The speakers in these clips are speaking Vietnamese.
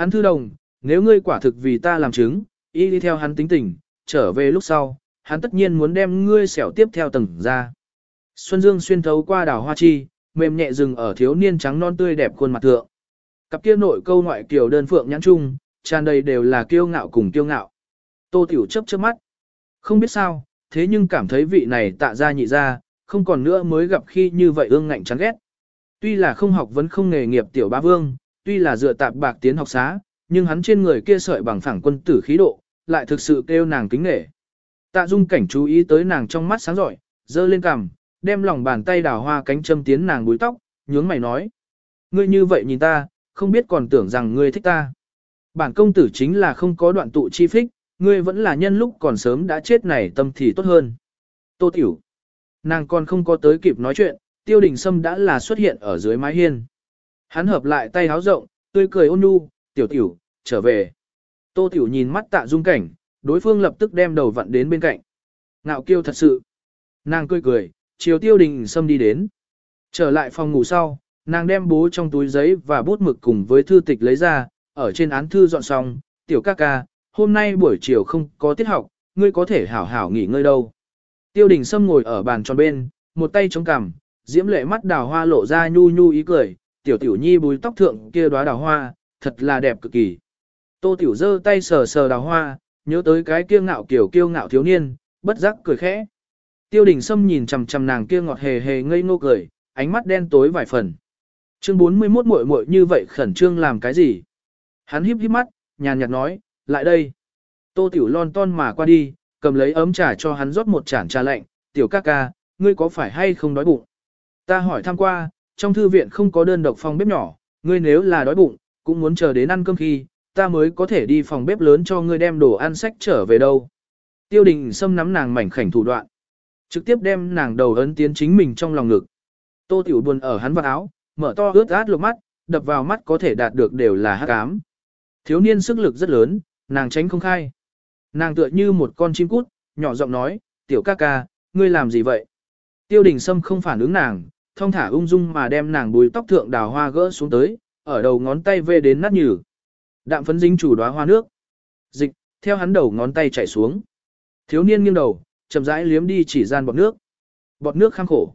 Hắn thư đồng, nếu ngươi quả thực vì ta làm chứng, y đi theo hắn tính tình, trở về lúc sau, hắn tất nhiên muốn đem ngươi xẻo tiếp theo tầng ra. Xuân Dương xuyên thấu qua đảo hoa chi, mềm nhẹ dừng ở thiếu niên trắng non tươi đẹp khuôn mặt thượng. Cặp kia nội câu ngoại kiểu đơn phượng nhãn trung, tràn đầy đều là kiêu ngạo cùng kiêu ngạo. Tô Tiểu chấp chớp mắt. Không biết sao, thế nhưng cảm thấy vị này tạ ra nhị ra, không còn nữa mới gặp khi như vậy ương ngạnh chán ghét. Tuy là không học vẫn không nghề nghiệp tiểu ba vương, tuy là dựa tạp bạc tiến học xá, nhưng hắn trên người kia sợi bằng phẳng quân tử khí độ, lại thực sự kêu nàng kính nể. Tạ Dung cảnh chú ý tới nàng trong mắt sáng rọi, giơ lên cằm, đem lòng bàn tay đào hoa cánh châm tiến nàng búi tóc, nhướng mày nói. Ngươi như vậy nhìn ta, không biết còn tưởng rằng ngươi thích ta. Bản công tử chính là không có đoạn tụ chi phích, ngươi vẫn là nhân lúc còn sớm đã chết này tâm thì tốt hơn. Tô Tiểu. Nàng còn không có tới kịp nói chuyện, tiêu đình sâm đã là xuất hiện ở dưới mái hiên. Hắn hợp lại tay háo rộng, tươi cười ôn nhu, tiểu tiểu, trở về. Tô Tiểu nhìn mắt tạ dung cảnh, đối phương lập tức đem đầu vặn đến bên cạnh. Ngạo kiêu thật sự. Nàng cười cười, chiều tiêu đình sâm đi đến. Trở lại phòng ngủ sau, nàng đem bố trong túi giấy và bút mực cùng với thư tịch lấy ra, ở trên án thư dọn xong, tiểu ca ca, hôm nay buổi chiều không có tiết học, ngươi có thể hảo hảo nghỉ ngơi đâu. Tiêu đình sâm ngồi ở bàn tròn bên, một tay chống cằm, diễm lệ mắt đào hoa lộ ra nhu nhu ý cười, tiểu tiểu nhi bùi tóc thượng kia đóa đào hoa, thật là đẹp cực kỳ. Tô tiểu giơ tay sờ sờ đào hoa, nhớ tới cái kiêu ngạo kiểu kiêu ngạo thiếu niên, bất giác cười khẽ. Tiêu đình Sâm nhìn chằm chằm nàng kia ngọt hề hề ngây ngô cười, ánh mắt đen tối vài phần. Chương 41 muội muội như vậy khẩn trương làm cái gì? Hắn híp híp mắt, nhàn nhạt nói, lại đây. Tô tiểu lon ton mà qua đi, cầm lấy ấm trà cho hắn rót một chản trà lạnh, tiểu ca ca, ngươi có phải hay không đói bụng? Ta hỏi thăm qua, trong thư viện không có đơn độc phòng bếp nhỏ, ngươi nếu là đói bụng, cũng muốn chờ đến ăn cơm khi, ta mới có thể đi phòng bếp lớn cho ngươi đem đồ ăn sách trở về đâu. Tiêu đình Sâm nắm nàng mảnh khảnh thủ đoạn. Trực tiếp đem nàng đầu ấn tiến chính mình trong lòng ngực. Tô Tiểu buồn ở hắn vào áo, mở to ướt át lục mắt, đập vào mắt có thể đạt được đều là hắc ám. Thiếu niên sức lực rất lớn, nàng tránh không khai. Nàng tựa như một con chim cút, nhỏ giọng nói, tiểu ca ca, ngươi làm gì vậy? Tiêu đình Sâm không phản ứng nàng, thong thả ung dung mà đem nàng bùi tóc thượng đào hoa gỡ xuống tới, ở đầu ngón tay vê đến nát nhừ. Đạm phấn dính chủ đóa hoa nước. Dịch, theo hắn đầu ngón tay chảy xuống. Thiếu niên nghiêng đầu, chậm rãi liếm đi chỉ gian bọt nước. Bọt nước khang khổ.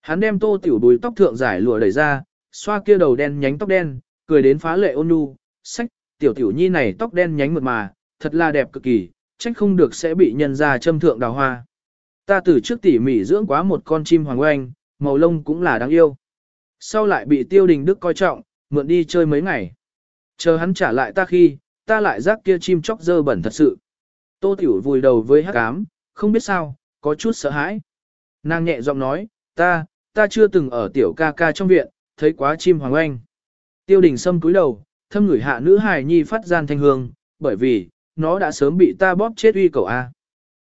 Hắn đem tô tiểu đùi tóc thượng giải lụa đẩy ra, xoa kia đầu đen nhánh tóc đen, cười đến phá lệ ôn nhu, sách, tiểu tiểu nhi này tóc đen nhánh mượt mà, thật là đẹp cực kỳ, trách không được sẽ bị nhân ra châm thượng đào hoa. Ta từ trước tỉ mỉ dưỡng quá một con chim hoàng oanh, màu lông cũng là đáng yêu. Sau lại bị tiêu đình đức coi trọng, mượn đi chơi mấy ngày. Chờ hắn trả lại ta khi, ta lại rác kia chim chóc dơ bẩn thật sự. Tô tiểu vùi đầu với hắc ám, không biết sao, có chút sợ hãi. Nàng nhẹ giọng nói, ta, ta chưa từng ở tiểu ca ca trong viện, thấy quá chim hoàng oanh. Tiêu đình sâm cúi đầu, thâm ngửi hạ nữ hài nhi phát gian thanh hương, bởi vì, nó đã sớm bị ta bóp chết uy cầu A.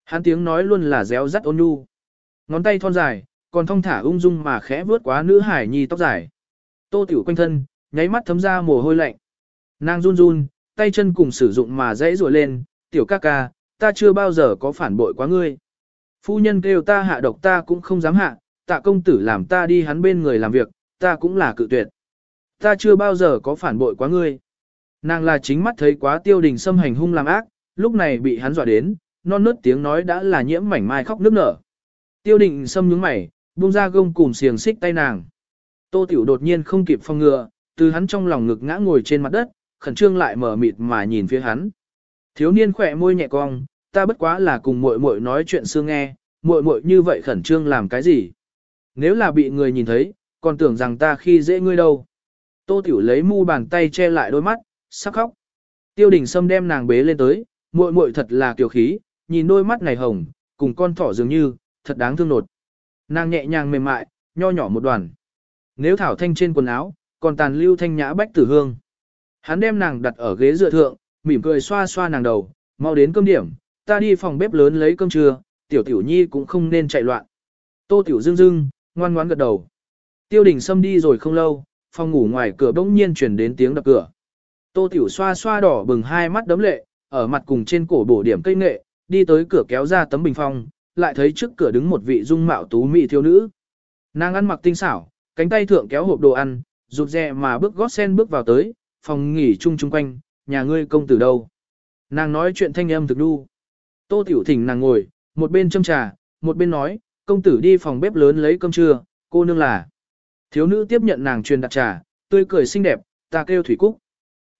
Hắn tiếng nói luôn là réo rắt ôn nhu. Ngón tay thon dài, còn thong thả ung dung mà khẽ vướt quá nữ hải nhi tóc dài. Tô tiểu quanh thân, nháy mắt thấm ra mồ hôi lạnh. Nàng run run, tay chân cùng sử dụng mà dãy rùa lên, tiểu ca ca, ta chưa bao giờ có phản bội quá ngươi. Phu nhân kêu ta hạ độc ta cũng không dám hạ, tạ công tử làm ta đi hắn bên người làm việc, ta cũng là cự tuyệt. Ta chưa bao giờ có phản bội quá ngươi. Nàng là chính mắt thấy quá tiêu đình xâm hành hung làm ác, lúc này bị hắn dọa đến, non nớt tiếng nói đã là nhiễm mảnh mai khóc nước nở. Tiêu đình xâm nhướng mày, buông ra gông cùng xiềng xích tay nàng. Tô tiểu đột nhiên không kịp phong ngừa, từ hắn trong lòng ngực ngã ngồi trên mặt đất, khẩn trương lại mở mịt mà nhìn phía hắn. Thiếu niên khỏe môi nhẹ cong, ta bất quá là cùng muội muội nói chuyện xưa nghe, muội muội như vậy khẩn trương làm cái gì? Nếu là bị người nhìn thấy, còn tưởng rằng ta khi dễ ngươi đâu. Tô Tiểu lấy mu bàn tay che lại đôi mắt, sắc khóc. Tiêu đình Sâm đem nàng bế lên tới, muội muội thật là kiều khí, nhìn đôi mắt này hồng, cùng con thỏ dường như, thật đáng thương nột. Nàng nhẹ nhàng mềm mại, nho nhỏ một đoàn. Nếu thảo thanh trên quần áo, còn tàn lưu thanh nhã bách tử hương. Hắn đem nàng đặt ở ghế dựa thượng, mỉm cười xoa xoa nàng đầu, mau đến cơm điểm, ta đi phòng bếp lớn lấy cơm trưa, tiểu tiểu nhi cũng không nên chạy loạn. Tô tiểu dưng dưng, ngoan ngoãn gật đầu. Tiêu đình Sâm đi rồi không lâu, phòng ngủ ngoài cửa bỗng nhiên chuyển đến tiếng đập cửa. Tô tiểu xoa xoa đỏ bừng hai mắt đấm lệ, ở mặt cùng trên cổ bổ điểm cây nghệ, đi tới cửa kéo ra tấm bình phong, lại thấy trước cửa đứng một vị dung mạo tú mỹ thiếu nữ. Nàng ăn mặc tinh xảo, cánh tay thượng kéo hộp đồ ăn, rụt rè mà bước gót sen bước vào tới, phòng nghỉ chung chung quanh, nhà ngươi công tử đâu. Nàng nói chuyện thanh âm thực đu. Tô Tiểu Thỉnh nàng ngồi, một bên châm trà, một bên nói, công tử đi phòng bếp lớn lấy cơm trưa, cô nương là. Thiếu nữ tiếp nhận nàng truyền đặt trà, tươi cười xinh đẹp, ta kêu Thủy Cúc.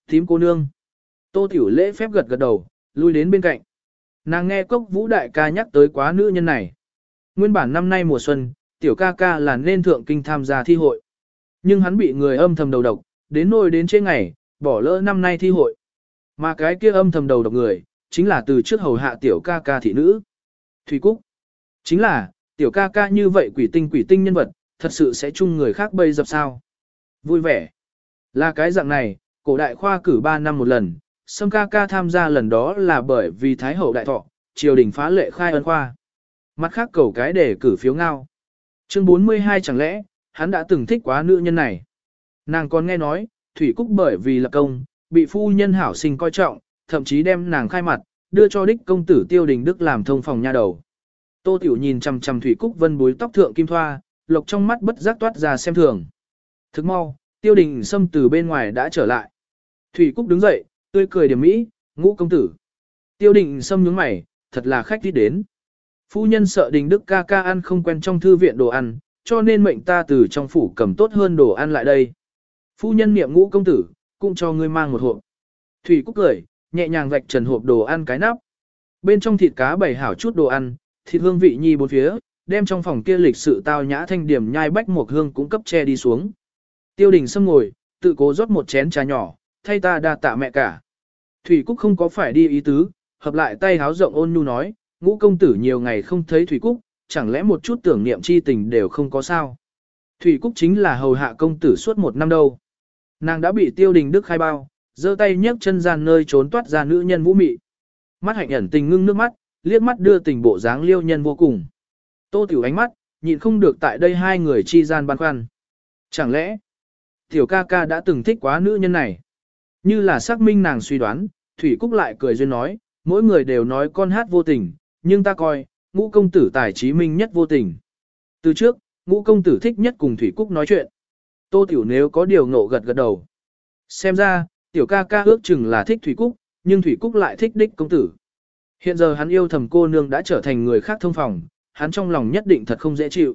Thím cô nương. Tô Tiểu lễ phép gật gật đầu, lui đến bên cạnh. Nàng nghe cốc vũ đại ca nhắc tới quá nữ nhân này. Nguyên bản năm nay mùa xuân, tiểu ca ca là nên thượng kinh tham gia thi hội. Nhưng hắn bị người âm thầm đầu độc, đến nôi đến trên ngày, bỏ lỡ năm nay thi hội. Mà cái kia âm thầm đầu độc người, chính là từ trước hầu hạ tiểu ca ca thị nữ. Thủy Cúc. Chính là, tiểu ca ca như vậy quỷ tinh quỷ tinh nhân vật, thật sự sẽ chung người khác bây dập sao. Vui vẻ. Là cái dạng này, cổ đại khoa cử 3 năm một lần, Sâm ca ca tham gia lần đó là bởi vì Thái hậu đại thọ, triều đình phá lệ khai ân khoa. Mặt khác cầu cái để cử phiếu ngao. Chương 42 chẳng lẽ, hắn đã từng thích quá nữ nhân này. Nàng còn nghe nói, Thủy Cúc bởi vì lập công, bị phu nhân hảo sinh coi trọng, thậm chí đem nàng khai mặt, đưa cho đích công tử Tiêu Đình Đức làm thông phòng nha đầu. Tô Tiểu nhìn chằm chằm Thủy Cúc vân bối tóc thượng kim thoa, lộc trong mắt bất giác toát ra xem thường. Thức mau, Tiêu Đình Sâm từ bên ngoài đã trở lại. Thủy Cúc đứng dậy, tươi cười điểm mỹ, ngũ công tử. Tiêu Đình xâm nhướng mày, thật là khách đi đến. Phu nhân sợ Đình Đức ca ca ăn không quen trong thư viện đồ ăn, cho nên mệnh ta từ trong phủ cầm tốt hơn đồ ăn lại đây. Phu nhân niệm ngũ công tử, cũng cho ngươi mang một hộp. Thủy Cúc cười, nhẹ nhàng vạch trần hộp đồ ăn cái nắp. Bên trong thịt cá bày hảo chút đồ ăn, thịt hương vị nhi bốn phía, đem trong phòng kia lịch sự tao nhã thanh điểm nhai bách một hương cũng cấp che đi xuống. Tiêu đình xâm ngồi, tự cố rót một chén trà nhỏ, thay ta đa tạ mẹ cả. Thủy Cúc không có phải đi ý tứ, hợp lại tay háo rộng ôn nhu nói, ngũ công tử nhiều ngày không thấy Thủy Cúc, chẳng lẽ một chút tưởng niệm chi tình đều không có sao. Thủy Cúc chính là hầu hạ công tử suốt một năm đâu. Nàng đã bị tiêu đình đức khai bao, giơ tay nhấc chân gian nơi trốn toát ra nữ nhân vũ mị. Mắt hạnh ẩn tình ngưng nước mắt, liếc mắt đưa tình bộ dáng liêu nhân vô cùng. Tô tiểu ánh mắt, nhịn không được tại đây hai người chi gian băn khoăn. Chẳng lẽ, tiểu ca ca đã từng thích quá nữ nhân này? Như là xác minh nàng suy đoán, Thủy Cúc lại cười duyên nói, mỗi người đều nói con hát vô tình, nhưng ta coi, ngũ công tử tài trí minh nhất vô tình. Từ trước, ngũ công tử thích nhất cùng Thủy Cúc nói chuyện. Tô Tiểu nếu có điều ngộ gật gật đầu. Xem ra, Tiểu ca ca ước chừng là thích Thủy Cúc, nhưng Thủy Cúc lại thích đích công tử. Hiện giờ hắn yêu thầm cô nương đã trở thành người khác thông phòng, hắn trong lòng nhất định thật không dễ chịu.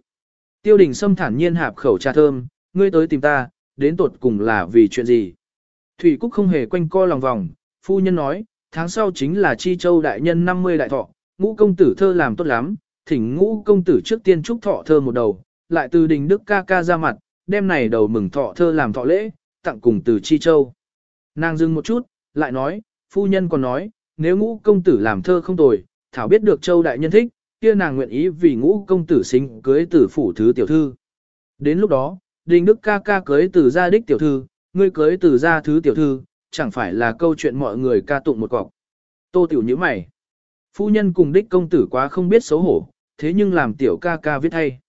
Tiêu đình Sâm thản nhiên hạp khẩu trà thơm, ngươi tới tìm ta, đến tột cùng là vì chuyện gì. Thủy Cúc không hề quanh co lòng vòng, phu nhân nói, tháng sau chính là Chi Châu đại nhân 50 đại thọ, ngũ công tử thơ làm tốt lắm, thỉnh ngũ công tử trước tiên chúc thọ thơ một đầu, lại từ đình đức ca ca ra mặt, đem này đầu mừng thọ thơ làm thọ lễ, tặng cùng từ Chi Châu. Nàng dừng một chút, lại nói, phu nhân còn nói, nếu ngũ công tử làm thơ không tồi, thảo biết được Châu đại nhân thích, kia nàng nguyện ý vì ngũ công tử sinh cưới tử phủ thứ tiểu thư. Đến lúc đó, đình đức ca ca cưới từ gia đích tiểu thư, ngươi cưới từ gia thứ tiểu thư, chẳng phải là câu chuyện mọi người ca tụng một cọc. Tô tiểu như mày. Phu nhân cùng đích công tử quá không biết xấu hổ, thế nhưng làm tiểu ca ca viết thay.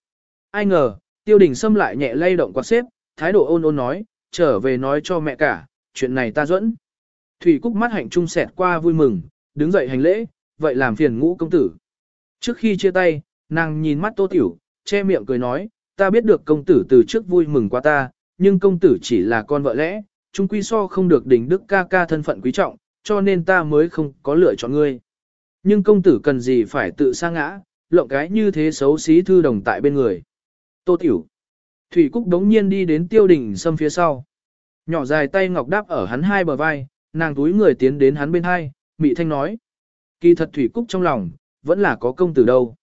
Ai ngờ, tiêu đình xâm lại nhẹ lay động quạt xếp, thái độ ôn ôn nói, trở về nói cho mẹ cả, chuyện này ta dẫn. Thủy Cúc mắt hạnh trung sẹt qua vui mừng, đứng dậy hành lễ, vậy làm phiền ngũ công tử. Trước khi chia tay, nàng nhìn mắt tô tiểu, che miệng cười nói, ta biết được công tử từ trước vui mừng qua ta, nhưng công tử chỉ là con vợ lẽ, chung quy so không được đỉnh đức ca ca thân phận quý trọng, cho nên ta mới không có lựa chọn ngươi. Nhưng công tử cần gì phải tự sa ngã, lộng cái như thế xấu xí thư đồng tại bên người. Tô Tiểu. Thủy Cúc đống nhiên đi đến tiêu đỉnh sâm phía sau. Nhỏ dài tay ngọc đáp ở hắn hai bờ vai, nàng túi người tiến đến hắn bên hai, mị thanh nói. Kỳ thật Thủy Cúc trong lòng, vẫn là có công tử đâu.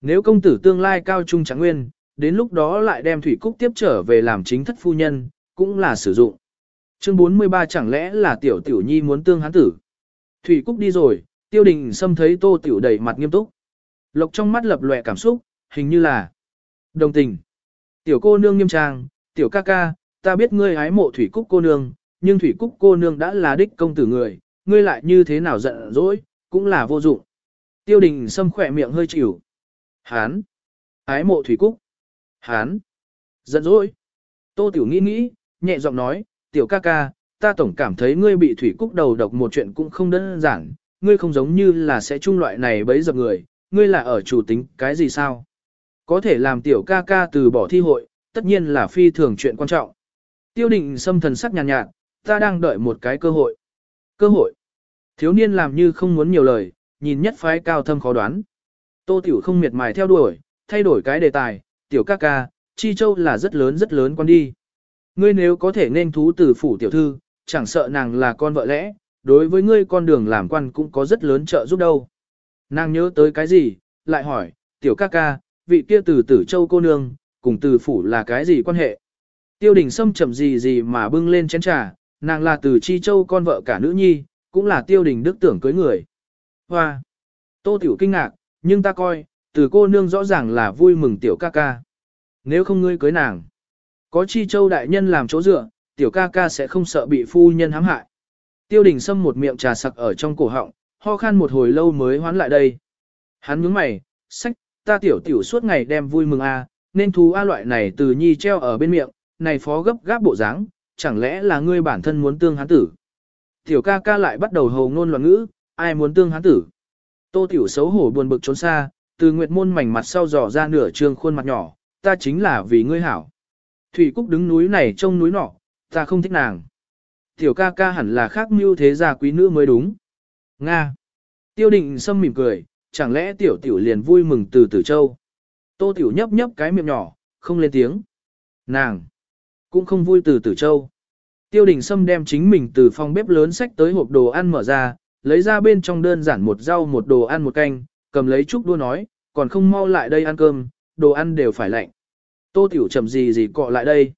Nếu công tử tương lai cao trung trắng nguyên, đến lúc đó lại đem Thủy Cúc tiếp trở về làm chính thất phu nhân, cũng là sử dụng. Chương 43 chẳng lẽ là tiểu tiểu nhi muốn tương hắn tử. Thủy Cúc đi rồi, tiêu đình xâm thấy tô tiểu đầy mặt nghiêm túc. Lộc trong mắt lập lòe cảm xúc, hình như là đồng tình. Tiểu cô nương nghiêm trang, tiểu ca ca, ta biết ngươi hái mộ Thủy Cúc cô nương, nhưng Thủy Cúc cô nương đã là đích công tử người, ngươi lại như thế nào giận dỗi, cũng là vô dụng. Tiêu đình xâm khỏe miệng hơi chịu. Hán! Ái mộ Thủy Cúc! Hán! Giận dỗi! Tô Tiểu nghĩ nghĩ, nhẹ giọng nói, tiểu ca ca, ta tổng cảm thấy ngươi bị Thủy Cúc đầu độc một chuyện cũng không đơn giản, ngươi không giống như là sẽ chung loại này bấy dập người, ngươi là ở chủ tính cái gì sao? Có thể làm tiểu ca ca từ bỏ thi hội, tất nhiên là phi thường chuyện quan trọng. Tiêu định xâm thần sắc nhàn nhạt, nhạt, ta đang đợi một cái cơ hội. Cơ hội. Thiếu niên làm như không muốn nhiều lời, nhìn nhất phái cao thâm khó đoán. Tô Tiểu không miệt mài theo đuổi, thay đổi cái đề tài, tiểu ca ca, Chi Châu là rất lớn rất lớn quan đi. Ngươi nếu có thể nên thú từ phủ tiểu thư, chẳng sợ nàng là con vợ lẽ, đối với ngươi con đường làm quan cũng có rất lớn trợ giúp đâu. Nàng nhớ tới cái gì, lại hỏi, tiểu ca ca, vị kia từ tử châu cô nương, cùng từ phủ là cái gì quan hệ? Tiêu đình Sâm chậm gì gì mà bưng lên chén trà, nàng là từ chi châu con vợ cả nữ nhi, cũng là tiêu đình đức tưởng cưới người. Hoa! Tô tiểu kinh ngạc, nhưng ta coi, từ cô nương rõ ràng là vui mừng tiểu ca ca. Nếu không ngươi cưới nàng, có chi châu đại nhân làm chỗ dựa, tiểu ca ca sẽ không sợ bị phu nhân hãm hại. Tiêu đình Sâm một miệng trà sặc ở trong cổ họng, ho khan một hồi lâu mới hoán lại đây. Hắn nhướng mày, sách, ta tiểu tiểu suốt ngày đem vui mừng a, nên thú a loại này từ nhi treo ở bên miệng, này phó gấp gáp bộ dáng, chẳng lẽ là ngươi bản thân muốn tương hắn tử. Tiểu ca ca lại bắt đầu hầu ngôn loạn ngữ, ai muốn tương hắn tử. Tô tiểu xấu hổ buồn bực trốn xa, từ nguyệt môn mảnh mặt sau dò ra nửa trương khuôn mặt nhỏ, ta chính là vì ngươi hảo. Thủy Cúc đứng núi này trông núi nọ, ta không thích nàng. Tiểu ca ca hẳn là khác mưu thế gia quý nữ mới đúng. Nga. Tiêu định sâm mỉm cười, chẳng lẽ tiểu tiểu liền vui mừng từ tử châu. Tô tiểu nhấp nhấp cái miệng nhỏ, không lên tiếng. Nàng. Cũng không vui từ tử châu. Tiêu đình sâm đem chính mình từ phòng bếp lớn sách tới hộp đồ ăn mở ra, lấy ra bên trong đơn giản một rau một đồ ăn một canh, cầm lấy chút đua nói, còn không mau lại đây ăn cơm, đồ ăn đều phải lạnh. Tô tiểu chậm gì gì cọ lại đây.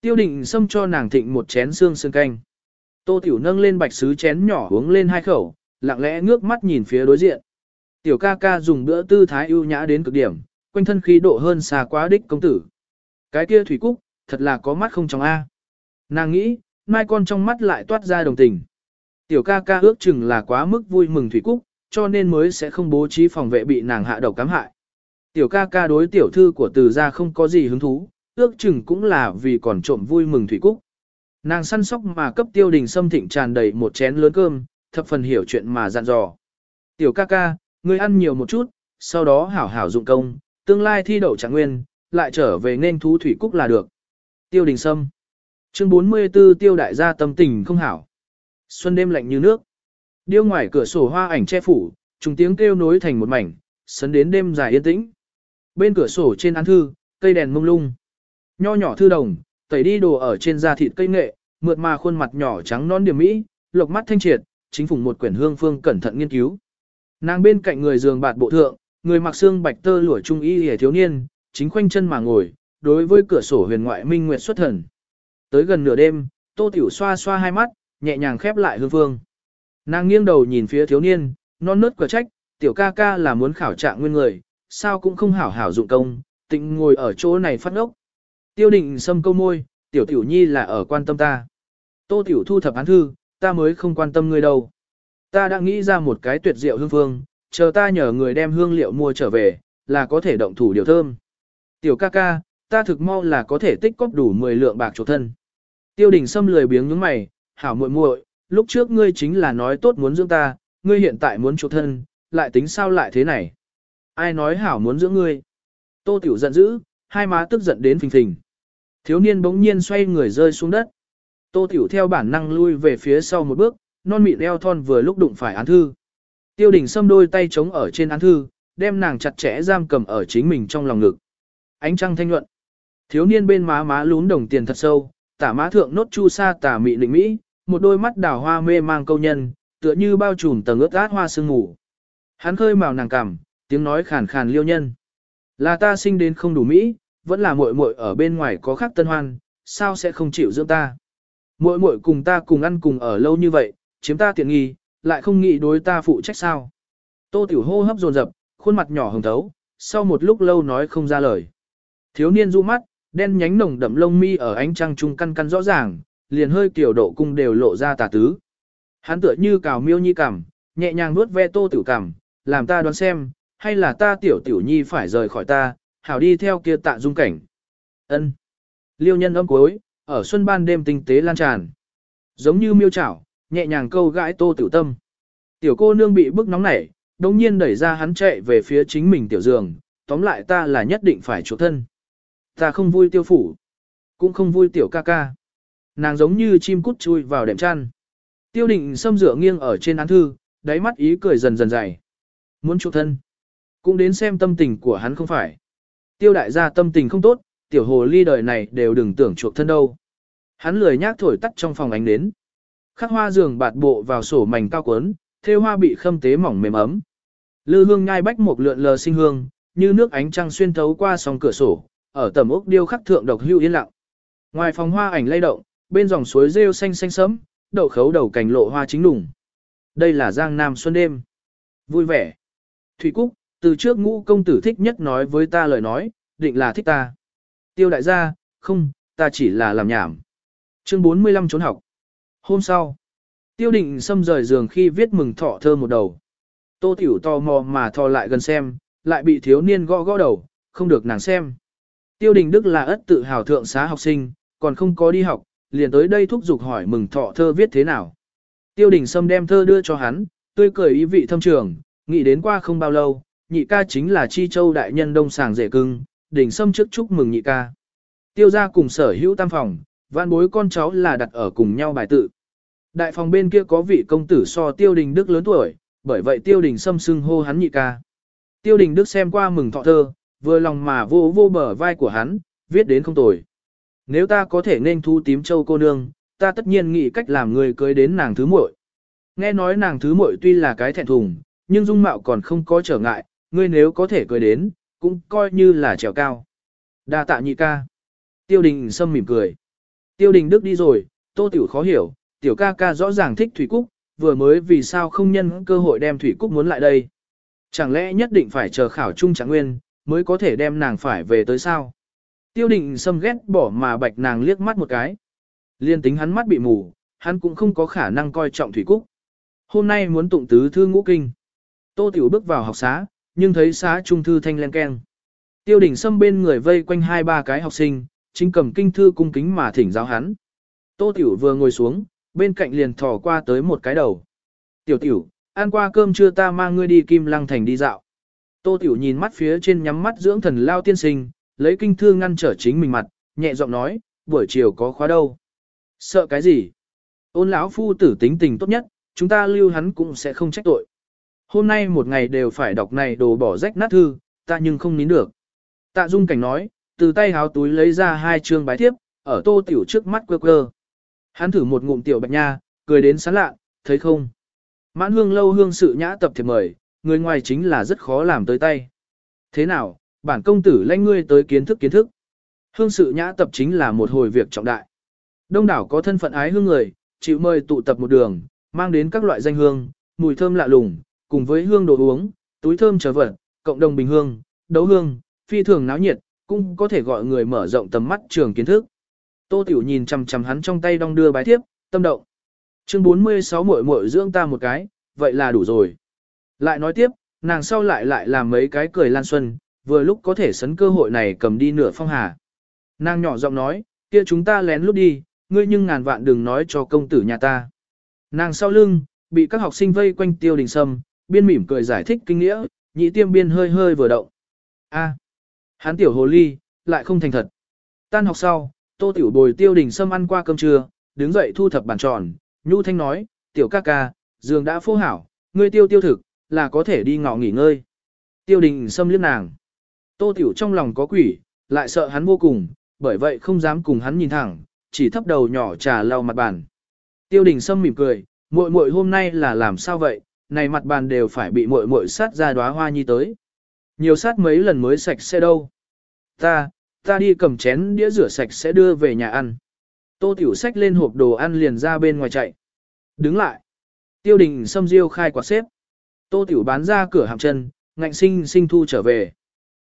Tiêu định xâm cho nàng thịnh một chén xương xương canh. Tô tiểu nâng lên bạch sứ chén nhỏ uống lên hai khẩu, lặng lẽ ngước mắt nhìn phía đối diện. Tiểu ca ca dùng bữa tư thái ưu nhã đến cực điểm, quanh thân khí độ hơn xa quá đích công tử. Cái kia thủy cúc, thật là có mắt không trong A. Nàng nghĩ, mai con trong mắt lại toát ra đồng tình. Tiểu ca ca ước chừng là quá mức vui mừng thủy cúc, cho nên mới sẽ không bố trí phòng vệ bị nàng hạ độc cám hại. Tiểu ca ca đối tiểu thư của từ gia không có gì hứng thú, ước chừng cũng là vì còn trộm vui mừng thủy cúc. Nàng săn sóc mà cấp tiêu đình xâm thịnh tràn đầy một chén lớn cơm, thập phần hiểu chuyện mà dặn dò. Tiểu ca ca, ngươi ăn nhiều một chút, sau đó hảo hảo dụng công, tương lai thi đậu trạng nguyên, lại trở về nên thú thủy cúc là được. Tiêu đình sâm. Chương 44 tiêu đại gia tâm tình không hảo. Xuân đêm lạnh như nước. Điêu ngoài cửa sổ hoa ảnh che phủ, trùng tiếng kêu nối thành một mảnh, sấn đến đêm dài yên tĩnh. Bên cửa sổ trên án thư, cây đèn mông lung. Nho nhỏ thư đồng, tẩy đi đồ ở trên da thịt cây nghệ, mượt mà khuôn mặt nhỏ trắng non điểm mỹ, lộc mắt thanh triệt, chính phủ một quyển hương phương cẩn thận nghiên cứu. Nàng bên cạnh người giường bạt bộ thượng, người mặc xương bạch tơ lụa trung y hề thiếu niên, chính khoanh chân mà ngồi, đối với cửa sổ huyền ngoại minh nguyệt xuất thần. Tới gần nửa đêm, Tô Tiểu xoa xoa hai mắt, nhẹ nhàng khép lại hương phương. Nàng nghiêng đầu nhìn phía thiếu niên, non nớt quả trách, tiểu ca ca là muốn khảo trạng nguyên người, sao cũng không hảo hảo dụng công, tịnh ngồi ở chỗ này phát ngốc. Tiêu định xâm câu môi, tiểu tiểu nhi là ở quan tâm ta. Tô tiểu thu thập án thư, ta mới không quan tâm ngươi đâu. Ta đã nghĩ ra một cái tuyệt diệu hương phương, chờ ta nhờ người đem hương liệu mua trở về, là có thể động thủ điều thơm. Tiểu ca ca, ta thực mau là có thể tích cóp đủ 10 lượng bạc chỗ thân. Tiêu đình Sâm lười biếng nhướng mày, hảo muội muội, lúc trước ngươi chính là nói tốt muốn dưỡng ta, ngươi hiện tại muốn chỗ thân, lại tính sao lại thế này. Ai nói hảo muốn dưỡng ngươi? Tô tiểu giận dữ, hai má tức giận đến phình phình. Thiếu niên bỗng nhiên xoay người rơi xuống đất. Tô tiểu theo bản năng lui về phía sau một bước, non mịn eo thon vừa lúc đụng phải án thư. Tiêu đình xâm đôi tay chống ở trên án thư, đem nàng chặt chẽ giam cầm ở chính mình trong lòng ngực. Ánh trăng thanh nhuận. Thiếu niên bên má má lún đồng tiền thật sâu, tả má thượng nốt chu sa tả mị định mỹ, một đôi mắt đào hoa mê mang câu nhân, tựa như bao trùm tầng ướt át hoa sương ngủ. Hắn khơi màu nàng cằm, tiếng nói khàn khàn liêu nhân. Là ta sinh đến không đủ mỹ, vẫn là muội muội ở bên ngoài có khác tân hoan, sao sẽ không chịu dưỡng ta. Muội muội cùng ta cùng ăn cùng ở lâu như vậy, chiếm ta tiện nghi, lại không nghĩ đối ta phụ trách sao. Tô tiểu hô hấp dồn dập, khuôn mặt nhỏ hồng thấu, sau một lúc lâu nói không ra lời. Thiếu niên du mắt, đen nhánh nồng đậm lông mi ở ánh trăng trung căn căn rõ ràng, liền hơi kiểu độ cung đều lộ ra tà tứ. Hắn tựa như cào miêu nhi cảm, nhẹ nhàng nuốt ve tô tiểu cảm, làm ta đoán xem, hay là ta tiểu tiểu nhi phải rời khỏi ta, hảo đi theo kia tạ dung cảnh. ân Liêu nhân âm cuối, ở xuân ban đêm tinh tế lan tràn. Giống như miêu chảo, nhẹ nhàng câu gãi tô tiểu tâm. Tiểu cô nương bị bức nóng nảy, đồng nhiên đẩy ra hắn chạy về phía chính mình tiểu giường, tóm lại ta là nhất định phải chuộc thân. Ta không vui tiêu phủ, cũng không vui tiểu ca ca. Nàng giống như chim cút chui vào đệm chăn. Tiêu định xâm dựa nghiêng ở trên án thư, đáy mắt ý cười dần dần dày. Muốn chuộc thân. Cũng đến xem tâm tình của hắn không phải. Tiêu đại gia tâm tình không tốt, tiểu hồ ly đời này đều đừng tưởng chuộc thân đâu. Hắn lười nhác thổi tắt trong phòng ánh đến. Khắc hoa giường bạt bộ vào sổ mảnh cao cuốn thêu hoa bị khâm tế mỏng mềm ấm. Lư hương nhai bách một lượn lờ sinh hương, như nước ánh trăng xuyên thấu qua song cửa sổ, ở tầm ốc điêu khắc thượng độc hưu yên lặng. Ngoài phòng hoa ảnh lay động, bên dòng suối rêu xanh xanh sẫm, đậu khấu đầu cảnh lộ hoa chính đủng. Đây là Giang Nam xuân đêm. Vui vẻ. Thủy Cúc, từ trước ngũ công tử thích nhất nói với ta lời nói, định là thích ta. Tiêu đại gia, không, ta chỉ là làm nhảm. Chương 45 trốn học. Hôm sau, tiêu định xâm rời giường khi viết mừng thọ thơ một đầu. Tô tiểu tò mò mà thò lại gần xem, lại bị thiếu niên gõ gõ đầu, không được nàng xem. Tiêu đình Đức là ất tự hào thượng xá học sinh, còn không có đi học, liền tới đây thúc giục hỏi mừng thọ thơ viết thế nào. Tiêu đình Sâm đem thơ đưa cho hắn, tươi cười ý vị thâm trường, nghĩ đến qua không bao lâu, nhị ca chính là chi châu đại nhân đông sàng rể cưng, đình Sâm trước chúc mừng nhị ca. Tiêu gia cùng sở hữu tam phòng, vạn bối con cháu là đặt ở cùng nhau bài tự. Đại phòng bên kia có vị công tử so tiêu đình Đức lớn tuổi, bởi vậy tiêu đình Sâm xưng hô hắn nhị ca. Tiêu đình Đức xem qua mừng thọ thơ, vừa lòng mà vô vô bờ vai của hắn, viết đến không tồi. Nếu ta có thể nên thu tím châu cô nương, ta tất nhiên nghĩ cách làm người cưới đến nàng thứ muội. Nghe nói nàng thứ muội tuy là cái thẹn thùng, nhưng dung mạo còn không có trở ngại, ngươi nếu có thể cười đến, cũng coi như là trèo cao. Đa tạ nhị ca. Tiêu đình sâm mỉm cười. Tiêu đình đức đi rồi, tô tiểu khó hiểu, tiểu ca ca rõ ràng thích Thủy Cúc, vừa mới vì sao không nhân cơ hội đem Thủy Cúc muốn lại đây. Chẳng lẽ nhất định phải chờ khảo trung trạng nguyên, mới có thể đem nàng phải về tới sao? Tiêu định xâm ghét bỏ mà bạch nàng liếc mắt một cái. Liên tính hắn mắt bị mù, hắn cũng không có khả năng coi trọng Thủy Cúc. Hôm nay muốn tụng tứ thư ngũ kinh. Tô Tiểu bước vào học xá, nhưng thấy xá trung thư thanh len keng. Tiêu đỉnh xâm bên người vây quanh hai ba cái học sinh, chính cầm kinh thư cung kính mà thỉnh giáo hắn. Tô Tiểu vừa ngồi xuống, bên cạnh liền thò qua tới một cái đầu. Tiểu Tiểu, ăn qua cơm trưa ta mang ngươi đi Kim Lăng Thành đi dạo. Tô Tiểu nhìn mắt phía trên nhắm mắt dưỡng thần lao tiên sinh, lấy kinh thư ngăn trở chính mình mặt, nhẹ giọng nói, buổi chiều có khóa đâu. Sợ cái gì? Ôn lão phu tử tính tình tốt nhất, chúng ta lưu hắn cũng sẽ không trách tội. Hôm nay một ngày đều phải đọc này đồ bỏ rách nát thư, ta nhưng không nín được. Tạ Dung Cảnh nói, từ tay háo túi lấy ra hai chương bái thiếp, ở tô tiểu trước mắt quơ quơ. Hắn thử một ngụm tiểu bạch nha, cười đến sán lạ, thấy không? Mãn hương lâu hương sự nhã tập thiệp mời, người ngoài chính là rất khó làm tới tay. Thế nào, bản công tử lãnh ngươi tới kiến thức kiến thức. Hương sự nhã tập chính là một hồi việc trọng đại. Đông đảo có thân phận ái hương người, chịu mời tụ tập một đường, mang đến các loại danh hương, mùi thơm lạ lùng, cùng với hương đồ uống, túi thơm trở vật, cộng đồng bình hương, đấu hương, phi thường náo nhiệt, cũng có thể gọi người mở rộng tầm mắt trường kiến thức. Tô Tiểu nhìn chằm chằm hắn trong tay đong đưa bái thiếp, tâm động. Chương 46 muội muội dưỡng ta một cái, vậy là đủ rồi. Lại nói tiếp, nàng sau lại lại làm mấy cái cười lan xuân, vừa lúc có thể sấn cơ hội này cầm đi nửa phong hà. Nàng nhỏ giọng nói, kia chúng ta lén lút đi, ngươi nhưng ngàn vạn đừng nói cho công tử nhà ta. Nàng sau lưng, bị các học sinh vây quanh tiêu đình sâm, biên mỉm cười giải thích kinh nghĩa, nhị tiêm biên hơi hơi vừa động. A, hắn tiểu hồ ly, lại không thành thật. Tan học sau, tô tiểu bồi tiêu đình sâm ăn qua cơm trưa, đứng dậy thu thập bàn tròn, nhu thanh nói, tiểu ca ca, giường đã phô hảo, ngươi tiêu tiêu thực, là có thể đi ngọ nghỉ ngơi. Tiêu đình sâm liếc nàng. Tô tiểu trong lòng có quỷ, lại sợ hắn vô cùng, bởi vậy không dám cùng hắn nhìn thẳng, chỉ thấp đầu nhỏ trà lau mặt bàn. Tiêu đình sâm mỉm cười, muội muội hôm nay là làm sao vậy, này mặt bàn đều phải bị muội muội sát ra đóa hoa nhi tới. Nhiều sát mấy lần mới sạch sẽ đâu. Ta, ta đi cầm chén đĩa rửa sạch sẽ đưa về nhà ăn. Tô tiểu sách lên hộp đồ ăn liền ra bên ngoài chạy. Đứng lại. Tiêu đình xâm diêu khai quạt xếp. Tô tiểu bán ra cửa hàng chân, ngạnh sinh sinh thu trở về.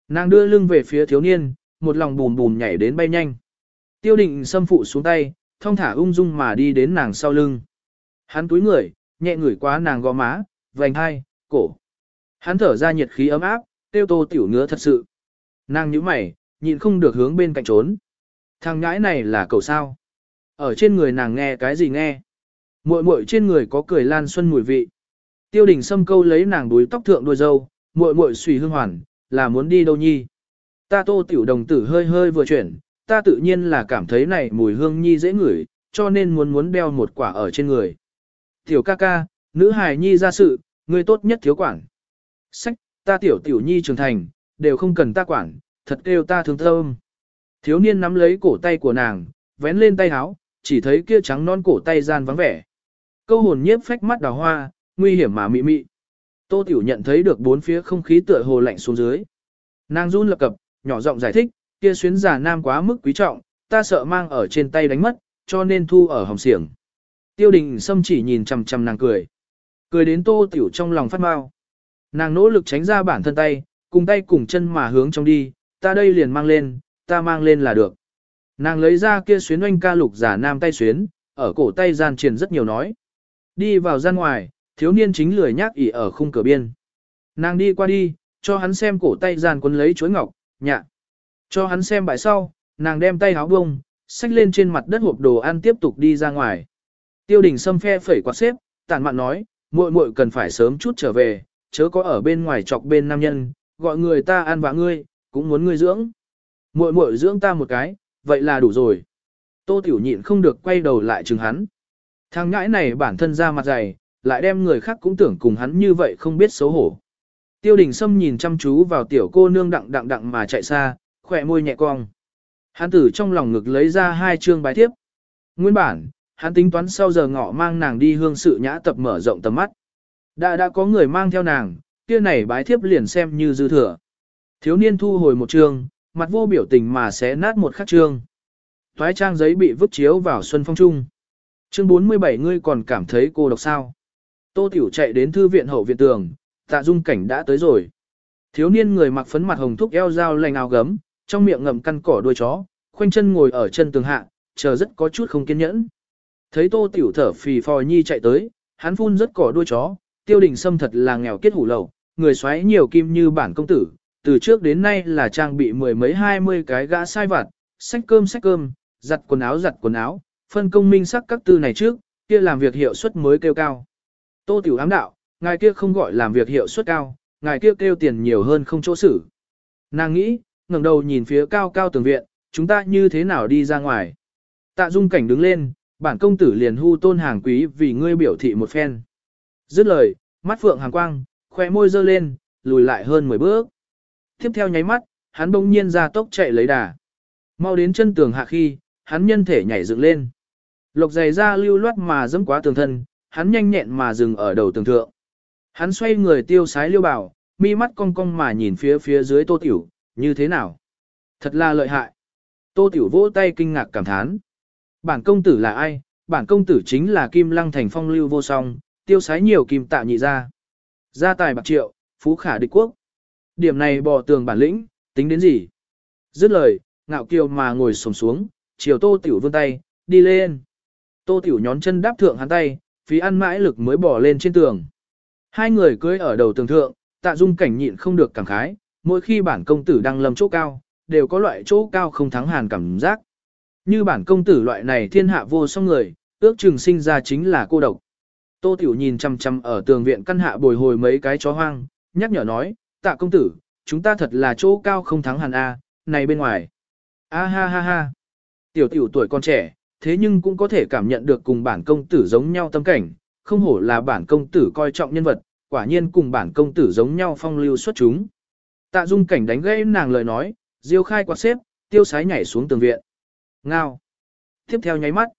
Nàng đưa lưng về phía thiếu niên, một lòng bùm bùm nhảy đến bay nhanh. Tiêu đình xâm phụ xuống tay, thong thả ung dung mà đi đến nàng sau lưng. Hắn túi người, nhẹ ngửi quá nàng gò má, vành hai, cổ. Hắn thở ra nhiệt khí ấm áp, tiêu tô tiểu ngứa thật sự. Nàng nhíu mày, nhịn không được hướng bên cạnh trốn. Thằng nhãi này là cậu sao? Ở trên người nàng nghe cái gì nghe? Muội muội trên người có cười lan xuân mùi vị. Tiêu đình xâm câu lấy nàng đuôi tóc thượng đuôi dâu, muội muội suy hương hoàn, là muốn đi đâu nhi? Ta tô tiểu đồng tử hơi hơi vừa chuyển, ta tự nhiên là cảm thấy này mùi hương nhi dễ ngửi, cho nên muốn muốn đeo một quả ở trên người. Tiểu ca ca, nữ hài nhi ra sự, ngươi tốt nhất thiếu quản. Sách, ta tiểu tiểu nhi trưởng thành, đều không cần ta quản, thật kêu ta thương thơm. Thiếu niên nắm lấy cổ tay của nàng, vén lên tay háo, chỉ thấy kia trắng non cổ tay gian vắng vẻ. Câu hồn nhiếp phách mắt đào hoa, nguy hiểm mà mị mị. Tô Tiểu nhận thấy được bốn phía không khí tựa hồ lạnh xuống dưới. Nàng run lập cập, nhỏ giọng giải thích, kia xuyến giả nam quá mức quý trọng, ta sợ mang ở trên tay đánh mất, cho nên thu ở hồng xiềng. Tiêu đình Sâm chỉ nhìn chằm chằm nàng cười. Cười đến Tô Tiểu trong lòng phát mau. Nàng nỗ lực tránh ra bản thân tay, cùng tay cùng chân mà hướng trong đi, ta đây liền mang lên, ta mang lên là được. Nàng lấy ra kia xuyến oanh ca lục giả nam tay xuyến, ở cổ tay gian truyền rất nhiều nói. Đi vào gian ngoài, thiếu niên chính lười nhác ỉ ở khung cửa biên. Nàng đi qua đi, cho hắn xem cổ tay gian quấn lấy chuối ngọc, nhạ. Cho hắn xem bài sau, nàng đem tay háo bông, xách lên trên mặt đất hộp đồ ăn tiếp tục đi ra ngoài. Tiêu đình xâm phe phẩy quạt xếp, tàn mạn nói, muội muội cần phải sớm chút trở về, chớ có ở bên ngoài chọc bên nam nhân, gọi người ta ăn vạ ngươi, cũng muốn ngươi dưỡng. Muội muội dưỡng ta một cái, vậy là đủ rồi. Tô Tiểu nhịn không được quay đầu lại chừng hắn. Thằng ngãi này bản thân ra mặt dày, lại đem người khác cũng tưởng cùng hắn như vậy không biết xấu hổ. Tiêu đình Sâm nhìn chăm chú vào tiểu cô nương đặng đặng đặng mà chạy xa, khỏe môi nhẹ cong. Hắn tử trong lòng ngực lấy ra hai chương bài thiếp. Nguyên bản, hắn tính toán sau giờ ngọ mang nàng đi hương sự nhã tập mở rộng tầm mắt. Đã đã có người mang theo nàng, kia này bái thiếp liền xem như dư thừa. Thiếu niên thu hồi một trường, mặt vô biểu tình mà sẽ nát một khắc trường. Toái trang giấy bị vứt chiếu vào xuân phong trung. Chương 47 ngươi còn cảm thấy cô độc sao. Tô Tiểu chạy đến thư viện hậu viện tường, tạ dung cảnh đã tới rồi. Thiếu niên người mặc phấn mặt hồng thúc eo dao lành áo gấm, trong miệng ngậm căn cỏ đuôi chó, khoanh chân ngồi ở chân tường hạ, chờ rất có chút không kiên nhẫn. Thấy Tô Tiểu thở phì phò nhi chạy tới, hắn phun rất cỏ đuôi chó, tiêu đình sâm thật là nghèo kết hủ lầu, người xoáy nhiều kim như bản công tử, từ trước đến nay là trang bị mười mấy hai mươi cái gã sai vặt, xách cơm xách cơm, giặt quần áo giặt quần áo, phân công minh sắc các tư này trước, kia làm việc hiệu suất mới kêu cao. Tô Tiểu ám đạo, ngài kia không gọi làm việc hiệu suất cao, ngài kia kêu tiền nhiều hơn không chỗ xử. Nàng nghĩ, ngẩng đầu nhìn phía cao cao tường viện, chúng ta như thế nào đi ra ngoài. Tạ dung cảnh đứng lên, bản công tử liền hu tôn hàng quý vì ngươi biểu thị một phen. Dứt lời, mắt phượng hàng quang, khoe môi dơ lên, lùi lại hơn 10 bước. Tiếp theo nháy mắt, hắn bỗng nhiên ra tốc chạy lấy đà. Mau đến chân tường hạ khi, hắn nhân thể nhảy dựng lên. Lộc giày ra lưu loát mà dẫm quá tường thân, hắn nhanh nhẹn mà dừng ở đầu tường thượng. Hắn xoay người tiêu sái liêu bảo, mi mắt cong cong mà nhìn phía phía dưới tô tiểu, như thế nào? Thật là lợi hại. Tô tiểu vỗ tay kinh ngạc cảm thán. Bản công tử là ai? Bản công tử chính là kim lăng thành phong lưu vô song, tiêu sái nhiều kim tạ nhị ra. Gia tài bạc triệu, phú khả địch quốc. Điểm này bò tường bản lĩnh, tính đến gì? Dứt lời, ngạo kiều mà ngồi sồm xuống, chiều tô tiểu vươn tay, đi lên. Tô tiểu nhón chân đáp thượng hắn tay, phí ăn mãi lực mới bỏ lên trên tường. Hai người cưới ở đầu tường thượng, tạ dung cảnh nhịn không được cảm khái, mỗi khi bản công tử đang lầm chỗ cao, đều có loại chỗ cao không thắng hàn cảm giác. Như bản công tử loại này thiên hạ vô song người, ước chừng sinh ra chính là cô độc. Tô Tiểu nhìn chăm chăm ở tường viện căn hạ bồi hồi mấy cái chó hoang, nhắc nhở nói, tạ công tử, chúng ta thật là chỗ cao không thắng hàn A, này bên ngoài. A ha ha ha. Tiểu tiểu tuổi con trẻ, thế nhưng cũng có thể cảm nhận được cùng bản công tử giống nhau tâm cảnh, không hổ là bản công tử coi trọng nhân vật, quả nhiên cùng bản công tử giống nhau phong lưu xuất chúng. Tạ dung cảnh đánh gây nàng lời nói, diêu khai quạt xếp, tiêu sái nhảy xuống tường viện. Ngao. Tiếp theo nháy mắt.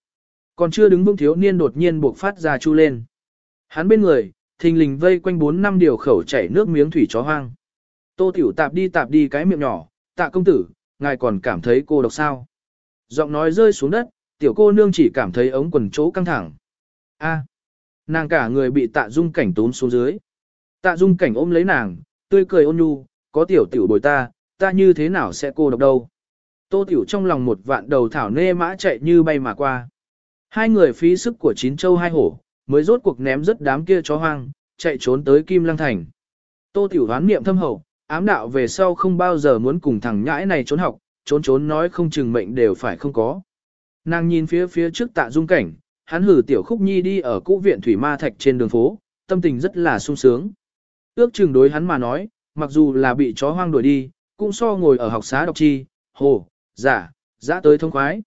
Còn chưa đứng vững thiếu niên đột nhiên buộc phát ra chu lên. Hắn bên người, thình lình vây quanh bốn năm điều khẩu chảy nước miếng thủy chó hoang. Tô tiểu tạp đi tạp đi cái miệng nhỏ, tạ công tử, ngài còn cảm thấy cô độc sao. Giọng nói rơi xuống đất, tiểu cô nương chỉ cảm thấy ống quần chỗ căng thẳng. A, nàng cả người bị tạ dung cảnh tốn xuống dưới. Tạ dung cảnh ôm lấy nàng, tươi cười ôn nhu, có tiểu tiểu bồi ta, ta như thế nào sẽ cô độc đâu. Tô tiểu trong lòng một vạn đầu thảo nê mã chạy như bay mà qua. Hai người phí sức của chín châu hai hổ, mới rốt cuộc ném rất đám kia chó hoang, chạy trốn tới Kim Lăng Thành. Tô tiểu hoán niệm thâm hậu, ám đạo về sau không bao giờ muốn cùng thằng nhãi này trốn học, trốn trốn nói không chừng mệnh đều phải không có. Nàng nhìn phía phía trước tạ dung cảnh, hắn hử tiểu khúc nhi đi ở cũ viện thủy ma thạch trên đường phố, tâm tình rất là sung sướng. Ước chừng đối hắn mà nói, mặc dù là bị chó hoang đuổi đi, cũng so ngồi ở học xá đọc chi, hồ, giả, dã tới thông khoái.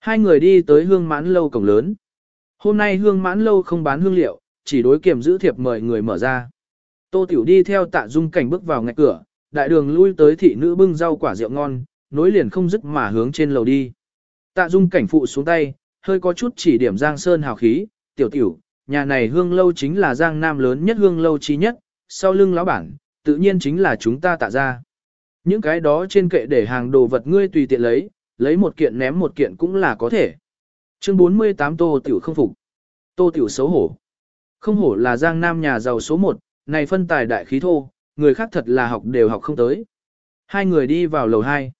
Hai người đi tới hương mãn lâu cổng lớn. Hôm nay hương mãn lâu không bán hương liệu, chỉ đối kiểm giữ thiệp mời người mở ra. Tô Tiểu đi theo tạ dung cảnh bước vào ngạch cửa, đại đường lui tới thị nữ bưng rau quả rượu ngon, nối liền không dứt mà hướng trên lầu đi. Tạ dung cảnh phụ xuống tay, hơi có chút chỉ điểm Giang Sơn hào khí, tiểu tiểu, nhà này hương lâu chính là Giang Nam lớn nhất hương lâu chi nhất, sau lưng lão bản, tự nhiên chính là chúng ta tạ ra. Những cái đó trên kệ để hàng đồ vật ngươi tùy tiện lấy, lấy một kiện ném một kiện cũng là có thể. Chương 48 Tô Tiểu không phục. Tô Tiểu xấu hổ. Không hổ là Giang Nam nhà giàu số 1, này phân tài đại khí thô, người khác thật là học đều học không tới. Hai người đi vào lầu 2.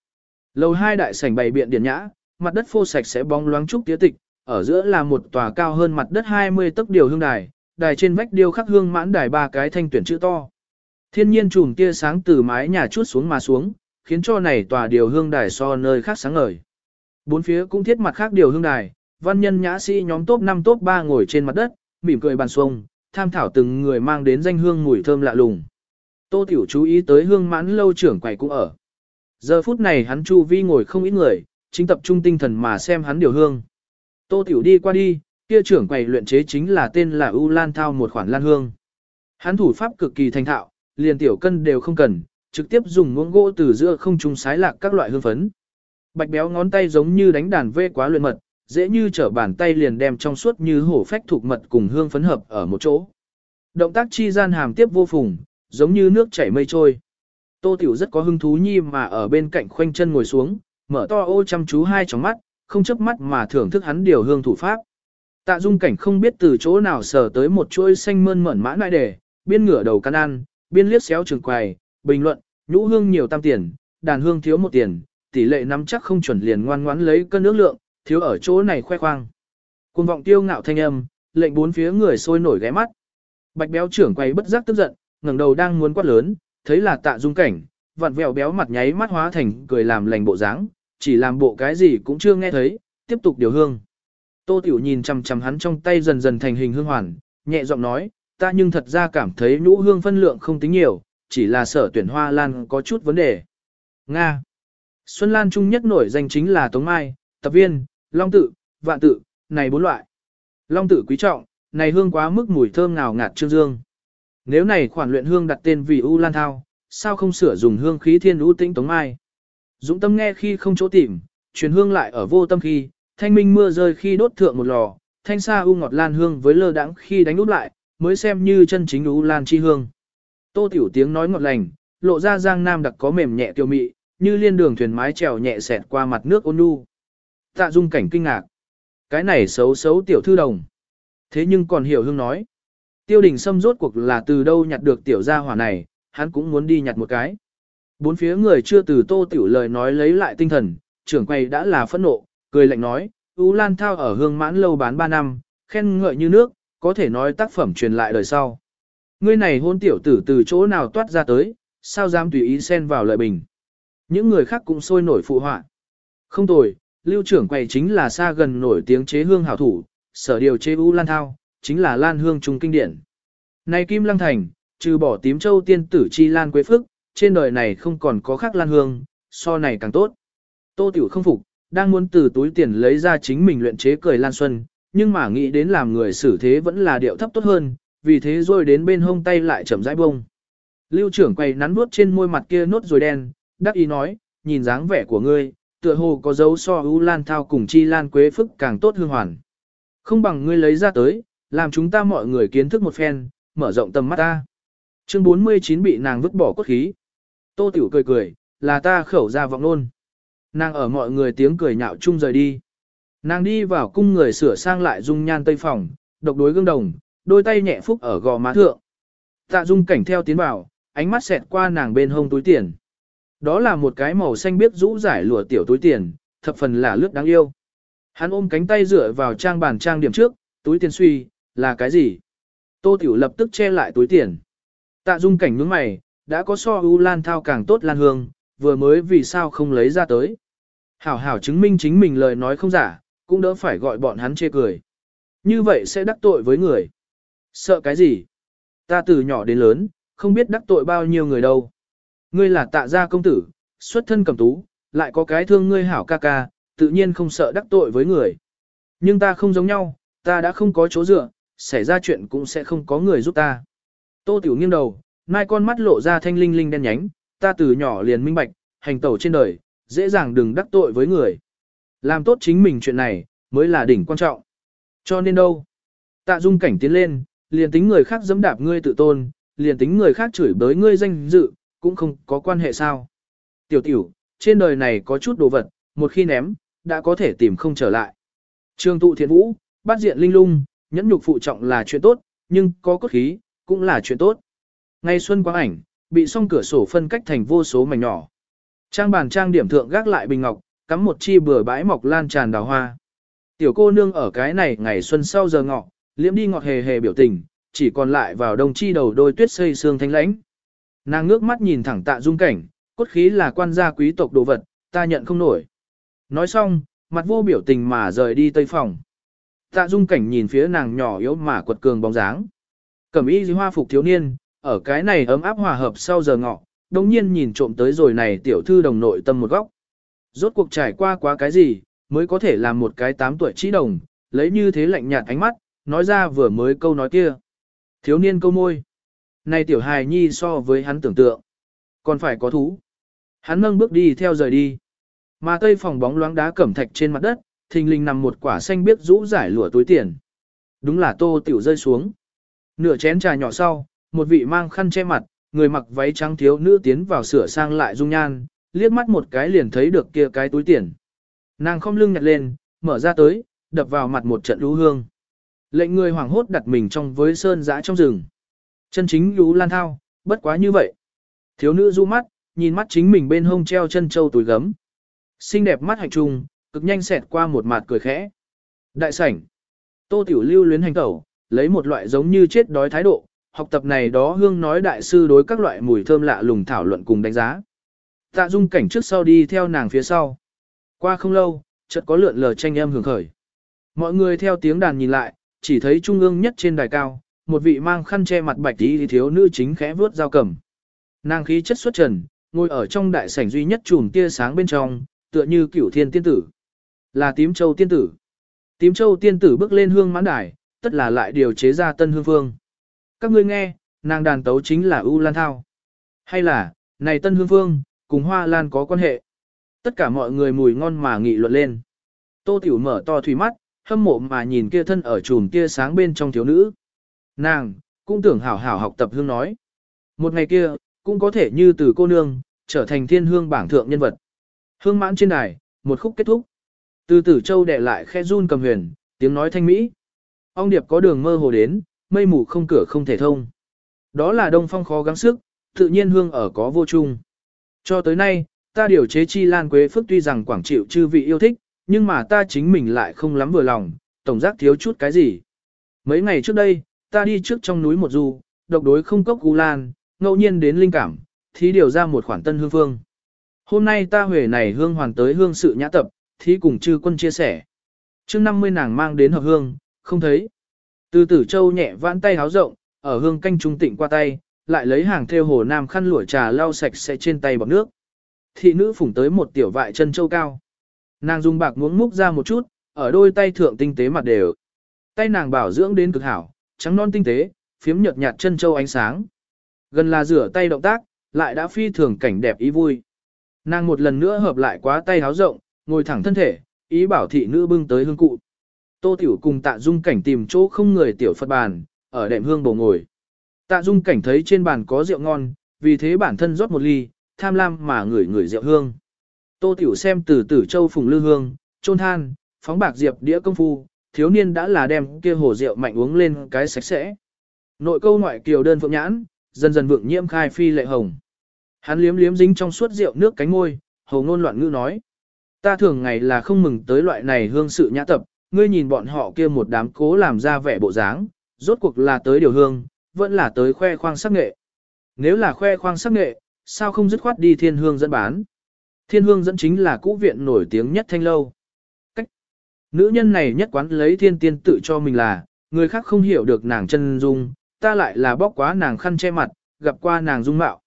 Lầu 2 đại sảnh bày biện điển nhã, mặt đất phô sạch sẽ bóng loáng trúc tía tịch, ở giữa là một tòa cao hơn mặt đất 20 tấc điều hương đài, đài trên vách điêu khắc hương mãn đài ba cái thanh tuyển chữ to. Thiên nhiên chùm tia sáng từ mái nhà chút xuống mà xuống, khiến cho này tòa điều hương đài so nơi khác sáng ngời. Bốn phía cũng thiết mặt khác điều hương đài, văn nhân nhã sĩ nhóm top 5 top 3 ngồi trên mặt đất, mỉm cười bàn xuông, tham thảo từng người mang đến danh hương mùi thơm lạ lùng. Tô Tiểu chú ý tới hương mãn lâu trưởng quầy cũng ở. Giờ phút này hắn chu vi ngồi không ít người, chính tập trung tinh thần mà xem hắn điều hương. Tô Tiểu đi qua đi, kia trưởng quầy luyện chế chính là tên là U Lan Thao một khoản lan hương. Hắn thủ pháp cực kỳ thành thạo, liền tiểu cân đều không cần, trực tiếp dùng muỗng gỗ từ giữa không trung sái lạc các loại hương phấn. Bạch béo ngón tay giống như đánh đàn vê quá luyện mật, dễ như trở bàn tay liền đem trong suốt như hổ phách thuộc mật cùng hương phấn hợp ở một chỗ. Động tác chi gian hàm tiếp vô phùng, giống như nước chảy mây trôi. Tô Tiểu rất có hứng thú nhi mà ở bên cạnh khoanh chân ngồi xuống, mở to ô chăm chú hai tròng mắt, không chớp mắt mà thưởng thức hắn điều hương thủ pháp. Tạ Dung Cảnh không biết từ chỗ nào sờ tới một chuỗi xanh mơn mởn mã nại đề, biên ngửa đầu căn ăn, biên liếc xéo trường quầy, bình luận, nhũ hương nhiều tam tiền, đàn hương thiếu một tiền, tỷ lệ nắm chắc không chuẩn liền ngoan ngoãn lấy cân nước lượng, thiếu ở chỗ này khoe khoang. Cuồng vọng tiêu ngạo thanh âm, lệnh bốn phía người sôi nổi ghé mắt. Bạch béo trưởng quay bất giác tức giận, ngẩng đầu đang muốn quát lớn, thấy là tạ dung cảnh, vặn vẹo béo mặt nháy mắt hóa thành cười làm lành bộ dáng, chỉ làm bộ cái gì cũng chưa nghe thấy, tiếp tục điều hương. Tô Tiểu nhìn chằm chằm hắn trong tay dần dần thành hình hương hoàn, nhẹ giọng nói, ta nhưng thật ra cảm thấy nhũ hương phân lượng không tính nhiều, chỉ là sở tuyển hoa lan có chút vấn đề. Nga Xuân Lan Trung nhất nổi danh chính là Tống Mai, Tập Viên, Long Tự, Vạn Tự, này bốn loại. Long Tự quý trọng, này hương quá mức mùi thơm ngào ngạt trương dương. Nếu này khoản luyện hương đặt tên vì U Lan Thao, sao không sửa dùng hương khí thiên U tĩnh Tống Mai? Dũng tâm nghe khi không chỗ tìm, truyền hương lại ở vô tâm khi, thanh minh mưa rơi khi đốt thượng một lò, thanh xa u ngọt lan hương với lơ đãng khi đánh úp lại, mới xem như chân chính U Lan chi hương. Tô tiểu tiếng nói ngọt lành, lộ ra giang nam đặc có mềm nhẹ tiêu mị, như liên đường thuyền mái trèo nhẹ xẹt qua mặt nước ôn nhu. Tạ dung cảnh kinh ngạc. Cái này xấu xấu tiểu thư đồng. Thế nhưng còn hiểu hương nói. Tiêu đình xâm rốt cuộc là từ đâu nhặt được tiểu gia hỏa này, hắn cũng muốn đi nhặt một cái. Bốn phía người chưa từ tô tiểu lời nói lấy lại tinh thần, trưởng quầy đã là phẫn nộ, cười lạnh nói, U Lan Thao ở hương mãn lâu bán 3 năm, khen ngợi như nước, có thể nói tác phẩm truyền lại đời sau. Ngươi này hôn tiểu tử từ chỗ nào toát ra tới, sao dám tùy ý xen vào lợi bình. Những người khác cũng sôi nổi phụ họa. Không tồi, lưu trưởng quầy chính là xa gần nổi tiếng chế hương hảo thủ, sở điều chế U Lan Thao, chính là Lan Hương Trung Kinh Điển. Này Kim Lăng Thành, trừ bỏ tím châu tiên tử chi Lan Quế Phức, trên đời này không còn có khác Lan Hương, so này càng tốt. Tô Tiểu không phục, đang muốn từ túi tiền lấy ra chính mình luyện chế cười Lan Xuân, nhưng mà nghĩ đến làm người xử thế vẫn là điệu thấp tốt hơn, vì thế rồi đến bên hông tay lại chậm rãi bông. Lưu trưởng quay nắn nuốt trên môi mặt kia nốt rồi đen, đắc ý nói, nhìn dáng vẻ của ngươi, tựa hồ có dấu so ưu lan thao cùng chi lan quế phức càng tốt hương hoàn. Không bằng ngươi lấy ra tới, làm chúng ta mọi người kiến thức một phen, mở rộng tầm mắt ta. Chương 49 bị nàng vứt bỏ cốt khí. Tô Tiểu cười cười, là ta khẩu ra vọng luôn. Nàng ở mọi người tiếng cười nhạo chung rời đi. Nàng đi vào cung người sửa sang lại dung nhan tây phòng, độc đối gương đồng, đôi tay nhẹ phúc ở gò má thượng. Tạ dung cảnh theo tiến vào, ánh mắt xẹt qua nàng bên hông túi tiền. Đó là một cái màu xanh biết rũ giải lụa tiểu túi tiền, thập phần là lướt đáng yêu. Hắn ôm cánh tay dựa vào trang bàn trang điểm trước, túi tiền suy, là cái gì? Tô Tiểu lập tức che lại túi tiền. Tạ dung cảnh nhướng mày, đã có so ưu lan thao càng tốt lan hương, vừa mới vì sao không lấy ra tới. Hảo hảo chứng minh chính mình lời nói không giả, cũng đỡ phải gọi bọn hắn chê cười. Như vậy sẽ đắc tội với người. Sợ cái gì? Ta từ nhỏ đến lớn, không biết đắc tội bao nhiêu người đâu. Ngươi là tạ gia công tử, xuất thân cầm tú, lại có cái thương ngươi hảo ca ca, tự nhiên không sợ đắc tội với người. Nhưng ta không giống nhau, ta đã không có chỗ dựa, xảy ra chuyện cũng sẽ không có người giúp ta. Tô Tiểu nghiêng đầu, mai con mắt lộ ra thanh linh linh đen nhánh, ta từ nhỏ liền minh bạch, hành tẩu trên đời, dễ dàng đừng đắc tội với người. Làm tốt chính mình chuyện này, mới là đỉnh quan trọng. Cho nên đâu? Tạ dung cảnh tiến lên, liền tính người khác dẫm đạp ngươi tự tôn, liền tính người khác chửi bới ngươi danh dự, cũng không có quan hệ sao. Tiểu tiểu, trên đời này có chút đồ vật, một khi ném, đã có thể tìm không trở lại. Trường tụ thiện vũ, bát diện linh lung, nhẫn nhục phụ trọng là chuyện tốt, nhưng có cốt khí, cũng là chuyện tốt. Ngay xuân quang ảnh, bị song cửa sổ phân cách thành vô số mảnh nhỏ. Trang bàn trang điểm thượng gác lại bình ngọc, cắm một chi bừa bãi mọc lan tràn đào hoa. Tiểu cô nương ở cái này ngày xuân sau giờ ngọ, liễm đi ngọt hề hề biểu tình, chỉ còn lại vào đồng chi đầu đôi tuyết xây xương thanh lãnh. Nàng ngước mắt nhìn thẳng tạ dung cảnh, cốt khí là quan gia quý tộc đồ vật, ta nhận không nổi. Nói xong, mặt vô biểu tình mà rời đi tây phòng. Tạ dung cảnh nhìn phía nàng nhỏ yếu mà quật cường bóng dáng. Cẩm y hoa phục thiếu niên, ở cái này ấm áp hòa hợp sau giờ ngọ, đồng nhiên nhìn trộm tới rồi này tiểu thư đồng nội tâm một góc. Rốt cuộc trải qua quá cái gì, mới có thể làm một cái tám tuổi trí đồng, lấy như thế lạnh nhạt ánh mắt, nói ra vừa mới câu nói kia. Thiếu niên câu môi. Này tiểu hài nhi so với hắn tưởng tượng. Còn phải có thú. Hắn nâng bước đi theo rời đi. Mà tây phòng bóng loáng đá cẩm thạch trên mặt đất, thình lình nằm một quả xanh biếc rũ giải lụa túi tiền. Đúng là tô tiểu rơi xuống. Nửa chén trà nhỏ sau, một vị mang khăn che mặt, người mặc váy trắng thiếu nữ tiến vào sửa sang lại dung nhan, liếc mắt một cái liền thấy được kia cái túi tiền. Nàng không lưng nhặt lên, mở ra tới, đập vào mặt một trận lũ hương. Lệnh người hoảng hốt đặt mình trong với sơn dã trong rừng. Chân chính lũ lan thao, bất quá như vậy. Thiếu nữ du mắt, nhìn mắt chính mình bên hông treo chân châu túi gấm. Xinh đẹp mắt hạnh trung, cực nhanh xẹt qua một mặt cười khẽ. Đại sảnh. Tô Tiểu Lưu luyến hành tẩu, lấy một loại giống như chết đói thái độ, học tập này đó hương nói đại sư đối các loại mùi thơm lạ lùng thảo luận cùng đánh giá. Tạ dung cảnh trước sau đi theo nàng phía sau. Qua không lâu, chợt có lượn lờ tranh âm hưởng khởi. Mọi người theo tiếng đàn nhìn lại, chỉ thấy trung ương nhất trên đài cao, một vị mang khăn che mặt bạch tí thiếu nữ chính khẽ vuốt dao cầm. Nàng khí chất xuất trần, ngồi ở trong đại sảnh duy nhất chùm tia sáng bên trong, tựa như cửu thiên tiên tử. Là tím châu tiên tử. Tím châu tiên tử bước lên hương mãn đài, tất là lại điều chế ra tân hương phương. Các ngươi nghe, nàng đàn tấu chính là U Lan Thao. Hay là, này tân hương phương, cùng hoa lan có quan hệ. Tất cả mọi người mùi ngon mà nghị luận lên. Tô Tiểu mở to thủy mắt, hâm mộ mà nhìn kia thân ở chùm tia sáng bên trong thiếu nữ. Nàng, cũng tưởng hảo hảo học tập hương nói. Một ngày kia, cũng có thể như từ cô nương, trở thành thiên hương bảng thượng nhân vật. Hương mãn trên đài, một khúc kết thúc. Từ tử châu đẻ lại khe run cầm huyền, tiếng nói thanh mỹ. Ông điệp có đường mơ hồ đến, mây mù không cửa không thể thông. Đó là đông phong khó gắng sức, tự nhiên hương ở có vô chung. Cho tới nay, ta điều chế chi lan quế phước tuy rằng quảng chịu chư vị yêu thích, nhưng mà ta chính mình lại không lắm vừa lòng, tổng giác thiếu chút cái gì. Mấy ngày trước đây, ta đi trước trong núi một du, độc đối không cốc gu lan, ngẫu nhiên đến linh cảm, thí điều ra một khoản tân hương phương. Hôm nay ta huề này hương hoàn tới hương sự nhã tập, thí cùng chư quân chia sẻ. chương 50 nàng mang đến hợp hương, không thấy. Từ tử châu nhẹ vãn tay háo rộng, ở hương canh trung tịnh qua tay, lại lấy hàng theo hồ nam khăn lụa trà lau sạch sẽ trên tay bọc nước. Thị nữ phủng tới một tiểu vại chân châu cao. Nàng dùng bạc muỗng múc ra một chút, ở đôi tay thượng tinh tế mặt đều. Tay nàng bảo dưỡng đến cực hảo, trắng non tinh tế, phiếm nhợt nhạt chân châu ánh sáng. Gần là rửa tay động tác, lại đã phi thường cảnh đẹp ý vui. Nàng một lần nữa hợp lại quá tay háo rộng, ngồi thẳng thân thể, ý bảo thị nữ bưng tới hương cụ. Tô Tiểu cùng tạ dung cảnh tìm chỗ không người tiểu Phật bàn, ở đệm hương bầu ngồi. Tạ dung cảnh thấy trên bàn có rượu ngon, vì thế bản thân rót một ly, tham lam mà ngửi ngửi rượu hương. Tô Tiểu xem từ tử châu phùng lư hương, trôn than, phóng bạc diệp đĩa công phu, thiếu niên đã là đem kia hồ rượu mạnh uống lên cái sạch sẽ. Nội câu ngoại kiều đơn phượng nhãn, dần dần vượng nhiễm khai phi lệ hồng. Hắn liếm liếm dính trong suốt rượu nước cánh ngôi, hồ ngôn loạn ngữ nói. Ta thường ngày là không mừng tới loại này hương sự nhã tập, ngươi nhìn bọn họ kia một đám cố làm ra vẻ bộ dáng, rốt cuộc là tới điều hương, vẫn là tới khoe khoang sắc nghệ. Nếu là khoe khoang sắc nghệ, sao không dứt khoát đi thiên hương dẫn bán? Thiên hương dẫn chính là cũ viện nổi tiếng nhất thanh lâu. Cách. Nữ nhân này nhất quán lấy thiên tiên tự cho mình là, người khác không hiểu được nàng chân dung, ta lại là bóc quá nàng khăn che mặt, gặp qua nàng dung mạo.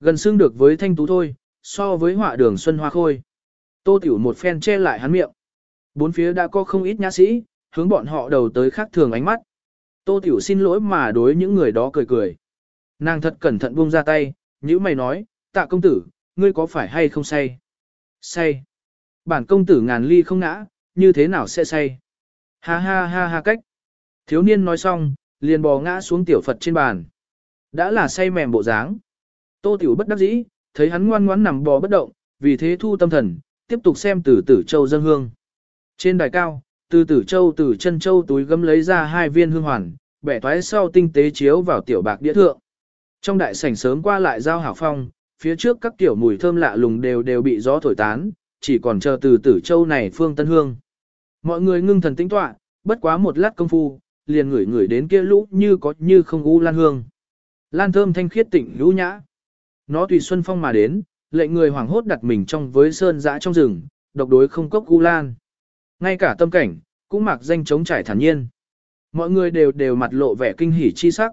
Gần xương được với thanh tú thôi, so với họa đường xuân hoa khôi. Tô tiểu một phen che lại hắn miệng. Bốn phía đã có không ít nhã sĩ, hướng bọn họ đầu tới khác thường ánh mắt. Tô Tiểu xin lỗi mà đối những người đó cười cười. Nàng thật cẩn thận buông ra tay, như mày nói, tạ công tử, ngươi có phải hay không say? Say. Bản công tử ngàn ly không ngã, như thế nào sẽ say? Ha ha ha ha cách. Thiếu niên nói xong, liền bò ngã xuống tiểu Phật trên bàn. Đã là say mềm bộ dáng. Tô Tiểu bất đắc dĩ, thấy hắn ngoan ngoãn nằm bò bất động, vì thế thu tâm thần, tiếp tục xem từ tử châu dân hương. Trên đài cao, từ tử châu từ chân châu túi gấm lấy ra hai viên hương hoàn, bẻ toái sau tinh tế chiếu vào tiểu bạc đĩa thượng. Trong đại sảnh sớm qua lại giao hảo phong, phía trước các tiểu mùi thơm lạ lùng đều đều bị gió thổi tán, chỉ còn chờ từ tử châu này phương tân hương. Mọi người ngưng thần tĩnh tọa, bất quá một lát công phu, liền ngửi ngửi đến kia lũ như có như không u lan hương. Lan thơm thanh khiết tịnh lũ nhã. Nó tùy xuân phong mà đến, lệnh người hoảng hốt đặt mình trong với sơn dã trong rừng, độc đối không cốc u lan. Ngay cả tâm cảnh, cũng mặc danh chống trải thản nhiên. Mọi người đều đều mặt lộ vẻ kinh hỉ chi sắc.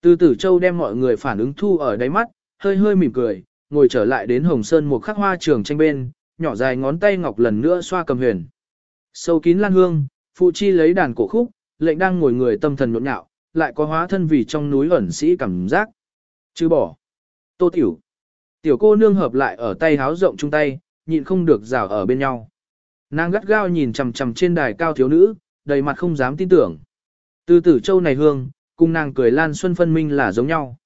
Từ tử châu đem mọi người phản ứng thu ở đáy mắt, hơi hơi mỉm cười, ngồi trở lại đến hồng sơn một khắc hoa trường tranh bên, nhỏ dài ngón tay ngọc lần nữa xoa cầm huyền. Sâu kín lan hương, phụ chi lấy đàn cổ khúc, lệnh đang ngồi người tâm thần nhộn nhạo, lại có hóa thân vì trong núi ẩn sĩ cảm giác. Chứ bỏ. Tô tiểu. Tiểu cô nương hợp lại ở tay háo rộng chung tay, nhịn không được rào ở bên nhau. Nàng gắt gao nhìn chằm chằm trên đài cao thiếu nữ, đầy mặt không dám tin tưởng. Từ tử châu này hương, cùng nàng cười lan xuân phân minh là giống nhau.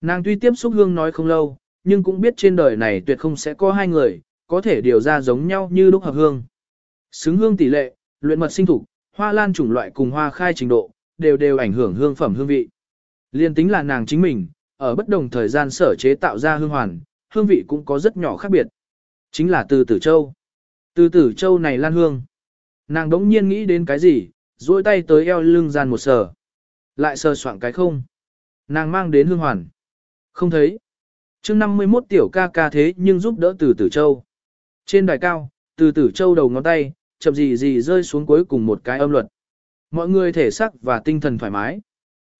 Nàng tuy tiếp xúc hương nói không lâu, nhưng cũng biết trên đời này tuyệt không sẽ có hai người, có thể điều ra giống nhau như lúc hợp hương. Xứng hương tỷ lệ, luyện mật sinh thủ, hoa lan chủng loại cùng hoa khai trình độ, đều đều ảnh hưởng hương phẩm hương vị. Liên tính là nàng chính mình, ở bất đồng thời gian sở chế tạo ra hương hoàn, hương vị cũng có rất nhỏ khác biệt. Chính là từ tử châu. Từ tử châu này lan hương. Nàng đống nhiên nghĩ đến cái gì, duỗi tay tới eo lưng gian một sờ. Lại sờ soạn cái không. Nàng mang đến hương hoàn. Không thấy. chương 51 tiểu ca ca thế nhưng giúp đỡ từ tử châu. Trên đài cao, từ tử châu đầu ngón tay, chậm gì gì rơi xuống cuối cùng một cái âm luật. Mọi người thể sắc và tinh thần thoải mái.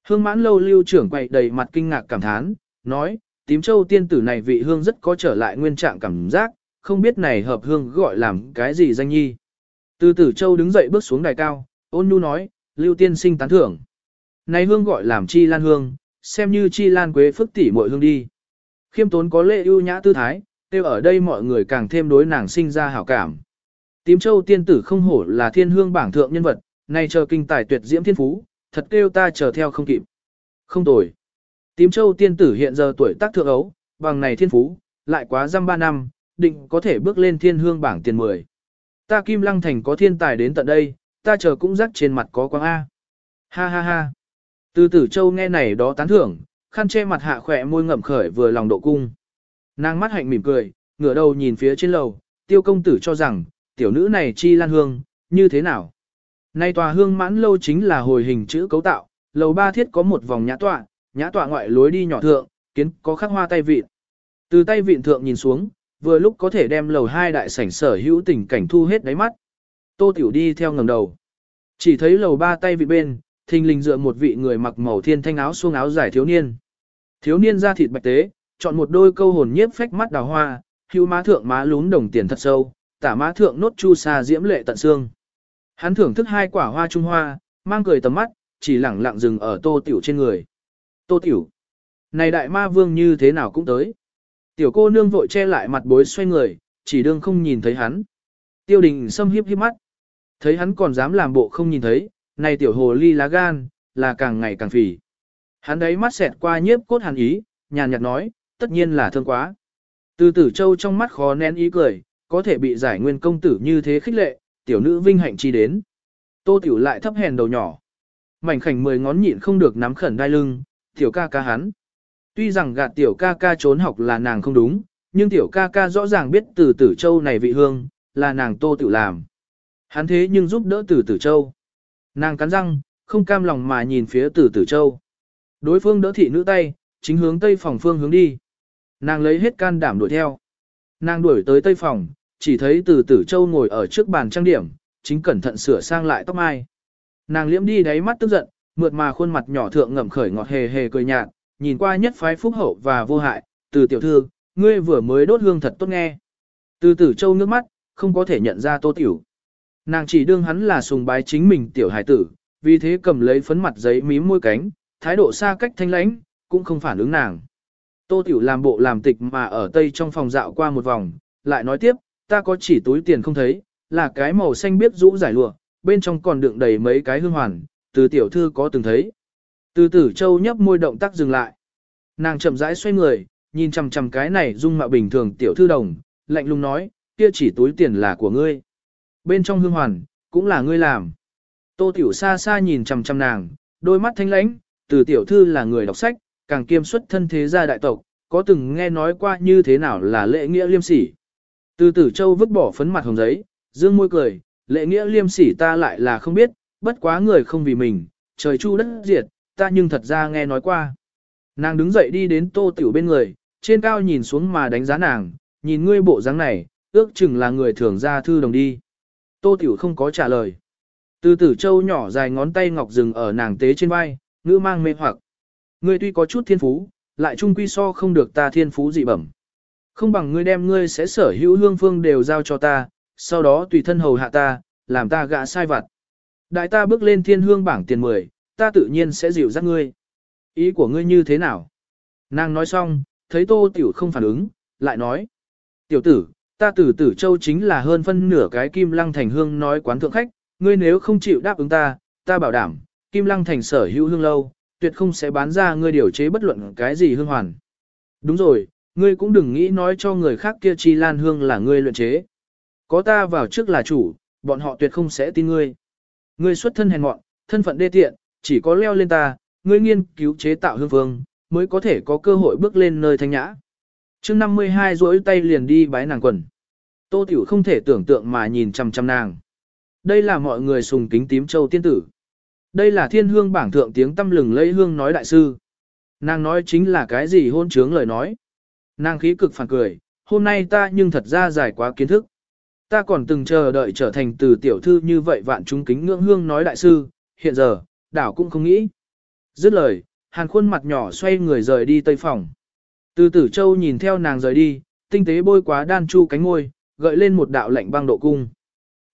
Hương mãn lâu lưu trưởng quậy đầy mặt kinh ngạc cảm thán, nói, tím châu tiên tử này vị hương rất có trở lại nguyên trạng cảm giác, không biết này hợp hương gọi làm cái gì danh nhi. Từ tử châu đứng dậy bước xuống đài cao, ôn nhu nói, lưu tiên sinh tán thưởng. Này hương gọi làm chi lan hương, xem như chi lan quế phức tỉ muội hương đi. Khiêm tốn có lệ ưu nhã tư thái, tiêu ở đây mọi người càng thêm đối nàng sinh ra hảo cảm. Tím châu tiên tử không hổ là thiên hương bảng thượng nhân vật, nay chờ kinh tài tuyệt diễm thiên phú, thật kêu ta chờ theo không kịp. Không tồi. Tím châu tiên tử hiện giờ tuổi tác thượng ấu, bằng này thiên phú, lại quá dăm ba năm, định có thể bước lên thiên hương bảng tiền 10. Ta kim lăng thành có thiên tài đến tận đây, ta chờ cũng rắc trên mặt có quang A. Ha ha ha. Từ tử châu nghe này đó tán thưởng, khăn che mặt hạ khỏe môi ngậm khởi vừa lòng độ cung. Nàng mắt hạnh mỉm cười, ngửa đầu nhìn phía trên lầu, tiêu công tử cho rằng, tiểu nữ này chi lan hương, như thế nào? Nay tòa hương mãn lâu chính là hồi hình chữ cấu tạo, lầu ba thiết có một vòng nhã tọa, nhã tọa ngoại lối đi nhỏ thượng, kiến có khắc hoa tay vịn. Từ tay vịn thượng nhìn xuống, vừa lúc có thể đem lầu hai đại sảnh sở hữu tình cảnh thu hết đáy mắt. Tô Tiểu đi theo ngầm đầu. Chỉ thấy lầu ba tay vị bên, thình lình dựa một vị người mặc màu thiên thanh áo xuông áo dài thiếu niên. Thiếu niên da thịt bạch tế, chọn một đôi câu hồn nhiếp phách mắt đào hoa, hưu má thượng má lún đồng tiền thật sâu, tả má thượng nốt chu sa diễm lệ tận xương. Hắn thưởng thức hai quả hoa trung hoa, mang cười tầm mắt, chỉ lẳng lặng dừng ở tô tiểu trên người. Tô tiểu. Này đại ma vương như thế nào cũng tới. Tiểu cô nương vội che lại mặt bối xoay người, chỉ đương không nhìn thấy hắn. Tiêu đình xâm hiếp hiếp mắt. Thấy hắn còn dám làm bộ không nhìn thấy, này tiểu hồ ly lá gan, là càng ngày càng phì. Hắn đấy mắt xẹt qua nhiếp cốt hàn ý, nhàn nhạt nói, tất nhiên là thương quá. Từ tử châu trong mắt khó nén ý cười, có thể bị giải nguyên công tử như thế khích lệ, tiểu nữ vinh hạnh chi đến. Tô tiểu lại thấp hèn đầu nhỏ. Mảnh khảnh mười ngón nhịn không được nắm khẩn đai lưng, tiểu ca ca hắn. Tuy rằng gạt tiểu ca ca trốn học là nàng không đúng, nhưng tiểu ca ca rõ ràng biết từ tử châu này vị hương, là nàng tô tự làm. Hắn thế nhưng giúp đỡ từ tử châu. Nàng cắn răng, không cam lòng mà nhìn phía từ tử châu. Đối phương đỡ thị nữ tay, chính hướng tây phòng phương hướng đi. Nàng lấy hết can đảm đuổi theo. Nàng đuổi tới tây phòng, chỉ thấy từ tử châu ngồi ở trước bàn trang điểm, chính cẩn thận sửa sang lại tóc mai. Nàng liễm đi đáy mắt tức giận, mượt mà khuôn mặt nhỏ thượng ngậm khởi ngọt hề hề cười nhạt, nhìn qua nhất phái phúc hậu và vô hại, từ tiểu thư, ngươi vừa mới đốt hương thật tốt nghe. Từ tử châu nước mắt, không có thể nhận ra tô tiểu. Nàng chỉ đương hắn là sùng bái chính mình tiểu hải tử, vì thế cầm lấy phấn mặt giấy mím môi cánh, thái độ xa cách thanh lãnh, cũng không phản ứng nàng. Tô Tiểu làm bộ làm tịch mà ở tây trong phòng dạo qua một vòng, lại nói tiếp, ta có chỉ túi tiền không thấy, là cái màu xanh biết rũ giải lụa, bên trong còn đựng đầy mấy cái hương hoàn, từ tiểu thư có từng thấy. Từ tử châu nhấp môi động tác dừng lại. Nàng chậm rãi xoay người, nhìn chằm chằm cái này dung mạo bình thường tiểu thư đồng, lạnh lùng nói, kia chỉ túi tiền là của ngươi. Bên trong hương hoàn, cũng là ngươi làm. Tô tiểu xa xa nhìn chằm chằm nàng, đôi mắt thanh lãnh, từ tiểu thư là người đọc sách, càng kiêm xuất thân thế gia đại tộc, có từng nghe nói qua như thế nào là lễ nghĩa liêm sỉ. Từ tử châu vứt bỏ phấn mặt hồng giấy, dương môi cười, lễ nghĩa liêm sỉ ta lại là không biết, bất quá người không vì mình, trời chu đất diệt, ta nhưng thật ra nghe nói qua. Nàng đứng dậy đi đến tô tiểu bên người, trên cao nhìn xuống mà đánh giá nàng, nhìn ngươi bộ dáng này, ước chừng là người thường ra thư đồng đi. Tô tiểu không có trả lời. Từ tử châu nhỏ dài ngón tay ngọc rừng ở nàng tế trên vai, ngữ mang mê hoặc. Ngươi tuy có chút thiên phú, lại trung quy so không được ta thiên phú dị bẩm. Không bằng ngươi đem ngươi sẽ sở hữu hương phương đều giao cho ta, sau đó tùy thân hầu hạ ta, làm ta gã sai vặt. Đại ta bước lên thiên hương bảng tiền 10, ta tự nhiên sẽ dịu dắt ngươi. Ý của ngươi như thế nào? Nàng nói xong, thấy tô tiểu không phản ứng, lại nói. Tiểu tử, ta tử tử châu chính là hơn phân nửa cái kim lăng thành hương nói quán thượng khách, ngươi nếu không chịu đáp ứng ta, ta bảo đảm, kim lăng thành sở hữu hương lâu, tuyệt không sẽ bán ra ngươi điều chế bất luận cái gì hương hoàn. Đúng rồi, ngươi cũng đừng nghĩ nói cho người khác kia chi lan hương là ngươi luyện chế. Có ta vào trước là chủ, bọn họ tuyệt không sẽ tin ngươi. Ngươi xuất thân hèn mọn, thân phận đê tiện, chỉ có leo lên ta, ngươi nghiên cứu chế tạo hương phương, mới có thể có cơ hội bước lên nơi thanh nhã. chương 52 rỗi tay liền đi bái nàng quần. Tô Tiểu không thể tưởng tượng mà nhìn chăm chăm nàng. Đây là mọi người sùng kính tím châu tiên tử. Đây là thiên hương bảng thượng tiếng tâm lừng lẫy hương nói đại sư. Nàng nói chính là cái gì hôn trướng lời nói. Nàng khí cực phản cười, hôm nay ta nhưng thật ra giải quá kiến thức. Ta còn từng chờ đợi trở thành từ tiểu thư như vậy vạn chúng kính ngưỡng hương nói đại sư, hiện giờ, đảo cũng không nghĩ. Dứt lời, hàn khuôn mặt nhỏ xoay người rời đi tây phòng. Từ tử châu nhìn theo nàng rời đi, tinh tế bôi quá đan chu cánh ngôi, gợi lên một đạo lạnh băng độ cung.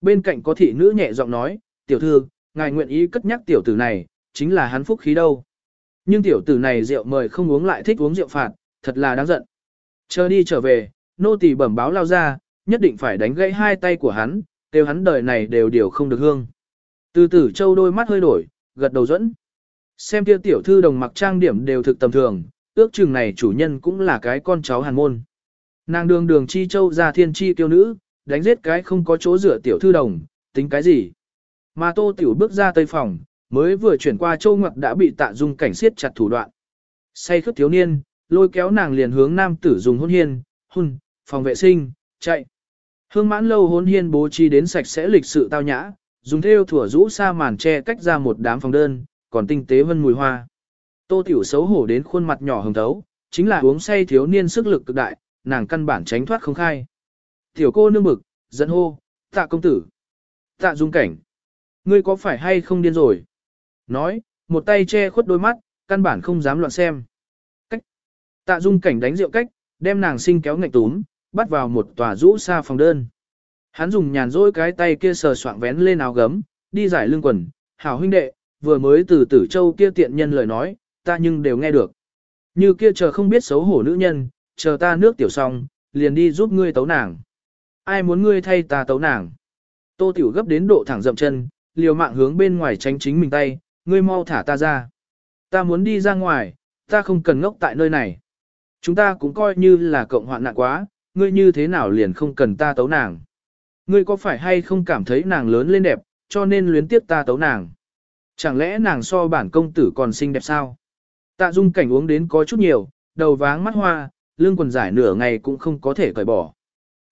Bên cạnh có thị nữ nhẹ giọng nói, tiểu thư, ngài nguyện ý cất nhắc tiểu tử này, chính là hắn phúc khí đâu. Nhưng tiểu tử này rượu mời không uống lại thích uống rượu phạt, thật là đáng giận. Chờ đi trở về, nô tỳ bẩm báo lao ra, nhất định phải đánh gãy hai tay của hắn, kêu hắn đời này đều điều không được hương. Từ tử châu đôi mắt hơi đổi, gật đầu dẫn. Xem kia tiểu thư đồng mặc trang điểm đều thực tầm thường, ước chừng này chủ nhân cũng là cái con cháu hàn môn. Nàng đường đường chi châu ra thiên chi tiêu nữ, đánh giết cái không có chỗ rửa tiểu thư đồng, tính cái gì. Mà tô tiểu bước ra tây phòng, mới vừa chuyển qua châu ngoặc đã bị tạ dung cảnh siết chặt thủ đoạn. Say khướt thiếu niên, lôi kéo nàng liền hướng nam tử dùng hôn hiên, hun, phòng vệ sinh, chạy. Hương mãn lâu hôn hiên bố trí đến sạch sẽ lịch sự tao nhã, dùng theo thủa rũ sa màn che cách ra một đám phòng đơn, còn tinh tế vân mùi hoa. Tô tiểu xấu hổ đến khuôn mặt nhỏ hồng thấu, chính là uống say thiếu niên sức lực cực đại, nàng căn bản tránh thoát không khai. Tiểu cô nương mực, dẫn hô, tạ công tử, tạ dung cảnh. Ngươi có phải hay không điên rồi? Nói, một tay che khuất đôi mắt, căn bản không dám loạn xem. Cách. Tạ dung cảnh đánh rượu cách, đem nàng sinh kéo ngạch túm, bắt vào một tòa rũ xa phòng đơn. Hắn dùng nhàn rỗi cái tay kia sờ soạng vén lên áo gấm, đi giải lưng quần, hảo huynh đệ, vừa mới từ tử châu kia tiện nhân lời nói, ta nhưng đều nghe được. Như kia chờ không biết xấu hổ nữ nhân, chờ ta nước tiểu xong, liền đi giúp ngươi tấu nàng. Ai muốn ngươi thay ta tấu nàng? Tô tiểu gấp đến độ thẳng dậm chân, liều mạng hướng bên ngoài tránh chính mình tay, ngươi mau thả ta ra. Ta muốn đi ra ngoài, ta không cần ngốc tại nơi này. Chúng ta cũng coi như là cộng hoạn nạn quá, ngươi như thế nào liền không cần ta tấu nàng. Ngươi có phải hay không cảm thấy nàng lớn lên đẹp, cho nên luyến tiếp ta tấu nàng. Chẳng lẽ nàng so bản công tử còn xinh đẹp sao? Tạ dung cảnh uống đến có chút nhiều, đầu váng mắt hoa, lương quần giải nửa ngày cũng không có thể cởi bỏ.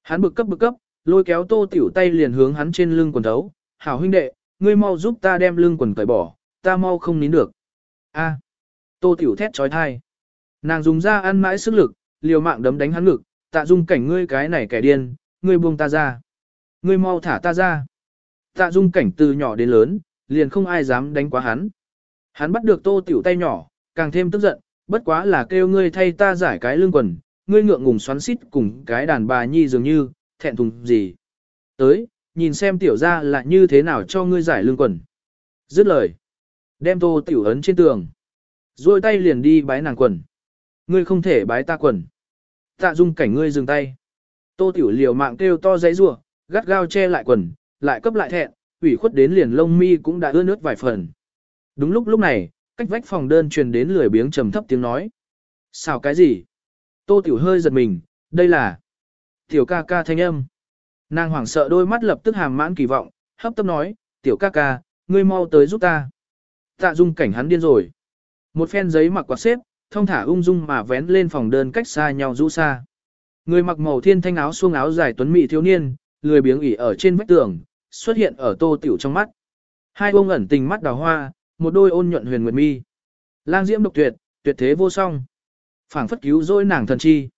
Hắn bực cấp bực cấp, lôi kéo tô tiểu tay liền hướng hắn trên lưng quần thấu. Hảo huynh đệ, ngươi mau giúp ta đem lưng quần cởi bỏ, ta mau không nín được. A. Tô Tiểu thét trói thai. Nàng dùng ra ăn mãi sức lực, liều mạng đấm đánh hắn ngực, tạ dung cảnh ngươi cái này kẻ điên, ngươi buông ta ra. Ngươi mau thả ta ra. Tạ dung cảnh từ nhỏ đến lớn, liền không ai dám đánh quá hắn. Hắn bắt được tô tiểu tay nhỏ, càng thêm tức giận, bất quá là kêu ngươi thay ta giải cái lương quần, ngươi ngượng ngùng xoắn xít cùng cái đàn bà nhi dường như, thẹn thùng gì. Tới, nhìn xem tiểu ra là như thế nào cho ngươi giải lương quần. Dứt lời. Đem tô tiểu ấn trên tường. Rồi tay liền đi bái nàng quần. Ngươi không thể bái ta quần. Tạ dung cảnh ngươi dừng tay. Tô tiểu liều mạng kêu to dãy rủa gắt gao che lại quần, lại cấp lại thẹn, ủy khuất đến liền lông mi cũng đã ướt nước vài phần. Đúng lúc lúc này, cách vách phòng đơn truyền đến lười biếng trầm thấp tiếng nói. Sao cái gì? Tô tiểu hơi giật mình, đây là tiểu ca ca thanh âm. Nàng hoảng sợ đôi mắt lập tức hàm mãn kỳ vọng, hấp tấp nói, tiểu ca ca, ngươi mau tới giúp ta. Tạ dung cảnh hắn điên rồi. Một phen giấy mặc quạt xếp, thông thả ung dung mà vén lên phòng đơn cách xa nhau rũ xa. Người mặc màu thiên thanh áo xuông áo dài tuấn mỹ thiếu niên, lười biếng ỉ ở trên vách tường, xuất hiện ở tô tiểu trong mắt. Hai bông ẩn tình mắt đào hoa, một đôi ôn nhuận huyền nguyệt mi. Lang diễm độc tuyệt, tuyệt thế vô song. phảng phất cứu rỗi nàng thần chi.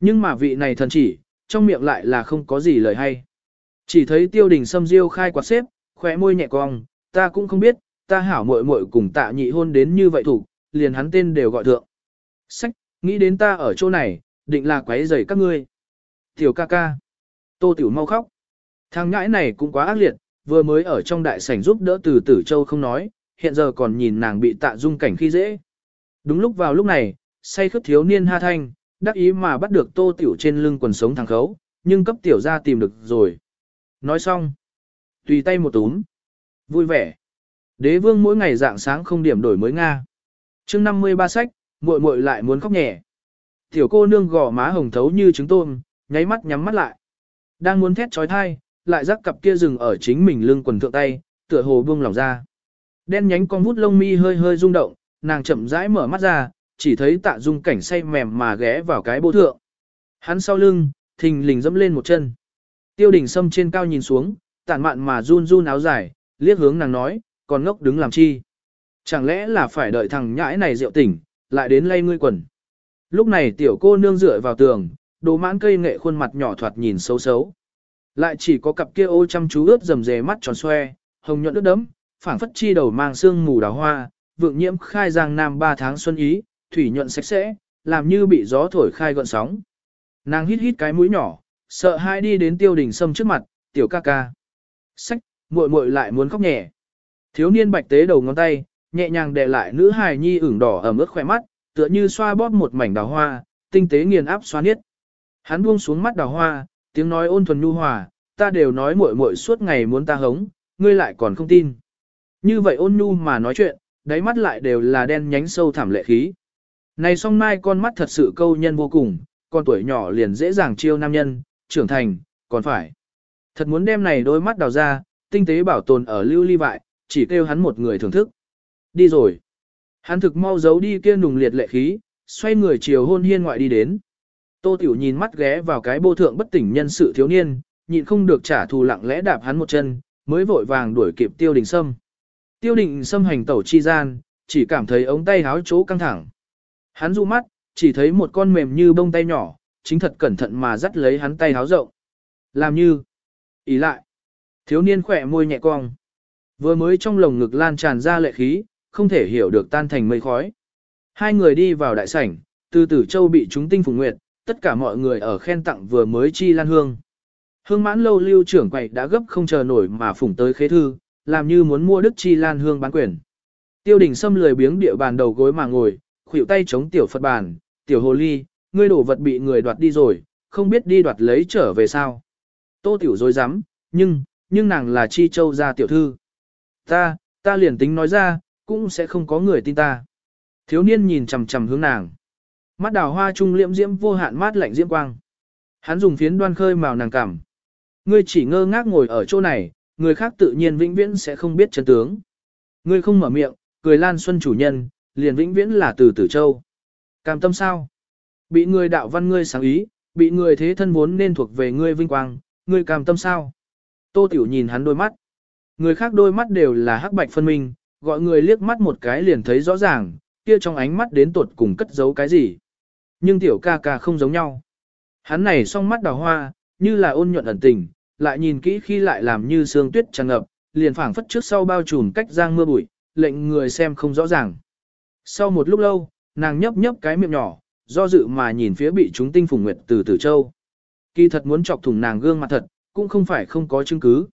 Nhưng mà vị này thần chỉ, trong miệng lại là không có gì lời hay. Chỉ thấy tiêu đình xâm diêu khai quạt xếp, khóe môi nhẹ cong, ta cũng không biết, ta hảo muội muội cùng tạ nhị hôn đến như vậy thủ, liền hắn tên đều gọi thượng. Sách, nghĩ đến ta ở chỗ này, định là quấy rầy các ngươi. Tiểu ca ca. Tô tiểu mau khóc. Thằng ngãi này cũng quá ác liệt, vừa mới ở trong đại sảnh giúp đỡ từ tử châu không nói, hiện giờ còn nhìn nàng bị tạ dung cảnh khi dễ. Đúng lúc vào lúc này, say khướt thiếu niên ha thanh, đắc ý mà bắt được tô tiểu trên lưng quần sống thằng khấu, nhưng cấp tiểu ra tìm được rồi. Nói xong, tùy tay một túm, vui vẻ. Đế vương mỗi ngày dạng sáng không điểm đổi mới Nga. chương 53 sách, muội muội lại muốn khóc nhẹ. Tiểu cô nương gò má hồng thấu như trứng tôm, nháy mắt nhắm mắt lại. Đang muốn thét trói thai, lại rắc cặp kia rừng ở chính mình lưng quần thượng tay, tựa hồ buông lỏng ra. Đen nhánh con vút lông mi hơi hơi rung động, nàng chậm rãi mở mắt ra, chỉ thấy tạ dung cảnh say mềm mà ghé vào cái bố thượng. Hắn sau lưng, thình lình dẫm lên một chân. Tiêu đình sâm trên cao nhìn xuống, tản mạn mà run run áo dài, liếc hướng nàng nói, còn ngốc đứng làm chi. Chẳng lẽ là phải đợi thằng nhãi này rượu tỉnh, lại đến lay ngươi quần. Lúc này tiểu cô nương dựa vào tường, đồ mãn cây nghệ khuôn mặt nhỏ thoạt nhìn xấu xấu. Lại chỉ có cặp kia ô chăm chú ướt dầm dề mắt tròn xoe, hồng nhuận ướt đấm, phảng phất chi đầu mang sương mù đào hoa, vượng nhiễm khai giang nam ba tháng xuân ý, thủy nhuận sạch sẽ, làm như bị gió thổi khai gọn sóng. Nàng hít hít cái mũi nhỏ, sợ hai đi đến tiêu đình sâm trước mặt, tiểu ca ca. Sách, muội muội lại muốn khóc nhẹ. Thiếu niên bạch tế đầu ngón tay, nhẹ nhàng đè lại nữ hài nhi ửng đỏ ở ướt khỏe mắt, tựa như xoa bóp một mảnh đào hoa, tinh tế nghiền áp xoa niết. Hắn buông xuống mắt đào hoa, tiếng nói ôn thuần nhu hòa, ta đều nói muội muội suốt ngày muốn ta hống, ngươi lại còn không tin. Như vậy ôn nhu mà nói chuyện, đáy mắt lại đều là đen nhánh sâu thẳm lệ khí. Này song mai con mắt thật sự câu nhân vô cùng, con tuổi nhỏ liền dễ dàng chiêu nam nhân, trưởng thành, còn phải. Thật muốn đem này đôi mắt đào ra, tinh tế bảo tồn ở lưu ly vại, chỉ kêu hắn một người thưởng thức. Đi rồi. Hắn thực mau giấu đi kia nùng liệt lệ khí, xoay người chiều hôn hiên ngoại đi đến. Tô Tiểu nhìn mắt ghé vào cái bô thượng bất tỉnh nhân sự thiếu niên, nhịn không được trả thù lặng lẽ đạp hắn một chân, mới vội vàng đuổi kịp tiêu đình sâm. Tiêu đình sâm hành tẩu chi gian, chỉ cảm thấy ống tay háo chỗ căng thẳng. Hắn du mắt, chỉ thấy một con mềm như bông tay nhỏ, chính thật cẩn thận mà dắt lấy hắn tay háo rộng. Làm như, ý lại, thiếu niên khỏe môi nhẹ cong. Vừa mới trong lồng ngực lan tràn ra lệ khí, không thể hiểu được tan thành mây khói. Hai người đi vào đại sảnh, từ tử châu bị chúng tinh phùng nguyệt, tất cả mọi người ở khen tặng vừa mới chi lan hương. Hương mãn lâu lưu trưởng quầy đã gấp không chờ nổi mà phủng tới khế thư, làm như muốn mua đức chi lan hương bán quyền. Tiêu đình xâm lười biếng địa bàn đầu gối mà ngồi, khuỷu tay chống tiểu Phật bàn, tiểu hồ ly, ngươi đổ vật bị người đoạt đi rồi, không biết đi đoạt lấy trở về sao. Tô tiểu dối rắm nhưng, nhưng nàng là chi châu gia tiểu thư. Ta, ta liền tính nói ra, cũng sẽ không có người tin ta. Thiếu niên nhìn chằm chằm hướng nàng. Mắt đào hoa trung liễm diễm vô hạn mát lạnh diễm quang. Hắn dùng phiến đoan khơi màu nàng cảm. Ngươi chỉ ngơ ngác ngồi ở chỗ này, người khác tự nhiên vĩnh viễn sẽ không biết chân tướng. Ngươi không mở miệng, cười lan xuân chủ nhân, liền vĩnh viễn là từ tử châu. Cam tâm sao? Bị người đạo văn ngươi sáng ý, bị người thế thân vốn nên thuộc về ngươi vinh quang, ngươi cam tâm sao? Tô Tiểu nhìn hắn đôi mắt. Người khác đôi mắt đều là hắc bạch phân minh, gọi người liếc mắt một cái liền thấy rõ ràng, kia trong ánh mắt đến tột cùng cất giấu cái gì. Nhưng tiểu ca ca không giống nhau. Hắn này song mắt đào hoa, như là ôn nhuận ẩn tình, lại nhìn kỹ khi lại làm như sương tuyết tràn ngập, liền phảng phất trước sau bao trùm cách giang mưa bụi, lệnh người xem không rõ ràng. Sau một lúc lâu, nàng nhấp nhấp cái miệng nhỏ, do dự mà nhìn phía bị chúng tinh phùng nguyệt từ Tử Châu. Kỳ thật muốn chọc thủng nàng gương mặt thật, cũng không phải không có chứng cứ.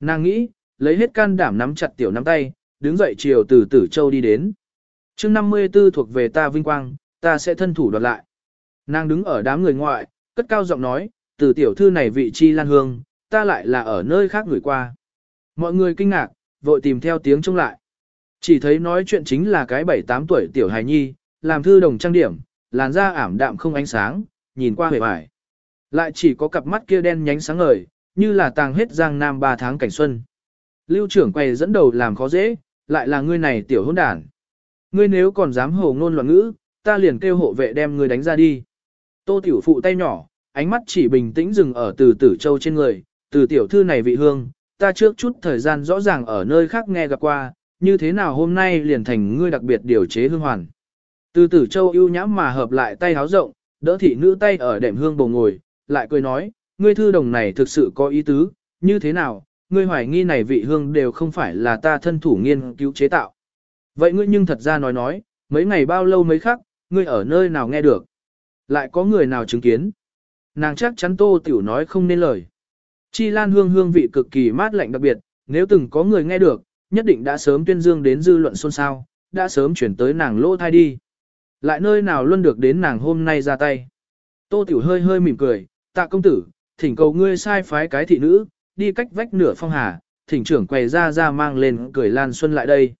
Nàng nghĩ, lấy hết can đảm nắm chặt tiểu nắm tay, đứng dậy chiều từ tử châu đi đến. chương 54 thuộc về ta vinh quang, ta sẽ thân thủ đoạt lại. Nàng đứng ở đám người ngoại, cất cao giọng nói, từ tiểu thư này vị chi lan hương, ta lại là ở nơi khác gửi qua. Mọi người kinh ngạc, vội tìm theo tiếng trông lại. Chỉ thấy nói chuyện chính là cái 7-8 tuổi tiểu hài nhi, làm thư đồng trang điểm, làn da ảm đạm không ánh sáng, nhìn qua hề vải. Lại chỉ có cặp mắt kia đen nhánh sáng ngời, như là tàng hết giang nam 3 tháng cảnh xuân. Lưu trưởng quay dẫn đầu làm khó dễ, lại là ngươi này tiểu hôn đản. Ngươi nếu còn dám hồ ngôn loạn ngữ, ta liền kêu hộ vệ đem ngươi đánh ra đi. Tô tiểu phụ tay nhỏ, ánh mắt chỉ bình tĩnh dừng ở từ tử châu trên người, từ tiểu thư này vị hương, ta trước chút thời gian rõ ràng ở nơi khác nghe gặp qua, như thế nào hôm nay liền thành ngươi đặc biệt điều chế hương hoàn. Từ tử châu ưu nhãm mà hợp lại tay háo rộng, đỡ thị nữ tay ở đệm hương bầu ngồi, lại cười nói, ngươi thư đồng này thực sự có ý tứ, như thế nào, ngươi hoài nghi này vị hương đều không phải là ta thân thủ nghiên cứu chế tạo. Vậy ngươi nhưng thật ra nói nói, mấy ngày bao lâu mấy khắc, ngươi ở nơi nào nghe được? Lại có người nào chứng kiến? Nàng chắc chắn tô tiểu nói không nên lời. Chi lan hương hương vị cực kỳ mát lạnh đặc biệt, nếu từng có người nghe được, nhất định đã sớm tuyên dương đến dư luận xôn xao, đã sớm chuyển tới nàng lỗ thai đi. Lại nơi nào luôn được đến nàng hôm nay ra tay. Tô tiểu hơi hơi mỉm cười, tạ công tử, thỉnh cầu ngươi sai phái cái thị nữ, đi cách vách nửa phong hà, thỉnh trưởng quầy ra ra mang lên cười lan xuân lại đây.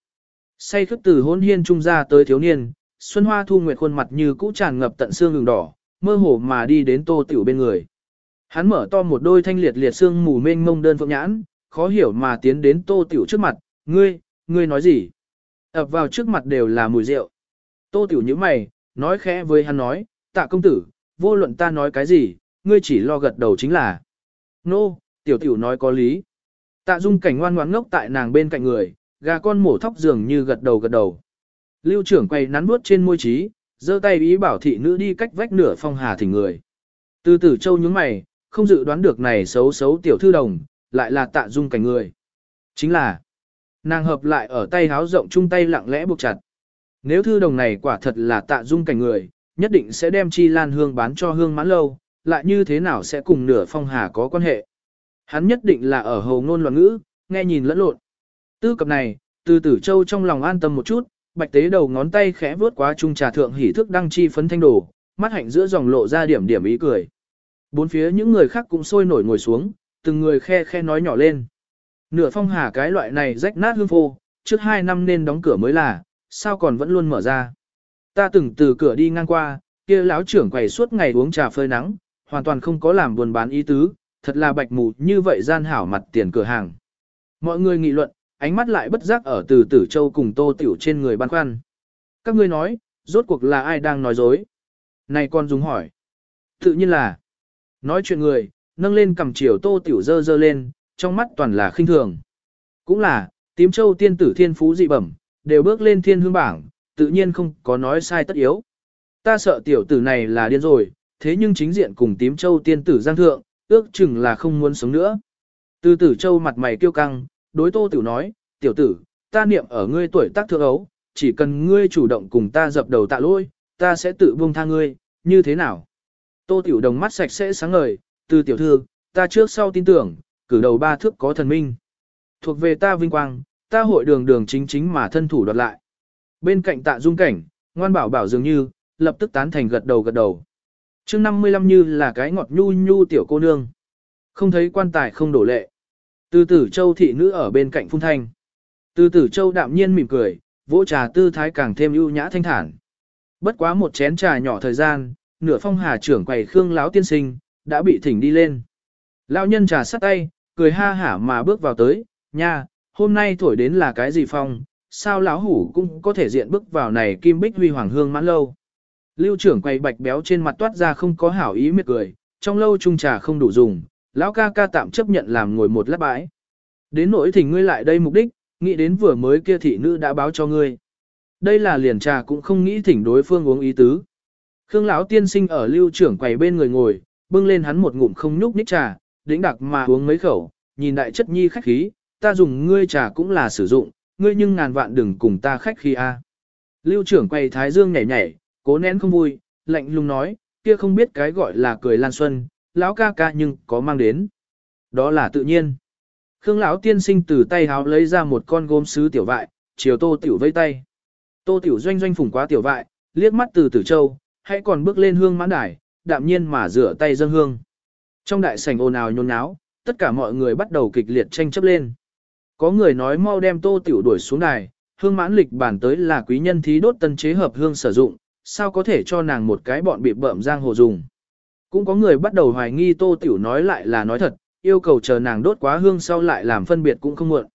Say khức từ hôn hiên trung ra tới thiếu niên, xuân hoa thu nguyệt khuôn mặt như cũ tràn ngập tận xương ngừng đỏ, mơ hồ mà đi đến tô tiểu bên người. Hắn mở to một đôi thanh liệt liệt xương mù mênh mông đơn phượng nhãn, khó hiểu mà tiến đến tô tiểu trước mặt, ngươi, ngươi nói gì? ập vào trước mặt đều là mùi rượu. Tô tiểu như mày, nói khẽ với hắn nói, tạ công tử, vô luận ta nói cái gì, ngươi chỉ lo gật đầu chính là. Nô, no, tiểu tiểu nói có lý. Tạ dung cảnh ngoan ngoãn ngốc tại nàng bên cạnh người, gà con mổ thóc dường như gật đầu gật đầu. Lưu trưởng quay nắn bước trên môi trí, giơ tay ý bảo thị nữ đi cách vách nửa phong hà thỉnh người. Từ tử châu nhướng mày, không dự đoán được này xấu xấu tiểu thư đồng, lại là tạ dung cảnh người. Chính là, nàng hợp lại ở tay háo rộng chung tay lặng lẽ buộc chặt. Nếu thư đồng này quả thật là tạ dung cảnh người, nhất định sẽ đem chi lan hương bán cho hương mãn lâu, lại như thế nào sẽ cùng nửa phong hà có quan hệ. Hắn nhất định là ở hầu ngôn loạn ngữ, nghe nhìn lẫn lộn. Tư cập này, từ tử châu trong lòng an tâm một chút, bạch tế đầu ngón tay khẽ vướt qua trung trà thượng hỉ thức đăng chi phấn thanh đồ, mắt hạnh giữa dòng lộ ra điểm điểm ý cười. Bốn phía những người khác cũng sôi nổi ngồi xuống, từng người khe khe nói nhỏ lên. Nửa phong hà cái loại này rách nát hương phô, trước hai năm nên đóng cửa mới là, sao còn vẫn luôn mở ra. Ta từng từ cửa đi ngang qua, kia lão trưởng quầy suốt ngày uống trà phơi nắng, hoàn toàn không có làm buồn bán ý tứ, thật là bạch mù như vậy gian hảo mặt tiền cửa hàng. Mọi người nghị luận, ánh mắt lại bất giác ở từ tử châu cùng tô tiểu trên người băn khoăn. Các ngươi nói, rốt cuộc là ai đang nói dối? Này con dùng hỏi. Tự nhiên là, nói chuyện người, nâng lên cầm chiều tô tiểu dơ dơ lên, trong mắt toàn là khinh thường. Cũng là, tím châu tiên tử thiên phú dị bẩm, đều bước lên thiên hương bảng, tự nhiên không có nói sai tất yếu. Ta sợ tiểu tử này là điên rồi, thế nhưng chính diện cùng tím châu tiên tử giang thượng, ước chừng là không muốn sống nữa. Từ tử châu mặt mày kiêu căng, đối tô tiểu nói, tiểu tử, ta niệm ở ngươi tuổi tác thượng ấu, chỉ cần ngươi chủ động cùng ta dập đầu tạ lỗi, ta sẽ tự buông tha ngươi, như thế nào? Tô tiểu đồng mắt sạch sẽ sáng ngời, từ tiểu thư, ta trước sau tin tưởng, cử đầu ba thước có thần minh. Thuộc về ta vinh quang, ta hội đường đường chính chính mà thân thủ đoạt lại. Bên cạnh tạ dung cảnh, ngoan bảo bảo dường như, lập tức tán thành gật đầu gật đầu. chương 55 như là cái ngọt nhu nhu tiểu cô nương. Không thấy quan tài không đổ lệ. Từ tử châu thị nữ ở bên cạnh phun thanh. Từ tử châu đạm nhiên mỉm cười, vỗ trà tư thái càng thêm ưu nhã thanh thản. Bất quá một chén trà nhỏ thời gian, nửa phong hà trưởng quầy khương láo tiên sinh, đã bị thỉnh đi lên. Lão nhân trà sắt tay, cười ha hả mà bước vào tới, nha, hôm nay thổi đến là cái gì phong, sao lão hủ cũng có thể diện bước vào này kim bích huy hoàng hương mãn lâu. Lưu trưởng quầy bạch béo trên mặt toát ra không có hảo ý miệt cười, trong lâu trung trà không đủ dùng, lão ca ca tạm chấp nhận làm ngồi một lát bãi. Đến nỗi thỉnh ngươi lại đây mục đích, nghĩ đến vừa mới kia thị nữ đã báo cho ngươi. Đây là liền trà cũng không nghĩ thỉnh đối phương uống ý tứ. Khương lão tiên sinh ở lưu trưởng quầy bên người ngồi, bưng lên hắn một ngụm không nhúc nhích trà, đĩnh đặc mà uống mấy khẩu, nhìn đại chất nhi khách khí, ta dùng ngươi trà cũng là sử dụng, ngươi nhưng ngàn vạn đừng cùng ta khách khí a. Lưu trưởng quầy thái dương nhảy nhảy, cố nén không vui, lạnh lùng nói, kia không biết cái gọi là cười lan xuân, lão ca ca nhưng có mang đến. Đó là tự nhiên. Khương lão tiên sinh từ tay háo lấy ra một con gốm sứ tiểu vại, chiều Tô Tiểu vây tay. Tô Tiểu doanh doanh phủng quá tiểu vại, liếc mắt từ Tử Châu, hãy còn bước lên hương mãn đài, đạm nhiên mà rửa tay dâng hương. Trong đại sảnh ồn ào nhôn náo, tất cả mọi người bắt đầu kịch liệt tranh chấp lên. Có người nói mau đem Tô Tiểu đuổi xuống đài, hương mãn lịch bản tới là quý nhân thí đốt tân chế hợp hương sử dụng, sao có thể cho nàng một cái bọn bị bợm giang hồ dùng. Cũng có người bắt đầu hoài nghi Tô Tiểu nói lại là nói thật, yêu cầu chờ nàng đốt quá hương sau lại làm phân biệt cũng không muộn.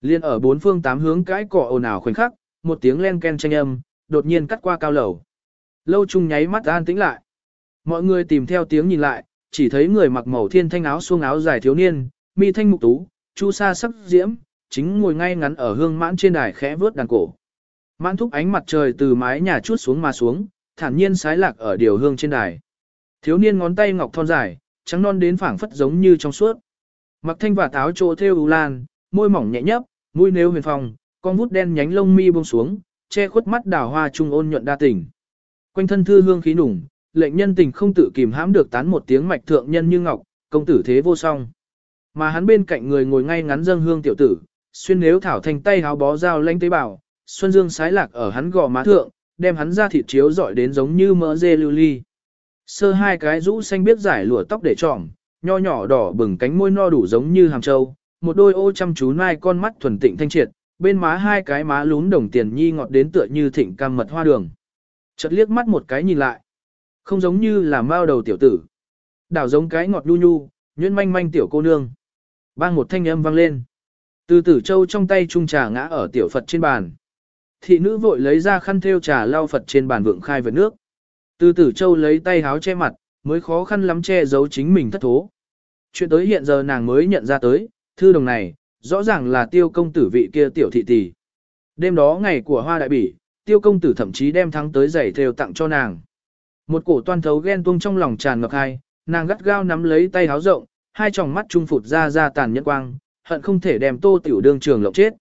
Liên ở bốn phương tám hướng cái cỏ ồn ào khoảnh khắc, một tiếng len ken tranh âm, đột nhiên cắt qua cao lầu. Lâu trung nháy mắt an tĩnh lại. Mọi người tìm theo tiếng nhìn lại, chỉ thấy người mặc màu thiên thanh áo xuông áo dài thiếu niên, mi thanh mục tú, chu sa sắc diễm, chính ngồi ngay ngắn ở hương mãn trên đài khẽ vớt đàn cổ. Mãn thúc ánh mặt trời từ mái nhà chút xuống mà xuống, thản nhiên sái lạc ở điều hương trên đài. Thiếu niên ngón tay ngọc thon dài, trắng non đến phảng phất giống như trong suốt. Mặc thanh và táo chỗ theo u lan, môi mỏng nhẹ nhấp, mũi nếu huyền phong, con vút đen nhánh lông mi buông xuống, che khuất mắt đào hoa trung ôn nhuận đa tình. Quanh thân thư hương khí nùng, lệnh nhân tình không tự kìm hãm được tán một tiếng mạch thượng nhân như ngọc, công tử thế vô song. Mà hắn bên cạnh người ngồi ngay ngắn dâng hương tiểu tử, xuyên nếu thảo thành tay háo bó dao lanh tế bào, xuân dương sái lạc ở hắn gò má thượng, đem hắn ra thịt chiếu dọi đến giống như mỡ dê lưu ly. Sơ hai cái rũ xanh biết giải lụa tóc để trỏm, nho nhỏ đỏ bừng cánh môi no đủ giống như hàm châu, một đôi ô chăm chú nai con mắt thuần tịnh thanh triệt, bên má hai cái má lún đồng tiền nhi ngọt đến tựa như thịnh cam mật hoa đường. Chợt liếc mắt một cái nhìn lại, không giống như là mao đầu tiểu tử, đảo giống cái ngọt nhu nhu, nhuyễn manh manh tiểu cô nương. Bang một thanh âm vang lên. Từ tử châu trong tay trung trà ngã ở tiểu Phật trên bàn. Thị nữ vội lấy ra khăn thêu trà lau Phật trên bàn vượng khai vật nước. Từ tử châu lấy tay háo che mặt, mới khó khăn lắm che giấu chính mình thất thố. Chuyện tới hiện giờ nàng mới nhận ra tới, thư đồng này, rõ ràng là tiêu công tử vị kia tiểu thị tỷ. Đêm đó ngày của hoa đại bỉ, tiêu công tử thậm chí đem thắng tới giày thêu tặng cho nàng. Một cổ toan thấu ghen tuông trong lòng tràn ngập hai, nàng gắt gao nắm lấy tay háo rộng, hai tròng mắt trung phụt ra ra tàn nhẫn quang, hận không thể đem tô tiểu đương trường lộng chết.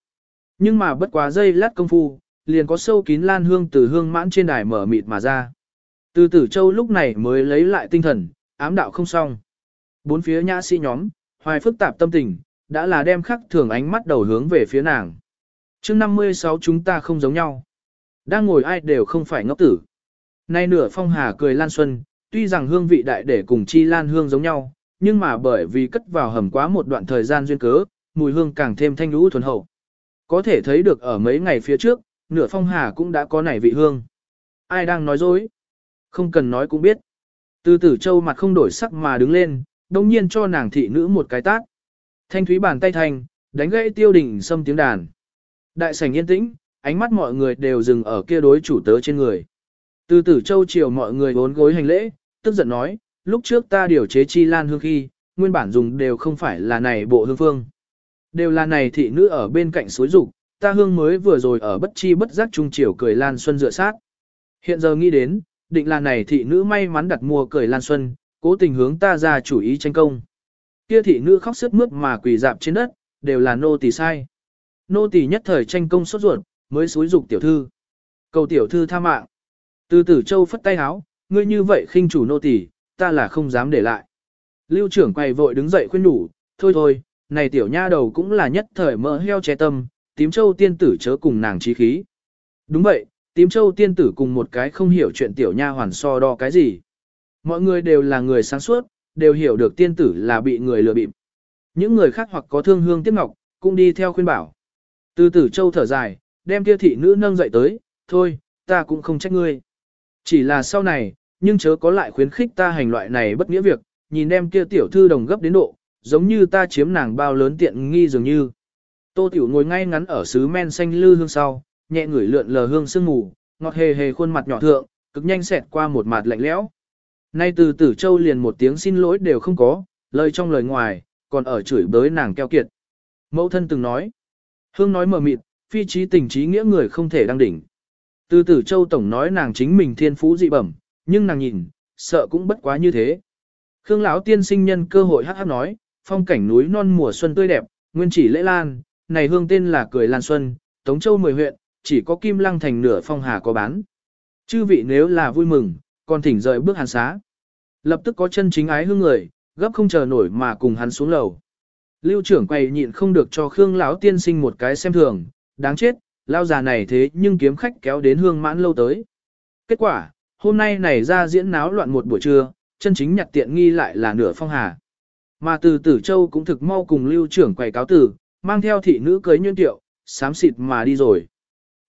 Nhưng mà bất quá giây lát công phu, liền có sâu kín lan hương từ hương mãn trên đài mở mịt mà ra. Từ tử châu lúc này mới lấy lại tinh thần, ám đạo không xong. Bốn phía nhã sĩ nhóm, hoài phức tạp tâm tình, đã là đem khắc thường ánh mắt đầu hướng về phía nàng. chương 56 chúng ta không giống nhau. Đang ngồi ai đều không phải ngốc tử. Nay nửa phong hà cười lan xuân, tuy rằng hương vị đại để cùng chi lan hương giống nhau, nhưng mà bởi vì cất vào hầm quá một đoạn thời gian duyên cớ, mùi hương càng thêm thanh lũ thuần hậu. Có thể thấy được ở mấy ngày phía trước, nửa phong hà cũng đã có nảy vị hương. Ai đang nói dối? Không cần nói cũng biết. Từ tử châu mặt không đổi sắc mà đứng lên, đồng nhiên cho nàng thị nữ một cái tát. Thanh thúy bàn tay thành, đánh gãy tiêu đỉnh xâm tiếng đàn. Đại sảnh yên tĩnh, ánh mắt mọi người đều dừng ở kia đối chủ tớ trên người. Từ tử châu chiều mọi người bốn gối hành lễ, tức giận nói, lúc trước ta điều chế chi lan hương khi, nguyên bản dùng đều không phải là này bộ hương phương. Đều là này thị nữ ở bên cạnh suối rục, ta hương mới vừa rồi ở bất chi bất giác trung chiều cười lan xuân dựa sát. Hiện giờ nghĩ đến, định là này thị nữ may mắn đặt mua cười lan xuân, cố tình hướng ta ra chủ ý tranh công. Kia thị nữ khóc sướt mướt mà quỳ dạp trên đất, đều là nô tỳ sai. Nô tỳ nhất thời tranh công sốt ruột, mới xúi dục tiểu thư. Cầu tiểu thư tha mạng. Từ tử châu phất tay háo, ngươi như vậy khinh chủ nô tỳ, ta là không dám để lại. Lưu trưởng quay vội đứng dậy khuyên đủ, thôi thôi, này tiểu nha đầu cũng là nhất thời mỡ heo che tâm, tím châu tiên tử chớ cùng nàng trí khí. Đúng vậy, tím châu tiên tử cùng một cái không hiểu chuyện tiểu nha hoàn so đo cái gì. Mọi người đều là người sáng suốt, đều hiểu được tiên tử là bị người lừa bịp. Những người khác hoặc có thương hương tiếc ngọc, cũng đi theo khuyên bảo. Từ tử châu thở dài, đem kia thị nữ nâng dậy tới, thôi, ta cũng không trách ngươi. Chỉ là sau này, nhưng chớ có lại khuyến khích ta hành loại này bất nghĩa việc, nhìn đem kia tiểu thư đồng gấp đến độ, giống như ta chiếm nàng bao lớn tiện nghi dường như. Tô tiểu ngồi ngay ngắn ở xứ men xanh lư hương sau, nhẹ ngửi lượn lờ hương sương mù, ngọt hề hề khuôn mặt nhỏ thượng, cực nhanh xẹt qua một mặt lạnh lẽo. Nay từ tử châu liền một tiếng xin lỗi đều không có, lời trong lời ngoài, còn ở chửi bới nàng keo kiệt. Mẫu thân từng nói, hương nói mờ mịt, phi trí tình trí nghĩa người không thể đăng đỉnh. Từ tử châu tổng nói nàng chính mình thiên phú dị bẩm, nhưng nàng nhìn, sợ cũng bất quá như thế. Khương lão tiên sinh nhân cơ hội hắc hắc nói, phong cảnh núi non mùa xuân tươi đẹp, nguyên chỉ lễ lan, này hương tên là cười lan xuân, Tống Châu mười huyện, chỉ có Kim Lăng thành nửa phong hà có bán. Chư vị nếu là vui mừng, còn thỉnh rời bước hàn xá. Lập tức có chân chính ái hương người, gấp không chờ nổi mà cùng hắn xuống lầu. Lưu trưởng quầy nhịn không được cho Khương lão tiên sinh một cái xem thường, đáng chết, lao già này thế nhưng kiếm khách kéo đến hương mãn lâu tới. Kết quả, hôm nay này ra diễn náo loạn một buổi trưa, chân chính nhặt tiện nghi lại là nửa phong hà. Mà từ tử châu cũng thực mau cùng lưu trưởng quầy cáo tử, mang theo thị nữ cưới nhuyễn tiệu, sám xịt mà đi rồi.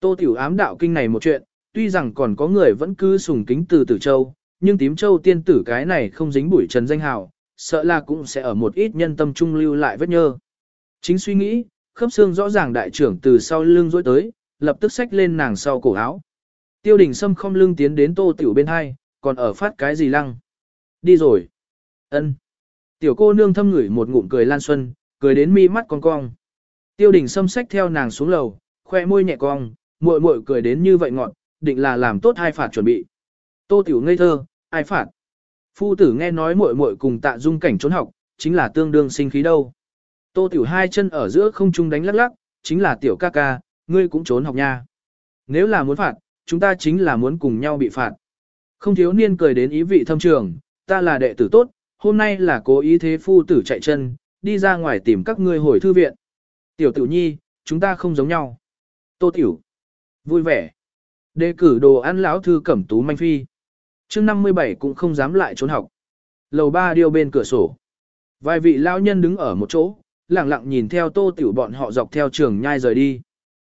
Tô tiểu ám đạo kinh này một chuyện, tuy rằng còn có người vẫn cứ sùng kính từ tử châu, nhưng tím châu tiên tử cái này không dính bụi trần danh hào, sợ là cũng sẽ ở một ít nhân tâm trung lưu lại vết nhơ. Chính suy nghĩ, khớp xương rõ ràng đại trưởng từ sau lưng dối tới, lập tức xách lên nàng sau cổ áo. Tiêu đình Sâm không lưng tiến đến tô tiểu bên hai, còn ở phát cái gì lăng. Đi rồi. ân Tiểu cô nương thâm ngửi một ngụm cười lan xuân, cười đến mi mắt con cong. Tiêu đình Sâm xách theo nàng xuống lầu, khoe môi nhẹ cong, muội muội cười đến như vậy ngọn, định là làm tốt hai phạt chuẩn bị. Tô tiểu ngây thơ, ai phạt? Phu tử nghe nói muội muội cùng tạ dung cảnh trốn học, chính là tương đương sinh khí đâu. Tô tiểu hai chân ở giữa không trung đánh lắc lắc, chính là tiểu ca ca, ngươi cũng trốn học nha. Nếu là muốn phạt, chúng ta chính là muốn cùng nhau bị phạt. Không thiếu niên cười đến ý vị thâm trường, ta là đệ tử tốt, hôm nay là cố ý thế phu tử chạy chân, đi ra ngoài tìm các ngươi hồi thư viện. Tiểu tiểu nhi, chúng ta không giống nhau. Tô tiểu. Vui vẻ. Đề cử đồ ăn lão thư cẩm tú manh phi. chương 57 cũng không dám lại trốn học. Lầu ba điêu bên cửa sổ. Vài vị lão nhân đứng ở một chỗ, lặng lặng nhìn theo tô tiểu bọn họ dọc theo trường nhai rời đi.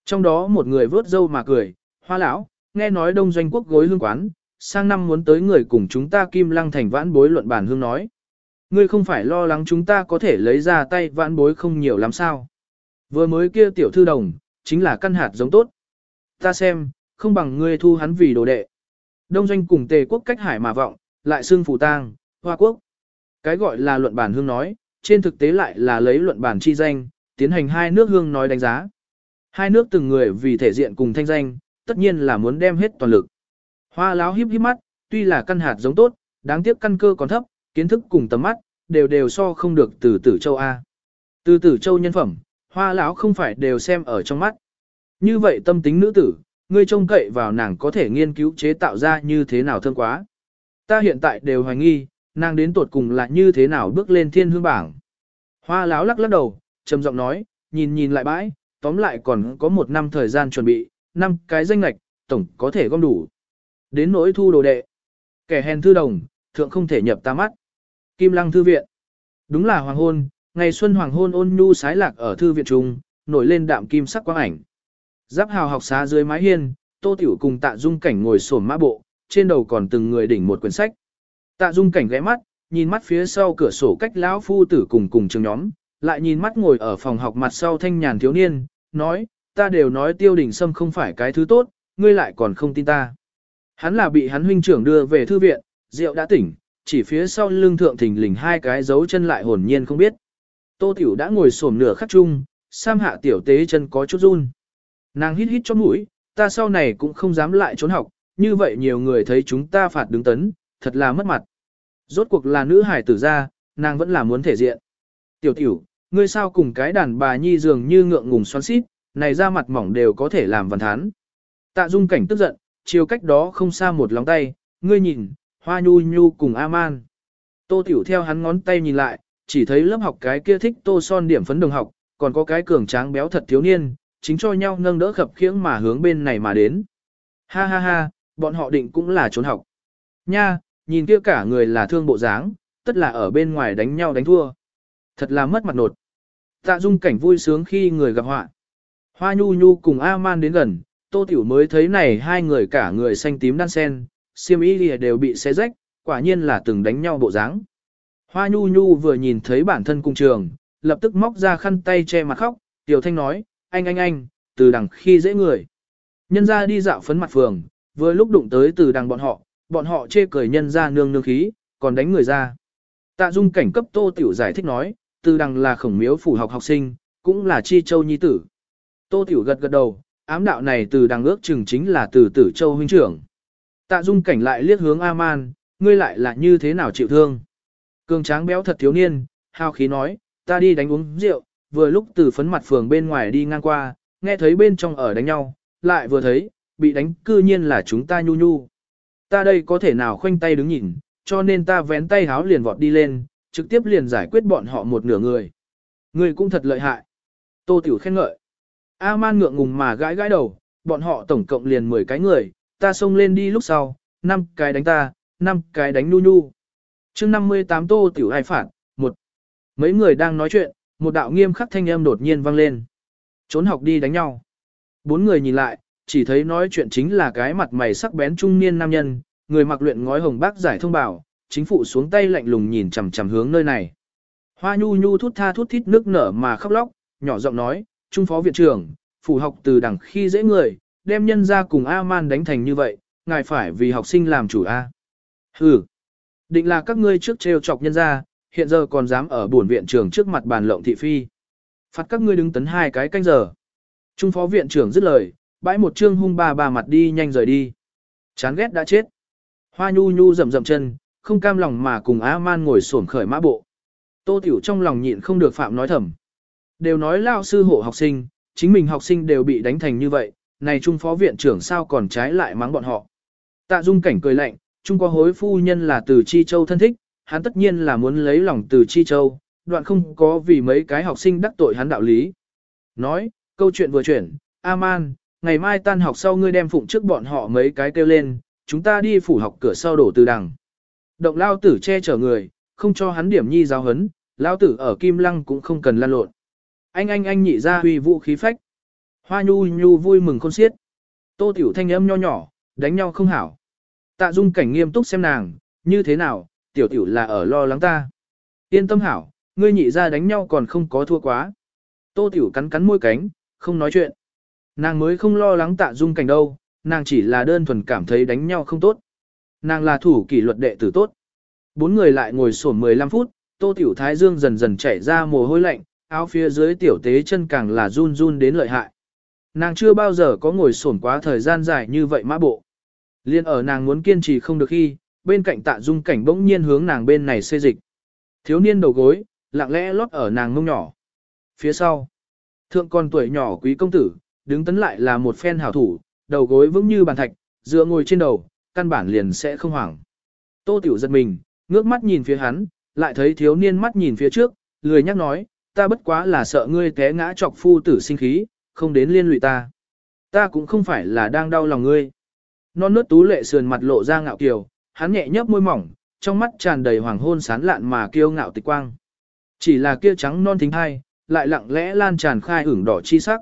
Trong đó một người vớt dâu mà cười, hoa lão, nghe nói đông doanh quốc gối hương quán, sang năm muốn tới người cùng chúng ta kim lăng thành vãn bối luận bản hương nói. Ngươi không phải lo lắng chúng ta có thể lấy ra tay vãn bối không nhiều lắm sao. Vừa mới kia tiểu thư đồng, chính là căn hạt giống tốt. Ta xem, không bằng ngươi thu hắn vì đồ đệ. Đông doanh cùng tề quốc cách hải mà vọng, lại xương phủ tang, hoa quốc. Cái gọi là luận bản hương nói, trên thực tế lại là lấy luận bản chi danh, tiến hành hai nước hương nói đánh giá. Hai nước từng người vì thể diện cùng thanh danh, tất nhiên là muốn đem hết toàn lực. Hoa láo híp híp mắt, tuy là căn hạt giống tốt, đáng tiếc căn cơ còn thấp, kiến thức cùng tầm mắt, đều đều so không được từ tử châu A. Từ tử châu nhân phẩm, hoa lão không phải đều xem ở trong mắt. Như vậy tâm tính nữ tử, ngươi trông cậy vào nàng có thể nghiên cứu chế tạo ra như thế nào thương quá. Ta hiện tại đều hoài nghi, nàng đến tuột cùng là như thế nào bước lên thiên hương bảng. Hoa láo lắc lắc đầu, trầm giọng nói, nhìn nhìn lại bãi, tóm lại còn có một năm thời gian chuẩn bị, năm cái danh lạch, tổng có thể gom đủ. Đến nỗi thu đồ đệ, kẻ hèn thư đồng, thượng không thể nhập ta mắt. Kim lăng thư viện. Đúng là hoàng hôn, ngày xuân hoàng hôn ôn nhu sái lạc ở thư viện trung, nổi lên đạm kim sắc quang ảnh. Giáp hào học xá dưới mái hiên, tô tiểu cùng tạ dung cảnh ngồi sổm mã bộ, trên đầu còn từng người đỉnh một quyển sách. Tạ dung cảnh ghé mắt, nhìn mắt phía sau cửa sổ cách lão phu tử cùng cùng trường nhóm, lại nhìn mắt ngồi ở phòng học mặt sau thanh nhàn thiếu niên, nói, ta đều nói tiêu đình sâm không phải cái thứ tốt, ngươi lại còn không tin ta. Hắn là bị hắn huynh trưởng đưa về thư viện, rượu đã tỉnh, chỉ phía sau lưng thượng thình lình hai cái dấu chân lại hồn nhiên không biết. Tô tiểu đã ngồi xổm nửa khắc chung, sam hạ tiểu tế chân có chút run. Nàng hít hít cho mũi, ta sau này cũng không dám lại trốn học, như vậy nhiều người thấy chúng ta phạt đứng tấn, thật là mất mặt. Rốt cuộc là nữ hải tử ra, nàng vẫn là muốn thể diện. Tiểu tiểu, ngươi sao cùng cái đàn bà nhi dường như ngượng ngùng xoắn xít, này ra mặt mỏng đều có thể làm văn thán. Tạ dung cảnh tức giận, chiều cách đó không xa một lòng tay, ngươi nhìn, hoa nhu nhu cùng A-man. Tô tiểu theo hắn ngón tay nhìn lại, chỉ thấy lớp học cái kia thích tô son điểm phấn đồng học, còn có cái cường tráng béo thật thiếu niên, chính cho nhau nâng đỡ khập khiễng mà hướng bên này mà đến. Ha ha ha, bọn họ định cũng là trốn học. Nha, nhìn kia cả người là thương bộ dáng, tất là ở bên ngoài đánh nhau đánh thua. Thật là mất mặt nột. Tạ dung cảnh vui sướng khi người gặp họa. Hoa nhu nhu cùng A-man đến gần, tô tiểu mới thấy này hai người cả người xanh tím đan sen, xiêm y đều bị xé rách, quả nhiên là từng đánh nhau bộ dáng. Hoa nhu nhu vừa nhìn thấy bản thân cùng trường, lập tức móc ra khăn tay che mặt khóc, tiểu thanh nói, anh anh anh, từ đằng khi dễ người. Nhân ra đi dạo phấn mặt phường, vừa lúc đụng tới từ đằng bọn họ, bọn họ chê cười nhân ra nương nương khí, còn đánh người ra. Tạ dung cảnh cấp tô tiểu giải thích nói, từ đằng là khổng miếu phủ học học sinh, cũng là chi châu nhi tử. Tô tiểu gật gật đầu, ám đạo này từ đằng ước chừng chính là từ tử châu huynh trưởng. Tạ dung cảnh lại liếc hướng A-man, ngươi lại là như thế nào chịu thương. Cường tráng béo thật thiếu niên, hao khí nói, ta đi đánh uống rượu, vừa lúc từ phấn mặt phường bên ngoài đi ngang qua, nghe thấy bên trong ở đánh nhau, lại vừa thấy, bị đánh cư nhiên là chúng ta nhu nhu. Ta đây có thể nào khoanh tay đứng nhìn, cho nên ta vén tay háo liền vọt đi lên, trực tiếp liền giải quyết bọn họ một nửa người. người cũng thật lợi hại. Tô Tiểu khen ngợi. A-man ngượng ngùng mà gãi gãi đầu, bọn họ tổng cộng liền 10 cái người, ta xông lên đi lúc sau, 5 cái đánh ta, 5 cái đánh nu nu. chương 58 Tô Tiểu ai phản một. Mấy người đang nói chuyện, một đạo nghiêm khắc thanh âm đột nhiên vang lên. Trốn học đi đánh nhau. Bốn người nhìn lại, chỉ thấy nói chuyện chính là cái mặt mày sắc bén trung niên nam nhân, người mặc luyện ngói hồng bác giải thông bảo, chính phủ xuống tay lạnh lùng nhìn chằm chằm hướng nơi này. Hoa nhu nhu thút tha thút thít nước nở mà khóc lóc, nhỏ giọng nói, trung phó viện trưởng, phủ học từ đằng khi dễ người, đem nhân ra cùng A-man đánh thành như vậy, ngài phải vì học sinh làm chủ A. Hừ, định là các ngươi trước trêu chọc nhân ra, hiện giờ còn dám ở buồn viện trưởng trước mặt bàn lộng thị phi. Phạt các ngươi đứng tấn hai cái canh giờ. Trung phó viện trưởng dứt lời, bãi một trương hung ba ba mặt đi nhanh rời đi. Chán ghét đã chết. Hoa nhu nhu rầm rầm chân, không cam lòng mà cùng A-man ngồi xổm khởi mã bộ. Tô Tiểu trong lòng nhịn không được phạm nói thầm. Đều nói lao sư hộ học sinh, chính mình học sinh đều bị đánh thành như vậy, này trung phó viện trưởng sao còn trái lại mắng bọn họ. Tạ dung cảnh cười lạnh, trung có hối phu nhân là từ Chi Châu thân thích, hắn tất nhiên là muốn lấy lòng từ Chi Châu, đoạn không có vì mấy cái học sinh đắc tội hắn đạo lý. Nói, câu chuyện vừa chuyển, A-man, ngày mai tan học sau ngươi đem phụng trước bọn họ mấy cái kêu lên, chúng ta đi phủ học cửa sau đổ từ đằng. Động lao tử che chở người, không cho hắn điểm nhi giáo hấn, lao tử ở kim lăng cũng không cần lan lộn. Anh anh anh nhị ra huy vũ khí phách. Hoa nhu nhu vui mừng khôn xiết. Tô tiểu thanh âm nho nhỏ, đánh nhau không hảo. Tạ dung cảnh nghiêm túc xem nàng, như thế nào, tiểu tiểu là ở lo lắng ta. Yên tâm hảo, ngươi nhị ra đánh nhau còn không có thua quá. Tô tiểu cắn cắn môi cánh, không nói chuyện. Nàng mới không lo lắng tạ dung cảnh đâu, nàng chỉ là đơn thuần cảm thấy đánh nhau không tốt. Nàng là thủ kỷ luật đệ tử tốt. Bốn người lại ngồi sổn 15 phút, tô tiểu thái dương dần dần chảy ra mồ hôi lạnh, áo phía dưới tiểu tế chân càng là run run đến lợi hại. Nàng chưa bao giờ có ngồi sổn quá thời gian dài như vậy mã bộ. Liên ở nàng muốn kiên trì không được khi, bên cạnh tạ dung cảnh bỗng nhiên hướng nàng bên này xê dịch. Thiếu niên đầu gối, lặng lẽ lót ở nàng mông nhỏ. Phía sau, thượng con tuổi nhỏ quý công tử, đứng tấn lại là một phen hảo thủ, đầu gối vững như bàn thạch, dựa ngồi trên đầu, căn bản liền sẽ không hoảng. Tô tiểu giật mình, ngước mắt nhìn phía hắn, lại thấy thiếu niên mắt nhìn phía trước, lười nhắc nói, ta bất quá là sợ ngươi té ngã chọc phu tử sinh khí, không đến liên lụy ta. Ta cũng không phải là đang đau lòng ngươi. Non nớt tú lệ sườn mặt lộ ra ngạo kiều, hắn nhẹ nhấp môi mỏng, trong mắt tràn đầy hoàng hôn sán lạn mà kiêu ngạo tịch quang. Chỉ là kia trắng non thính hai, lại lặng lẽ lan tràn khai ửng đỏ chi sắc.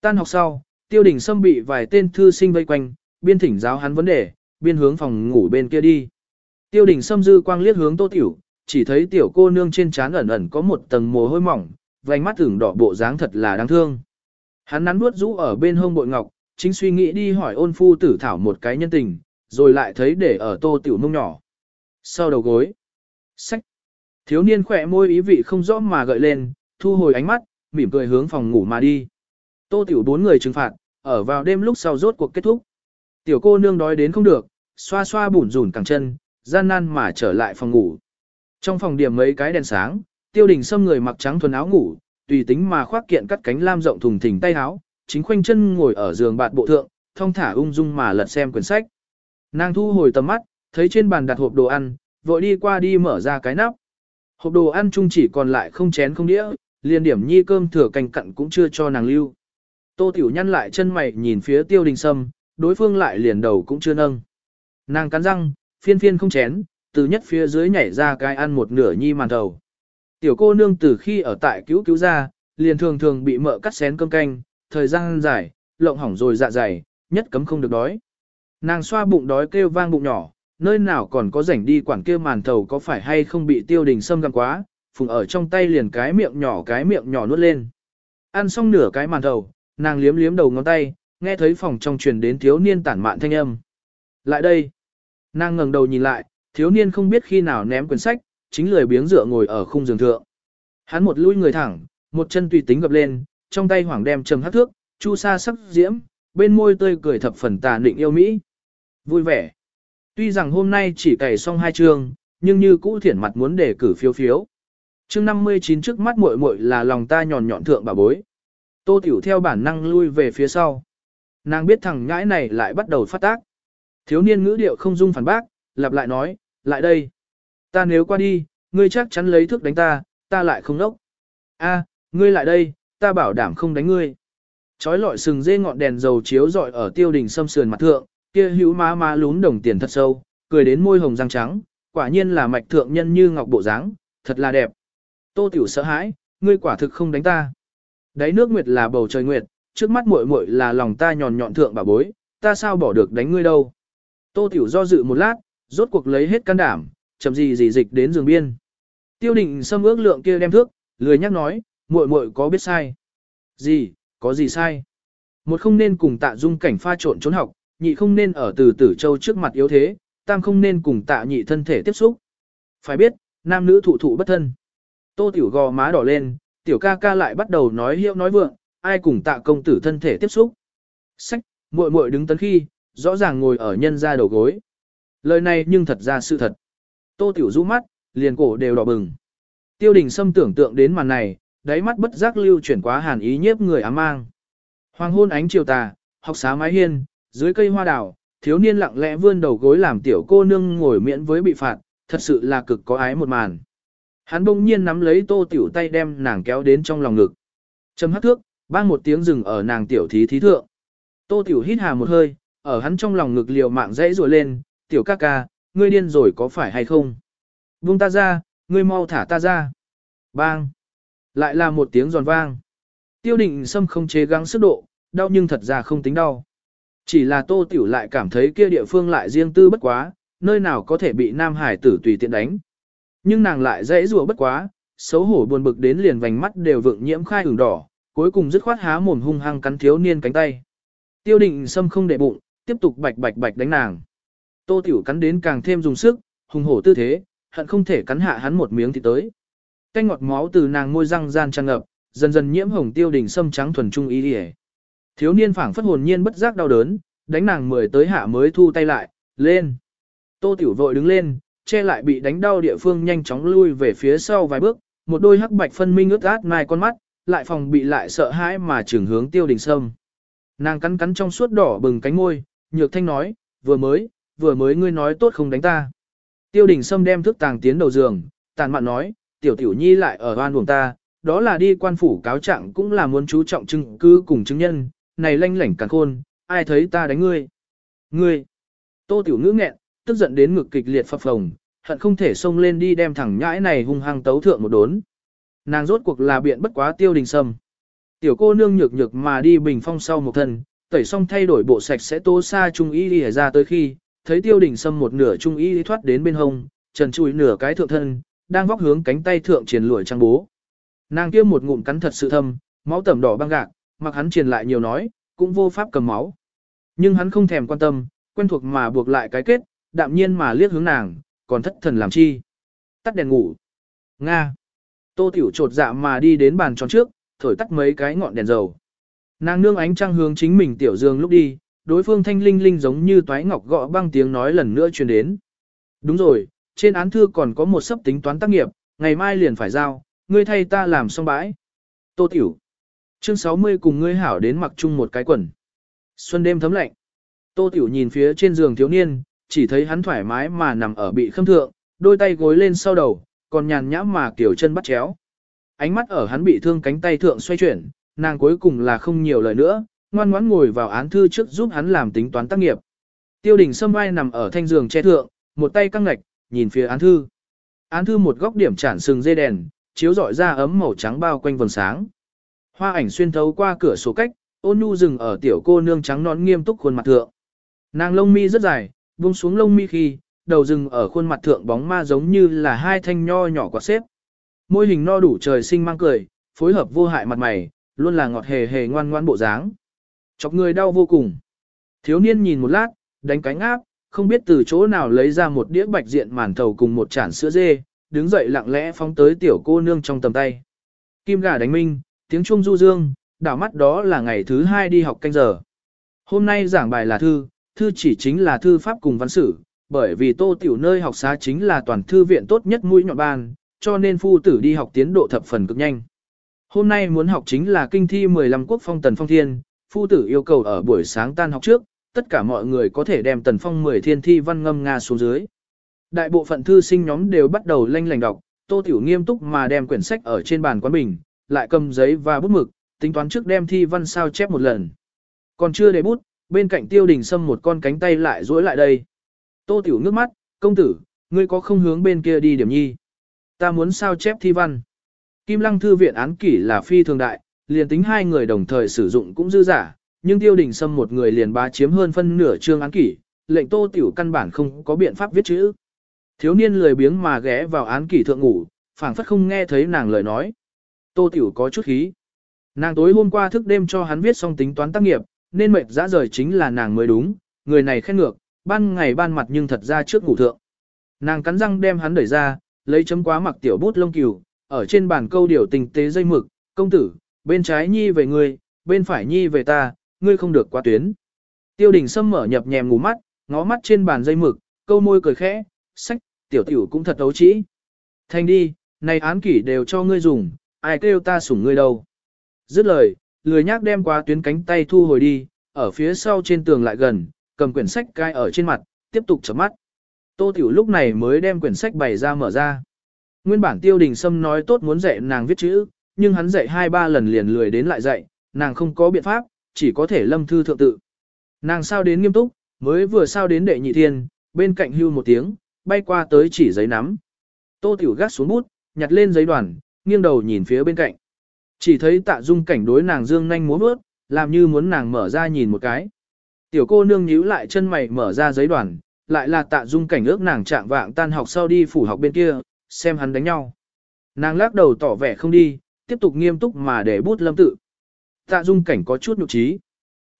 Tan học sau, tiêu đình xâm bị vài tên thư sinh vây quanh, biên thỉnh giáo hắn vấn đề, biên hướng phòng ngủ bên kia đi. Tiêu đình xâm dư quang liếc hướng tô tiểu, chỉ thấy tiểu cô nương trên trán ẩn ẩn có một tầng mồ hôi mỏng, vành mắt ửng đỏ bộ dáng thật là đáng thương. Hắn nắn nuốt rũ ở bên hông bội ngọc, chính suy nghĩ đi hỏi ôn phu tử thảo một cái nhân tình, rồi lại thấy để ở tô tiểu mông nhỏ. Sau đầu gối. Sách. Thiếu niên khỏe môi ý vị không rõ mà gợi lên, thu hồi ánh mắt, mỉm cười hướng phòng ngủ mà đi. Tô tiểu bốn người trừng phạt, ở vào đêm lúc sau rốt cuộc kết thúc. Tiểu cô nương đói đến không được, xoa xoa bủn rủn cẳng chân, gian nan mà trở lại phòng ngủ. Trong phòng điểm mấy cái đèn sáng, tiêu đình xâm người mặc trắng thuần áo ngủ, tùy tính mà khoác kiện cắt cánh lam rộng thùng thình tay áo, chính khoanh chân ngồi ở giường bạt bộ thượng, thong thả ung dung mà lật xem quyển sách. Nàng thu hồi tầm mắt, thấy trên bàn đặt hộp đồ ăn, vội đi qua đi mở ra cái nắp. Hộp đồ ăn chung chỉ còn lại không chén không đĩa, liền điểm nhi cơm thừa canh cặn cũng chưa cho nàng lưu. Tô Tiểu nhăn lại chân mày nhìn phía tiêu đình sâm, đối phương lại liền đầu cũng chưa nâng. Nàng cắn răng, phiên phiên không chén, từ nhất phía dưới nhảy ra cái ăn một nửa nhi màn đầu. Tiểu cô nương từ khi ở tại cứu cứu ra, liền thường thường bị mợ cắt xén cơm canh, thời gian dài, lộng hỏng rồi dạ dày, nhất cấm không được đói. Nàng xoa bụng đói kêu vang bụng nhỏ, nơi nào còn có rảnh đi quản kêu màn thầu có phải hay không bị tiêu đình xâm găm quá, phùng ở trong tay liền cái miệng nhỏ cái miệng nhỏ nuốt lên. Ăn xong nửa cái màn thầu, nàng liếm liếm đầu ngón tay, nghe thấy phòng trong truyền đến thiếu niên tản mạn thanh âm. Lại đây, nàng ngẩng đầu nhìn lại, thiếu niên không biết khi nào ném quyển sách, chính lười biếng dựa ngồi ở khung giường thượng. Hắn một lui người thẳng, một chân tùy tính gập lên, trong tay hoảng đem trầm hát thước, chu sa sắc diễm, bên môi tươi cười thập phần tà định yêu Mỹ. Vui vẻ. Tuy rằng hôm nay chỉ cày xong hai chương, nhưng như cũ thiển mặt muốn để cử phiếu phiếu. Chương 59 trước mắt muội muội là lòng ta nhòn nhọn thượng bà bối. Tô Tiểu theo bản năng lui về phía sau. Nàng biết thằng ngãi này lại bắt đầu phát tác. Thiếu niên ngữ điệu không dung phản bác, lặp lại nói, lại đây. Ta nếu qua đi, ngươi chắc chắn lấy thước đánh ta, ta lại không đốc. A, Ngươi lại đây, ta bảo đảm không đánh ngươi. Chói lọi sừng dê ngọn đèn dầu chiếu rọi ở tiêu đình sâm sườn mặt thượng, kia hữu má má lún đồng tiền thật sâu, cười đến môi hồng răng trắng, quả nhiên là mạch thượng nhân như ngọc bộ dáng, thật là đẹp. Tô tiểu sợ hãi, ngươi quả thực không đánh ta. Đáy nước nguyệt là bầu trời nguyệt, trước mắt muội muội là lòng ta nhòn nhọn thượng bà bối, ta sao bỏ được đánh ngươi đâu. Tô tiểu do dự một lát, rốt cuộc lấy hết can đảm, chậm gì gì dịch đến giường biên. Tiêu định xâm ước lượng kia đem thước, lười nhắc nói, muội muội có biết sai. Gì, có gì sai? Một không nên cùng tạ dung cảnh pha trộn trốn học, nhị không nên ở từ tử châu trước mặt yếu thế, tam không nên cùng tạ nhị thân thể tiếp xúc. Phải biết, nam nữ thụ thụ bất thân. Tô tiểu gò má đỏ lên, tiểu ca ca lại bắt đầu nói hiệu nói vượng, ai cùng tạ công tử thân thể tiếp xúc. Sách, muội muội đứng tấn khi, rõ ràng ngồi ở nhân ra đầu gối. Lời này nhưng thật ra sự thật. Tô tiểu rũ mắt, liền cổ đều đỏ bừng. Tiêu đình xâm tưởng tượng đến màn này, đáy mắt bất giác lưu chuyển quá hàn ý nhiếp người ám mang. Hoàng hôn ánh chiều tà, học xá mái hiên, dưới cây hoa đào, thiếu niên lặng lẽ vươn đầu gối làm tiểu cô nương ngồi miễn với bị phạt, thật sự là cực có ái một màn. Hắn bỗng nhiên nắm lấy tô tiểu tay đem nàng kéo đến trong lòng ngực. Châm hắt thước, bang một tiếng rừng ở nàng tiểu thí thí thượng. Tô tiểu hít hà một hơi, ở hắn trong lòng ngực liều mạng dãy rùa lên, tiểu ca ca, ngươi điên rồi có phải hay không? Vung ta ra, ngươi mau thả ta ra. Bang! Lại là một tiếng giòn vang. Tiêu định xâm không chế gắng sức độ, đau nhưng thật ra không tính đau. Chỉ là tô tiểu lại cảm thấy kia địa phương lại riêng tư bất quá, nơi nào có thể bị nam hải tử tùy tiện đánh. Nhưng nàng lại dễ rùa bất quá, xấu hổ buồn bực đến liền vành mắt đều vượng nhiễm khai ửng đỏ, cuối cùng dứt khoát há mồm hung hăng cắn thiếu niên cánh tay. Tiêu định Sâm không để bụng, tiếp tục bạch bạch bạch đánh nàng. Tô tiểu cắn đến càng thêm dùng sức, hùng hổ tư thế, hận không thể cắn hạ hắn một miếng thì tới. Canh ngọt máu từ nàng môi răng gian tràn ngập, dần dần nhiễm hồng tiêu đỉnh sâm trắng thuần trung ý đi Thiếu niên phảng phất hồn nhiên bất giác đau đớn, đánh nàng mười tới hạ mới thu tay lại, lên. Tô tiểu vội đứng lên, che lại bị đánh đau địa phương nhanh chóng lui về phía sau vài bước, một đôi hắc bạch phân minh ướt át mai con mắt, lại phòng bị lại sợ hãi mà trường hướng tiêu đình sâm. Nàng cắn cắn trong suốt đỏ bừng cánh môi, nhược thanh nói, vừa mới, vừa mới ngươi nói tốt không đánh ta. Tiêu đình sâm đem thức tàng tiến đầu giường, tàn mạn nói, tiểu tiểu nhi lại ở oan buồng ta, đó là đi quan phủ cáo trạng cũng là muốn chú trọng chứng cứ cùng chứng nhân, này lanh lảnh càng khôn, ai thấy ta đánh ngươi. Ngươi, tô tiểu ngữ nghẹn, tức giận đến ngực kịch liệt phập phồng, hận không thể xông lên đi đem thẳng nhãi này hung hăng tấu thượng một đốn. Nàng rốt cuộc là biện bất quá tiêu đình sâm. Tiểu cô nương nhược nhược mà đi bình phong sau một thân, tẩy xong thay đổi bộ sạch sẽ tô xa trung y đi ra tới khi, thấy tiêu đình sâm một nửa trung y thoát đến bên hông, trần chùi nửa cái thượng thân, đang vóc hướng cánh tay thượng triển lụi trang bố. Nàng kia một ngụm cắn thật sự thâm, máu tẩm đỏ băng gạc, mặc hắn truyền lại nhiều nói, cũng vô pháp cầm máu. Nhưng hắn không thèm quan tâm, quen thuộc mà buộc lại cái kết, đạm nhiên mà liếc hướng nàng, còn thất thần làm chi. Tắt đèn ngủ. Nga. Tô tiểu trột dạ mà đi đến bàn tròn trước, thổi tắt mấy cái ngọn đèn dầu. Nàng nương ánh trăng hướng chính mình tiểu dương lúc đi, đối phương thanh linh linh giống như toái ngọc gõ băng tiếng nói lần nữa truyền đến. Đúng rồi, trên án thư còn có một sấp tính toán tác nghiệp, ngày mai liền phải giao, ngươi thay ta làm xong bãi. Tô Tiểu. Chương 60 cùng ngươi hảo đến mặc chung một cái quần. Xuân đêm thấm lạnh. Tô Tiểu nhìn phía trên giường thiếu niên, chỉ thấy hắn thoải mái mà nằm ở bị khâm thượng, đôi tay gối lên sau đầu, còn nhàn nhã mà kiểu chân bắt chéo. Ánh mắt ở hắn bị thương cánh tay thượng xoay chuyển, nàng cuối cùng là không nhiều lời nữa, ngoan ngoãn ngồi vào án thư trước giúp hắn làm tính toán tác nghiệp. Tiêu đình sâm vai nằm ở thanh giường che thượng, một tay căng ngạch, nhìn phía án thư. Án thư một góc điểm chản sừng dây đèn, chiếu rọi ra ấm màu trắng bao quanh vầng sáng. Hoa ảnh xuyên thấu qua cửa sổ cách, ôn nhu dừng ở tiểu cô nương trắng nón nghiêm túc khuôn mặt thượng. Nàng lông mi rất dài, buông xuống lông mi khi, đầu dừng ở khuôn mặt thượng bóng ma giống như là hai thanh nho nhỏ quạt xếp. Môi hình no đủ trời sinh mang cười, phối hợp vô hại mặt mày, luôn là ngọt hề hề ngoan ngoan bộ dáng. Chọc người đau vô cùng. Thiếu niên nhìn một lát, đánh cánh áp, không biết từ chỗ nào lấy ra một đĩa bạch diện màn thầu cùng một chản sữa dê, đứng dậy lặng lẽ phóng tới tiểu cô nương trong tầm tay. Kim gà đánh minh, tiếng chuông du dương, đảo mắt đó là ngày thứ hai đi học canh giờ. Hôm nay giảng bài là thư, thư chỉ chính là thư pháp cùng văn sử, bởi vì tô tiểu nơi học xá chính là toàn thư viện tốt nhất mũi nhọn ban, cho nên phu tử đi học tiến độ thập phần cực nhanh. Hôm nay muốn học chính là kinh thi 15 quốc phong tần phong thiên, phu tử yêu cầu ở buổi sáng tan học trước, tất cả mọi người có thể đem tần phong 10 thiên thi văn ngâm Nga xuống dưới. Đại bộ phận thư sinh nhóm đều bắt đầu lanh lành đọc, tô tiểu nghiêm túc mà đem quyển sách ở trên bàn quán bình, lại cầm giấy và bút mực, tính toán trước đem thi văn sao chép một lần. Còn chưa để bút, bên cạnh tiêu đình sâm một con cánh tay lại duỗi lại đây. Tô tiểu nước mắt, công tử, ngươi có không hướng bên kia đi điểm nhi. Ta muốn sao chép thi văn. Kim lăng thư viện án kỷ là phi thường đại, liền tính hai người đồng thời sử dụng cũng dư giả, nhưng tiêu đình sâm một người liền bá chiếm hơn phân nửa chương án kỷ, lệnh tô tiểu căn bản không có biện pháp viết chữ. Thiếu niên lười biếng mà ghé vào án kỷ thượng ngủ, phảng phất không nghe thấy nàng lời nói. Tô tiểu có chút khí. Nàng tối hôm qua thức đêm cho hắn viết xong tính toán tác nghiệp, nên mệt dã rời chính là nàng mới đúng, người này khen ngược, ban ngày ban mặt nhưng thật ra trước ngủ thượng. Nàng cắn răng đem hắn đẩy ra, lấy chấm quá mặc tiểu bút lông cừu, ở trên bàn câu điều tình tế dây mực, công tử, bên trái nhi về ngươi, bên phải nhi về ta, ngươi không được qua tuyến. Tiêu đình sâm mở nhập nhèm ngủ mắt, ngó mắt trên bàn dây mực, câu môi cười khẽ, sách, tiểu tiểu cũng thật ấu trĩ. Thanh đi, này án kỷ đều cho ngươi dùng, ai kêu ta sủng ngươi đâu. Dứt lời, lười nhác đem qua tuyến cánh tay thu hồi đi, ở phía sau trên tường lại gần, cầm quyển sách cai ở trên mặt, tiếp tục chấm mắt. Tô Tiểu lúc này mới đem quyển sách bày ra mở ra. Nguyên bản tiêu đình sâm nói tốt muốn dạy nàng viết chữ, nhưng hắn dạy hai ba lần liền lười đến lại dạy, nàng không có biện pháp, chỉ có thể lâm thư thượng tự. Nàng sao đến nghiêm túc, mới vừa sao đến đệ nhị thiên, bên cạnh hưu một tiếng, bay qua tới chỉ giấy nắm. Tô Tiểu gác xuống bút, nhặt lên giấy đoàn, nghiêng đầu nhìn phía bên cạnh. Chỉ thấy tạ dung cảnh đối nàng dương nhanh múa bước, làm như muốn nàng mở ra nhìn một cái. Tiểu cô nương nhíu lại chân mày mở ra giấy đoàn, lại là tạ dung cảnh ước nàng trạng vạng tan học sau đi phủ học bên kia, xem hắn đánh nhau. Nàng lắc đầu tỏ vẻ không đi, tiếp tục nghiêm túc mà để bút lâm tự. Tạ dung cảnh có chút nhục trí.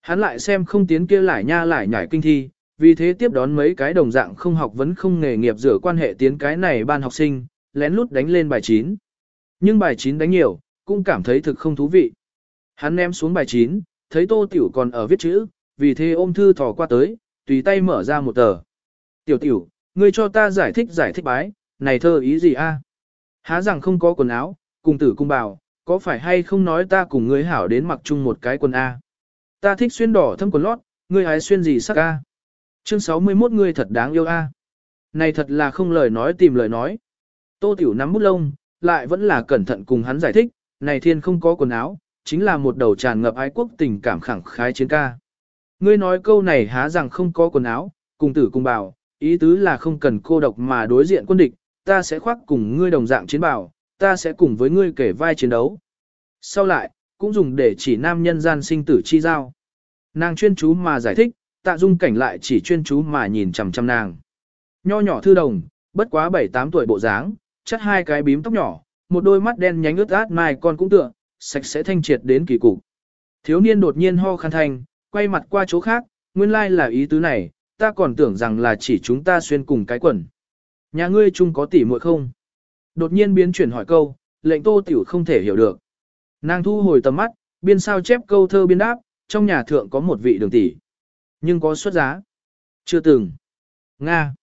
Hắn lại xem không tiến kia lại nha lại nhảy kinh thi, vì thế tiếp đón mấy cái đồng dạng không học vấn không nghề nghiệp rửa quan hệ tiến cái này ban học sinh, lén lút đánh lên bài 9. Nhưng bài 9 đánh nhiều, cũng cảm thấy thực không thú vị. Hắn ném xuống bài 9, thấy tô tiểu còn ở viết chữ, vì thế ôm thư thò qua tới, tùy tay mở ra một tờ. Tiểu tiểu, ngươi cho ta giải thích giải thích bái, này thơ ý gì a? Há rằng không có quần áo, cùng tử cung bảo, có phải hay không nói ta cùng ngươi hảo đến mặc chung một cái quần A. Ta thích xuyên đỏ thâm quần lót, ngươi hái xuyên gì sắc A. Chương 61 ngươi thật đáng yêu A. Này thật là không lời nói tìm lời nói. Tô Tiểu nắm bút lông, lại vẫn là cẩn thận cùng hắn giải thích, này thiên không có quần áo, chính là một đầu tràn ngập ái quốc tình cảm khẳng khái chiến ca. Ngươi nói câu này há rằng không có quần áo, cùng tử cùng bảo, ý tứ là không cần cô độc mà đối diện quân địch, ta sẽ khoác cùng ngươi đồng dạng chiến bảo, ta sẽ cùng với ngươi kể vai chiến đấu. Sau lại, cũng dùng để chỉ nam nhân gian sinh tử chi giao. Nàng chuyên chú mà giải thích, tạ dung cảnh lại chỉ chuyên chú mà nhìn chằm chằm nàng. Nho nhỏ thư đồng, bất quá 7-8 tuổi bộ dáng, chắt hai cái bím tóc nhỏ, một đôi mắt đen nhánh ướt át mai con cũng tựa, sạch sẽ thanh triệt đến kỳ cục. Thiếu niên đột nhiên ho khăn thành, quay mặt qua chỗ khác, nguyên lai like là ý tứ này, ta còn tưởng rằng là chỉ chúng ta xuyên cùng cái quần. Nhà ngươi chung có tỉ muội không? Đột nhiên biến chuyển hỏi câu, lệnh tô tiểu không thể hiểu được. Nàng thu hồi tầm mắt, biên sao chép câu thơ biên đáp, trong nhà thượng có một vị đường tỷ. Nhưng có xuất giá. Chưa từng. Nga.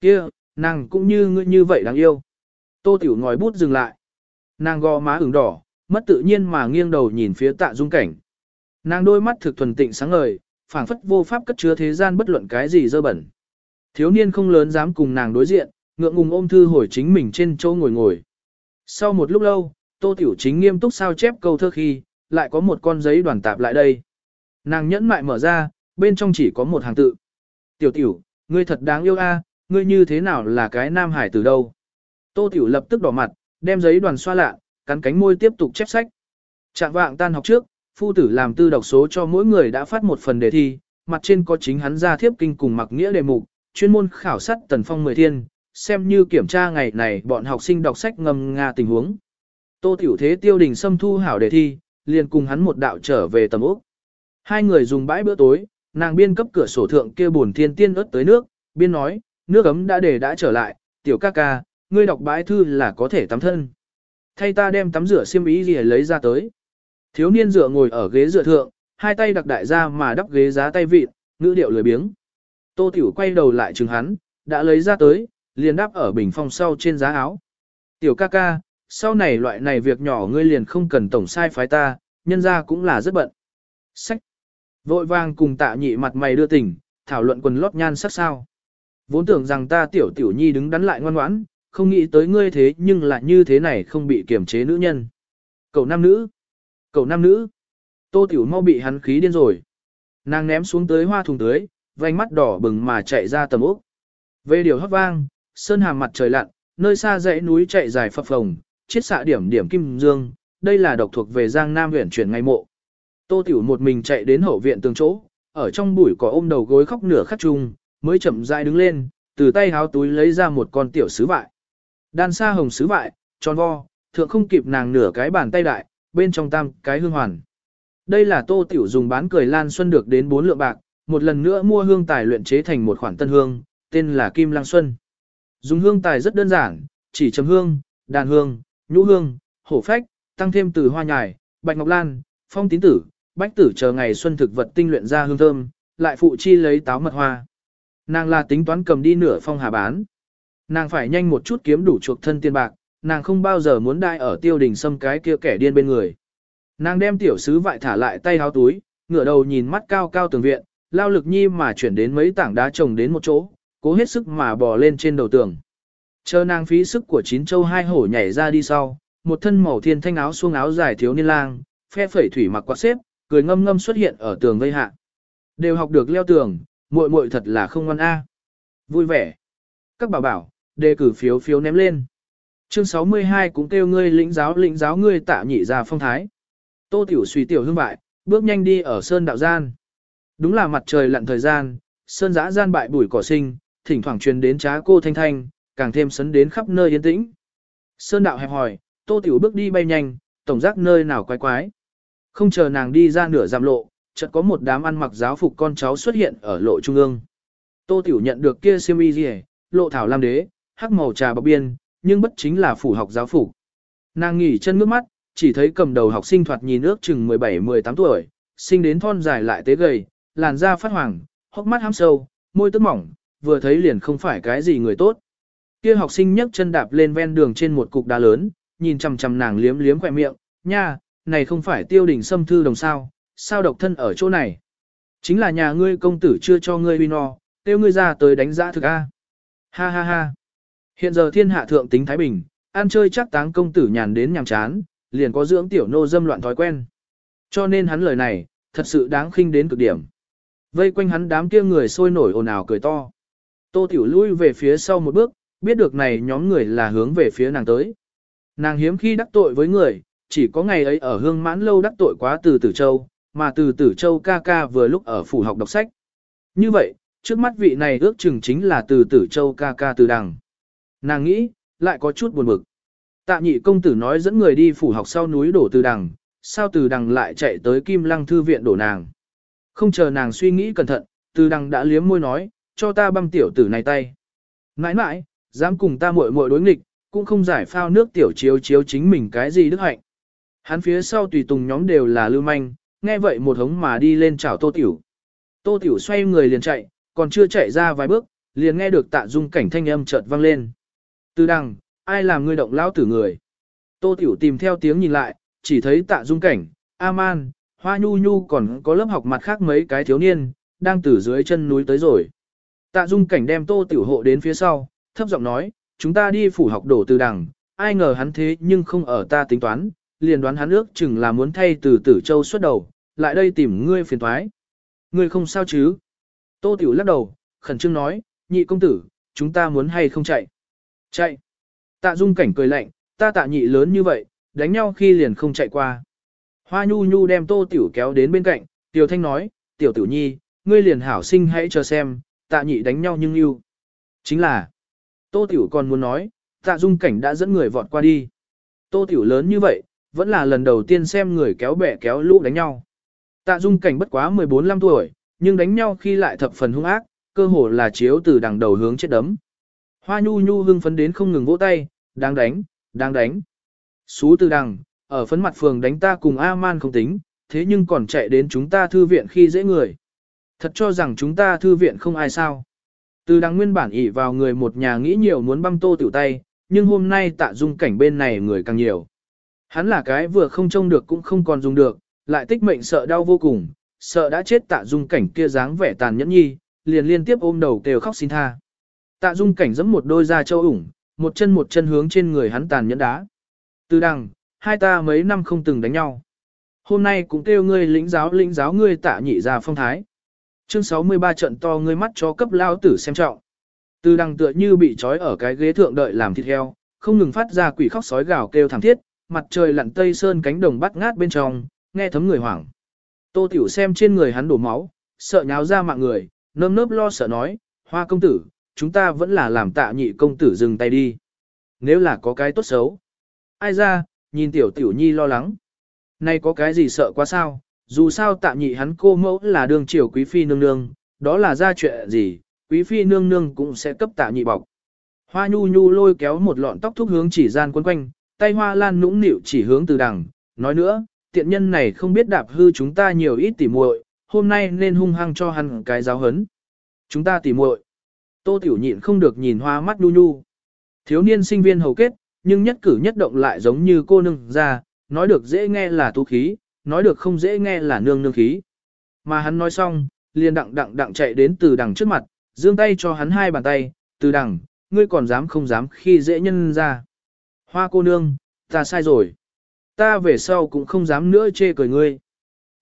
kia nàng cũng như ngươi như vậy đáng yêu. Tô tiểu ngòi bút dừng lại. Nàng gò má ửng đỏ, mất tự nhiên mà nghiêng đầu nhìn phía tạ dung cảnh. Nàng đôi mắt thực thuần tịnh sáng ngời, phảng phất vô pháp cất chứa thế gian bất luận cái gì dơ bẩn. Thiếu niên không lớn dám cùng nàng đối diện, ngượng ngùng ôm thư hồi chính mình trên chỗ ngồi ngồi. Sau một lúc lâu, Tô Tiểu Chính nghiêm túc sao chép câu thơ khi, lại có một con giấy đoàn tạp lại đây. Nàng nhẫn mại mở ra, bên trong chỉ có một hàng tự. Tiểu Tiểu, ngươi thật đáng yêu a, ngươi như thế nào là cái nam hải từ đâu? Tô Tiểu lập tức đỏ mặt, đem giấy đoàn xoa lạ, cắn cánh môi tiếp tục chép sách. Trạng vạng tan học trước, phu tử làm tư đọc số cho mỗi người đã phát một phần đề thi, mặt trên có chính hắn ra thiếp kinh cùng mặc nghĩa đề mục, chuyên môn khảo sát tần phong mười thiên, xem như kiểm tra ngày này bọn học sinh đọc sách ngầm nga tình huống. Tô Tiểu Thế tiêu đình xâm thu hảo đề thi, liền cùng hắn một đạo trở về tầm ốc. Hai người dùng bãi bữa tối, nàng biên cấp cửa sổ thượng kia buồn thiên tiên ớt tới nước, biên nói, nước ấm đã để đã trở lại, tiểu ca ca, ngươi đọc bãi thư là có thể tắm thân. Thay ta đem tắm rửa xiêm ý gì lấy ra tới. Thiếu niên dựa ngồi ở ghế dựa thượng, hai tay đặc đại ra mà đắp ghế giá tay vịt, ngữ điệu lười biếng. Tô Tiểu quay đầu lại chừng hắn, đã lấy ra tới, liền đáp ở bình phong sau trên giá áo. Tiểu ca ca, sau này loại này việc nhỏ ngươi liền không cần tổng sai phái ta, nhân ra cũng là rất bận. Sách. Vội vàng cùng tạ nhị mặt mày đưa tình, thảo luận quần lót nhan sắc sao. Vốn tưởng rằng ta tiểu tiểu nhi đứng đắn lại ngoan ngoãn, không nghĩ tới ngươi thế nhưng lại như thế này không bị kiềm chế nữ nhân. Cậu nam nữ. Cậu nam nữ. Tô Tiểu mau bị hắn khí điên rồi. Nàng ném xuống tới hoa thùng tưới, vành mắt đỏ bừng mà chạy ra tầm ốc. Về điều hấp vang, sơn hàm mặt trời lặn, nơi xa dãy núi chạy dài phập phồng, chiết xạ điểm điểm kim dương, đây là độc thuộc về Giang Nam huyện chuyển ngay mộ. Tô Tiểu một mình chạy đến hậu viện tường chỗ, ở trong bụi cỏ ôm đầu gối khóc nửa khắc chung, mới chậm rãi đứng lên, từ tay háo túi lấy ra một con tiểu sứ vại. Đan sa hồng sứ vại, tròn vo, thượng không kịp nàng nửa cái bàn tay đại, bên trong tam cái hương hoàn. Đây là Tô Tiểu dùng bán cười lan xuân được đến 4 lượng bạc, một lần nữa mua hương tài luyện chế thành một khoản tân hương, tên là Kim Lang Xuân. Dùng hương tài rất đơn giản, chỉ chấm hương, đàn hương, nhũ hương, hổ phách, tăng thêm từ hoa nhài, bạch ngọc lan, phong tín tử, bách tử chờ ngày xuân thực vật tinh luyện ra hương thơm, lại phụ chi lấy táo mật hoa. Nàng là tính toán cầm đi nửa phong hà bán. Nàng phải nhanh một chút kiếm đủ chuộc thân tiền bạc, nàng không bao giờ muốn đai ở tiêu đình xâm cái kia kẻ điên bên người. Nàng đem tiểu sứ vại thả lại tay háo túi, ngửa đầu nhìn mắt cao cao tường viện, lao lực nhi mà chuyển đến mấy tảng đá trồng đến một chỗ, cố hết sức mà bò lên trên đầu tường. Chờ nàng phí sức của chín châu hai hổ nhảy ra đi sau, một thân màu thiên thanh áo xuông áo dài thiếu niên lang, phe phẩy thủy mặc quạt xếp, cười ngâm ngâm xuất hiện ở tường vây hạ. Đều học được leo tường, muội muội thật là không ngoan a. Vui vẻ. Các bảo bảo, đề cử phiếu phiếu ném lên. Chương 62 cũng kêu ngươi lĩnh giáo lĩnh giáo ngươi tạ nhị ra phong thái. Tô tiểu suy tiểu hương bại, bước nhanh đi ở sơn đạo gian. Đúng là mặt trời lặn thời gian, sơn giã gian bại bụi cỏ sinh, thỉnh thoảng truyền đến trá cô thanh thanh, càng thêm sấn đến khắp nơi yên tĩnh. Sơn đạo hẹp hỏi, tô tiểu bước đi bay nhanh, tổng giác nơi nào quái quái. Không chờ nàng đi ra nửa giảm lộ, chợt có một đám ăn mặc giáo phục con cháu xuất hiện ở lộ trung ương. Tô tiểu nhận được kia siêu y lộ thảo lam đế, hắc màu trà bọc biên, nhưng bất chính là phủ học giáo phủ. Nàng nghỉ chân ngước mắt, chỉ thấy cầm đầu học sinh thoạt nhìn ước chừng 17-18 tuổi, sinh đến thon dài lại tế gầy, làn da phát hoàng, hốc mắt hám sâu, môi tức mỏng, vừa thấy liền không phải cái gì người tốt. Kia học sinh nhấc chân đạp lên ven đường trên một cục đá lớn, nhìn chằm chằm nàng liếm liếm khỏe miệng, nha, này không phải tiêu đỉnh xâm thư đồng sao, sao độc thân ở chỗ này. Chính là nhà ngươi công tử chưa cho ngươi uy no, tiêu ngươi ra tới đánh giá thực A. Ha ha ha. Hiện giờ thiên hạ thượng tính Thái Bình, ăn chơi chắc táng công tử nhàn đến nhàm chán, liền có dưỡng tiểu nô dâm loạn thói quen. Cho nên hắn lời này, thật sự đáng khinh đến cực điểm. Vây quanh hắn đám kia người sôi nổi ồn ào cười to. Tô Tiểu lui về phía sau một bước, biết được này nhóm người là hướng về phía nàng tới. Nàng hiếm khi đắc tội với người, chỉ có ngày ấy ở hương mãn lâu đắc tội quá từ Tử Châu, mà từ Tử Châu ca ca vừa lúc ở phủ học đọc sách. Như vậy, trước mắt vị này ước chừng chính là từ Tử Châu ca ca từ đằng. Nàng nghĩ, lại có chút buồn bực. Tạ nhị công tử nói dẫn người đi phủ học sau núi đổ từ đằng, sao từ đằng lại chạy tới kim lăng thư viện đổ nàng. Không chờ nàng suy nghĩ cẩn thận, từ đằng đã liếm môi nói, cho ta băm tiểu tử này tay. Nãi nãi, dám cùng ta muội muội đối nghịch, cũng không giải phao nước tiểu chiếu chiếu chính mình cái gì đức hạnh. Hắn phía sau tùy tùng nhóm đều là lưu manh, nghe vậy một hống mà đi lên chào tô tiểu. Tô tiểu xoay người liền chạy, còn chưa chạy ra vài bước, liền nghe được tạ dung cảnh thanh âm chợt vang lên. Từ đằng, ai làm ngươi động lão tử người? Tô tiểu tìm theo tiếng nhìn lại, chỉ thấy tạ dung cảnh, A-man, hoa nhu nhu còn có lớp học mặt khác mấy cái thiếu niên, đang từ dưới chân núi tới rồi. Tạ dung cảnh đem tô tiểu hộ đến phía sau, thấp giọng nói, chúng ta đi phủ học đổ từ đằng, ai ngờ hắn thế nhưng không ở ta tính toán, liền đoán hắn ước chừng là muốn thay từ tử châu xuất đầu, lại đây tìm ngươi phiền thoái. Ngươi không sao chứ? Tô tiểu lắc đầu, khẩn trương nói, nhị công tử, chúng ta muốn hay không chạy? Chạy. Tạ dung cảnh cười lạnh, ta tạ nhị lớn như vậy, đánh nhau khi liền không chạy qua. Hoa nhu nhu đem tô tiểu kéo đến bên cạnh, tiểu thanh nói, tiểu tiểu nhi, ngươi liền hảo sinh hãy chờ xem, tạ nhị đánh nhau nhưng yêu. Chính là, tô tiểu còn muốn nói, tạ dung cảnh đã dẫn người vọt qua đi. Tô tiểu lớn như vậy, vẫn là lần đầu tiên xem người kéo bẻ kéo lũ đánh nhau. Tạ dung cảnh bất quá 14-15 tuổi, nhưng đánh nhau khi lại thập phần hung ác, cơ hồ là chiếu từ đằng đầu hướng chết đấm. Hoa nhu nhu hưng phấn đến không ngừng vỗ tay, đang đánh, đang đánh. Xú từ đằng, ở phấn mặt phường đánh ta cùng A-man không tính, thế nhưng còn chạy đến chúng ta thư viện khi dễ người. Thật cho rằng chúng ta thư viện không ai sao. Từ đằng nguyên bản ỉ vào người một nhà nghĩ nhiều muốn băm tô tiểu tay, nhưng hôm nay tạ dung cảnh bên này người càng nhiều. Hắn là cái vừa không trông được cũng không còn dùng được, lại tích mệnh sợ đau vô cùng, sợ đã chết tạ dung cảnh kia dáng vẻ tàn nhẫn nhi, liền liên tiếp ôm đầu kêu khóc xin tha. Tạ dung cảnh giẫm một đôi da châu ủng, một chân một chân hướng trên người hắn tàn nhẫn đá. Từ đằng, hai ta mấy năm không từng đánh nhau. Hôm nay cũng kêu ngươi lĩnh giáo lĩnh giáo ngươi tạ nhị ra phong thái. Chương 63 trận to ngươi mắt cho cấp lao tử xem trọng. Từ đằng tựa như bị trói ở cái ghế thượng đợi làm thịt heo, không ngừng phát ra quỷ khóc sói gào kêu thảm thiết, mặt trời lặn tây sơn cánh đồng bắt ngát bên trong, nghe thấm người hoảng. Tô Tiểu xem trên người hắn đổ máu, sợ nháo ra mạng người, nơm nớp lo sợ nói, hoa công tử, chúng ta vẫn là làm tạ nhị công tử dừng tay đi. Nếu là có cái tốt xấu. Ai ra, nhìn tiểu tiểu nhi lo lắng. nay có cái gì sợ quá sao, dù sao tạ nhị hắn cô mẫu là đường triều quý phi nương nương, đó là ra chuyện gì, quý phi nương nương cũng sẽ cấp tạ nhị bọc. Hoa nhu nhu lôi kéo một lọn tóc thúc hướng chỉ gian quấn quanh, tay hoa lan nũng nịu chỉ hướng từ đằng, nói nữa, tiện nhân này không biết đạp hư chúng ta nhiều ít tỉ muội, hôm nay nên hung hăng cho hắn cái giáo hấn. Chúng ta tỉ muội. Tô tiểu nhịn không được nhìn hoa mắt nhu nhu. Thiếu niên sinh viên hầu kết, nhưng nhất cử nhất động lại giống như cô nương ra, nói được dễ nghe là tu khí, nói được không dễ nghe là nương nương khí. Mà hắn nói xong, liền đặng đặng đặng chạy đến từ đằng trước mặt, giương tay cho hắn hai bàn tay, từ đằng, ngươi còn dám không dám khi dễ nhân ra. Hoa cô nương, ta sai rồi. Ta về sau cũng không dám nữa chê cười ngươi.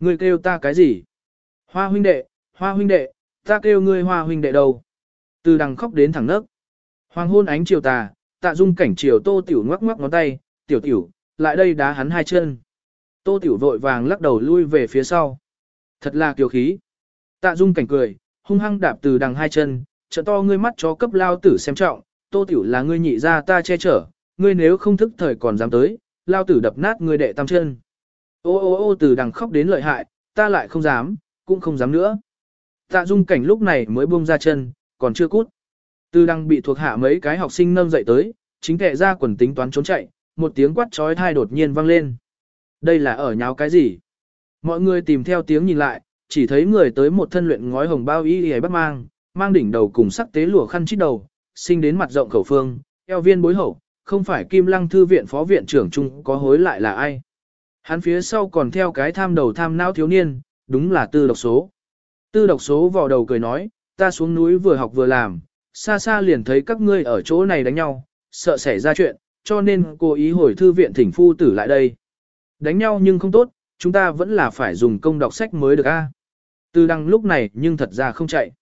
Ngươi kêu ta cái gì? Hoa huynh đệ, hoa huynh đệ, ta kêu ngươi hoa huynh đệ đâu? Từ đằng khóc đến thẳng nấc. Hoàng hôn ánh chiều tà, tạ dung cảnh chiều tô tiểu ngoắc ngoắc ngón tay, tiểu tiểu, lại đây đá hắn hai chân. Tô tiểu vội vàng lắc đầu lui về phía sau. Thật là kiều khí. Tạ dung cảnh cười, hung hăng đạp từ đằng hai chân, trợ to ngươi mắt chó cấp lao tử xem trọng, tô tiểu là ngươi nhị ra ta che chở, ngươi nếu không thức thời còn dám tới, lao tử đập nát ngươi đệ tam chân. Ô ô ô từ đằng khóc đến lợi hại, ta lại không dám, cũng không dám nữa. Tạ dung cảnh lúc này mới buông ra chân, còn chưa cút. tư đang bị thuộc hạ mấy cái học sinh nâng dậy tới, chính kệ ra quần tính toán trốn chạy, một tiếng quát trói thai đột nhiên vang lên. Đây là ở nháo cái gì? Mọi người tìm theo tiếng nhìn lại, chỉ thấy người tới một thân luyện ngói hồng bao y y bắt mang, mang đỉnh đầu cùng sắc tế lụa khăn chít đầu, sinh đến mặt rộng khẩu phương, eo viên bối hậu, không phải Kim Lăng Thư viện phó viện trưởng trung có hối lại là ai. Hắn phía sau còn theo cái tham đầu tham não thiếu niên, đúng là tư độc số. Tư độc số vào đầu cười nói, ta xuống núi vừa học vừa làm, xa xa liền thấy các ngươi ở chỗ này đánh nhau, sợ xảy ra chuyện, cho nên cố ý hồi thư viện thỉnh phu tử lại đây. Đánh nhau nhưng không tốt, chúng ta vẫn là phải dùng công đọc sách mới được a. Từ đăng lúc này nhưng thật ra không chạy.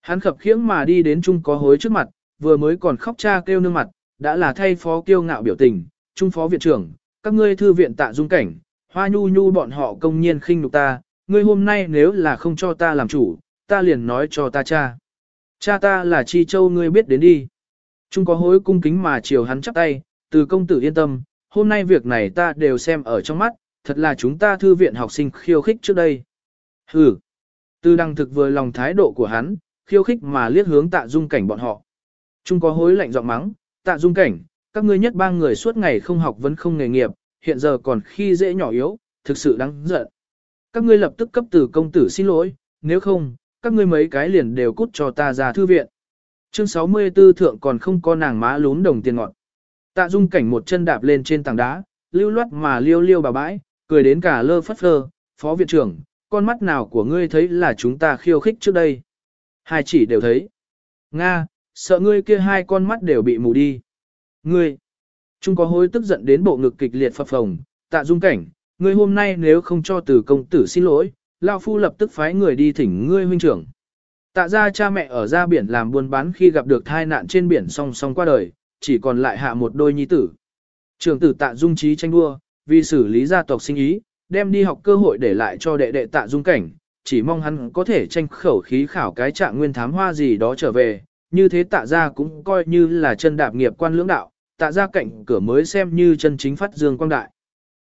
Hắn khập khiễng mà đi đến Trung có hối trước mặt, vừa mới còn khóc cha kêu nương mặt, đã là thay phó kiêu ngạo biểu tình, Trung phó viện trưởng, các ngươi thư viện tạ dung cảnh, hoa nhu nhu bọn họ công nhiên khinh nhục ta, ngươi hôm nay nếu là không cho ta làm chủ, ta liền nói cho ta cha. Cha ta là Chi Châu ngươi biết đến đi. Trung có hối cung kính mà chiều hắn chắp tay, từ công tử yên tâm, hôm nay việc này ta đều xem ở trong mắt, thật là chúng ta thư viện học sinh khiêu khích trước đây. Hừ. Từ đăng thực vừa lòng thái độ của hắn, khiêu khích mà liếc hướng tạ dung cảnh bọn họ. Trung có hối lạnh giọng mắng, tạ dung cảnh, các ngươi nhất ba người suốt ngày không học vẫn không nghề nghiệp, hiện giờ còn khi dễ nhỏ yếu, thực sự đáng giận. Các ngươi lập tức cấp từ công tử xin lỗi, nếu không, các ngươi mấy cái liền đều cút cho ta ra thư viện. Chương 64 thượng còn không có nàng má lún đồng tiền ngọt. Tạ dung cảnh một chân đạp lên trên tảng đá, lưu loát mà liêu liêu bà bãi, cười đến cả lơ phất phơ, phó viện trưởng, con mắt nào của ngươi thấy là chúng ta khiêu khích trước đây. Hai chỉ đều thấy. Nga, sợ ngươi kia hai con mắt đều bị mù đi. Ngươi, chúng có hối tức giận đến bộ ngực kịch liệt phập phồng, tạ dung cảnh, ngươi hôm nay nếu không cho từ công tử xin lỗi, Lao Phu lập tức phái người đi thỉnh ngươi huynh trưởng. Tạ ra cha mẹ ở ra biển làm buôn bán khi gặp được thai nạn trên biển song song qua đời, chỉ còn lại hạ một đôi nhi tử. Trường tử tạ dung trí tranh đua, vì xử lý gia tộc sinh ý, đem đi học cơ hội để lại cho đệ đệ tạ dung cảnh, chỉ mong hắn có thể tranh khẩu khí khảo cái trạng nguyên thám hoa gì đó trở về, như thế tạ ra cũng coi như là chân đạp nghiệp quan lưỡng đạo, tạ ra cạnh cửa mới xem như chân chính phát dương quang đại.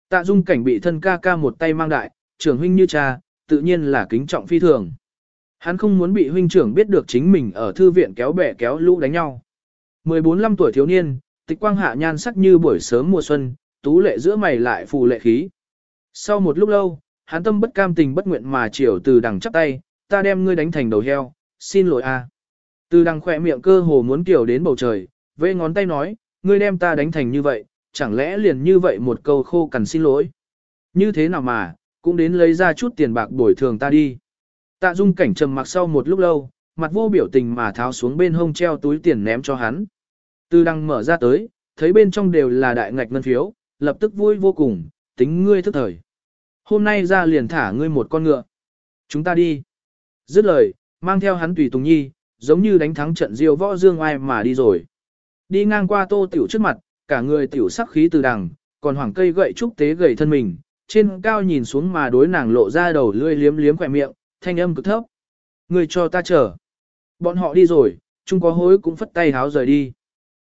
Tạ dung cảnh bị thân ca ca một tay mang đại, trưởng huynh như cha, tự nhiên là kính trọng phi thường. Hắn không muốn bị huynh trưởng biết được chính mình ở thư viện kéo bè kéo lũ đánh nhau. 14-15 tuổi thiếu niên, tịch quang hạ nhan sắc như buổi sớm mùa xuân, tú lệ giữa mày lại phù lệ khí. Sau một lúc lâu, hắn tâm bất cam tình bất nguyện mà chiều từ đằng chắp tay, ta đem ngươi đánh thành đầu heo, xin lỗi a. Từ đằng khỏe miệng cơ hồ muốn kiểu đến bầu trời, vê ngón tay nói, ngươi đem ta đánh thành như vậy, chẳng lẽ liền như vậy một câu khô cằn xin lỗi. Như thế nào mà, cũng đến lấy ra chút tiền bạc bồi thường ta đi. Tạ dung cảnh trầm mặc sau một lúc lâu, mặt vô biểu tình mà tháo xuống bên hông treo túi tiền ném cho hắn. Tư Đăng mở ra tới, thấy bên trong đều là đại ngạch ngân phiếu, lập tức vui vô cùng, tính ngươi thức thời. Hôm nay ra liền thả ngươi một con ngựa. Chúng ta đi. Dứt lời, mang theo hắn tùy tùng nhi, giống như đánh thắng trận diêu võ dương ai mà đi rồi. Đi ngang qua tô tiểu trước mặt, cả người tiểu sắc khí từ đằng, còn hoàng cây gậy trúc tế gầy thân mình, trên cao nhìn xuống mà đối nàng lộ ra đầu lươi liếm liếm khỏe miệng, thanh âm cực thấp. Người cho ta chờ. Bọn họ đi rồi, chung có hối cũng phất tay háo rời đi.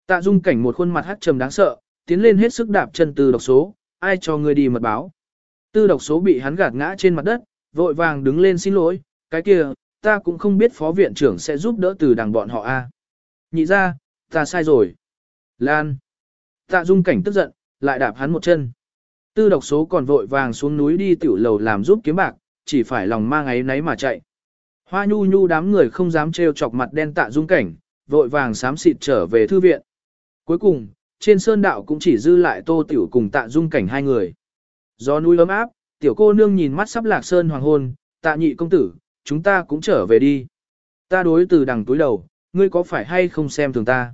Tạ dung cảnh một khuôn mặt hắt trầm đáng sợ, tiến lên hết sức đạp chân từ độc số, ai cho người đi mật báo. Tư độc số bị hắn gạt ngã trên mặt đất, vội vàng đứng lên xin lỗi, cái kia, ta cũng không biết phó viện trưởng sẽ giúp đỡ từ đằng bọn họ a. Nhị ra, ta sai rồi. Lan. Tạ dung cảnh tức giận, lại đạp hắn một chân. Tư độc số còn vội vàng xuống núi đi tiểu lầu làm giúp kiếm bạc, chỉ phải lòng mang ấy nấy mà chạy. Hoa nhu nhu đám người không dám trêu chọc mặt đen tạ dung cảnh, vội vàng xám xịt trở về thư viện. Cuối cùng, trên sơn đạo cũng chỉ dư lại tô tiểu cùng tạ dung cảnh hai người. Do núi ấm áp, tiểu cô nương nhìn mắt sắp lạc sơn hoàng hôn, tạ nhị công tử, chúng ta cũng trở về đi. Ta đối từ đằng túi đầu, ngươi có phải hay không xem thường ta?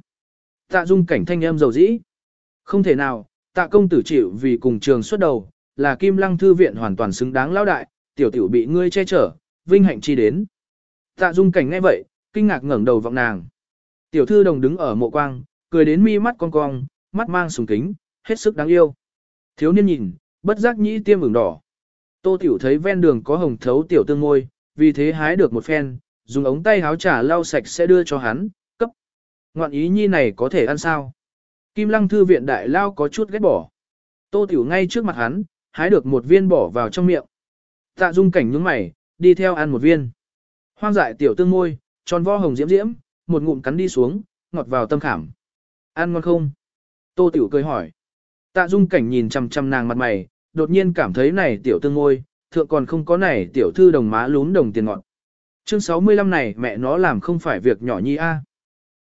Tạ dung cảnh thanh âm dầu dĩ. Không thể nào, tạ công tử chịu vì cùng trường xuất đầu, là kim lăng thư viện hoàn toàn xứng đáng lão đại, tiểu tiểu bị ngươi che chở, vinh hạnh chi đến. Tạ dung cảnh nghe vậy, kinh ngạc ngẩng đầu vọng nàng. Tiểu thư đồng đứng ở mộ quang, cười đến mi mắt cong cong, mắt mang sùng kính, hết sức đáng yêu. Thiếu niên nhìn, bất giác nhĩ tiêm ửng đỏ. Tô tiểu thấy ven đường có hồng thấu tiểu tương ngôi, vì thế hái được một phen, dùng ống tay háo trà lau sạch sẽ đưa cho hắn, cấp. Ngoạn ý nhi này có thể ăn sao? Kim lăng thư viện đại lao có chút ghét bỏ. Tô tiểu ngay trước mặt hắn, hái được một viên bỏ vào trong miệng. Tạ dung cảnh nhướng mày, đi theo ăn một viên. Hoang dại tiểu tương môi, tròn vo hồng diễm diễm, một ngụm cắn đi xuống, ngọt vào tâm khảm. Ăn ngon không? Tô tiểu cười hỏi. Tạ dung cảnh nhìn chằm chằm nàng mặt mày, đột nhiên cảm thấy này tiểu tương môi, thượng còn không có này tiểu thư đồng má lún đồng tiền ngọt. Chương 65 này mẹ nó làm không phải việc nhỏ nhi a.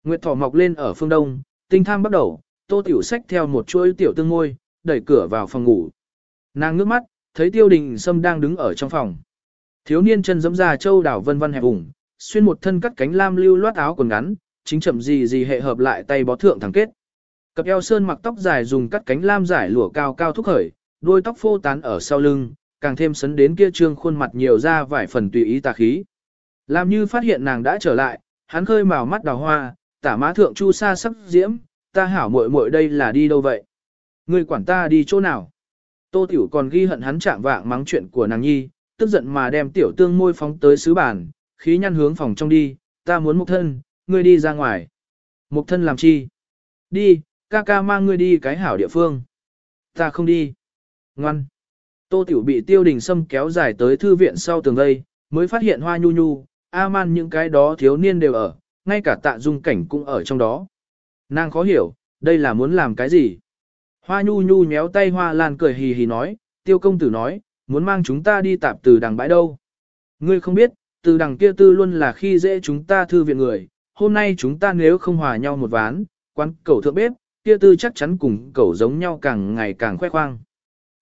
Nguyệt thỏ mọc lên ở phương đông, tinh tham bắt đầu, tô tiểu sách theo một chuỗi tiểu tương ngôi, đẩy cửa vào phòng ngủ. Nàng ngước mắt, thấy tiêu đình sâm đang đứng ở trong phòng. Thiếu niên chân giẫm ra châu đảo vân vân hẹp ủng, xuyên một thân cắt cánh lam lưu loát áo quần ngắn, chính chậm gì gì hệ hợp lại tay bó thượng thẳng kết. Cặp eo sơn mặc tóc dài dùng cắt cánh lam giải lụa cao cao thúc khởi, đôi tóc phô tán ở sau lưng, càng thêm sấn đến kia trương khuôn mặt nhiều ra vài phần tùy ý tà khí. Làm như phát hiện nàng đã trở lại, hắn khơi màu mắt đào hoa, tả má thượng chu sa sắc diễm, ta hảo muội muội đây là đi đâu vậy? Ngươi quản ta đi chỗ nào? Tô Tiểu còn ghi hận hắn chạm vạng mắng chuyện của nàng nhi, tức giận mà đem tiểu tương môi phóng tới sứ bàn, khí nhăn hướng phòng trong đi, ta muốn mục thân, ngươi đi ra ngoài. Mục thân làm chi? Đi, ca ca mang ngươi đi cái hảo địa phương. Ta không đi. Ngoan. Tô Tiểu bị tiêu đình sâm kéo dài tới thư viện sau tường đây, mới phát hiện hoa nhu nhu, A-man những cái đó thiếu niên đều ở, ngay cả tạ dung cảnh cũng ở trong đó. Nàng khó hiểu, đây là muốn làm cái gì? Hoa nhu nhu nhéo tay hoa lan cười hì hì nói, tiêu công tử nói, muốn mang chúng ta đi tạp từ đằng bãi đâu. Ngươi không biết, từ đằng kia tư luôn là khi dễ chúng ta thư viện người, hôm nay chúng ta nếu không hòa nhau một ván, quán cẩu thượng bếp, kia tư chắc chắn cùng cẩu giống nhau càng ngày càng khoe khoang.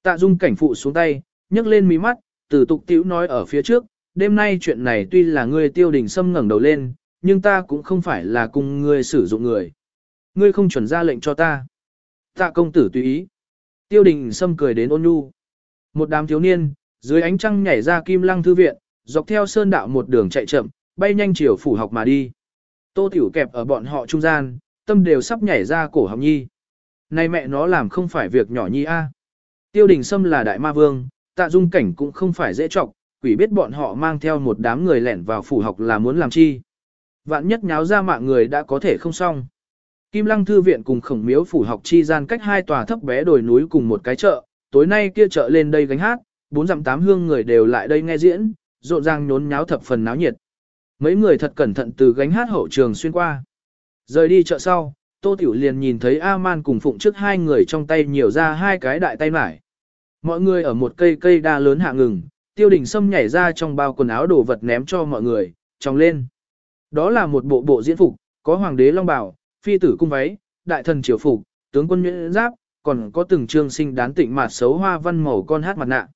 Tạ dung cảnh phụ xuống tay, nhấc lên mí mắt, từ tục tiểu nói ở phía trước, đêm nay chuyện này tuy là ngươi tiêu đình xâm ngẩng đầu lên, nhưng ta cũng không phải là cùng ngươi sử dụng người. Ngươi không chuẩn ra lệnh cho ta. Tạ công tử tùy ý. Tiêu đình xâm cười đến ôn nhu. Một đám thiếu niên, dưới ánh trăng nhảy ra kim lăng thư viện, dọc theo sơn đạo một đường chạy chậm, bay nhanh chiều phủ học mà đi. Tô tiểu kẹp ở bọn họ trung gian, tâm đều sắp nhảy ra cổ học nhi. Này mẹ nó làm không phải việc nhỏ nhi a. Tiêu đình Sâm là đại ma vương, tạ dung cảnh cũng không phải dễ trọng, quỷ biết bọn họ mang theo một đám người lẻn vào phủ học là muốn làm chi. Vạn nhất nháo ra mạng người đã có thể không xong. Kim Lăng Thư Viện cùng khổng miếu phủ học chi gian cách hai tòa thấp bé đồi núi cùng một cái chợ, tối nay kia chợ lên đây gánh hát, bốn dặm tám hương người đều lại đây nghe diễn, rộn ràng nhốn nháo thập phần náo nhiệt. Mấy người thật cẩn thận từ gánh hát hậu trường xuyên qua. Rời đi chợ sau, Tô Tiểu liền nhìn thấy A-man cùng Phụng trước hai người trong tay nhiều ra hai cái đại tay mải. Mọi người ở một cây cây đa lớn hạ ngừng, tiêu đình sâm nhảy ra trong bao quần áo đồ vật ném cho mọi người, tròng lên. Đó là một bộ bộ diễn phục, có hoàng đế long bào, phi tử cung váy, đại thần triều phục, tướng quân nhuyễn giáp, còn có từng trương sinh đán tịnh mạt xấu hoa văn màu con hát mặt nạ.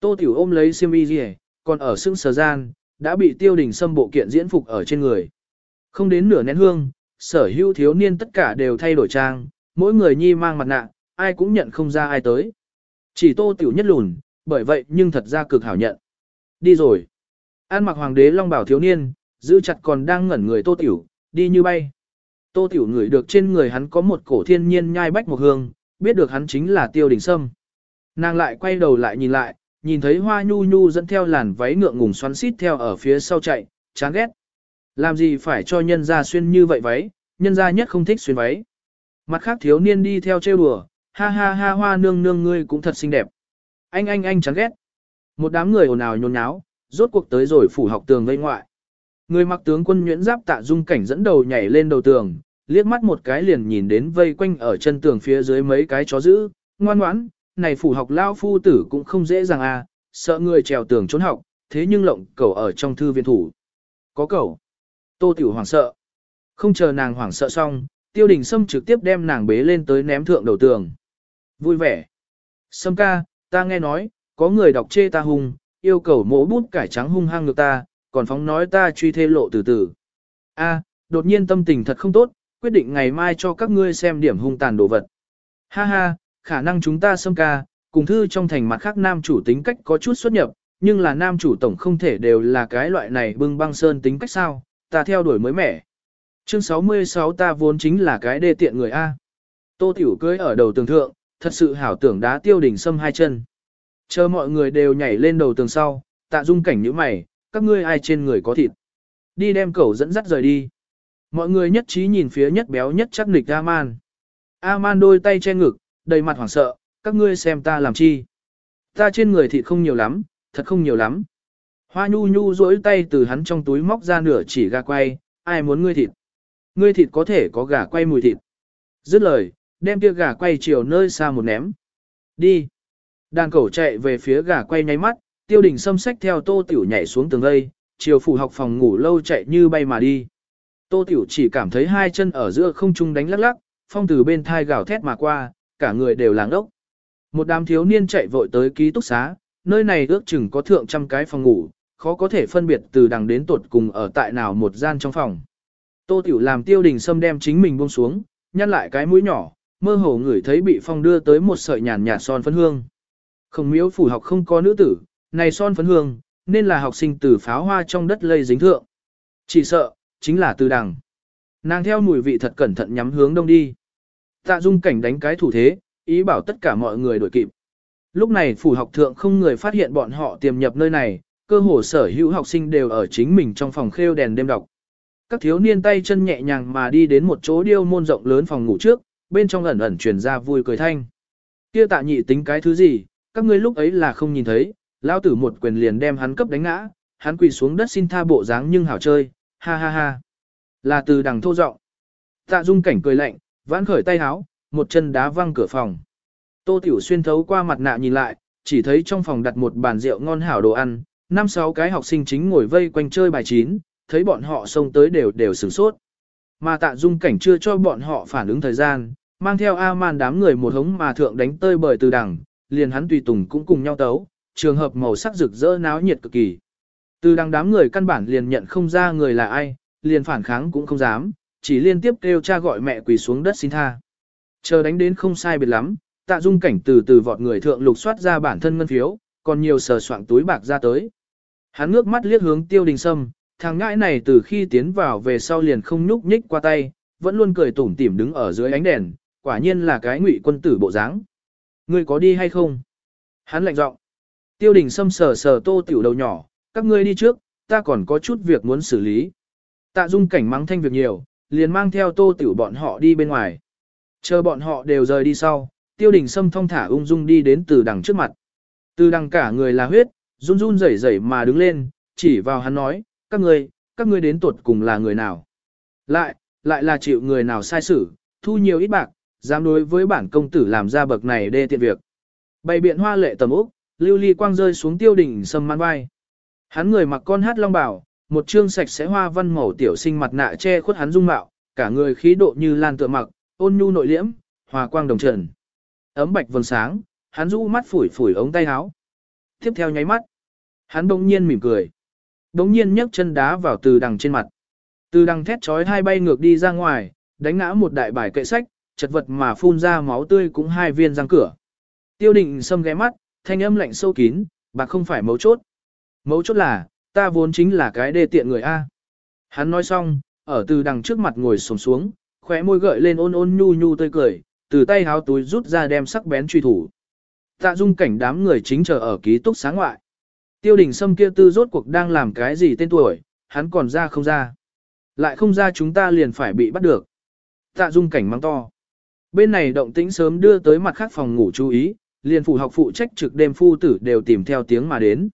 Tô Tiểu ôm lấy xiêm y rìa, còn ở xương sờ gian, đã bị tiêu đình xâm bộ kiện diễn phục ở trên người. Không đến nửa nén hương, sở hữu thiếu niên tất cả đều thay đổi trang, mỗi người nhi mang mặt nạ, ai cũng nhận không ra ai tới. Chỉ tô tiểu nhất lùn, bởi vậy nhưng thật ra cực hảo nhận. Đi rồi. An mặc hoàng đế long bảo thiếu niên, giữ chặt còn đang ngẩn người tô tiểu, đi như bay. Tô tiểu ngửi được trên người hắn có một cổ thiên nhiên nhai bách một hương, biết được hắn chính là tiêu đình sâm. Nàng lại quay đầu lại nhìn lại, nhìn thấy hoa nhu nhu dẫn theo làn váy ngượng ngùng xoắn xít theo ở phía sau chạy, chán ghét. Làm gì phải cho nhân gia xuyên như vậy váy, nhân gia nhất không thích xuyên váy. Mặt khác thiếu niên đi theo trêu đùa, ha ha ha hoa nương nương ngươi cũng thật xinh đẹp. Anh anh anh chán ghét. Một đám người ồn ào nhốn nháo, rốt cuộc tới rồi phủ học tường vây ngoại. Người mặc tướng quân nhuyễn giáp tạ dung cảnh dẫn đầu nhảy lên đầu tường, liếc mắt một cái liền nhìn đến vây quanh ở chân tường phía dưới mấy cái chó dữ, ngoan ngoãn, này phủ học lao phu tử cũng không dễ dàng à, sợ người trèo tường trốn học, thế nhưng lộng cẩu ở trong thư viện thủ. Có cẩu. Tô tiểu hoảng sợ. Không chờ nàng hoảng sợ xong, tiêu đình sâm trực tiếp đem nàng bế lên tới ném thượng đầu tường. Vui vẻ. Sâm ca, ta nghe nói, có người đọc chê ta hung, yêu cầu mỗ bút cải trắng hung hăng ngược ta, còn phóng nói ta truy thê lộ từ từ. A, đột nhiên tâm tình thật không tốt, quyết định ngày mai cho các ngươi xem điểm hung tàn đồ vật. Ha ha, khả năng chúng ta xâm ca, cùng thư trong thành mặt khác nam chủ tính cách có chút xuất nhập, nhưng là nam chủ tổng không thể đều là cái loại này bưng băng sơn tính cách sao, ta theo đuổi mới mẻ. Chương 66 ta vốn chính là cái đê tiện người A. Tô Tiểu cưới ở đầu tường thượng, thật sự hảo tưởng đá tiêu đỉnh sâm hai chân. Chờ mọi người đều nhảy lên đầu tường sau, tạ dung cảnh như mày, các ngươi ai trên người có thịt. Đi đem cẩu dẫn dắt rời đi. Mọi người nhất trí nhìn phía nhất béo nhất chắc nịch A-man. A-man đôi tay che ngực, đầy mặt hoảng sợ, các ngươi xem ta làm chi. Ta trên người thịt không nhiều lắm, thật không nhiều lắm. Hoa nhu nhu duỗi tay từ hắn trong túi móc ra nửa chỉ gà quay, ai muốn ngươi thịt. Ngươi thịt có thể có gà quay mùi thịt. Dứt lời, đem kia gà quay chiều nơi xa một ném. Đi. Đàn cẩu chạy về phía gà quay nháy mắt, tiêu đình xâm sách theo tô tiểu nhảy xuống tường lây, chiều phủ học phòng ngủ lâu chạy như bay mà đi. Tô tiểu chỉ cảm thấy hai chân ở giữa không trung đánh lắc lắc, phong từ bên thai gào thét mà qua, cả người đều làng ốc. Một đám thiếu niên chạy vội tới ký túc xá, nơi này ước chừng có thượng trăm cái phòng ngủ, khó có thể phân biệt từ đằng đến tột cùng ở tại nào một gian trong phòng. Tô Tiểu làm tiêu đình xâm đem chính mình buông xuống, nhăn lại cái mũi nhỏ, mơ hồ ngửi thấy bị phong đưa tới một sợi nhàn nhạt son phấn hương. Không miếu phủ học không có nữ tử, này son phấn hương, nên là học sinh từ pháo hoa trong đất lây dính thượng. Chỉ sợ, chính là từ đằng. Nàng theo mùi vị thật cẩn thận nhắm hướng đông đi. Tạ dung cảnh đánh cái thủ thế, ý bảo tất cả mọi người đuổi kịp. Lúc này phủ học thượng không người phát hiện bọn họ tiềm nhập nơi này, cơ hồ sở hữu học sinh đều ở chính mình trong phòng khêu đèn đêm đọc. Các thiếu niên tay chân nhẹ nhàng mà đi đến một chỗ điêu môn rộng lớn phòng ngủ trước, bên trong ẩn ẩn truyền ra vui cười thanh. Kia tạ nhị tính cái thứ gì, các ngươi lúc ấy là không nhìn thấy, lao tử một quyền liền đem hắn cấp đánh ngã, hắn quỳ xuống đất xin tha bộ dáng nhưng hảo chơi, ha ha ha. Là từ đằng thô giọng. Tạ dung cảnh cười lạnh, vãn khởi tay háo, một chân đá văng cửa phòng. Tô Tiểu Xuyên thấu qua mặt nạ nhìn lại, chỉ thấy trong phòng đặt một bàn rượu ngon hảo đồ ăn, năm sáu cái học sinh chính ngồi vây quanh chơi bài chín, thấy bọn họ xông tới đều đều sửng sốt. Mà tạ dung cảnh chưa cho bọn họ phản ứng thời gian, mang theo A-man đám người một hống mà thượng đánh tơi bời từ đằng, liền hắn tùy tùng cũng cùng nhau tấu, trường hợp màu sắc rực rỡ náo nhiệt cực kỳ. Từ đằng đám người căn bản liền nhận không ra người là ai, liền phản kháng cũng không dám, chỉ liên tiếp kêu cha gọi mẹ quỳ xuống đất xin tha. Chờ đánh đến không sai biệt lắm, tạ dung cảnh từ từ vọt người thượng lục soát ra bản thân ngân phiếu, còn nhiều sờ soạn túi bạc ra tới. Hắn ngước mắt liếc hướng tiêu đình sâm, thằng ngãi này từ khi tiến vào về sau liền không nhúc nhích qua tay, vẫn luôn cười tủm tỉm đứng ở dưới ánh đèn, quả nhiên là cái ngụy quân tử bộ dáng. Ngươi có đi hay không? Hắn lạnh giọng. Tiêu đình sâm sờ sờ tô tiểu đầu nhỏ, các ngươi đi trước, ta còn có chút việc muốn xử lý. Tạ dung cảnh mắng thanh việc nhiều, liền mang theo tô tiểu bọn họ đi bên ngoài. Chờ bọn họ đều rời đi sau, tiêu đình sâm thong thả ung dung đi đến từ đằng trước mặt. Từ đằng cả người là huyết, run run rẩy rẩy mà đứng lên, chỉ vào hắn nói, các ngươi, các ngươi đến tuột cùng là người nào. Lại, lại là chịu người nào sai xử, thu nhiều ít bạc, dám đối với bản công tử làm ra bậc này đê tiện việc. Bày biện hoa lệ tầm úc, lưu ly quang rơi xuống tiêu đỉnh sâm man vai. Hắn người mặc con hát long bảo, một trương sạch sẽ hoa văn màu tiểu sinh mặt nạ che khuất hắn dung mạo, cả người khí độ như lan tựa mặc, ôn nhu nội liễm, hòa quang đồng trần. Ấm bạch vầng sáng, hắn rũ mắt phủi phủi ống tay áo. Tiếp theo nháy mắt, hắn bỗng nhiên mỉm cười. Bỗng nhiên nhấc chân đá vào từ đằng trên mặt. Từ đằng thét chói hai bay ngược đi ra ngoài, đánh ngã một đại bài kệ sách, chật vật mà phun ra máu tươi cũng hai viên răng cửa. Tiêu định sâm ghé mắt, thanh âm lạnh sâu kín, bạc không phải mấu chốt. Mấu chốt là, ta vốn chính là cái đê tiện người A. Hắn nói xong, ở từ đằng trước mặt ngồi sồm xuống, khóe môi gợi lên ôn ôn nhu nhu tươi cười, từ tay háo túi rút ra đem sắc bén truy thủ. Tạ dung cảnh đám người chính chờ ở ký túc sáng ngoại. Tiêu đình sâm kia tư rốt cuộc đang làm cái gì tên tuổi, hắn còn ra không ra. Lại không ra chúng ta liền phải bị bắt được. Tạ dung cảnh mang to. Bên này động tĩnh sớm đưa tới mặt khác phòng ngủ chú ý, liền phụ học phụ trách trực đêm phu tử đều tìm theo tiếng mà đến.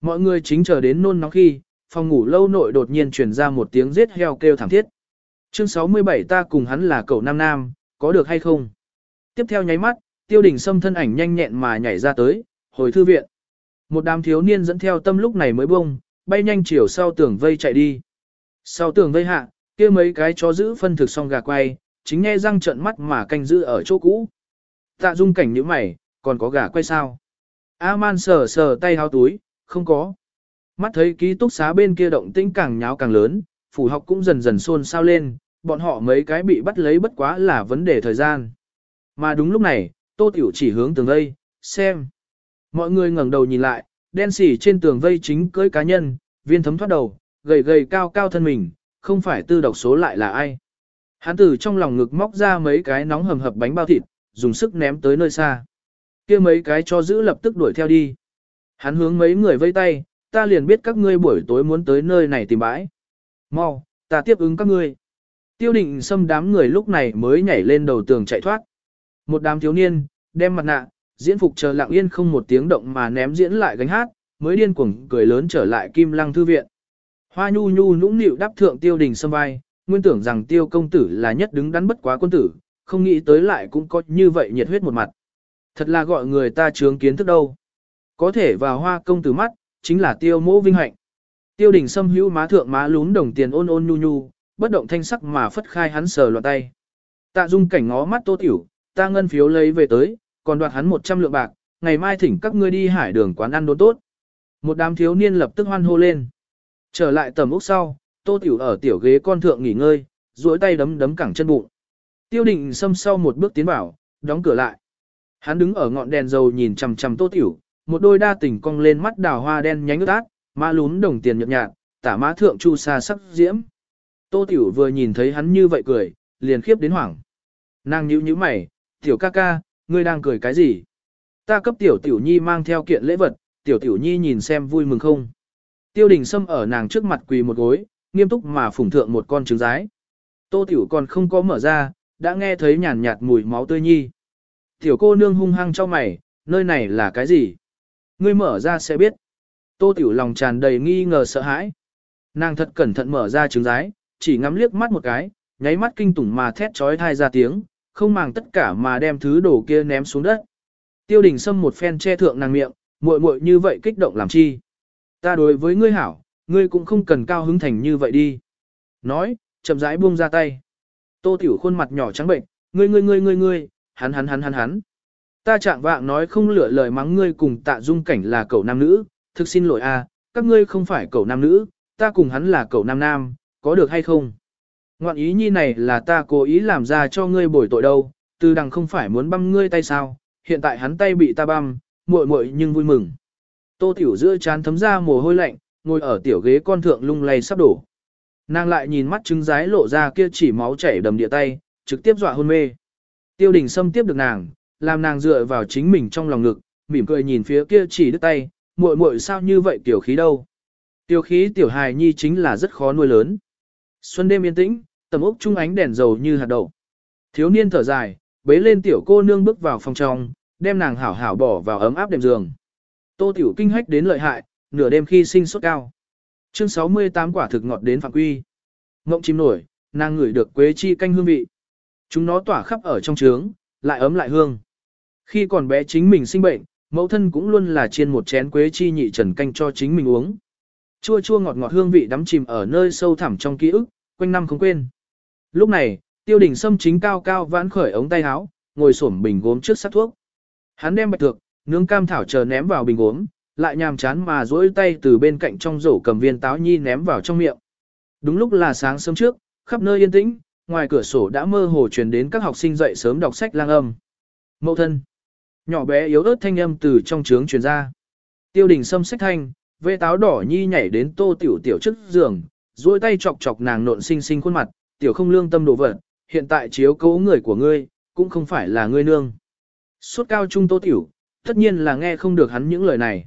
Mọi người chính chờ đến nôn nóng khi, phòng ngủ lâu nội đột nhiên truyền ra một tiếng giết heo kêu thảm thiết. Chương 67 ta cùng hắn là cậu nam nam, có được hay không? Tiếp theo nháy mắt, tiêu đình xâm thân ảnh nhanh nhẹn mà nhảy ra tới, hồi thư viện. Một đám thiếu niên dẫn theo tâm lúc này mới bông, bay nhanh chiều sau tường vây chạy đi. Sau tường vây hạ, kia mấy cái chó giữ phân thực xong gà quay, chính nghe răng trợn mắt mà canh giữ ở chỗ cũ. Tạ dung cảnh như mày, còn có gà quay sao? A-man sờ sờ tay háo túi, không có. Mắt thấy ký túc xá bên kia động tĩnh càng nháo càng lớn, phủ học cũng dần dần xôn xao lên, bọn họ mấy cái bị bắt lấy bất quá là vấn đề thời gian. Mà đúng lúc này, tô tiểu chỉ hướng tường vây, xem. Mọi người ngẩng đầu nhìn lại, đen xỉ trên tường vây chính cưới cá nhân, viên thấm thoát đầu, gầy gầy cao cao thân mình, không phải tư độc số lại là ai. Hắn từ trong lòng ngực móc ra mấy cái nóng hầm hập bánh bao thịt, dùng sức ném tới nơi xa kia mấy cái cho giữ lập tức đuổi theo đi. Hắn hướng mấy người vây tay, ta liền biết các ngươi buổi tối muốn tới nơi này tìm bãi. Mau, ta tiếp ứng các ngươi. Tiêu định xâm đám người lúc này mới nhảy lên đầu tường chạy thoát. Một đám thiếu niên, đem mặt nạ, diễn phục chờ lặng yên không một tiếng động mà ném diễn lại gánh hát, mới điên cuồng cười lớn trở lại kim lăng thư viện. Hoa nhu nhu nũng nịu đáp thượng tiêu đình xâm vai, nguyên tưởng rằng tiêu công tử là nhất đứng đắn bất quá quân tử, không nghĩ tới lại cũng có như vậy nhiệt huyết một mặt. Thật là gọi người ta chướng kiến thức đâu. Có thể vào hoa công tử mắt, chính là tiêu mỗ vinh hạnh. Tiêu đình xâm hữu má thượng má lún đồng tiền ôn ôn nhu nhu, bất động thanh sắc mà phất khai hắn sờ loạn tay. Tạ dung cảnh ngó mắt tô tiểu, ta ngân phiếu lấy về tới, còn đoạt hắn 100 lượng bạc, ngày mai thỉnh các ngươi đi hải đường quán ăn đốn tốt. Một đám thiếu niên lập tức hoan hô lên. Trở lại tầm úc sau, tô tiểu ở tiểu ghế con thượng nghỉ ngơi, duỗi tay đấm đấm cẳng chân bụng. Tiêu định xâm sau một bước tiến vào, đóng cửa lại. Hắn đứng ở ngọn đèn dầu nhìn chằm chằm tô tiểu, một đôi đa tình cong lên mắt đào hoa đen nhánh ướt át, má lún đồng tiền nhợt nhạt, tả má thượng chu sa sắc diễm. Tô tiểu vừa nhìn thấy hắn như vậy cười, liền khiếp đến hoảng. Nàng nhíu nhíu mày, tiểu ca ca, ngươi đang cười cái gì? Ta cấp tiểu tiểu nhi mang theo kiện lễ vật, tiểu tiểu nhi nhìn xem vui mừng không? Tiêu đình Sâm ở nàng trước mặt quỳ một gối, nghiêm túc mà phủng thượng một con trứng rái. Tô tiểu còn không có mở ra, đã nghe thấy nhàn nhạt mùi máu tươi nhi. Tiểu cô nương hung hăng cho mày, nơi này là cái gì? Ngươi mở ra sẽ biết. Tô tiểu lòng tràn đầy nghi ngờ sợ hãi. Nàng thật cẩn thận mở ra trứng rái, chỉ ngắm liếc mắt một cái, nháy mắt kinh tủng mà thét trói thai ra tiếng, không màng tất cả mà đem thứ đồ kia ném xuống đất. Tiêu đình Sâm một phen che thượng nàng miệng, muội muội như vậy kích động làm chi. Ta đối với ngươi hảo, ngươi cũng không cần cao hứng thành như vậy đi. Nói, chậm rãi buông ra tay. Tô tiểu khuôn mặt nhỏ trắng bệnh, ngươi ngươi ngươi ngươi ngươi, hắn hắn hắn hắn hắn. Ta trạng vạng nói không lựa lời mắng ngươi cùng tạ dung cảnh là cậu nam nữ, thực xin lỗi a, các ngươi không phải cậu nam nữ, ta cùng hắn là cậu nam nam, có được hay không? Ngoạn ý nhi này là ta cố ý làm ra cho ngươi bồi tội đâu, từ đằng không phải muốn băm ngươi tay sao, hiện tại hắn tay bị ta băm, muội muội nhưng vui mừng. Tô tiểu giữa chán thấm ra mồ hôi lạnh, ngồi ở tiểu ghế con thượng lung lay sắp đổ. Nàng lại nhìn mắt trứng rái lộ ra kia chỉ máu chảy đầm địa tay, trực tiếp dọa hôn mê. Tiêu đình xâm tiếp được nàng, làm nàng dựa vào chính mình trong lòng ngực, mỉm cười nhìn phía kia chỉ đứt tay, muội muội sao như vậy tiểu khí đâu. Tiểu khí tiểu hài nhi chính là rất khó nuôi lớn. Xuân đêm yên tĩnh, tầm ốc trung ánh đèn dầu như hạt đậu. Thiếu niên thở dài, bế lên tiểu cô nương bước vào phòng trong, đem nàng hảo hảo bỏ vào ấm áp đệm giường. Tô tiểu kinh hách đến lợi hại, nửa đêm khi sinh sốt cao. Chương 68 quả thực ngọt đến phạm quy. Ngộng chim nổi, nàng ngửi được quế chi canh hương vị. Chúng nó tỏa khắp ở trong trướng, lại ấm lại hương. Khi còn bé chính mình sinh bệnh, mẫu thân cũng luôn là chiên một chén quế chi nhị trần canh cho chính mình uống. Chua chua ngọt ngọt hương vị đắm chìm ở nơi sâu thẳm trong ký ức, quanh năm không quên. Lúc này, tiêu đình sâm chính cao cao vãn khởi ống tay áo, ngồi xổm bình gốm trước sát thuốc. Hắn đem bạch thược, nướng cam thảo chờ ném vào bình gốm, lại nhàm chán mà duỗi tay từ bên cạnh trong rổ cầm viên táo nhi ném vào trong miệng. Đúng lúc là sáng sớm trước, khắp nơi yên tĩnh, ngoài cửa sổ đã mơ hồ truyền đến các học sinh dậy sớm đọc sách lang âm. Mậu thân. Nhỏ bé yếu ớt thanh âm từ trong trướng truyền ra. Tiêu đình sâm sách thanh, vê táo đỏ nhi nhảy đến tô tiểu tiểu trước giường, duỗi tay chọc chọc nàng nộn xinh xinh khuôn mặt, tiểu không lương tâm đồ vật, hiện tại chiếu cố người của ngươi, cũng không phải là ngươi nương. Suốt cao trung tô tiểu, tất nhiên là nghe không được hắn những lời này.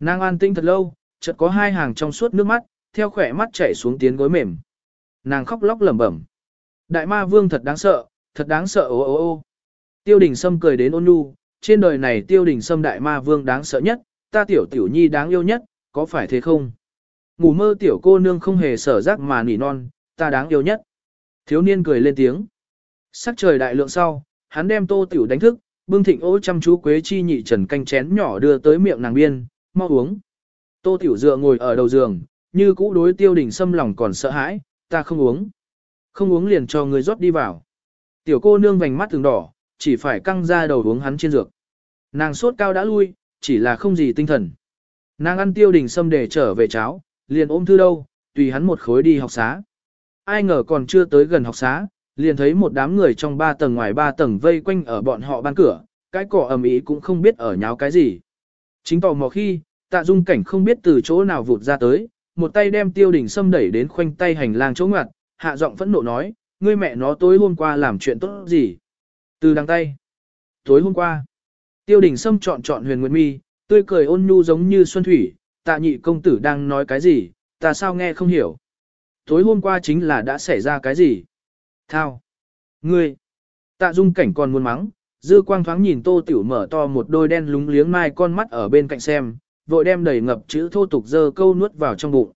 Nàng an tinh thật lâu, chợt có hai hàng trong suốt nước mắt, theo khỏe mắt chảy xuống tiến gối mềm. Nàng khóc lóc lẩm bẩm. Đại ma vương thật đáng sợ, thật đáng sợ ô ô ô. Tiêu đình sâm cười đến ôn nhu, trên đời này tiêu đình sâm đại ma vương đáng sợ nhất, ta tiểu tiểu nhi đáng yêu nhất, có phải thế không? Ngủ mơ tiểu cô nương không hề sở giác mà nỉ non, ta đáng yêu nhất. Thiếu niên cười lên tiếng. Sắc trời đại lượng sau, hắn đem tô tiểu đánh thức, bưng thịnh ô chăm chú quế chi nhị trần canh chén nhỏ đưa tới miệng nàng biên, mau uống. Tô tiểu dựa ngồi ở đầu giường, như cũ đối tiêu đình Sâm lòng còn sợ hãi, ta không uống. Không uống liền cho người rót đi vào. Tiểu cô nương vành mắt từng đỏ, chỉ phải căng ra đầu uống hắn trên dược. Nàng sốt cao đã lui, chỉ là không gì tinh thần. Nàng ăn tiêu đình xâm để trở về cháo, liền ôm thư đâu, tùy hắn một khối đi học xá. Ai ngờ còn chưa tới gần học xá, liền thấy một đám người trong ba tầng ngoài ba tầng vây quanh ở bọn họ ban cửa, cái cỏ ầm ĩ cũng không biết ở nháo cái gì. Chính tò mò khi, tạ dung cảnh không biết từ chỗ nào vụt ra tới, một tay đem tiêu đình xâm đẩy đến khoanh tay hành lang chỗ ngoặt, hạ giọng phẫn nộ nói, ngươi mẹ nó tối hôm qua làm chuyện tốt gì? Từ đằng tay. Tối hôm qua, tiêu đình Sâm chọn chọn huyền nguyệt mi, tươi cười ôn nhu giống như xuân thủy, tạ nhị công tử đang nói cái gì, ta sao nghe không hiểu. Tối hôm qua chính là đã xảy ra cái gì? Thao! Ngươi! Tạ dung cảnh còn muốn mắng, dư quang thoáng nhìn tô tiểu mở to một đôi đen lúng liếng mai con mắt ở bên cạnh xem, vội đem đầy ngập chữ thô tục dơ câu nuốt vào trong bụng.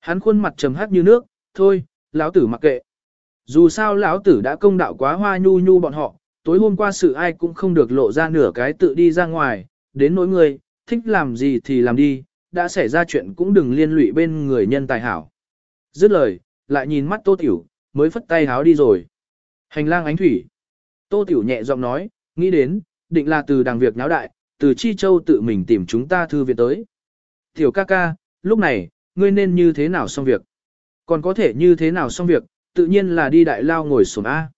Hắn khuôn mặt trầm hắt như nước, thôi, lão tử mặc kệ. Dù sao lão tử đã công đạo quá hoa nhu nhu bọn họ, tối hôm qua sự ai cũng không được lộ ra nửa cái tự đi ra ngoài, đến nỗi người, thích làm gì thì làm đi, đã xảy ra chuyện cũng đừng liên lụy bên người nhân tài hảo. Dứt lời, lại nhìn mắt tô tiểu, mới phất tay háo đi rồi. Hành lang ánh thủy. Tô tiểu nhẹ giọng nói, nghĩ đến, định là từ đằng việc náo đại, từ Chi Châu tự mình tìm chúng ta thư viện tới. Tiểu ca ca, lúc này, ngươi nên như thế nào xong việc? Còn có thể như thế nào xong việc, tự nhiên là đi đại lao ngồi sổm A.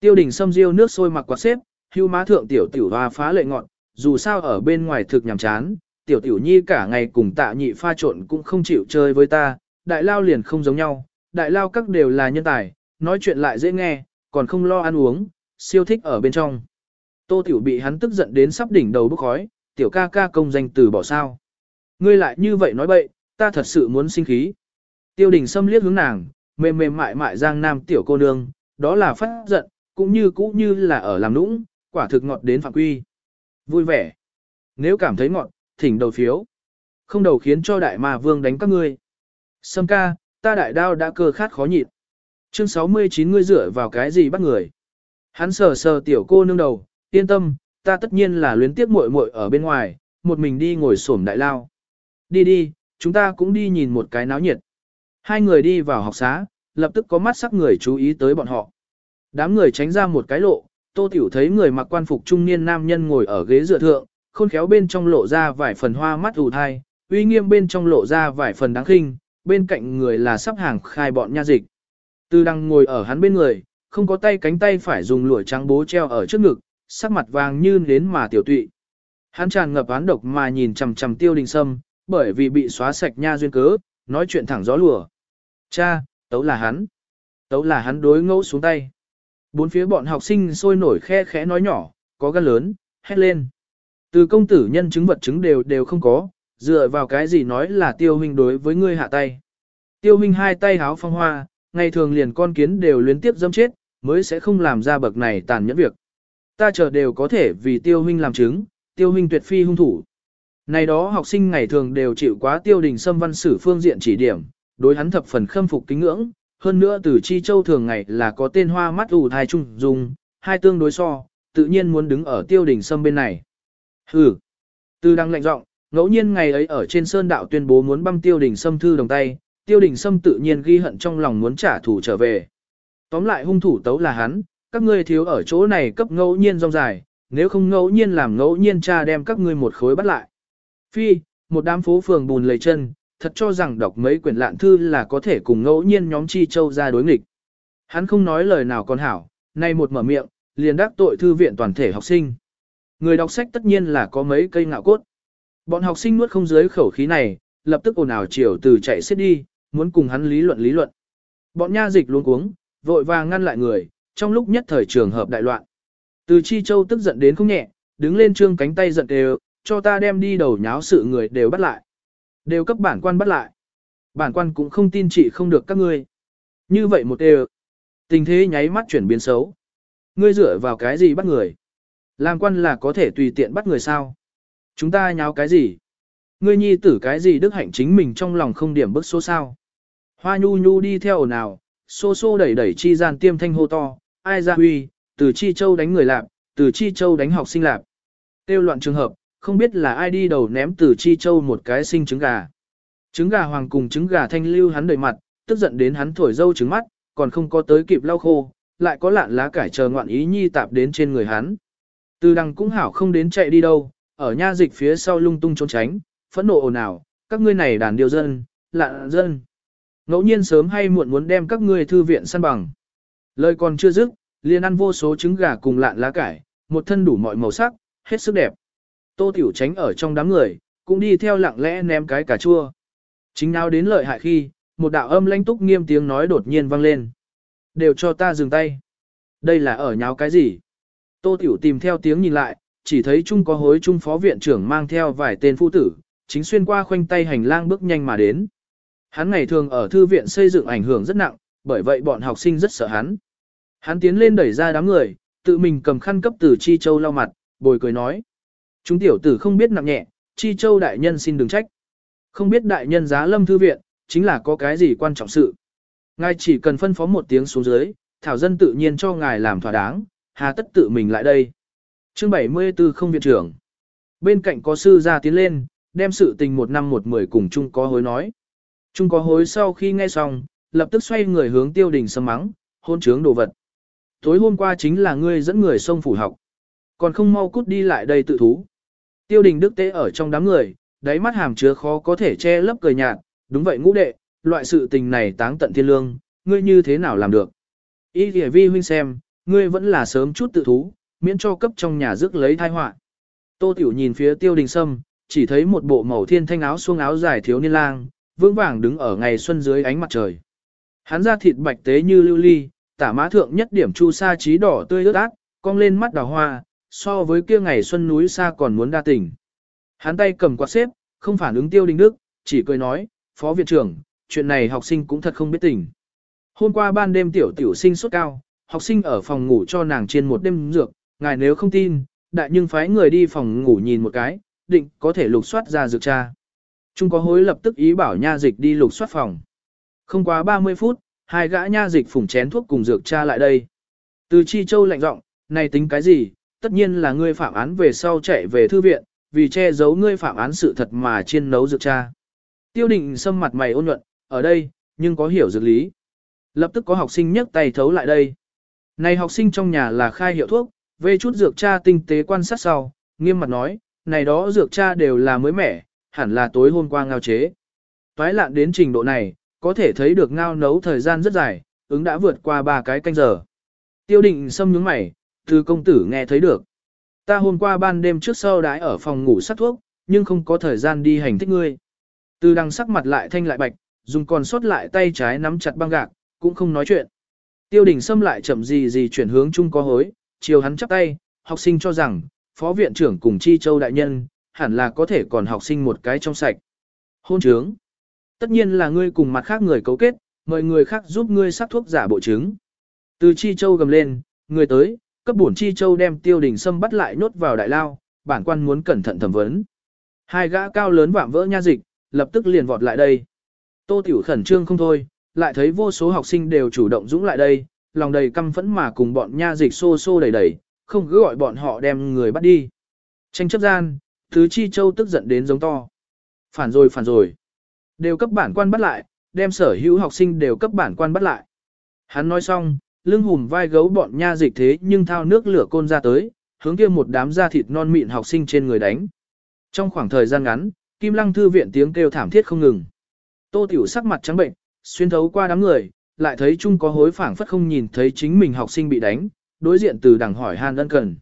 Tiêu đình xâm riêu nước sôi mặc quạt xếp, hưu má thượng tiểu tiểu hoa phá lệ ngọn, dù sao ở bên ngoài thực nhàm chán, tiểu tiểu nhi cả ngày cùng tạ nhị pha trộn cũng không chịu chơi với ta, đại lao liền không giống nhau, đại lao các đều là nhân tài, nói chuyện lại dễ nghe, còn không lo ăn uống, siêu thích ở bên trong. Tô Tiểu bị hắn tức giận đến sắp đỉnh đầu bốc khói, tiểu ca ca công danh từ bỏ sao. Ngươi lại như vậy nói bậy, ta thật sự muốn sinh khí. Tiêu đình xâm liếc hướng nàng, mềm mềm mại mại giang nam tiểu cô nương, đó là phát giận, cũng như cũ như là ở làm nũng, quả thực ngọt đến phạm quy. Vui vẻ. Nếu cảm thấy ngọt, thỉnh đầu phiếu. Không đầu khiến cho đại ma vương đánh các ngươi. Sâm ca, ta đại đao đã cơ khát khó nhịn. Chương 69 ngươi dựa vào cái gì bắt người. Hắn sờ sờ tiểu cô nương đầu, yên tâm, ta tất nhiên là luyến tiếc muội muội ở bên ngoài, một mình đi ngồi xổm đại lao. Đi đi, chúng ta cũng đi nhìn một cái náo nhiệt. Hai người đi vào học xá, lập tức có mắt sắc người chú ý tới bọn họ. Đám người tránh ra một cái lộ, tô tiểu thấy người mặc quan phục trung niên nam nhân ngồi ở ghế dựa thượng, khôn khéo bên trong lộ ra vài phần hoa mắt ù thai, uy nghiêm bên trong lộ ra vài phần đáng khinh, bên cạnh người là sắp hàng khai bọn nha dịch. Tư đăng ngồi ở hắn bên người, không có tay cánh tay phải dùng lụa trắng bố treo ở trước ngực, sắc mặt vàng như đến mà tiểu tụy. Hắn tràn ngập án độc mà nhìn chằm chằm tiêu đình sâm, bởi vì bị xóa sạch nha duyên cớ, nói chuyện thẳng gió lùa. Cha, tấu là hắn. Tấu là hắn đối ngẫu xuống tay. Bốn phía bọn học sinh sôi nổi khe khẽ nói nhỏ, có gan lớn, hét lên. Từ công tử nhân chứng vật chứng đều đều không có, dựa vào cái gì nói là tiêu huynh đối với ngươi hạ tay. Tiêu huynh hai tay háo phong hoa, ngày thường liền con kiến đều luyến tiếp dâm chết, mới sẽ không làm ra bậc này tàn nhẫn việc. Ta chờ đều có thể vì tiêu huynh làm chứng, tiêu huynh tuyệt phi hung thủ. Này đó học sinh ngày thường đều chịu quá tiêu đình xâm văn sử phương diện chỉ điểm, đối hắn thập phần khâm phục kính ngưỡng, hơn nữa từ chi châu thường ngày là có tên hoa mắt ủ thai trung dung, hai tương đối so, tự nhiên muốn đứng ở tiêu đình sâm bên này. Hừ, từ đang lạnh giọng, ngẫu nhiên ngày ấy ở trên sơn đạo tuyên bố muốn băm tiêu đình sâm thư đồng tay, tiêu đình sâm tự nhiên ghi hận trong lòng muốn trả thù trở về. Tóm lại hung thủ tấu là hắn, các ngươi thiếu ở chỗ này cấp ngẫu nhiên rong dài, nếu không ngẫu nhiên làm ngẫu nhiên cha đem các ngươi một khối bắt lại. Phi, một đám phố phường bùn lầy chân, thật cho rằng đọc mấy quyển lạn thư là có thể cùng ngẫu nhiên nhóm chi châu ra đối nghịch. Hắn không nói lời nào còn hảo, nay một mở miệng, liền đắc tội thư viện toàn thể học sinh. Người đọc sách tất nhiên là có mấy cây ngạo cốt. Bọn học sinh nuốt không dưới khẩu khí này, lập tức ồn ào chiều từ chạy xiết đi, muốn cùng hắn lý luận lý luận. Bọn nha dịch luôn cuống, vội vàng ngăn lại người, trong lúc nhất thời trường hợp đại loạn. Từ Chi Châu tức giận đến không nhẹ, đứng lên trương cánh tay giận đều, cho ta đem đi đầu nháo sự người đều bắt lại. Đều cấp bản quan bắt lại. Bản quan cũng không tin chị không được các ngươi. Như vậy một đều. Tình thế nháy mắt chuyển biến xấu. Ngươi dựa vào cái gì bắt người? Làm quan là có thể tùy tiện bắt người sao? Chúng ta nháo cái gì? Ngươi nhi tử cái gì đức hạnh chính mình trong lòng không điểm bức số sao? Hoa nhu nhu đi theo ồn ào, xô xô đẩy đẩy chi gian tiêm thanh hô to, ai ra huy, từ chi châu đánh người lạp, từ chi châu đánh học sinh lạp. Tiêu loạn trường hợp, không biết là ai đi đầu ném từ chi châu một cái sinh trứng gà. Trứng gà hoàng cùng trứng gà thanh lưu hắn đầy mặt, tức giận đến hắn thổi dâu trứng mắt, còn không có tới kịp lau khô, lại có lạn lá cải chờ ngoạn ý nhi tạp đến trên người hắn. Từ đằng cũng hảo không đến chạy đi đâu, ở nha dịch phía sau lung tung trốn tránh, phẫn nộ ồn ào, các ngươi này đàn điều dân, lạn dân. Ngẫu nhiên sớm hay muộn muốn đem các ngươi thư viện săn bằng. Lời còn chưa dứt, liền ăn vô số trứng gà cùng lạn lá cải, một thân đủ mọi màu sắc, hết sức đẹp. Tô Tiểu tránh ở trong đám người, cũng đi theo lặng lẽ ném cái cà chua. Chính nào đến lợi hại khi, một đạo âm lãnh túc nghiêm tiếng nói đột nhiên vang lên. Đều cho ta dừng tay. Đây là ở nháo cái gì? Tô Tiểu tìm theo tiếng nhìn lại, chỉ thấy chung có hối trung phó viện trưởng mang theo vài tên phu tử, chính xuyên qua khoanh tay hành lang bước nhanh mà đến. Hắn ngày thường ở thư viện xây dựng ảnh hưởng rất nặng, bởi vậy bọn học sinh rất sợ hắn. Hắn tiến lên đẩy ra đám người, tự mình cầm khăn cấp từ Chi Châu lau mặt, bồi cười nói. Chúng tiểu tử không biết nặng nhẹ, Chi Châu đại nhân xin đừng trách. Không biết đại nhân giá lâm thư viện, chính là có cái gì quan trọng sự. Ngài chỉ cần phân phó một tiếng xuống dưới, thảo dân tự nhiên cho ngài làm thỏa đáng, hà tất tự mình lại đây. Chương 74 không viện trưởng. Bên cạnh có sư ra tiến lên, đem sự tình một năm một mười cùng chung có hối nói. Chung có hối sau khi nghe xong, lập tức xoay người hướng tiêu đình sầm mắng, hôn trướng đồ vật. Tối hôm qua chính là ngươi dẫn người sông phủ học. Còn không mau cút đi lại đây tự thú. Tiêu đình đức tế ở trong đám người, đáy mắt hàm chứa khó có thể che lấp cười nhạt, đúng vậy ngũ đệ, loại sự tình này táng tận thiên lương, ngươi như thế nào làm được. Ý kìa vi huynh xem, ngươi vẫn là sớm chút tự thú, miễn cho cấp trong nhà rước lấy thai họa. Tô Tiểu nhìn phía tiêu đình sâm, chỉ thấy một bộ màu thiên thanh áo xuông áo dài thiếu niên lang, vững vàng đứng ở ngày xuân dưới ánh mặt trời. Hắn da thịt bạch tế như lưu ly, tả má thượng nhất điểm chu sa trí đỏ tươi ướt át, cong lên mắt đào hoa, so với kia ngày xuân núi xa còn muốn đa tình. Hắn tay cầm quạt xếp, không phản ứng tiêu đình đức, chỉ cười nói, phó viện trưởng, chuyện này học sinh cũng thật không biết tình. Hôm qua ban đêm tiểu tiểu sinh sốt cao, học sinh ở phòng ngủ cho nàng trên một đêm dược, ngài nếu không tin, đại nhưng phái người đi phòng ngủ nhìn một cái, định có thể lục soát ra dược cha. Trung có hối lập tức ý bảo nha dịch đi lục soát phòng. Không quá 30 phút, hai gã nha dịch phủng chén thuốc cùng dược cha lại đây. Từ Chi Châu lạnh giọng, này tính cái gì, tất nhiên là ngươi phạm án về sau chạy về thư viện, vì che giấu ngươi phạm án sự thật mà chiên nấu dược cha. Tiêu định xâm mặt mày ôn nhuận, ở đây, nhưng có hiểu dược lý. Lập tức có học sinh nhấc tay thấu lại đây. Này học sinh trong nhà là khai hiệu thuốc, về chút dược cha tinh tế quan sát sau, nghiêm mặt nói, này đó dược cha đều là mới mẻ, hẳn là tối hôm qua ngao chế. Toái lạn đến trình độ này, có thể thấy được ngao nấu thời gian rất dài, ứng đã vượt qua ba cái canh giờ. Tiêu định xâm nhướng mày, từ công tử nghe thấy được. Ta hôm qua ban đêm trước sau đái ở phòng ngủ sát thuốc, nhưng không có thời gian đi hành thích ngươi. Từ đằng sắc mặt lại thanh lại bạch, dùng còn sót lại tay trái nắm chặt băng gạc, cũng không nói chuyện. Tiêu đình xâm lại chậm gì gì chuyển hướng chung có hối, chiều hắn chắp tay, học sinh cho rằng, phó viện trưởng cùng chi châu đại nhân, hẳn là có thể còn học sinh một cái trong sạch. Hôn trướng. Tất nhiên là ngươi cùng mặt khác người cấu kết, mời người khác giúp ngươi sắc thuốc giả bộ chứng. Từ chi châu gầm lên, người tới, cấp bổn chi châu đem tiêu đình sâm bắt lại nhốt vào đại lao, bản quan muốn cẩn thận thẩm vấn. Hai gã cao lớn vạm vỡ nha dịch, lập tức liền vọt lại đây. Tô tiểu khẩn trương không thôi, lại thấy vô số học sinh đều chủ động dũng lại đây, lòng đầy căm phẫn mà cùng bọn nha dịch xô xô đẩy đẩy, không cứ gọi bọn họ đem người bắt đi. Tranh chấp gian, Thứ Chi Châu tức giận đến giống to. Phản rồi phản rồi. Đều cấp bản quan bắt lại, đem sở hữu học sinh đều cấp bản quan bắt lại. Hắn nói xong, lưng hùm vai gấu bọn nha dịch thế nhưng thao nước lửa côn ra tới, hướng kia một đám da thịt non mịn học sinh trên người đánh. Trong khoảng thời gian ngắn, Kim Lăng thư viện tiếng kêu thảm thiết không ngừng. Tô Tiểu sắc mặt trắng bệnh, xuyên thấu qua đám người, lại thấy chung có hối phảng phất không nhìn thấy chính mình học sinh bị đánh, đối diện từ đằng hỏi han ân cần.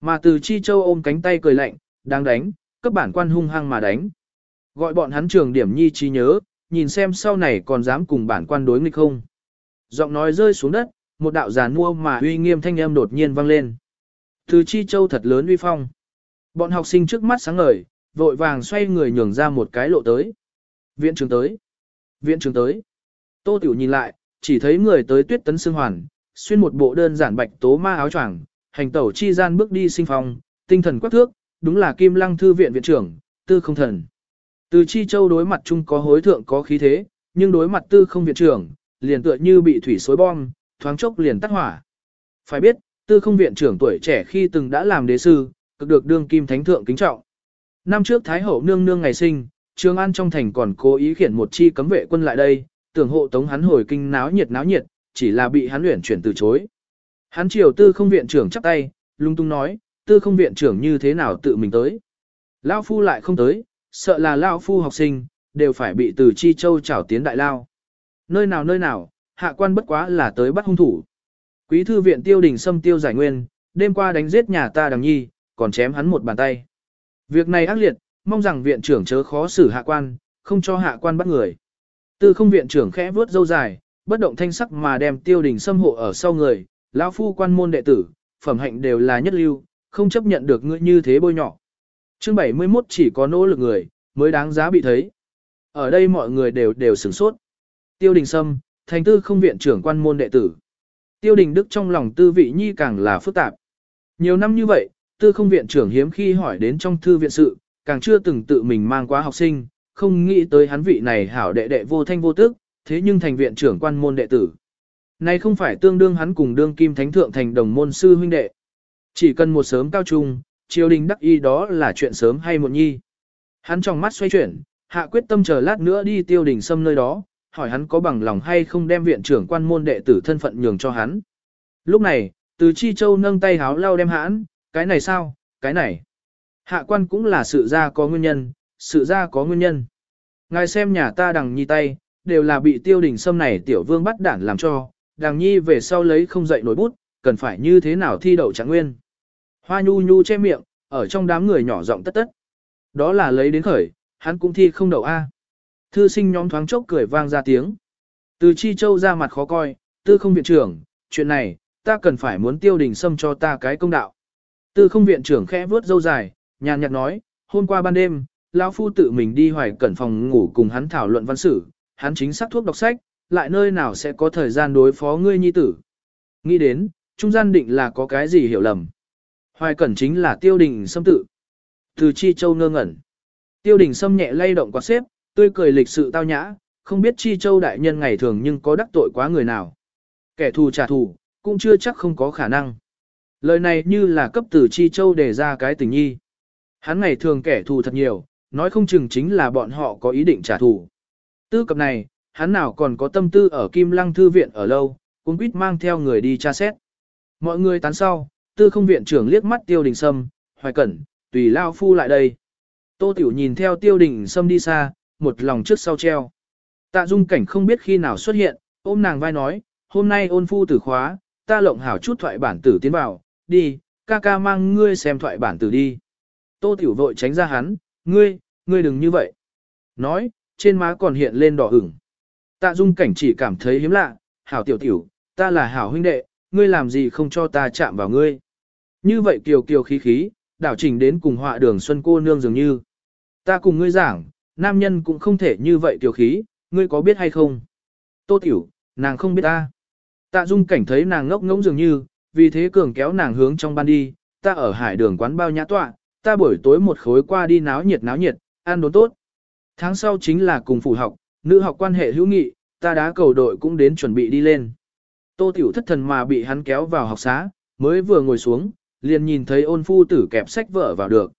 Mà từ chi châu ôm cánh tay cười lạnh, đang đánh, cấp bản quan hung hăng mà đánh. Gọi bọn hắn trường điểm nhi trí nhớ, nhìn xem sau này còn dám cùng bản quan đối nghịch không. Giọng nói rơi xuống đất, một đạo giàn mua mà uy nghiêm thanh âm đột nhiên vang lên. Từ chi châu thật lớn uy phong. Bọn học sinh trước mắt sáng ngời, vội vàng xoay người nhường ra một cái lộ tới. Viện trường tới. Viện trường tới. Tô Tiểu nhìn lại, chỉ thấy người tới tuyết tấn xương hoàn, xuyên một bộ đơn giản bạch tố ma áo choàng, hành tẩu chi gian bước đi sinh phong, tinh thần quắc thước, đúng là Kim Lăng thư viện viện trưởng, Tư Không Thần. Từ Chi Châu đối mặt chung có hối thượng có khí thế, nhưng đối mặt Tư Không viện trưởng, liền tựa như bị thủy xối bom, thoáng chốc liền tắt hỏa. Phải biết, Tư Không viện trưởng tuổi trẻ khi từng đã làm đế sư, cực được đương kim thánh thượng kính trọng. Năm trước Thái hậu nương nương ngày sinh, Trường An trong thành còn cố ý khiển một chi cấm vệ quân lại đây, tưởng hộ tống hắn hồi kinh náo nhiệt náo nhiệt, chỉ là bị hắn luyện chuyển từ chối. Hắn triều tư không viện trưởng chắp tay, lung tung nói, tư không viện trưởng như thế nào tự mình tới. Lao phu lại không tới, sợ là Lao phu học sinh, đều phải bị từ chi châu trảo tiến đại lao. Nơi nào nơi nào, hạ quan bất quá là tới bắt hung thủ. Quý thư viện tiêu đình xâm tiêu giải nguyên, đêm qua đánh giết nhà ta đằng nhi, còn chém hắn một bàn tay. Việc này ác liệt, mong rằng viện trưởng chớ khó xử hạ quan, không cho hạ quan bắt người. Tư không viện trưởng khẽ vuốt dâu dài, bất động thanh sắc mà đem tiêu đình xâm hộ ở sau người, lão phu quan môn đệ tử, phẩm hạnh đều là nhất lưu, không chấp nhận được ngươi như thế bôi nhọ. Chương 71 chỉ có nỗ lực người, mới đáng giá bị thấy. Ở đây mọi người đều đều sửng sốt. Tiêu đình sâm, thành tư không viện trưởng quan môn đệ tử. Tiêu đình đức trong lòng tư vị nhi càng là phức tạp. Nhiều năm như vậy, tư không viện trưởng hiếm khi hỏi đến trong thư viện sự, càng chưa từng tự mình mang quá học sinh, không nghĩ tới hắn vị này hảo đệ đệ vô thanh vô tức, thế nhưng thành viện trưởng quan môn đệ tử. Này không phải tương đương hắn cùng đương kim thánh thượng thành đồng môn sư huynh đệ. Chỉ cần một sớm cao trung, triều đình đắc y đó là chuyện sớm hay muộn nhi. Hắn trong mắt xoay chuyển, hạ quyết tâm chờ lát nữa đi tiêu đình xâm nơi đó, hỏi hắn có bằng lòng hay không đem viện trưởng quan môn đệ tử thân phận nhường cho hắn. Lúc này, từ chi châu nâng tay háo lau đem hãn, cái này sao, cái này. Hạ quan cũng là sự ra có nguyên nhân, sự ra có nguyên nhân. Ngài xem nhà ta đằng nhi tay, đều là bị tiêu đình xâm này tiểu vương bắt đản làm cho, đằng nhi về sau lấy không dậy nổi bút, cần phải như thế nào thi đậu trạng nguyên. Hoa nhu nhu che miệng, ở trong đám người nhỏ giọng tất tất. Đó là lấy đến khởi, hắn cũng thi không đậu A. Thư sinh nhóm thoáng chốc cười vang ra tiếng. Từ chi châu ra mặt khó coi, tư không viện trưởng, chuyện này, ta cần phải muốn tiêu đình xâm cho ta cái công đạo. Tư không viện trưởng khẽ vướt dâu dài, nhàn nhạt nói, hôm qua ban đêm, lão phu tự mình đi hoài cẩn phòng ngủ cùng hắn thảo luận văn sử, hắn chính xác thuốc đọc sách, lại nơi nào sẽ có thời gian đối phó ngươi nhi tử. Nghĩ đến, trung gian định là có cái gì hiểu lầm. Hoài cẩn chính là tiêu đình xâm tự. Từ chi châu ngơ ngẩn. Tiêu đình xâm nhẹ lay động quạt xếp, tươi cười lịch sự tao nhã, không biết chi châu đại nhân ngày thường nhưng có đắc tội quá người nào. Kẻ thù trả thù, cũng chưa chắc không có khả năng. Lời này như là cấp từ chi châu đề ra cái tình nhi. Hắn ngày thường kẻ thù thật nhiều, nói không chừng chính là bọn họ có ý định trả thù. Tư cập này, hắn nào còn có tâm tư ở Kim Lăng Thư Viện ở lâu, cũng quýt mang theo người đi tra xét. Mọi người tán sau, tư không viện trưởng liếc mắt tiêu đình sâm, hoài cẩn, tùy lao phu lại đây. Tô Tiểu nhìn theo tiêu đình sâm đi xa, một lòng trước sau treo. Tạ dung cảnh không biết khi nào xuất hiện, ôm nàng vai nói, hôm nay ôn phu tử khóa, ta lộng hảo chút thoại bản tử tiến vào, đi, ca ca mang ngươi xem thoại bản tử đi. Tô Tiểu vội tránh ra hắn, ngươi, ngươi đừng như vậy. Nói, trên má còn hiện lên đỏ ửng. Tạ dung cảnh chỉ cảm thấy hiếm lạ, hảo tiểu tiểu, ta là hảo huynh đệ, ngươi làm gì không cho ta chạm vào ngươi. Như vậy kiều kiều khí khí, đảo trình đến cùng họa đường xuân cô nương dường như. Ta cùng ngươi giảng, nam nhân cũng không thể như vậy tiểu khí, ngươi có biết hay không? Tô tiểu, nàng không biết ta. Tạ dung cảnh thấy nàng ngốc ngỗng dường như, vì thế cường kéo nàng hướng trong ban đi, ta ở hải đường quán bao nhã tọa, ta buổi tối một khối qua đi náo nhiệt náo nhiệt, ăn đốn tốt. Tháng sau chính là cùng phủ học, nữ học quan hệ hữu nghị, ta đá cầu đội cũng đến chuẩn bị đi lên. Tô Tiểu thất thần mà bị hắn kéo vào học xá, mới vừa ngồi xuống, liền nhìn thấy ôn phu tử kẹp sách vở vào được.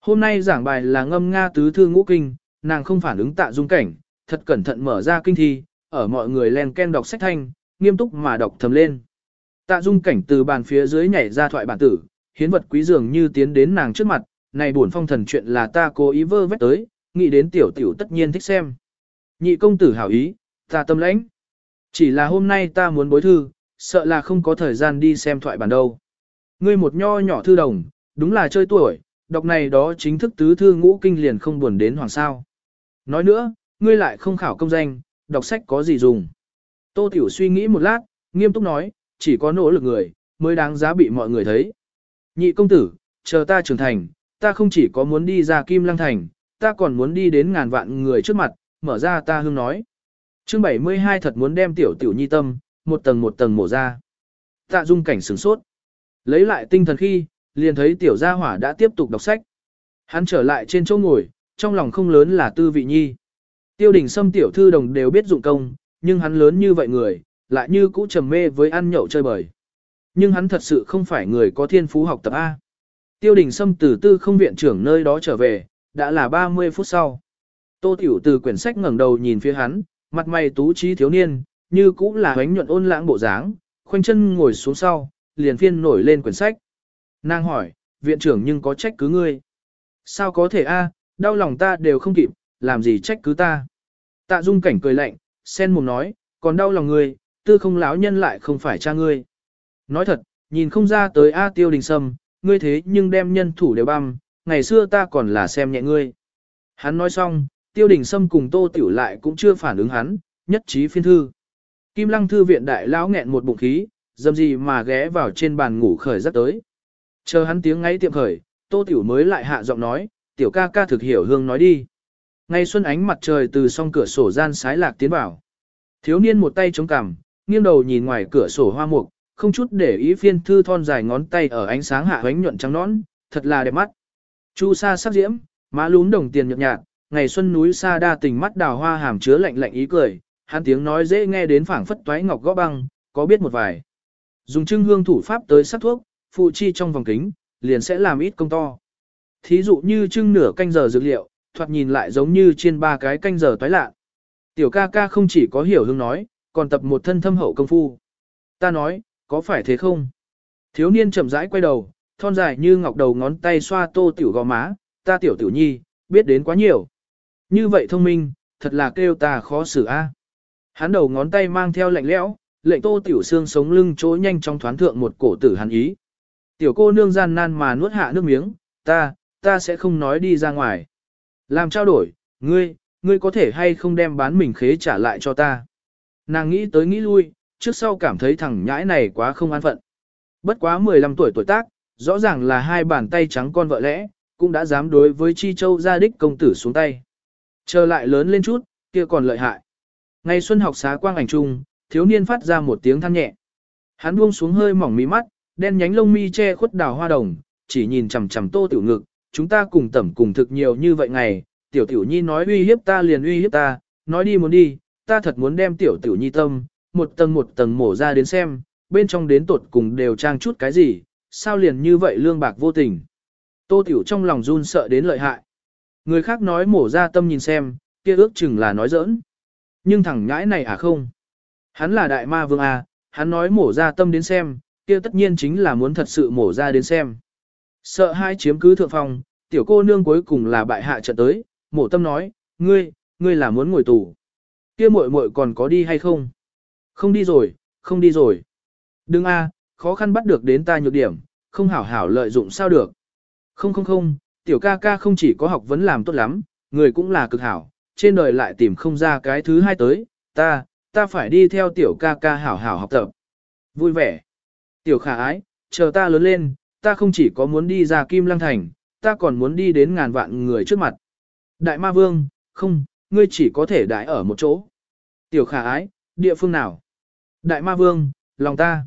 Hôm nay giảng bài là ngâm Nga tứ thư ngũ kinh, nàng không phản ứng tạ dung cảnh, thật cẩn thận mở ra kinh thi, ở mọi người len ken đọc sách thanh, nghiêm túc mà đọc thầm lên. Tạ dung cảnh từ bàn phía dưới nhảy ra thoại bản tử, hiến vật quý dường như tiến đến nàng trước mặt, này buồn phong thần chuyện là ta cố ý vơ vét tới, nghĩ đến tiểu tiểu tất nhiên thích xem. Nhị công tử hảo ý, ta tâm lãnh. Chỉ là hôm nay ta muốn bối thư, sợ là không có thời gian đi xem thoại bản đâu. Ngươi một nho nhỏ thư đồng, đúng là chơi tuổi, đọc này đó chính thức tứ thư ngũ kinh liền không buồn đến hoàng sao. Nói nữa, ngươi lại không khảo công danh, đọc sách có gì dùng. Tô Tiểu suy nghĩ một lát, nghiêm túc nói, chỉ có nỗ lực người, mới đáng giá bị mọi người thấy. Nhị công tử, chờ ta trưởng thành, ta không chỉ có muốn đi ra Kim Lăng Thành, ta còn muốn đi đến ngàn vạn người trước mặt, mở ra ta hương nói. chương 72 thật muốn đem tiểu tiểu nhi tâm, một tầng một tầng mổ ra. Tạ dung cảnh sửng sốt. Lấy lại tinh thần khi, liền thấy tiểu gia hỏa đã tiếp tục đọc sách. Hắn trở lại trên chỗ ngồi, trong lòng không lớn là tư vị nhi. Tiêu đình xâm tiểu thư đồng đều biết dụng công, nhưng hắn lớn như vậy người, lại như cũ trầm mê với ăn nhậu chơi bời. Nhưng hắn thật sự không phải người có thiên phú học tập A. Tiêu đình xâm từ tư không viện trưởng nơi đó trở về, đã là 30 phút sau. Tô Tiểu từ quyển sách ngẩng đầu nhìn phía hắn, mặt mày tú trí thiếu niên, như cũ là hoánh nhuận ôn lãng bộ dáng, khoanh chân ngồi xuống sau, liền phiên nổi lên quyển sách. Nàng hỏi, viện trưởng nhưng có trách cứ ngươi. Sao có thể a? đau lòng ta đều không kịp, làm gì trách cứ ta. Tạ dung cảnh cười lạnh, sen mồm nói, còn đau lòng ngươi, tư không lão nhân lại không phải cha ngươi. Nói thật, nhìn không ra tới A tiêu đình sâm, ngươi thế nhưng đem nhân thủ đều băm, ngày xưa ta còn là xem nhẹ ngươi. Hắn nói xong, tiêu đình sâm cùng tô tiểu lại cũng chưa phản ứng hắn, nhất trí phiên thư. Kim lăng thư viện đại lão nghẹn một bụng khí, dầm gì mà ghé vào trên bàn ngủ khởi rất tới. Chờ hắn tiếng ngáy tiệm khởi, tô tiểu mới lại hạ giọng nói, tiểu ca ca thực hiểu hương nói đi. Ngay xuân ánh mặt trời từ song cửa sổ gian sái lạc tiến vào. Thiếu niên một tay chống cằm, nghiêng đầu nhìn ngoài cửa sổ hoa mục, không chút để ý phiên thư thon dài ngón tay ở ánh sáng hạ ánh nhuận trắng nõn, thật là đẹp mắt. Chu sa sắc diễm, má lún đồng tiền nhợt nhạt, ngày xuân núi xa đa tình mắt đào hoa hàm chứa lạnh lạnh ý cười, hắn tiếng nói dễ nghe đến phảng phất toái ngọc gõ băng, có biết một vài. Dùng trưng hương thủ pháp tới sắc thuốc, phụ chi trong vòng kính, liền sẽ làm ít công to. Thí dụ như trưng nửa canh giờ dược liệu, thoạt nhìn lại giống như trên ba cái canh giờ toái lạ. Tiểu ca ca không chỉ có hiểu hương nói, còn tập một thân thâm hậu công phu. Ta nói, có phải thế không? Thiếu niên chậm rãi quay đầu, thon dài như ngọc đầu ngón tay xoa tô tiểu gò má, ta tiểu tiểu nhi, biết đến quá nhiều. Như vậy thông minh, thật là kêu ta khó xử a. Hắn đầu ngón tay mang theo lạnh lẽo, lệnh tô tiểu xương sống lưng chỗ nhanh trong thoáng thượng một cổ tử hắn ý. Tiểu cô nương gian nan mà nuốt hạ nước miếng, ta, ta sẽ không nói đi ra ngoài. Làm trao đổi, ngươi, ngươi có thể hay không đem bán mình khế trả lại cho ta. Nàng nghĩ tới nghĩ lui, trước sau cảm thấy thằng nhãi này quá không an phận. Bất quá 15 tuổi tuổi tác, rõ ràng là hai bàn tay trắng con vợ lẽ, cũng đã dám đối với Chi Châu gia đích công tử xuống tay. Trở lại lớn lên chút, kia còn lợi hại. Ngày xuân học xá quang ảnh trung, thiếu niên phát ra một tiếng than nhẹ. Hắn buông xuống hơi mỏng mí mắt, đen nhánh lông mi che khuất đào hoa đồng, chỉ nhìn chằm chằm tô tiểu ngực, chúng ta cùng tẩm cùng thực nhiều như vậy ngày, tiểu tiểu nhi nói uy hiếp ta liền uy hiếp ta, nói đi muốn đi, ta thật muốn đem tiểu tiểu nhi tâm, một tầng một tầng mổ ra đến xem, bên trong đến tột cùng đều trang chút cái gì, sao liền như vậy lương bạc vô tình. Tô tiểu trong lòng run sợ đến lợi hại. Người khác nói mổ ra tâm nhìn xem, kia ước chừng là nói giỡn. Nhưng thằng nhãi này à không? Hắn là đại ma vương à, hắn nói mổ ra tâm đến xem, kia tất nhiên chính là muốn thật sự mổ ra đến xem. Sợ hai chiếm cứ thượng phòng, tiểu cô nương cuối cùng là bại hạ trận tới, mổ tâm nói, ngươi, ngươi là muốn ngồi tù. Kia muội muội còn có đi hay không? Không đi rồi, không đi rồi. Đừng a, khó khăn bắt được đến ta nhược điểm, không hảo hảo lợi dụng sao được. Không không không, tiểu ca ca không chỉ có học vấn làm tốt lắm, người cũng là cực hảo, trên đời lại tìm không ra cái thứ hai tới, ta, ta phải đi theo tiểu ca ca hảo hảo học tập. Vui vẻ. Tiểu khả ái, chờ ta lớn lên, ta không chỉ có muốn đi ra Kim Lăng Thành, ta còn muốn đi đến ngàn vạn người trước mặt. Đại ma vương, không, ngươi chỉ có thể đại ở một chỗ. Tiểu khả ái, địa phương nào? Đại ma vương, lòng ta.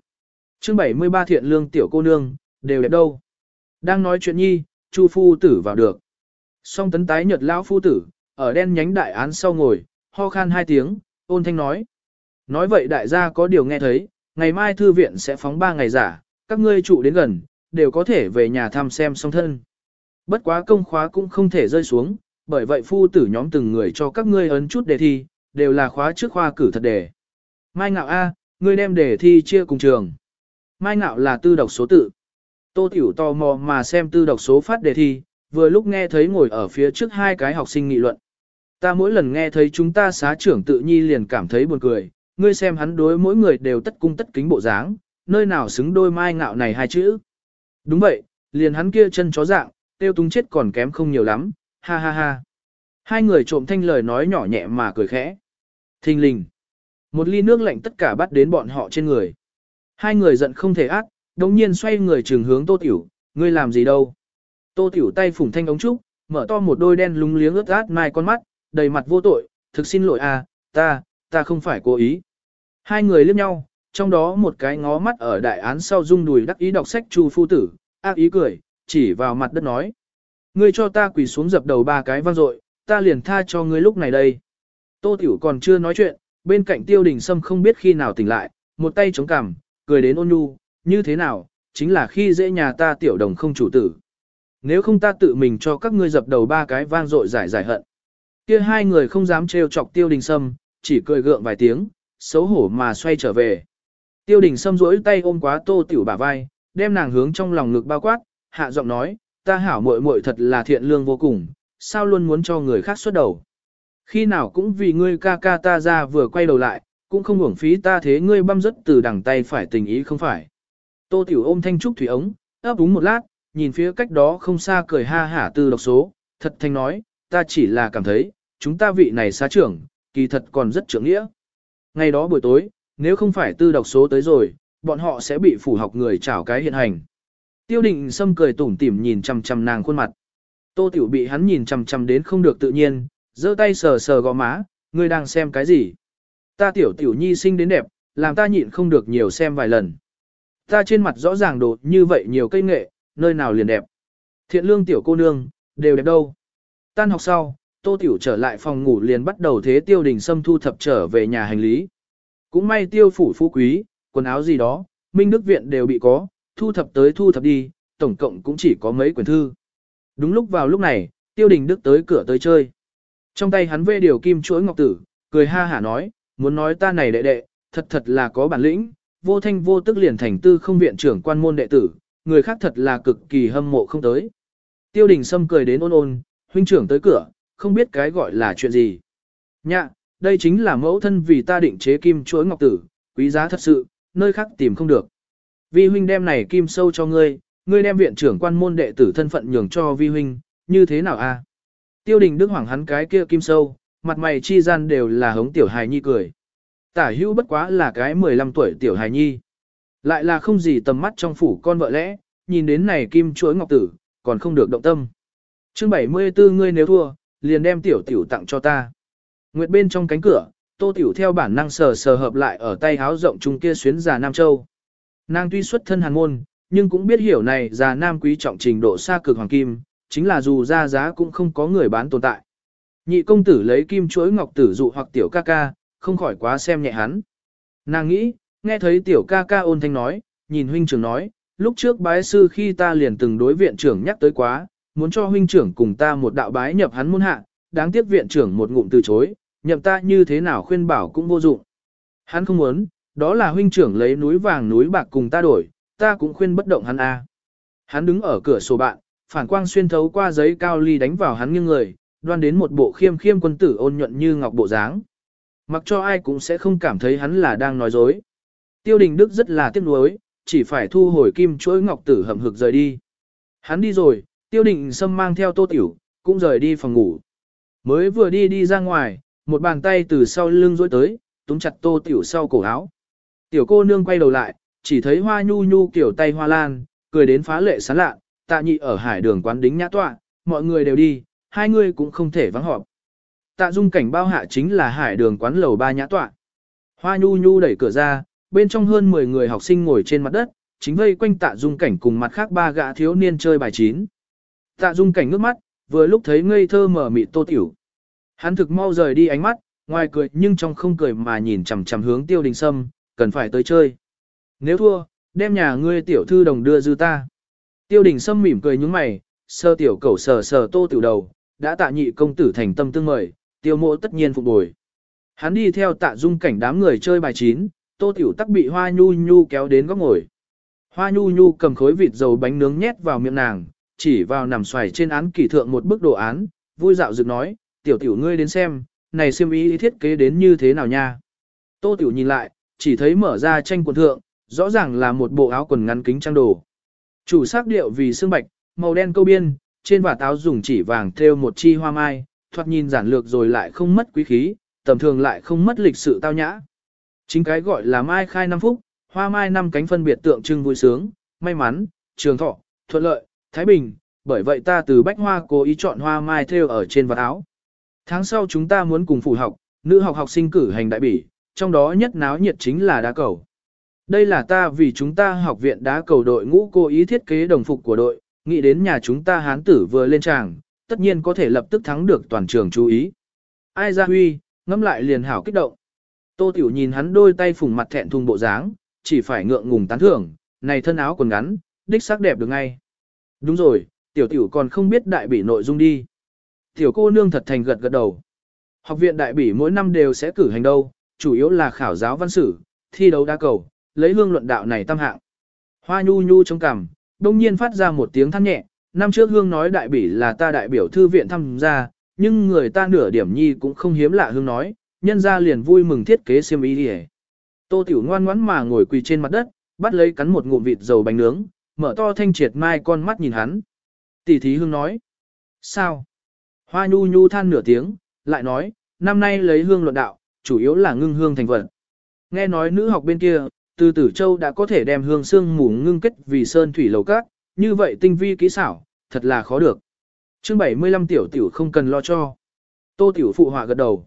chương 73 thiện lương tiểu cô nương, đều đẹp đâu. Đang nói chuyện nhi, chu phu tử vào được. Song tấn tái nhật lão phu tử, ở đen nhánh đại án sau ngồi, ho khan hai tiếng, ôn thanh nói. Nói vậy đại gia có điều nghe thấy, ngày mai thư viện sẽ phóng ba ngày giả, các ngươi trụ đến gần, đều có thể về nhà thăm xem song thân. Bất quá công khóa cũng không thể rơi xuống, bởi vậy phu tử nhóm từng người cho các ngươi ấn chút đề thi, đều là khóa trước khoa cử thật đề. Mai ngạo A, ngươi đem đề thi chia cùng trường. Mai ngạo là tư độc số tự. Tô Tiểu tò mò mà xem tư độc số phát đề thi, vừa lúc nghe thấy ngồi ở phía trước hai cái học sinh nghị luận. Ta mỗi lần nghe thấy chúng ta xá trưởng tự nhi liền cảm thấy buồn cười, ngươi xem hắn đối mỗi người đều tất cung tất kính bộ dáng, nơi nào xứng đôi mai ngạo này hai chữ. Đúng vậy, liền hắn kia chân chó dạng, tiêu tung chết còn kém không nhiều lắm, ha ha ha. Hai người trộm thanh lời nói nhỏ nhẹ mà cười khẽ. Thình lình. Một ly nước lạnh tất cả bắt đến bọn họ trên người. Hai người giận không thể ác, đồng nhiên xoay người trường hướng tô tiểu, ngươi làm gì đâu. Tô tiểu tay phủng thanh ống trúc, mở to một đôi đen lúng liếng ướt át mai con mắt, đầy mặt vô tội, thực xin lỗi à, ta, ta không phải cố ý. Hai người liếc nhau, trong đó một cái ngó mắt ở đại án sau rung đùi đắc ý đọc sách chu phu tử, ác ý cười, chỉ vào mặt đất nói. Ngươi cho ta quỳ xuống dập đầu ba cái vang dội, ta liền tha cho ngươi lúc này đây. Tô Tiểu còn chưa nói chuyện, bên cạnh tiêu đình sâm không biết khi nào tỉnh lại, một tay chống cằm, cười đến ôn nhu, như thế nào, chính là khi dễ nhà ta tiểu đồng không chủ tử. Nếu không ta tự mình cho các ngươi dập đầu ba cái vang dội giải giải hận. Kia hai người không dám trêu chọc tiêu đình sâm, chỉ cười gượng vài tiếng, xấu hổ mà xoay trở về. Tiêu đình xâm rỗi tay ôm quá tô tiểu bả vai, đem nàng hướng trong lòng ngực bao quát, hạ giọng nói, ta hảo muội muội thật là thiện lương vô cùng, sao luôn muốn cho người khác xuất đầu. Khi nào cũng vì ngươi ca ca ta ra vừa quay đầu lại, cũng không uổng phí ta thế ngươi băm rất từ đằng tay phải tình ý không phải. Tô tiểu ôm thanh trúc thủy ống, ấp úng một lát, nhìn phía cách đó không xa cười ha hả tư độc số, thật thanh nói, ta chỉ là cảm thấy, chúng ta vị này xá trưởng, kỳ thật còn rất trưởng nghĩa. Ngày đó buổi tối, nếu không phải tư đọc số tới rồi, bọn họ sẽ bị phủ học người trảo cái hiện hành. Tiêu định Sâm cười tủm tỉm nhìn chằm chằm nàng khuôn mặt. Tô Tiểu bị hắn nhìn chằm chằm đến không được tự nhiên, giơ tay sờ sờ gò má, ngươi đang xem cái gì? Ta Tiểu Tiểu Nhi sinh đến đẹp, làm ta nhịn không được nhiều xem vài lần. Ta trên mặt rõ ràng đột như vậy nhiều cây nghệ, nơi nào liền đẹp. Thiện lương tiểu cô nương, đều đẹp đâu. Tan học sau, Tô Tiểu trở lại phòng ngủ liền bắt đầu thế Tiêu Đình Sâm thu thập trở về nhà hành lý. Cũng may Tiêu phủ phú quý, quần áo gì đó, Minh Đức Viện đều bị có, thu thập tới thu thập đi, tổng cộng cũng chỉ có mấy quyển thư. Đúng lúc vào lúc này, Tiêu Đình Đức tới cửa tới chơi. Trong tay hắn vê điều kim chuỗi ngọc tử, cười ha hả nói, muốn nói ta này đệ đệ, thật thật là có bản lĩnh, vô thanh vô tức liền thành tư không viện trưởng quan môn đệ tử, người khác thật là cực kỳ hâm mộ không tới. Tiêu đình Sâm cười đến ôn ôn, huynh trưởng tới cửa, không biết cái gọi là chuyện gì. Nhạ, đây chính là mẫu thân vì ta định chế kim chuỗi ngọc tử, quý giá thật sự, nơi khác tìm không được. Vi huynh đem này kim sâu cho ngươi, ngươi đem viện trưởng quan môn đệ tử thân phận nhường cho vi huynh, như thế nào a? À? Tiêu đình đức hoảng hắn cái kia kim sâu, mặt mày chi gian đều là hống tiểu hài nhi cười. Tả hữu bất quá là cái 15 tuổi tiểu hài nhi. Lại là không gì tầm mắt trong phủ con vợ lẽ, nhìn đến này kim chuỗi ngọc tử, còn không được động tâm. chương 74 ngươi nếu thua, liền đem tiểu tiểu tặng cho ta. Nguyệt bên trong cánh cửa, tô tiểu theo bản năng sờ sờ hợp lại ở tay háo rộng trung kia xuyến già Nam Châu. Nàng tuy xuất thân hàn môn, nhưng cũng biết hiểu này già Nam quý trọng trình độ xa cực hoàng kim, chính là dù ra giá cũng không có người bán tồn tại. Nhị công tử lấy kim chuỗi ngọc tử dụ hoặc tiểu ca ca, không khỏi quá xem nhẹ hắn. Nàng nghĩ, nghe thấy tiểu ca ca ôn thanh nói, nhìn huynh trưởng nói, lúc trước bái sư khi ta liền từng đối viện trưởng nhắc tới quá, muốn cho huynh trưởng cùng ta một đạo bái nhập hắn môn hạ, đáng tiếc viện trưởng một ngụm từ chối, nhậm ta như thế nào khuyên bảo cũng vô dụng. Hắn không muốn, đó là huynh trưởng lấy núi vàng núi bạc cùng ta đổi, ta cũng khuyên bất động hắn a. Hắn đứng ở cửa sổ bạn, phản quang xuyên thấu qua giấy cao ly đánh vào hắn nghiêng người, đoan đến một bộ khiêm khiêm quân tử ôn nhuận như ngọc bộ dáng. Mặc cho ai cũng sẽ không cảm thấy hắn là đang nói dối. Tiêu đình Đức rất là tiếc nuối, chỉ phải thu hồi kim chuỗi ngọc tử hầm hực rời đi. Hắn đi rồi, tiêu định sâm mang theo tô tiểu, cũng rời đi phòng ngủ. Mới vừa đi đi ra ngoài, một bàn tay từ sau lưng dối tới, túm chặt tô tiểu sau cổ áo. Tiểu cô nương quay đầu lại, chỉ thấy hoa nhu nhu kiểu tay hoa lan, cười đến phá lệ sán lạ, tạ nhị ở hải đường quán đính nhã tọa, mọi người đều đi, hai người cũng không thể vắng họp. Tạ dung cảnh bao hạ chính là hải đường quán lầu ba nhã tọa. Hoa nhu nhu đẩy cửa ra, bên trong hơn 10 người học sinh ngồi trên mặt đất, chính vây quanh tạ dung cảnh cùng mặt khác ba gã thiếu niên chơi bài chín. Tạ dung cảnh ngước mắt, vừa lúc thấy ngây thơ mở mịt tô tiểu. Hắn thực mau rời đi ánh mắt, ngoài cười nhưng trong không cười mà nhìn chằm chằm hướng tiêu đình sâm, cần phải tới chơi. Nếu thua, đem nhà ngươi tiểu thư đồng đưa dư ta. Tiêu đình sâm mỉm cười nhướng mày, sơ tiểu cẩu sờ sờ tô tiểu đầu, đã tạ nhị công tử thành tâm tương mời, tiêu mộ tất nhiên phục bồi. Hắn đi theo tạ dung cảnh đám người chơi bài chín, tô tiểu tắc bị hoa nhu nhu kéo đến góc ngồi. Hoa nhu nhu cầm khối vịt dầu bánh nướng nhét vào miệng nàng, chỉ vào nằm xoài trên án kỷ thượng một bức đồ án, vui dạo dựng nói, tiểu tiểu ngươi đến xem, này siêm ý thiết kế đến như thế nào nha. Tô Tiểu nhìn lại, chỉ thấy mở ra tranh quần thượng, rõ ràng là một bộ áo quần ngắn kính trang đồ. Chủ sắc điệu vì xương bạch, màu đen câu biên, trên vạt táo dùng chỉ vàng thêu một chi hoa mai, thoạt nhìn giản lược rồi lại không mất quý khí, tầm thường lại không mất lịch sự tao nhã. Chính cái gọi là mai khai năm phúc, hoa mai năm cánh phân biệt tượng trưng vui sướng, may mắn, trường thọ, thuận lợi, thái bình, bởi vậy ta từ bách hoa cố ý chọn hoa mai thêu ở trên vật áo. Tháng sau chúng ta muốn cùng phủ học, nữ học học sinh cử hành đại bỉ, trong đó nhất náo nhiệt chính là đá cầu. Đây là ta vì chúng ta học viện đá cầu đội ngũ cố ý thiết kế đồng phục của đội, nghĩ đến nhà chúng ta hán tử vừa lên tràng, tất nhiên có thể lập tức thắng được toàn trường chú ý. Ai ra huy, ngâm lại liền hảo kích động. Tô Tiểu nhìn hắn đôi tay phùng mặt thẹn thùng bộ dáng, chỉ phải ngượng ngùng tán thưởng, này thân áo quần ngắn, đích sắc đẹp được ngay. Đúng rồi, Tiểu Tiểu còn không biết đại bỉ nội dung đi. Tiểu cô nương thật thành gật gật đầu. Học viện đại bỉ mỗi năm đều sẽ cử hành đâu, chủ yếu là khảo giáo văn sử, thi đấu đa cầu, lấy hương luận đạo này tam hạng. Hoa nhu nhu trong cằm, đông nhiên phát ra một tiếng than nhẹ, năm trước hương nói đại bỉ là ta đại biểu thư viện tham gia, nhưng người ta nửa điểm nhi cũng không hiếm lạ hương nói, nhân ra liền vui mừng thiết kế xiêm ý đi Tô tiểu ngoan ngoãn mà ngồi quỳ trên mặt đất, bắt lấy cắn một ngụm vịt dầu bánh nướng, mở to thanh triệt mai con mắt nhìn hắn. Tỷ thí hương nói. Sao? Hoa nhu nhu than nửa tiếng, lại nói, năm nay lấy hương luận đạo, chủ yếu là ngưng hương thành vật. Nghe nói nữ học bên kia, từ tử châu đã có thể đem hương xương mù ngưng kết vì sơn thủy lầu cát, như vậy tinh vi kỹ xảo, thật là khó được. chương 75 tiểu tiểu không cần lo cho. Tô tiểu phụ họa gật đầu.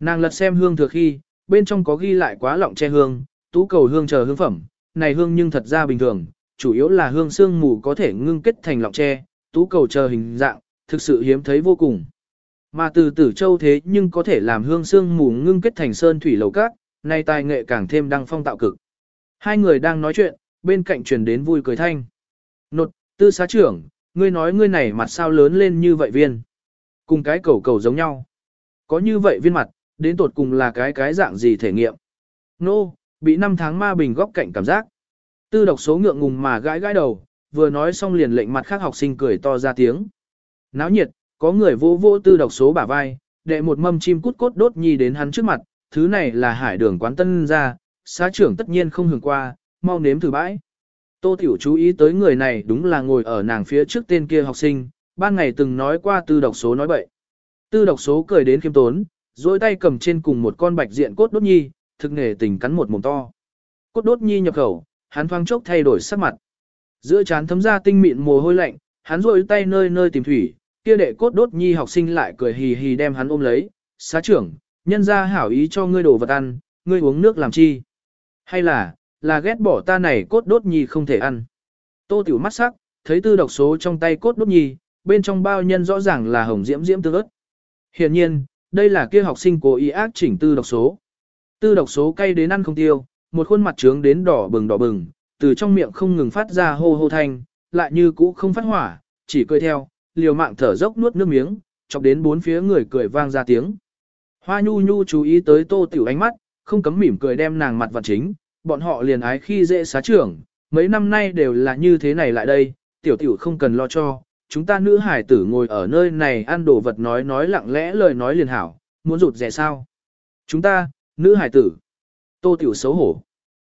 Nàng lật xem hương thừa khi, bên trong có ghi lại quá lọng che hương, tú cầu hương chờ hương phẩm, này hương nhưng thật ra bình thường, chủ yếu là hương xương mù có thể ngưng kết thành lọng tre, tú cầu chờ hình dạng, thực sự hiếm thấy vô cùng. Mà từ tử châu thế nhưng có thể làm hương xương mù ngưng kết thành sơn thủy lầu cát, nay tài nghệ càng thêm đăng phong tạo cực. Hai người đang nói chuyện, bên cạnh truyền đến vui cười thanh. Nột, tư xá trưởng, ngươi nói ngươi này mặt sao lớn lên như vậy viên. Cùng cái cầu cầu giống nhau. Có như vậy viên mặt, đến tột cùng là cái cái dạng gì thể nghiệm. Nô, no, bị năm tháng ma bình góc cạnh cảm giác. Tư độc số ngượng ngùng mà gãi gãi đầu, vừa nói xong liền lệnh mặt khác học sinh cười to ra tiếng. Náo nhiệt, có người vô vô tư độc số bả vai, đệ một mâm chim cút cốt đốt nhi đến hắn trước mặt, thứ này là hải đường quán tân ra, xá trưởng tất nhiên không hưởng qua, mau nếm thử bãi. Tô Tiểu chú ý tới người này đúng là ngồi ở nàng phía trước tên kia học sinh, ban ngày từng nói qua tư độc số nói bậy. Tư độc số cười đến khiêm tốn, dối tay cầm trên cùng một con bạch diện cốt đốt nhi, thực nghề tình cắn một mồm to. Cốt đốt nhi nhập khẩu, hắn thoáng chốc thay đổi sắc mặt. Giữa trán thấm ra tinh mịn mồ hôi lạnh, hắn rôi tay nơi nơi tìm thủy, kia đệ cốt đốt nhi học sinh lại cười hì hì đem hắn ôm lấy. Xá trưởng, nhân ra hảo ý cho ngươi đồ vật ăn, ngươi uống nước làm chi? Hay là, là ghét bỏ ta này cốt đốt nhi không thể ăn? Tô tiểu mắt sắc, thấy tư độc số trong tay cốt đốt nhi, bên trong bao nhân rõ ràng là hồng diễm diễm tương ớt. Hiện nhiên, đây là kia học sinh cố ý ác chỉnh tư độc số. Tư độc số cay đến ăn không tiêu, một khuôn mặt trướng đến đỏ bừng đỏ bừng, từ trong miệng không ngừng phát ra hô hô thanh, lại như cũ không phát hỏa, chỉ cười theo, liều mạng thở dốc nuốt nước miếng, chọc đến bốn phía người cười vang ra tiếng. Hoa nhu nhu chú ý tới tô tiểu ánh mắt, không cấm mỉm cười đem nàng mặt vặn chính, bọn họ liền ái khi dễ xá trưởng, mấy năm nay đều là như thế này lại đây, tiểu tiểu không cần lo cho, chúng ta nữ hải tử ngồi ở nơi này ăn đồ vật nói nói lặng lẽ lời nói liền hảo, muốn rụt rẻ sao. Chúng ta, nữ hải tử, tô tiểu xấu hổ.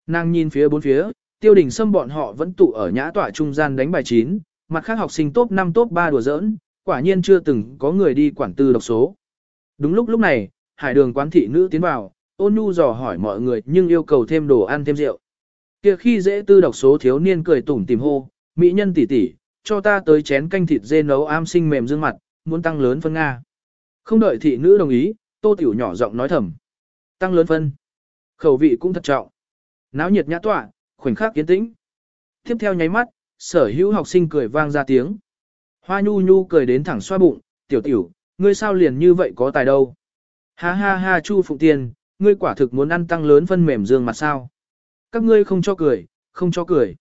Nàng nhìn phía bốn phía, tiêu đình xâm bọn họ vẫn tụ ở nhã tỏa trung gian đánh bài chín, mặt khác học sinh top 5 top 3 đùa giỡn, quả nhiên chưa từng có người đi quản tư độc số. Đúng lúc lúc này, hải đường quán thị nữ tiến vào, ôn nhu dò hỏi mọi người nhưng yêu cầu thêm đồ ăn thêm rượu. Kia khi dễ tư độc số thiếu niên cười tủm tìm hô, mỹ nhân tỷ tỷ, cho ta tới chén canh thịt dê nấu am sinh mềm dương mặt, muốn tăng lớn phân Nga. Không đợi thị nữ đồng ý, tô tiểu nhỏ giọng nói thầm. Tăng lớn phân. Khẩu vị cũng thật trọng. Náo nhiệt nhã tọa, khoảnh khắc kiến tĩnh. Tiếp theo nháy mắt, sở hữu học sinh cười vang ra tiếng. Hoa nhu nhu cười đến thẳng xoa bụng, tiểu tiểu, ngươi sao liền như vậy có tài đâu. Ha ha ha Chu Phụng Tiên, ngươi quả thực muốn ăn tăng lớn phân mềm dương mặt sao. Các ngươi không cho cười, không cho cười.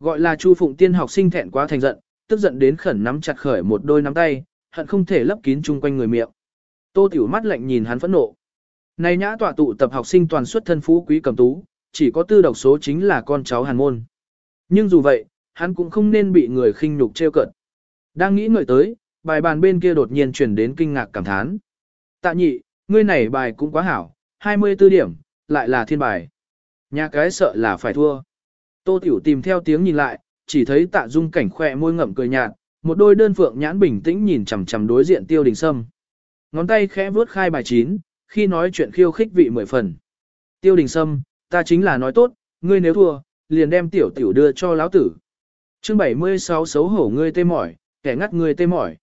Gọi là Chu Phụng Tiên học sinh thẹn quá thành giận, tức giận đến khẩn nắm chặt khởi một đôi nắm tay, hận không thể lấp kín chung quanh người miệng. Tô Tiểu mắt lạnh nhìn hắn phẫn nộ. Này nhã tọa tụ tập học sinh toàn xuất thân phú quý cầm tú, chỉ có tư độc số chính là con cháu hàn môn. Nhưng dù vậy, hắn cũng không nên bị người khinh nhục trêu cợt Đang nghĩ ngợi tới, bài bàn bên kia đột nhiên chuyển đến kinh ngạc cảm thán. Tạ nhị, ngươi này bài cũng quá hảo, 24 điểm, lại là thiên bài. Nhà cái sợ là phải thua. Tô Tiểu tìm theo tiếng nhìn lại, chỉ thấy tạ dung cảnh khỏe môi ngậm cười nhạt, một đôi đơn phượng nhãn bình tĩnh nhìn chằm chằm đối diện tiêu đình sâm. Ngón tay khẽ vớt khai bài chín, khi nói chuyện khiêu khích vị mười phần. Tiêu đình sâm, ta chính là nói tốt, ngươi nếu thua, liền đem tiểu tiểu đưa cho lão tử. chương 76 xấu hổ ngươi tê mỏi, kẻ ngắt ngươi tê mỏi.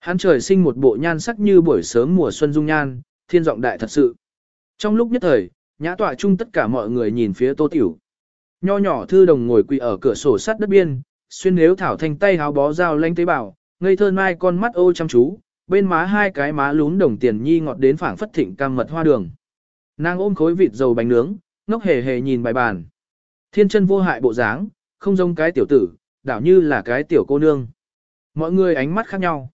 Hắn trời sinh một bộ nhan sắc như buổi sớm mùa xuân dung nhan, thiên giọng đại thật sự. Trong lúc nhất thời, nhã tọa chung tất cả mọi người nhìn phía tô tiểu. Nho nhỏ thư đồng ngồi quỳ ở cửa sổ sắt đất biên, xuyên nếu thảo thanh tay háo bó dao lanh tế bào, ngây thơ mai con mắt ô chăm chú, bên má hai cái má lún đồng tiền nhi ngọt đến phảng phất thịnh cam mật hoa đường. Nàng ôm khối vịt dầu bánh nướng, ngốc hề hề nhìn bài bàn. Thiên chân vô hại bộ dáng, không giống cái tiểu tử, đảo như là cái tiểu cô nương. Mọi người ánh mắt khác nhau.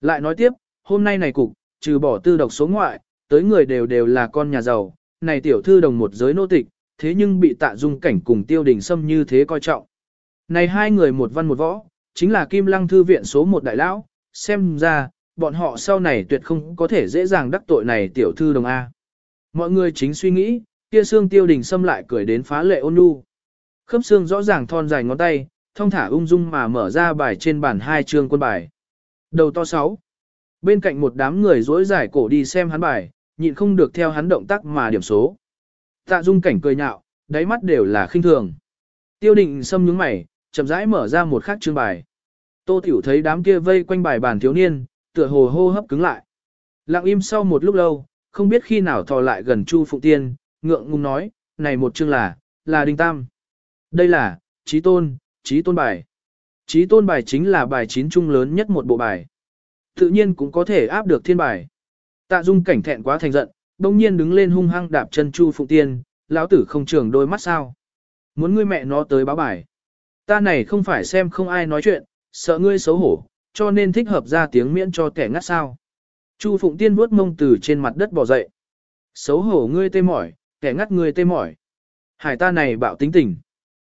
Lại nói tiếp, hôm nay này cục, trừ bỏ tư độc số ngoại, tới người đều đều là con nhà giàu, này tiểu thư đồng một giới nô tịch, thế nhưng bị tạ dung cảnh cùng tiêu đình xâm như thế coi trọng. Này hai người một văn một võ, chính là kim lăng thư viện số một đại lão, xem ra, bọn họ sau này tuyệt không có thể dễ dàng đắc tội này tiểu thư đồng A. Mọi người chính suy nghĩ, kia xương tiêu đình xâm lại cười đến phá lệ ôn nhu. Khớp xương rõ ràng thon dài ngón tay, thông thả ung dung mà mở ra bài trên bàn hai chương quân bài. Đầu to sáu. Bên cạnh một đám người dối giải cổ đi xem hắn bài, nhịn không được theo hắn động tác mà điểm số. Tạ dung cảnh cười nhạo, đáy mắt đều là khinh thường. Tiêu định xâm nhướng mày, chậm rãi mở ra một khắc chương bài. Tô Tiểu thấy đám kia vây quanh bài bàn thiếu niên, tựa hồ hô hấp cứng lại. Lặng im sau một lúc lâu, không biết khi nào thò lại gần Chu Phụng Tiên, ngượng ngùng nói, này một chương là, là Đinh Tam. Đây là, trí tôn, trí tôn bài. Trí tôn bài chính là bài chín trung lớn nhất một bộ bài. Tự nhiên cũng có thể áp được thiên bài. Tạ Dung cảnh thẹn quá thành giận, đông nhiên đứng lên hung hăng đạp chân Chu Phụng Tiên, lão tử không trường đôi mắt sao. Muốn ngươi mẹ nó tới báo bài. Ta này không phải xem không ai nói chuyện, sợ ngươi xấu hổ, cho nên thích hợp ra tiếng miễn cho kẻ ngắt sao. Chu Phụng Tiên vuốt mông từ trên mặt đất bò dậy. Xấu hổ ngươi tê mỏi, kẻ ngắt ngươi tê mỏi. Hải ta này bạo tính tình.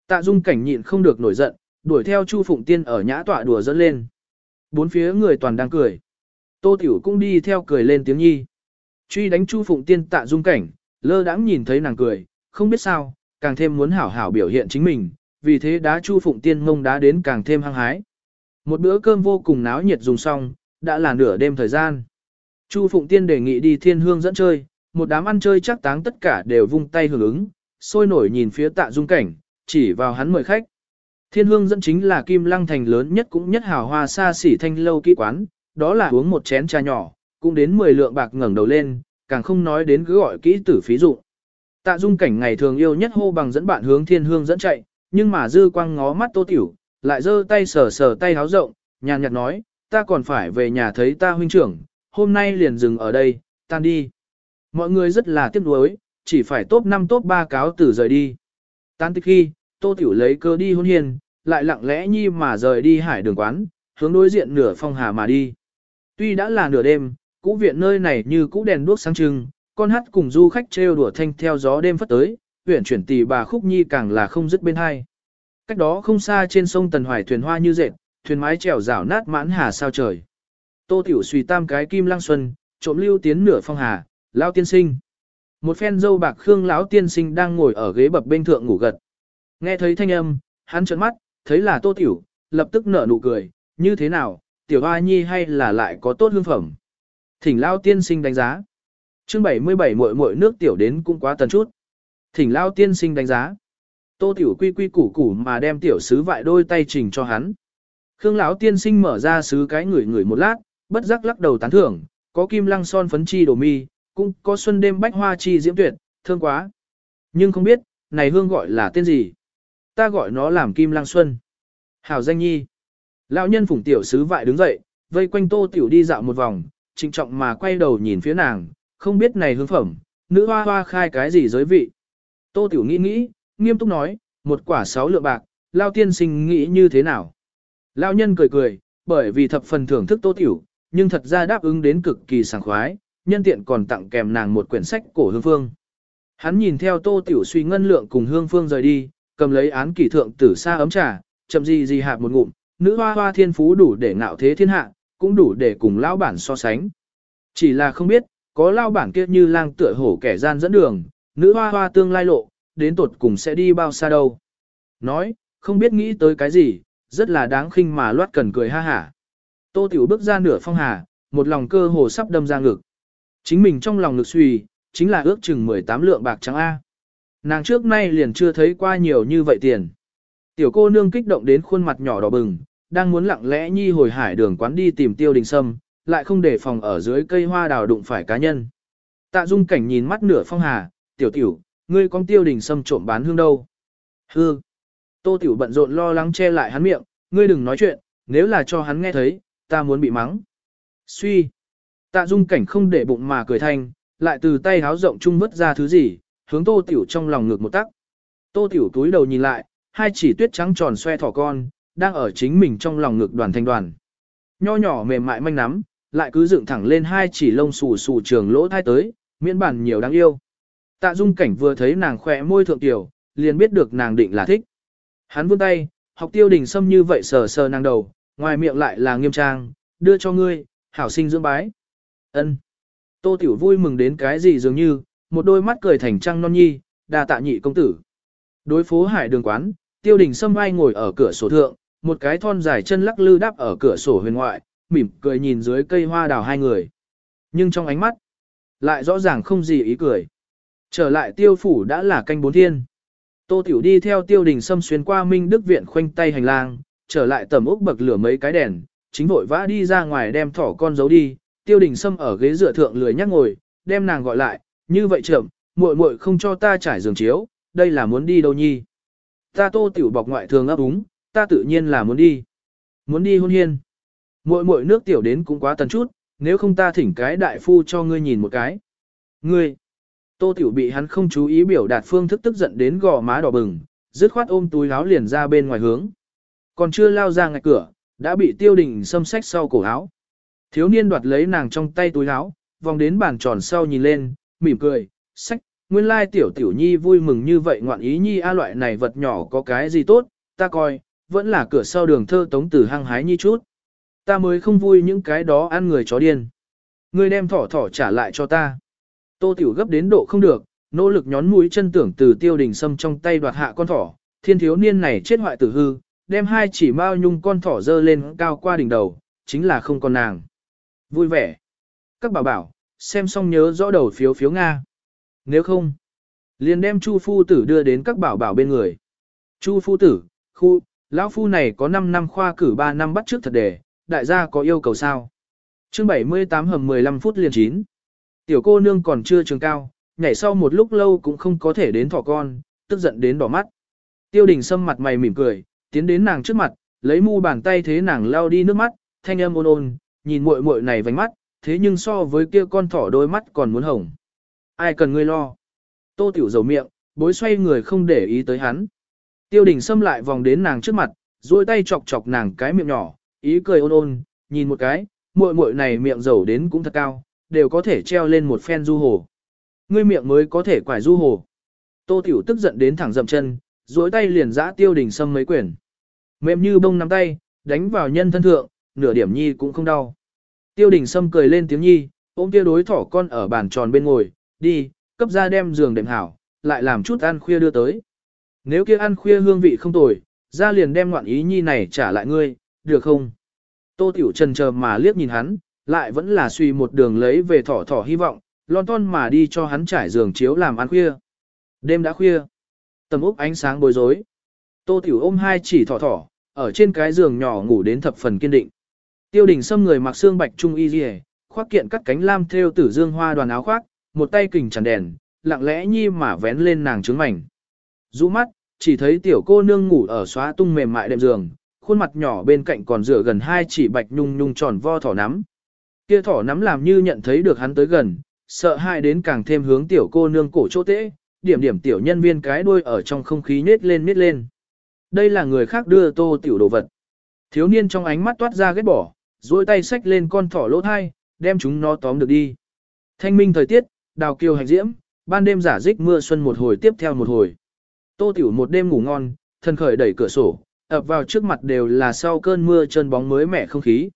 Tạ Dung cảnh nhịn không được nổi giận, đuổi theo Chu Phụng Tiên ở nhã tọa đùa dẫn lên. Bốn phía người toàn đang cười. Tô Tiểu cũng đi theo cười lên tiếng nhi. Truy đánh Chu Phụng Tiên Tạ Dung cảnh, lơ đãng nhìn thấy nàng cười, không biết sao, càng thêm muốn hảo hảo biểu hiện chính mình, vì thế đá Chu Phụng Tiên mông đá đến càng thêm hăng hái. Một bữa cơm vô cùng náo nhiệt dùng xong, đã là nửa đêm thời gian. Chu Phụng Tiên đề nghị đi thiên hương dẫn chơi, một đám ăn chơi chắc táng tất cả đều vung tay hưởng ứng, sôi nổi nhìn phía tạ dung cảnh, chỉ vào hắn mời khách. Thiên hương dẫn chính là kim lăng thành lớn nhất cũng nhất hào hoa xa xỉ thanh lâu kỹ quán, đó là uống một chén trà nhỏ, cũng đến 10 lượng bạc ngẩng đầu lên, càng không nói đến cứ gọi kỹ tử phí dụ. Tạ dung cảnh ngày thường yêu nhất hô bằng dẫn bạn hướng thiên hương dẫn chạy, nhưng mà dư quang ngó mắt tô tiểu, lại giơ tay sờ sờ tay háo rộng, nhàn nhạt nói, ta còn phải về nhà thấy ta huynh trưởng, hôm nay liền dừng ở đây, tan đi. Mọi người rất là tiếc nuối, chỉ phải top 5 top 3 cáo tử rời đi. Tan tích khi, tô tiểu lấy cơ đi hôn hiền, lại lặng lẽ nhi mà rời đi hải đường quán, hướng đối diện nửa phong hà mà đi. Tuy đã là nửa đêm, cũ viện nơi này như cũ đèn đuốc sáng trưng, con hát cùng du khách trêu đùa thanh theo gió đêm phất tới, huyện chuyển tỷ bà khúc nhi càng là không dứt bên hai. Cách đó không xa trên sông Tần Hoài thuyền hoa như dệt, thuyền mái trèo rảo nát mãn hà sao trời. Tô Tiểu suy tam cái kim lăng xuân, trộm lưu tiến nửa phong hà, lão tiên sinh. Một phen dâu bạc khương lão tiên sinh đang ngồi ở ghế bập bên thượng ngủ gật. Nghe thấy thanh âm, hắn trợn mắt, thấy là Tô Tiểu, lập tức nở nụ cười, như thế nào, tiểu hoa nhi hay là lại có tốt hương phẩm. Thỉnh lão tiên sinh đánh giá. Chương 77 muội muội nước tiểu đến cũng quá tần chút. Thỉnh lão tiên sinh đánh giá. Tô Tiểu quy quy củ củ mà đem tiểu sứ vại đôi tay trình cho hắn. Khương lão tiên sinh mở ra sứ cái người người một lát, bất giác lắc đầu tán thưởng, có kim lăng son phấn chi đồ mi, cũng có xuân đêm bách hoa chi diễm tuyệt, thương quá. Nhưng không biết, này hương gọi là tên gì? Ta gọi nó làm kim lăng xuân. Hảo danh nhi. Lão nhân phủng tiểu sứ vại đứng dậy, vây quanh tô tiểu đi dạo một vòng, trịnh trọng mà quay đầu nhìn phía nàng, không biết này hương phẩm, nữ hoa hoa khai cái gì giới vị. Tô tiểu nghĩ nghĩ, nghiêm túc nói, một quả sáu lượng bạc, lao tiên sinh nghĩ như thế nào? Lao nhân cười cười, bởi vì thập phần thưởng thức tô tiểu, nhưng thật ra đáp ứng đến cực kỳ sảng khoái, nhân tiện còn tặng kèm nàng một quyển sách cổ hương phương. Hắn nhìn theo tô tiểu suy ngân lượng cùng hương phương rời đi, cầm lấy án kỷ thượng tử xa ấm trà, chậm gì gì hạp một ngụm, nữ hoa hoa thiên phú đủ để ngạo thế thiên hạ, cũng đủ để cùng lão bản so sánh. Chỉ là không biết, có lao bản kia như lang tựa hổ kẻ gian dẫn đường, nữ hoa hoa tương lai lộ, đến tột cùng sẽ đi bao xa đâu. Nói, không biết nghĩ tới cái gì, rất là đáng khinh mà loát cần cười ha hả. Tô Tiểu bước ra nửa phong hà, một lòng cơ hồ sắp đâm ra ngực. Chính mình trong lòng ngực suy, chính là ước chừng 18 lượng bạc trắng A. Nàng trước nay liền chưa thấy qua nhiều như vậy tiền. Tiểu cô nương kích động đến khuôn mặt nhỏ đỏ bừng, đang muốn lặng lẽ nhi hồi hải đường quán đi tìm tiêu đình sâm, lại không để phòng ở dưới cây hoa đào đụng phải cá nhân. Tạ dung cảnh nhìn mắt nửa phong hà, tiểu tiểu, ngươi con tiêu đình sâm trộm bán hương đâu. Hương. Tô tiểu bận rộn lo lắng che lại hắn miệng, ngươi đừng nói chuyện, nếu là cho hắn nghe thấy, ta muốn bị mắng. Suy. Tạ dung cảnh không để bụng mà cười thanh, lại từ tay háo rộng chung vứt ra thứ gì, hướng tô tiểu trong lòng ngược một tắc. Tô tiểu túi đầu nhìn lại, hai chỉ tuyết trắng tròn xoe thỏ con, đang ở chính mình trong lòng ngực đoàn thanh đoàn. Nho nhỏ mềm mại manh nắm, lại cứ dựng thẳng lên hai chỉ lông xù xù trường lỗ thai tới, miễn bản nhiều đáng yêu. Tạ dung cảnh vừa thấy nàng khỏe môi thượng tiểu, liền biết được nàng định là thích. Hắn vươn tay, học tiêu đình xâm như vậy sờ sờ nàng đầu, ngoài miệng lại là nghiêm trang, đưa cho ngươi, hảo sinh dưỡng bái. ân Tô tiểu vui mừng đến cái gì dường như, một đôi mắt cười thành trăng non nhi, đa tạ nhị công tử. Đối phố hải đường quán, tiêu đình xâm ai ngồi ở cửa sổ thượng, một cái thon dài chân lắc lư đáp ở cửa sổ huyền ngoại, mỉm cười nhìn dưới cây hoa đào hai người. Nhưng trong ánh mắt, lại rõ ràng không gì ý cười. Trở lại tiêu phủ đã là canh bốn thiên. Tô Tiểu đi theo tiêu đình xâm xuyên qua Minh Đức Viện khoanh tay hành lang, trở lại tầm ốc bậc lửa mấy cái đèn, chính vội vã đi ra ngoài đem thỏ con giấu đi, tiêu đình xâm ở ghế dựa thượng lười nhắc ngồi, đem nàng gọi lại, như vậy chậm, muội muội không cho ta trải giường chiếu, đây là muốn đi đâu nhi. Ta Tô Tiểu bọc ngoại thường ấp úng, ta tự nhiên là muốn đi. Muốn đi hôn hiên. Muội muội nước tiểu đến cũng quá tần chút, nếu không ta thỉnh cái đại phu cho ngươi nhìn một cái. Ngươi. Tô Tiểu bị hắn không chú ý biểu đạt phương thức tức giận đến gò má đỏ bừng, dứt khoát ôm túi áo liền ra bên ngoài hướng. Còn chưa lao ra ngạch cửa, đã bị tiêu đình xâm sách sau cổ áo. Thiếu niên đoạt lấy nàng trong tay túi áo, vòng đến bàn tròn sau nhìn lên, mỉm cười, sách, nguyên lai tiểu tiểu nhi vui mừng như vậy ngoạn ý nhi a loại này vật nhỏ có cái gì tốt, ta coi, vẫn là cửa sau đường thơ tống tử hăng hái nhi chút. Ta mới không vui những cái đó ăn người chó điên. Ngươi đem thỏ thỏ trả lại cho ta. Tô Tiểu gấp đến độ không được, nỗ lực nhón mũi chân tưởng từ tiêu đình sâm trong tay đoạt hạ con thỏ. Thiên thiếu niên này chết hoại tử hư, đem hai chỉ mao nhung con thỏ dơ lên cao qua đỉnh đầu, chính là không còn nàng. Vui vẻ. Các bảo bảo, xem xong nhớ rõ đầu phiếu phiếu Nga. Nếu không, liền đem Chu phu tử đưa đến các bảo bảo bên người. Chu phu tử, khu, lão phu này có 5 năm khoa cử 3 năm bắt trước thật đề, đại gia có yêu cầu sao? Chương 78 hầm 15 phút liền chín. Tiểu cô nương còn chưa trường cao, nhảy sau một lúc lâu cũng không có thể đến thỏ con, tức giận đến đỏ mắt. Tiêu đình sâm mặt mày mỉm cười, tiến đến nàng trước mặt, lấy mu bàn tay thế nàng lao đi nước mắt, thanh âm ôn ôn, nhìn muội muội này vánh mắt, thế nhưng so với kia con thỏ đôi mắt còn muốn hồng. Ai cần ngươi lo? Tô tiểu dầu miệng, bối xoay người không để ý tới hắn. Tiêu đình sâm lại vòng đến nàng trước mặt, duỗi tay chọc chọc nàng cái miệng nhỏ, ý cười ôn ôn, nhìn một cái, muội muội này miệng dầu đến cũng thật cao, đều có thể treo lên một phen du hồ. Ngươi miệng mới có thể quải du hồ. Tô Tiểu tức giận đến thẳng dậm chân, duỗi tay liền giã tiêu đình sâm mấy quyển. Mềm như bông nắm tay, đánh vào nhân thân thượng, nửa điểm nhi cũng không đau. Tiêu đình sâm cười lên tiếng nhi, ôm kia đối thỏ con ở bàn tròn bên ngồi, đi, cấp ra đem giường đệm hảo, lại làm chút ăn khuya đưa tới. Nếu kia ăn khuya hương vị không tồi, ra liền đem ngoạn ý nhi này trả lại ngươi, được không? Tô Tiểu Trần chờ mà liếc nhìn hắn, lại vẫn là suy một đường lấy về thỏ thỏ hy vọng, lon ton mà đi cho hắn trải giường chiếu làm ăn khuya. Đêm đã khuya, tầm úp ánh sáng bối rối. Tô Tiểu ôm hai chỉ thỏ thỏ, ở trên cái giường nhỏ ngủ đến thập phần kiên định. Tiêu đình xâm người mặc xương bạch trung y rìa, khoác kiện cắt cánh lam theo tử dương hoa đoàn áo khoác, một tay kình chẳng đèn, lặng lẽ nhi mà vén lên nàng trứng mảnh. Rũ mắt, chỉ thấy tiểu cô nương ngủ ở xóa tung mềm mại đệm giường, khuôn mặt nhỏ bên cạnh còn rửa gần hai chỉ bạch nhung nhung tròn vo thỏ nắm. Kia thỏ nắm làm như nhận thấy được hắn tới gần, sợ hãi đến càng thêm hướng tiểu cô nương cổ chỗ tễ, điểm điểm tiểu nhân viên cái đuôi ở trong không khí nết lên nết lên. Đây là người khác đưa tô tiểu đồ vật. Thiếu niên trong ánh mắt toát ra ghét bỏ, duỗi tay xách lên con thỏ lỗ thai, đem chúng nó tóm được đi. Thanh minh thời tiết, đào kiều hành diễm, ban đêm giả dích mưa xuân một hồi tiếp theo một hồi. Tô tiểu một đêm ngủ ngon, thân khởi đẩy cửa sổ, ập vào trước mặt đều là sau cơn mưa trơn bóng mới mẻ không khí.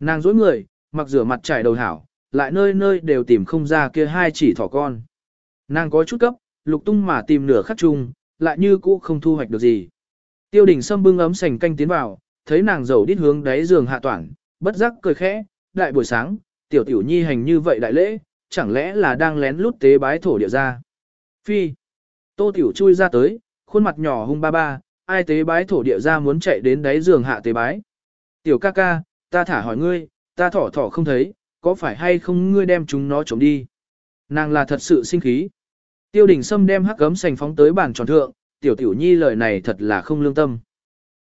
Nàng dối người, mặc rửa mặt trải đầu hảo, lại nơi nơi đều tìm không ra kia hai chỉ thỏ con. Nàng có chút cấp, lục tung mà tìm nửa khắc chung, lại như cũ không thu hoạch được gì. Tiêu đình Sâm bưng ấm sành canh tiến vào, thấy nàng dầu đít hướng đáy giường hạ toản, bất giác cười khẽ, đại buổi sáng, tiểu tiểu nhi hành như vậy đại lễ, chẳng lẽ là đang lén lút tế bái thổ địa ra. Phi, tô tiểu chui ra tới, khuôn mặt nhỏ hung ba ba, ai tế bái thổ địa ra muốn chạy đến đáy giường hạ tế bái. Tiểu ca ca, ta thả hỏi ngươi, ta thỏ thỏ không thấy, có phải hay không ngươi đem chúng nó trộm đi. Nàng là thật sự sinh khí. Tiêu đình Sâm đem hắc gấm sành phóng tới bàn tròn thượng, tiểu tiểu nhi lời này thật là không lương tâm.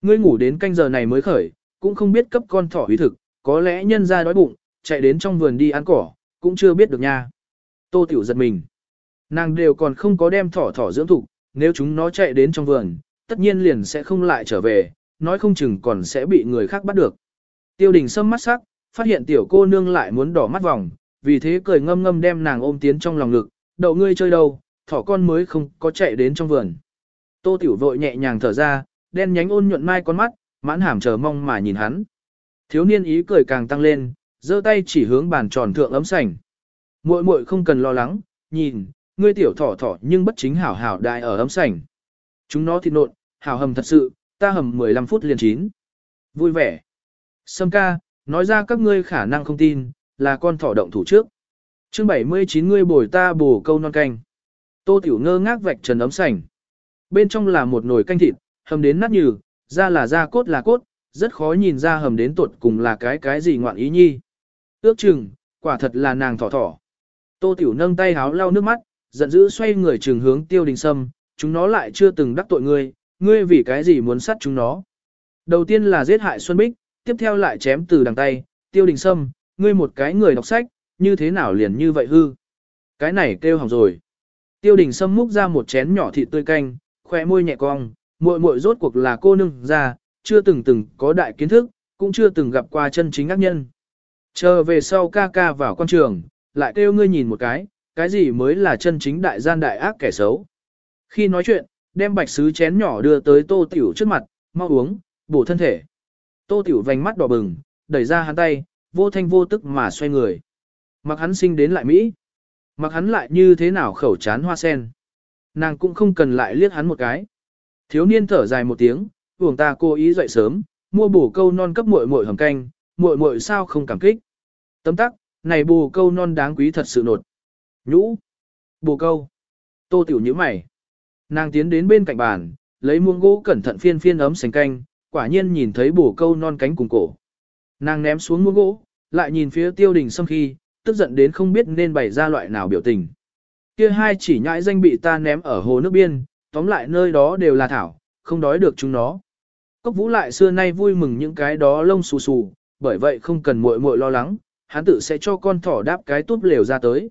Ngươi ngủ đến canh giờ này mới khởi, cũng không biết cấp con thỏ hủy thực, có lẽ nhân ra đói bụng, chạy đến trong vườn đi ăn cỏ, cũng chưa biết được nha. Tô tiểu giật mình. Nàng đều còn không có đem thỏ thỏ dưỡng thục, nếu chúng nó chạy đến trong vườn, tất nhiên liền sẽ không lại trở về, nói không chừng còn sẽ bị người khác bắt được. Tiêu đình sâm mắt sắc, phát hiện tiểu cô nương lại muốn đỏ mắt vòng, vì thế cười ngâm ngâm đem nàng ôm tiến trong lòng ngực, đậu ngươi chơi đâu, thỏ con mới không có chạy đến trong vườn. Tô tiểu vội nhẹ nhàng thở ra, đen nhánh ôn nhuận mai con mắt, mãn hàm chờ mong mà nhìn hắn. Thiếu niên ý cười càng tăng lên, giơ tay chỉ hướng bàn tròn thượng ấm sành. Muội muội không cần lo lắng, nhìn, ngươi tiểu thỏ thỏ nhưng bất chính hảo hảo đại ở ấm sành. Chúng nó thịt nộn, hảo hầm thật sự, ta hầm 15 phút liền chín. Vui vẻ. Sâm ca, nói ra các ngươi khả năng không tin, là con thỏ động thủ trước. chương 79 ngươi bồi ta bổ câu non canh. Tô tiểu ngơ ngác vạch trần ấm sành. Bên trong là một nồi canh thịt, hầm đến nát nhừ, da là da cốt là cốt, rất khó nhìn ra hầm đến tuột cùng là cái cái gì ngoạn ý nhi. Ước chừng, quả thật là nàng thỏ thỏ. Tô tiểu nâng tay háo lau nước mắt, giận dữ xoay người trường hướng tiêu đình sâm, chúng nó lại chưa từng đắc tội ngươi, ngươi vì cái gì muốn sát chúng nó. Đầu tiên là giết hại Xuân Bích, tiếp theo lại chém từ đằng tay, tiêu đình sâm, ngươi một cái người đọc sách, như thế nào liền như vậy hư. Cái này kêu hỏng rồi. Tiêu đình sâm múc ra một chén nhỏ thịt tươi canh, khỏe môi nhẹ cong, muội muội rốt cuộc là cô nương ra, chưa từng từng có đại kiến thức, cũng chưa từng gặp qua chân chính ác nhân. Chờ về sau ca ca vào quan trường, lại kêu ngươi nhìn một cái, cái gì mới là chân chính đại gian đại ác kẻ xấu. Khi nói chuyện, đem bạch sứ chén nhỏ đưa tới tô tiểu trước mặt, mau uống, bổ thân thể. Tô tiểu vành mắt đỏ bừng, đẩy ra hắn tay, vô thanh vô tức mà xoay người. Mặc hắn sinh đến lại Mỹ. Mặc hắn lại như thế nào khẩu chán hoa sen. Nàng cũng không cần lại liếc hắn một cái. Thiếu niên thở dài một tiếng, vùng ta cố ý dậy sớm, mua bổ câu non cấp muội muội hầm canh, muội muội sao không cảm kích. Tấm tắc, này bù câu non đáng quý thật sự nột. Nhũ. bù câu. Tô tiểu nhíu mày. Nàng tiến đến bên cạnh bàn, lấy muỗng gỗ cẩn thận phiên phiên ấm sành canh, quả nhiên nhìn thấy bổ câu non cánh cùng cổ. Nàng ném xuống muỗng gỗ, lại nhìn phía tiêu đình sâm khi, tức giận đến không biết nên bày ra loại nào biểu tình. Kia hai chỉ nhãi danh bị ta ném ở hồ nước biên, tóm lại nơi đó đều là thảo, không đói được chúng nó. Cốc vũ lại xưa nay vui mừng những cái đó lông xù xù, bởi vậy không cần muội muội lo lắng, hắn tự sẽ cho con thỏ đáp cái tốt lều ra tới.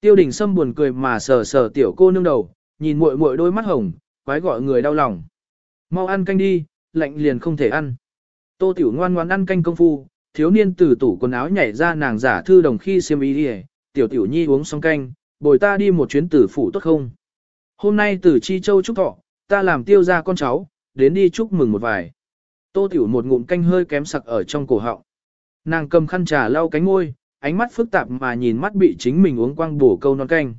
Tiêu đình sâm buồn cười mà sờ sờ tiểu cô nương đầu, nhìn muội muội đôi mắt hồng, quái gọi người đau lòng. Mau ăn canh đi, lạnh liền không thể ăn. Tô tiểu ngoan ngoan ăn canh công phu, thiếu niên từ tủ quần áo nhảy ra nàng giả thư đồng khi xiêm y đi tiểu tiểu nhi uống xong canh, bồi ta đi một chuyến tử phủ tốt không? Hôm nay từ Chi Châu chúc thọ, ta làm tiêu ra con cháu, đến đi chúc mừng một vài. Tô tiểu một ngụm canh hơi kém sặc ở trong cổ họng. Nàng cầm khăn trà lau cánh ngôi, ánh mắt phức tạp mà nhìn mắt bị chính mình uống quang bổ câu non canh.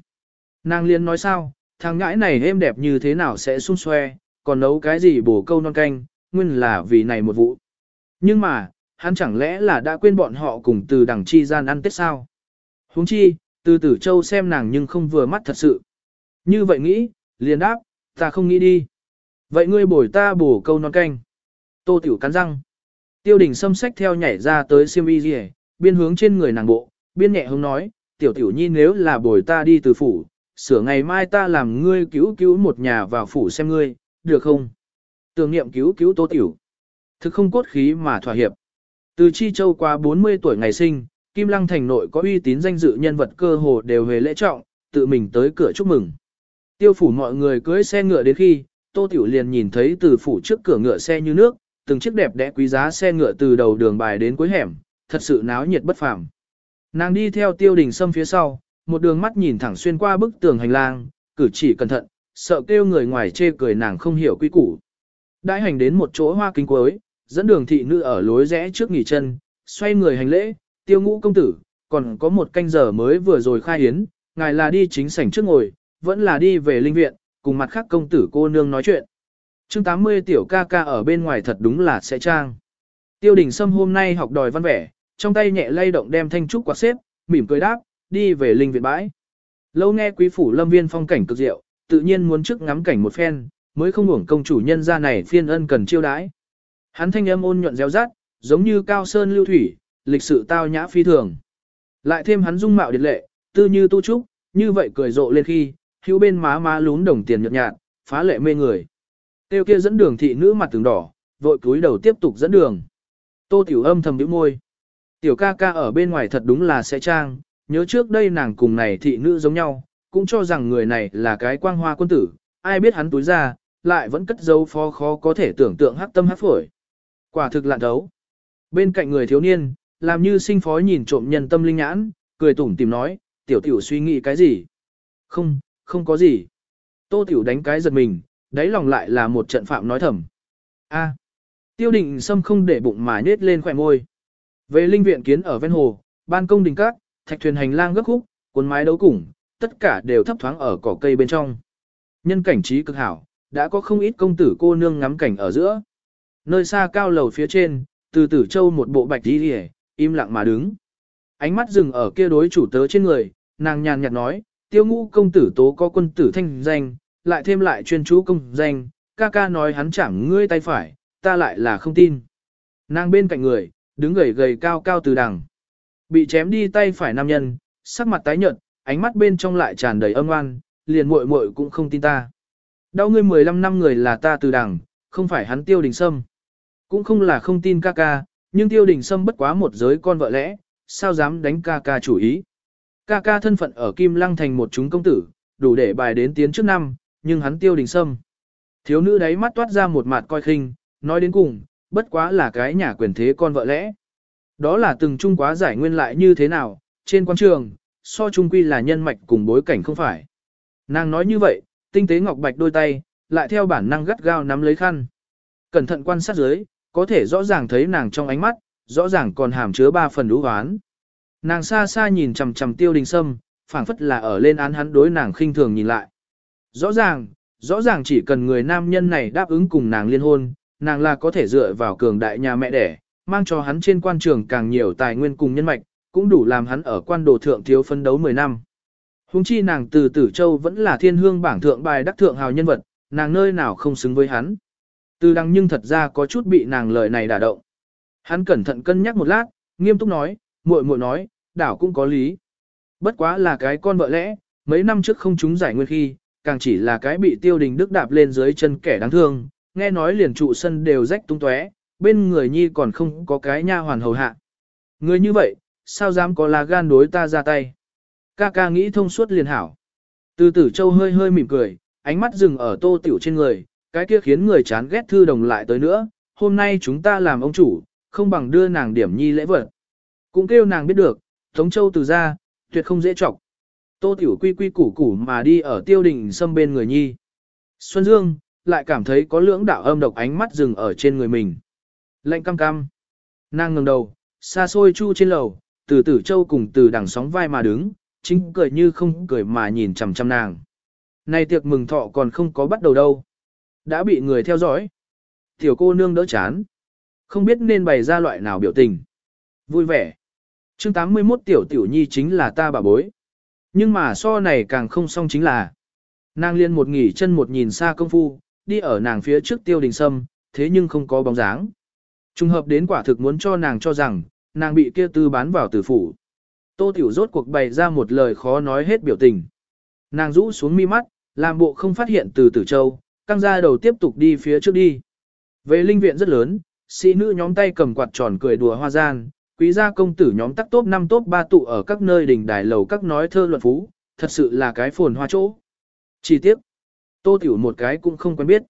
Nàng liền nói sao, thằng ngãi này êm đẹp như thế nào sẽ sung xoe, còn nấu cái gì bổ câu non canh, nguyên là vì này một vụ. Nhưng mà, hắn chẳng lẽ là đã quên bọn họ cùng từ đằng chi gian ăn tết sao? huống chi, từ tử châu xem nàng nhưng không vừa mắt thật sự. Như vậy nghĩ, liền đáp, ta không nghĩ đi. Vậy ngươi bồi ta bổ câu non canh. Tô tiểu cắn răng. Tiêu đình xâm sách theo nhảy ra tới siêm y gì biên hướng trên người nàng bộ, biên nhẹ hướng nói, tiểu tiểu nhi nếu là bồi ta đi từ phủ, sửa ngày mai ta làm ngươi cứu cứu một nhà vào phủ xem ngươi, được không? Tưởng niệm cứu cứu tô tiểu. Thực không cốt khí mà thỏa hiệp. Từ Chi Châu qua 40 tuổi ngày sinh, Kim Lăng thành nội có uy tín danh dự nhân vật cơ hồ đều về lễ trọng, tự mình tới cửa chúc mừng. Tiêu phủ mọi người cưới xe ngựa đến khi, Tô Tiểu liền nhìn thấy từ phủ trước cửa ngựa xe như nước, từng chiếc đẹp đẽ quý giá xe ngựa từ đầu đường bài đến cuối hẻm, thật sự náo nhiệt bất phàm. Nàng đi theo Tiêu Đình Sâm phía sau, một đường mắt nhìn thẳng xuyên qua bức tường hành lang, cử chỉ cẩn thận, sợ kêu người ngoài chê cười nàng không hiểu quy củ. Đại hành đến một chỗ hoa kính cuối, dẫn đường thị nữ ở lối rẽ trước nghỉ chân, xoay người hành lễ, tiêu ngũ công tử, còn có một canh giờ mới vừa rồi khai hiến, ngài là đi chính sảnh trước ngồi, vẫn là đi về linh viện, cùng mặt khác công tử cô nương nói chuyện. chương 80 tiểu ca ca ở bên ngoài thật đúng là sẽ trang. Tiêu đình Sâm hôm nay học đòi văn vẻ, trong tay nhẹ lay động đem thanh trúc quạt xếp, mỉm cười đáp, đi về linh viện bãi. Lâu nghe quý phủ lâm viên phong cảnh cực diệu, tự nhiên muốn trước ngắm cảnh một phen, mới không hưởng công chủ nhân ra này phiên ân cần chiêu đãi. Hắn thanh âm ôn nhuận réo rát, giống như cao sơn lưu thủy, lịch sự tao nhã phi thường. Lại thêm hắn dung mạo điệt lệ, tư như tu trúc, như vậy cười rộ lên khi, hữu bên má má lún đồng tiền nhợt nhạt, phá lệ mê người. Tiêu kia dẫn đường thị nữ mặt từng đỏ, vội cúi đầu tiếp tục dẫn đường. Tô tiểu âm thầm nhíu môi. Tiểu ca ca ở bên ngoài thật đúng là sẽ trang, nhớ trước đây nàng cùng này thị nữ giống nhau, cũng cho rằng người này là cái quang hoa quân tử, ai biết hắn túi ra, lại vẫn cất dấu phó khó có thể tưởng tượng hắc tâm hắc phổi. Quả thực lạn thấu. Bên cạnh người thiếu niên, làm như sinh phó nhìn trộm nhân tâm linh nhãn, cười tủm tìm nói, tiểu tiểu suy nghĩ cái gì? Không, không có gì. Tô tiểu đánh cái giật mình, đáy lòng lại là một trận phạm nói thầm. A. tiêu định sâm không để bụng mà nết lên khỏe môi. Về linh viện kiến ở ven hồ, ban công đình các, thạch thuyền hành lang gấp khúc, cuốn mái đấu củng, tất cả đều thấp thoáng ở cỏ cây bên trong. Nhân cảnh trí cực hảo, đã có không ít công tử cô nương ngắm cảnh ở giữa. Nơi xa cao lầu phía trên, từ tử châu một bộ bạch đi hề, im lặng mà đứng. Ánh mắt dừng ở kia đối chủ tớ trên người, nàng nhàn nhạt nói, tiêu ngũ công tử tố có quân tử thanh danh, lại thêm lại chuyên chú công danh, ca ca nói hắn chẳng ngươi tay phải, ta lại là không tin. Nàng bên cạnh người, đứng gầy gầy cao cao từ đằng. Bị chém đi tay phải nam nhân, sắc mặt tái nhợt, ánh mắt bên trong lại tràn đầy âm oan, liền muội muội cũng không tin ta. Đau ngươi 15 năm người là ta từ đằng, không phải hắn tiêu đình sâm. Cũng không là không tin ca ca, nhưng tiêu đình sâm bất quá một giới con vợ lẽ, sao dám đánh ca ca chủ ý. Ca ca thân phận ở Kim Lăng thành một chúng công tử, đủ để bài đến tiến trước năm, nhưng hắn tiêu đình sâm. Thiếu nữ đấy mắt toát ra một mặt coi khinh, nói đến cùng, bất quá là cái nhà quyền thế con vợ lẽ. Đó là từng trung quá giải nguyên lại như thế nào, trên quan trường, so trung quy là nhân mạch cùng bối cảnh không phải. Nàng nói như vậy, tinh tế ngọc bạch đôi tay, lại theo bản năng gắt gao nắm lấy khăn. Cẩn thận quan sát dưới, có thể rõ ràng thấy nàng trong ánh mắt, rõ ràng còn hàm chứa ba phần lũ hoán. Nàng xa xa nhìn chằm chằm tiêu đình sâm, phảng phất là ở lên án hắn đối nàng khinh thường nhìn lại. Rõ ràng, rõ ràng chỉ cần người nam nhân này đáp ứng cùng nàng liên hôn, nàng là có thể dựa vào cường đại nhà mẹ đẻ, mang cho hắn trên quan trường càng nhiều tài nguyên cùng nhân mạch, cũng đủ làm hắn ở quan đồ thượng thiếu phân đấu 10 năm. Hùng chi nàng từ Tử Châu vẫn là thiên hương bảng thượng bài đắc thượng hào nhân vật, nàng nơi nào không xứng với hắn. Từ đăng nhưng thật ra có chút bị nàng lời này đả động. Hắn cẩn thận cân nhắc một lát, nghiêm túc nói, muội muội nói, đảo cũng có lý. Bất quá là cái con vợ lẽ, mấy năm trước không chúng giải nguyên khi, càng chỉ là cái bị tiêu đình đức đạp lên dưới chân kẻ đáng thương, nghe nói liền trụ sân đều rách tung tóe, bên người nhi còn không có cái nha hoàn hầu hạ. Người như vậy, sao dám có là gan đối ta ra tay. Ca ca nghĩ thông suốt liền hảo. Từ tử châu hơi hơi mỉm cười, ánh mắt dừng ở tô tiểu trên người, cái kia khiến người chán ghét thư đồng lại tới nữa, hôm nay chúng ta làm ông chủ, không bằng đưa nàng điểm nhi lễ vật. Cũng kêu nàng biết được, Tống Châu từ ra, tuyệt không dễ chọc. Tô Tiểu quy quy củ củ mà đi ở tiêu đình xâm bên người nhi. Xuân Dương, lại cảm thấy có lưỡng đạo âm độc ánh mắt dừng ở trên người mình. Lạnh cam cam. Nàng ngẩng đầu, xa xôi chu trên lầu, từ tử châu cùng từ đằng sóng vai mà đứng, chính cười như không cười mà nhìn chằm chằm nàng. Này tiệc mừng thọ còn không có bắt đầu đâu. Đã bị người theo dõi. Tiểu cô nương đỡ chán. Không biết nên bày ra loại nào biểu tình. Vui vẻ. chương 81 tiểu tiểu nhi chính là ta bà bối. Nhưng mà so này càng không xong chính là. Nàng liên một nghỉ chân một nhìn xa công phu, đi ở nàng phía trước tiêu đình sâm, thế nhưng không có bóng dáng. Trùng hợp đến quả thực muốn cho nàng cho rằng, nàng bị kia tư bán vào tử phủ. Tô Tiểu rốt cuộc bày ra một lời khó nói hết biểu tình. Nàng rũ xuống mi mắt, làm bộ không phát hiện từ tử châu, căng ra đầu tiếp tục đi phía trước đi. Về linh viện rất lớn, sĩ nữ nhóm tay cầm quạt tròn cười đùa hoa gian, quý gia công tử nhóm tắc tốt 5 tốt 3 tụ ở các nơi đỉnh đài lầu các nói thơ luận phú, thật sự là cái phồn hoa chỗ. Chỉ tiếc, tô tiểu một cái cũng không quen biết.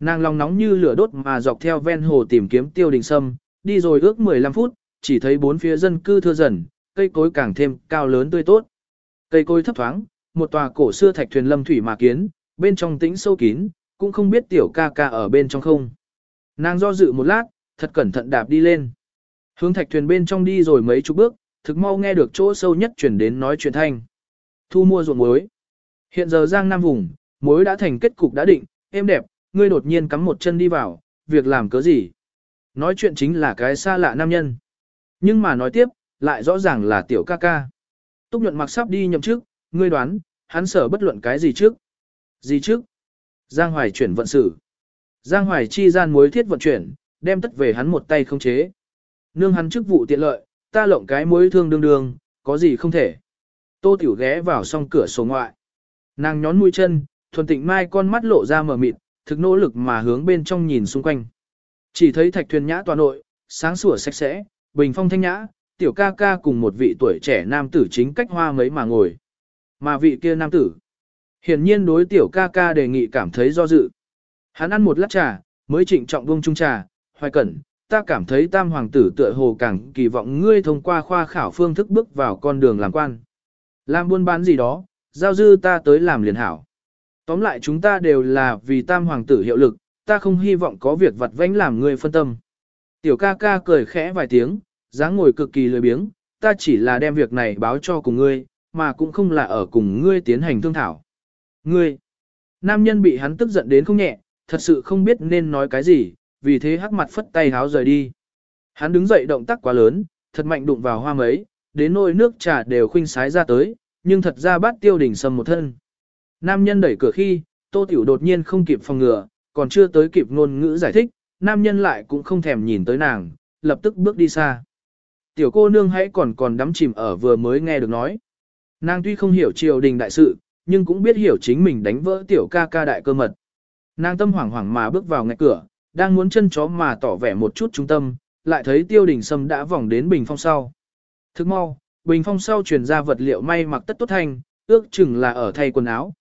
Nàng lòng nóng như lửa đốt mà dọc theo ven hồ tìm kiếm tiêu đình sâm, đi rồi ước 15 phút, chỉ thấy bốn phía dân cư thưa dần, cây cối càng thêm cao lớn tươi tốt. Cây cối thấp thoáng, một tòa cổ xưa thạch thuyền lâm thủy mà kiến, bên trong tĩnh sâu kín, cũng không biết tiểu ca ca ở bên trong không. Nàng do dự một lát, thật cẩn thận đạp đi lên. Hướng thạch thuyền bên trong đi rồi mấy chục bước, thực mau nghe được chỗ sâu nhất chuyển đến nói chuyện thanh. Thu mua ruộng muối. Hiện giờ Giang Nam vùng, muối đã thành kết cục đã định, em đẹp, ngươi đột nhiên cắm một chân đi vào, việc làm cớ gì? Nói chuyện chính là cái xa lạ nam nhân. Nhưng mà nói tiếp, lại rõ ràng là tiểu ca ca. Túc nhuận mặc sắp đi nhậm chức, ngươi đoán, hắn sở bất luận cái gì trước? Gì trước? Giang Hoài chuyển vận sự. Giang Hoài chi gian mối thiết vận chuyển, đem tất về hắn một tay không chế. Nương hắn chức vụ tiện lợi, ta lộng cái mối thương đương đương, có gì không thể. Tô Tiểu ghé vào song cửa sổ ngoại. Nàng nhón mũi chân, thuần tịnh mai con mắt lộ ra mở mịt, thực nỗ lực mà hướng bên trong nhìn xung quanh. Chỉ thấy thạch thuyền nhã toàn nội, sáng sủa sạch sẽ, bình phong thanh nhã, tiểu ca ca cùng một vị tuổi trẻ nam tử chính cách hoa mấy mà ngồi. Mà vị kia nam tử, hiển nhiên đối tiểu ca ca đề nghị cảm thấy do dự. Hắn ăn một lát trà, mới trịnh trọng buông chung trà, hoài cẩn, ta cảm thấy tam hoàng tử tựa hồ càng kỳ vọng ngươi thông qua khoa khảo phương thức bước vào con đường làm quan. Làm buôn bán gì đó, giao dư ta tới làm liền hảo. Tóm lại chúng ta đều là vì tam hoàng tử hiệu lực, ta không hy vọng có việc vặt vãnh làm ngươi phân tâm. Tiểu ca ca cười khẽ vài tiếng, dáng ngồi cực kỳ lười biếng, ta chỉ là đem việc này báo cho cùng ngươi, mà cũng không là ở cùng ngươi tiến hành thương thảo. Ngươi, nam nhân bị hắn tức giận đến không nhẹ, thật sự không biết nên nói cái gì, vì thế hắc mặt phất tay háo rời đi. Hắn đứng dậy động tác quá lớn, thật mạnh đụng vào hoa mấy, đến nỗi nước trà đều khuynh sái ra tới, nhưng thật ra bát tiêu đỉnh sầm một thân. Nam nhân đẩy cửa khi, tô tiểu đột nhiên không kịp phòng ngừa, còn chưa tới kịp ngôn ngữ giải thích, nam nhân lại cũng không thèm nhìn tới nàng, lập tức bước đi xa. Tiểu cô nương hãy còn còn đắm chìm ở vừa mới nghe được nói. Nàng tuy không hiểu triều đình đại sự, nhưng cũng biết hiểu chính mình đánh vỡ tiểu ca ca đại cơ mật. Nàng tâm hoảng hoảng mà bước vào ngạch cửa, đang muốn chân chó mà tỏ vẻ một chút trung tâm, lại thấy tiêu đình sâm đã vòng đến bình phong sau. Thức mau, bình phong sau truyền ra vật liệu may mặc tất tốt thanh, ước chừng là ở thay quần áo.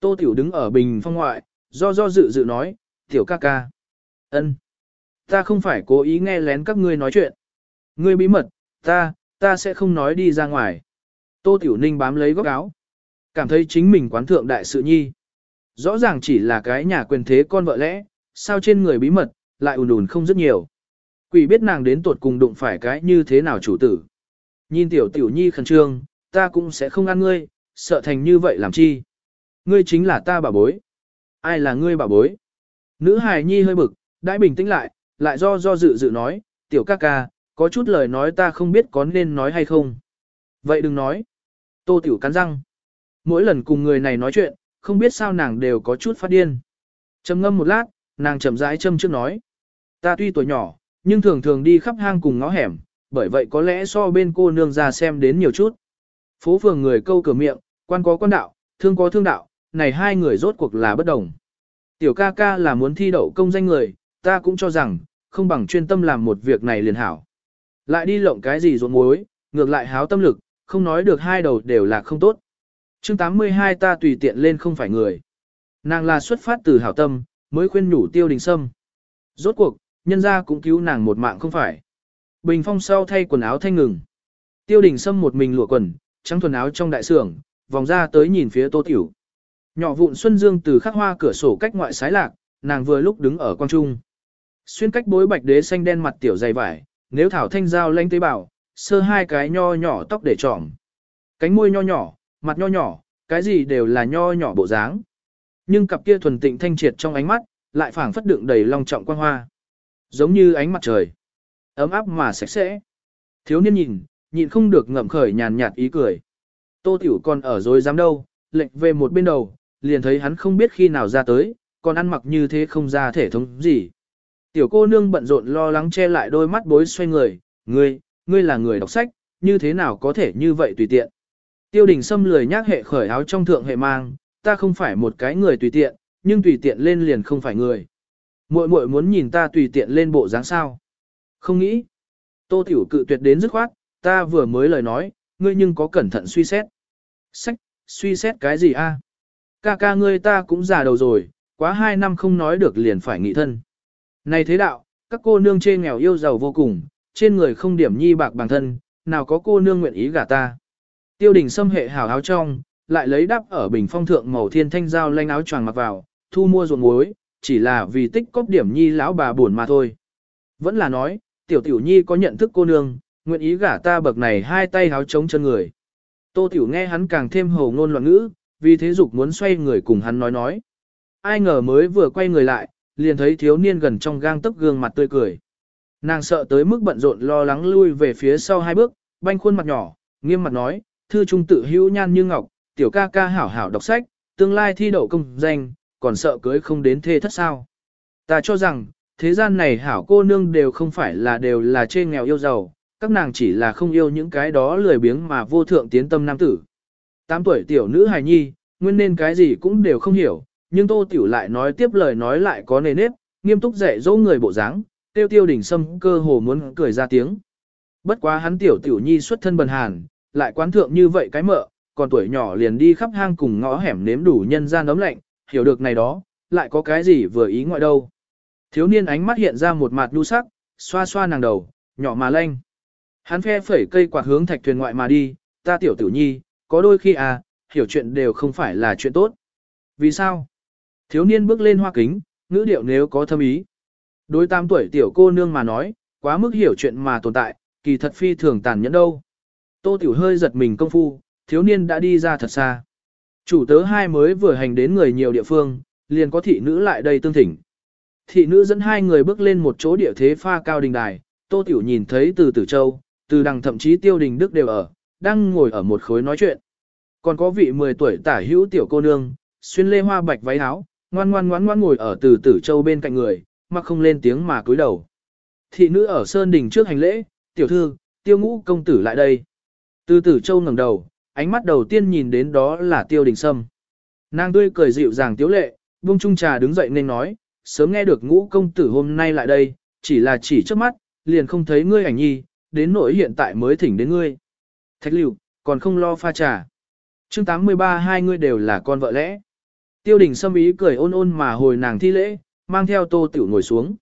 Tô Tiểu đứng ở bình phong ngoại, do do dự dự nói, Tiểu ca ca. ân, Ta không phải cố ý nghe lén các ngươi nói chuyện. Ngươi bí mật, ta, ta sẽ không nói đi ra ngoài. Tô Tiểu Ninh bám lấy góc áo. Cảm thấy chính mình quán thượng đại sự nhi. Rõ ràng chỉ là cái nhà quyền thế con vợ lẽ, sao trên người bí mật, lại ùn ùn không rất nhiều. Quỷ biết nàng đến tuột cùng đụng phải cái như thế nào chủ tử. Nhìn tiểu tiểu nhi khẩn trương, ta cũng sẽ không ăn ngươi, sợ thành như vậy làm chi. Ngươi chính là ta bà bối. Ai là ngươi bà bối? Nữ hài nhi hơi bực, đãi bình tĩnh lại, lại do do dự dự nói, tiểu ca ca, có chút lời nói ta không biết có nên nói hay không. Vậy đừng nói. Tô tiểu cắn răng. Mỗi lần cùng người này nói chuyện, không biết sao nàng đều có chút phát điên. Trầm ngâm một lát, nàng chậm rãi châm trước nói. Ta tuy tuổi nhỏ, nhưng thường thường đi khắp hang cùng ngõ hẻm, bởi vậy có lẽ so bên cô nương ra xem đến nhiều chút. Phố phường người câu cửa miệng, quan có quan đạo, thương có thương đạo, này hai người rốt cuộc là bất đồng. Tiểu ca ca là muốn thi đậu công danh người, ta cũng cho rằng, không bằng chuyên tâm làm một việc này liền hảo. Lại đi lộng cái gì ruộng muối, ngược lại háo tâm lực, không nói được hai đầu đều là không tốt. chương 82 ta tùy tiện lên không phải người. Nàng là xuất phát từ hảo tâm, mới khuyên nhủ tiêu đình sâm. Rốt cuộc, nhân ra cũng cứu nàng một mạng không phải. Bình phong sau thay quần áo thanh ngừng. Tiêu đình sâm một mình lụa quần, trắng quần áo trong đại sưởng, vòng ra tới nhìn phía tô tiểu. Nhỏ vụn Xuân Dương từ khắc hoa cửa sổ cách ngoại sái lạc, nàng vừa lúc đứng ở quang trung. Xuyên cách bối bạch đế xanh đen mặt tiểu dày vải, nếu thảo thanh giao lanh tế bảo, sơ hai cái nho nhỏ tóc để trỏm. Cánh môi nho nhỏ, mặt nho nhỏ, cái gì đều là nho nhỏ bộ dáng. Nhưng cặp kia thuần tịnh thanh triệt trong ánh mắt, lại phảng phất đựng đầy long trọng quang hoa. Giống như ánh mặt trời. Ấm áp mà sạch sẽ. Thiếu niên nhìn, nhìn không được ngậm khởi nhàn nhạt ý cười. Tô Tiểu còn ở rồi dám đâu, lệnh về một bên đầu, liền thấy hắn không biết khi nào ra tới, còn ăn mặc như thế không ra thể thống gì. Tiểu cô nương bận rộn lo lắng che lại đôi mắt bối xoay người, ngươi, ngươi là người đọc sách, như thế nào có thể như vậy tùy tiện. Tiêu đình xâm lười nhác hệ khởi áo trong thượng hệ mang, ta không phải một cái người tùy tiện, nhưng tùy tiện lên liền không phải người. Muội muội muốn nhìn ta tùy tiện lên bộ dáng sao? Không nghĩ. Tô Tiểu cự tuyệt đến dứt khoát, ta vừa mới lời nói, ngươi nhưng có cẩn thận suy xét. Sách, suy xét cái gì a? Ca ca ngươi ta cũng già đầu rồi, quá hai năm không nói được liền phải nghị thân. Này thế đạo, các cô nương trên nghèo yêu giàu vô cùng, trên người không điểm nhi bạc bằng thân, nào có cô nương nguyện ý gả ta. Tiêu đình xâm hệ hảo áo trong, lại lấy đắp ở bình phong thượng màu thiên thanh giao lanh áo choàng mặc vào, thu mua ruộng muối, chỉ là vì tích cóp điểm nhi lão bà buồn mà thôi. Vẫn là nói, tiểu tiểu nhi có nhận thức cô nương, nguyện ý gả ta bậc này hai tay háo chống chân người. Tô tiểu nghe hắn càng thêm hồ ngôn loạn ngữ, vì thế dục muốn xoay người cùng hắn nói nói. Ai ngờ mới vừa quay người lại, liền thấy thiếu niên gần trong gang tấc gương mặt tươi cười. Nàng sợ tới mức bận rộn lo lắng lui về phía sau hai bước, banh khuôn mặt nhỏ, nghiêm mặt nói, thư trung tự hữu nhan như ngọc, tiểu ca ca hảo hảo đọc sách, tương lai thi đậu công danh, còn sợ cưới không đến thê thất sao. Ta cho rằng, thế gian này hảo cô nương đều không phải là đều là chê nghèo yêu giàu, các nàng chỉ là không yêu những cái đó lười biếng mà vô thượng tiến tâm nam tử. Tám tuổi tiểu nữ hài nhi, nguyên nên cái gì cũng đều không hiểu, nhưng tô tiểu lại nói tiếp lời nói lại có nề nếp, nghiêm túc dạy dỗ người bộ dáng, tiêu tiêu đỉnh sâm cơ hồ muốn cười ra tiếng. Bất quá hắn tiểu tiểu nhi xuất thân bần hàn, lại quán thượng như vậy cái mợ, còn tuổi nhỏ liền đi khắp hang cùng ngõ hẻm nếm đủ nhân gian ấm lạnh, hiểu được này đó, lại có cái gì vừa ý ngoại đâu. Thiếu niên ánh mắt hiện ra một mặt nhu sắc, xoa xoa nàng đầu, nhỏ mà lanh. Hắn phe phẩy cây quạt hướng thạch thuyền ngoại mà đi, ta tiểu tiểu nhi, có đôi khi à, hiểu chuyện đều không phải là chuyện tốt. Vì sao? Thiếu niên bước lên hoa kính, ngữ điệu nếu có thâm ý. Đối tam tuổi tiểu cô nương mà nói, quá mức hiểu chuyện mà tồn tại, kỳ thật phi thường tàn nhẫn đâu. Tô tiểu hơi giật mình công phu, thiếu niên đã đi ra thật xa. Chủ tớ hai mới vừa hành đến người nhiều địa phương, liền có thị nữ lại đây tương thỉnh. Thị nữ dẫn hai người bước lên một chỗ địa thế pha cao đình đài, Tô Tiểu nhìn thấy từ Tử Châu, từ đằng thậm chí Tiêu Đình Đức đều ở, đang ngồi ở một khối nói chuyện. Còn có vị 10 tuổi tả hữu tiểu cô nương, xuyên lê hoa bạch váy áo, ngoan ngoan ngoan ngoan ngồi ở từ Tử Châu bên cạnh người, mà không lên tiếng mà cúi đầu. Thị nữ ở sơn đình trước hành lễ, tiểu thư, tiêu ngũ công tử lại đây. Từ Tử Châu ngẩng đầu, ánh mắt đầu tiên nhìn đến đó là Tiêu Đình Sâm. Nàng tươi cười dịu dàng tiếu lệ, buông chung trà đứng dậy nên nói, sớm nghe được ngũ công tử hôm nay lại đây, chỉ là chỉ trước mắt, liền không thấy ngươi ảnh nhi, đến nỗi hiện tại mới thỉnh đến ngươi. Thạch liệu, còn không lo pha trà. chương 83 hai ngươi đều là con vợ lẽ. Tiêu đình xâm ý cười ôn ôn mà hồi nàng thi lễ, mang theo tô tiểu ngồi xuống.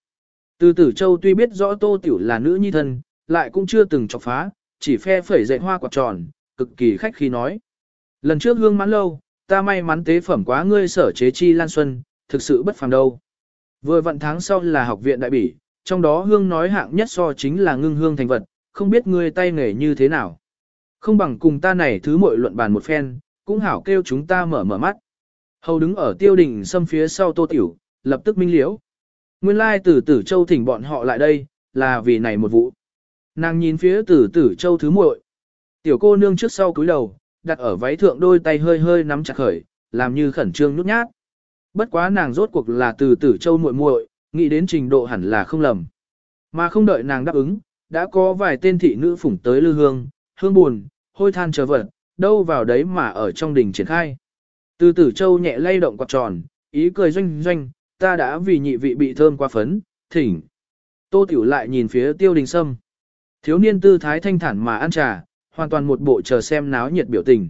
Từ tử châu tuy biết rõ tô tiểu là nữ nhi thân, lại cũng chưa từng chọc phá, chỉ phe phẩy dậy hoa quạt tròn, cực kỳ khách khí nói. Lần trước hương mãn lâu, ta may mắn tế phẩm quá ngươi sở chế chi lan xuân, thực sự bất phàm đâu. Vừa vận tháng sau là học viện đại bỉ, trong đó hương nói hạng nhất so chính là ngưng hương thành vật, không biết ngươi tay nghề như thế nào. Không bằng cùng ta này thứ mội luận bàn một phen, cũng hảo kêu chúng ta mở mở mắt. Hầu đứng ở tiêu đình xâm phía sau tô tiểu, lập tức minh liễu. Nguyên lai tử tử châu thỉnh bọn họ lại đây, là vì này một vụ. Nàng nhìn phía tử tử châu thứ muội. Tiểu cô nương trước sau cúi đầu, đặt ở váy thượng đôi tay hơi hơi nắm chặt khởi, làm như khẩn trương nhút nhát. Bất quá nàng rốt cuộc là từ tử châu muội muội, nghĩ đến trình độ hẳn là không lầm. Mà không đợi nàng đáp ứng, đã có vài tên thị nữ phủng tới lư hương, hương buồn, hôi than chờ vật, đâu vào đấy mà ở trong đình triển khai. Từ tử châu nhẹ lay động quạt tròn, ý cười doanh doanh, ta đã vì nhị vị bị thơm qua phấn, thỉnh. Tô tiểu lại nhìn phía tiêu đình sâm. Thiếu niên tư thái thanh thản mà ăn trà, hoàn toàn một bộ chờ xem náo nhiệt biểu tình.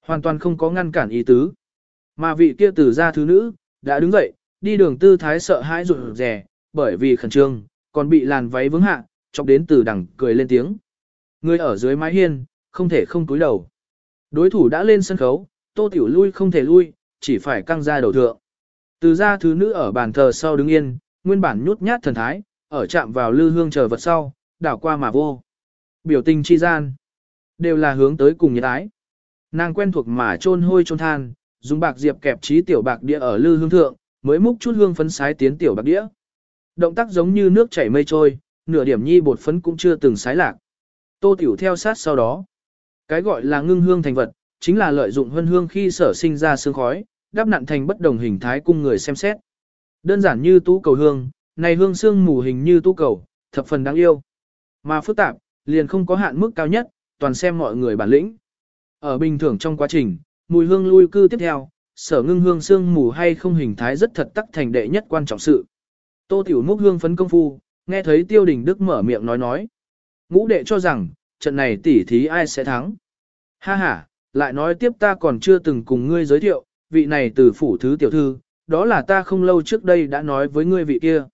Hoàn toàn không có ngăn cản ý tứ. Mà vị kia tử gia thứ nữ, đã đứng dậy, đi đường tư thái sợ hãi rụt rè, bởi vì khẩn trương, còn bị làn váy vướng hạ, chọc đến từ đằng cười lên tiếng. Người ở dưới mái hiên, không thể không cúi đầu. Đối thủ đã lên sân khấu, tô tiểu lui không thể lui, chỉ phải căng ra đầu thượng. Từ gia thứ nữ ở bàn thờ sau đứng yên, nguyên bản nhút nhát thần thái, ở chạm vào lư hương chờ vật sau, đảo qua mà vô. Biểu tình chi gian, đều là hướng tới cùng nhiệt ái. Nàng quen thuộc mà trôn hôi trôn than, dùng bạc diệp kẹp trí tiểu bạc đĩa ở lư hương thượng, mới múc chút hương phấn sái tiến tiểu bạc đĩa. Động tác giống như nước chảy mây trôi, nửa điểm nhi bột phấn cũng chưa từng sái lạc. Tô tiểu theo sát sau đó. Cái gọi là ngưng hương thành vật, chính là lợi dụng hương hương khi sở sinh ra sương khói, đắp nặn thành bất đồng hình thái cung người xem xét. Đơn giản như tú cầu hương, này hương xương mù hình như tú cầu, thập phần đáng yêu. Mà phức tạp, liền không có hạn mức cao nhất, toàn xem mọi người bản lĩnh. Ở bình thường trong quá trình, mùi hương lui cư tiếp theo, sở ngưng hương xương mù hay không hình thái rất thật tắc thành đệ nhất quan trọng sự. Tô Tiểu Múc hương phấn công phu, nghe thấy Tiêu Đình Đức mở miệng nói nói. Ngũ đệ cho rằng, trận này tỉ thí ai sẽ thắng. Ha ha, lại nói tiếp ta còn chưa từng cùng ngươi giới thiệu, vị này từ phủ thứ tiểu thư, đó là ta không lâu trước đây đã nói với ngươi vị kia.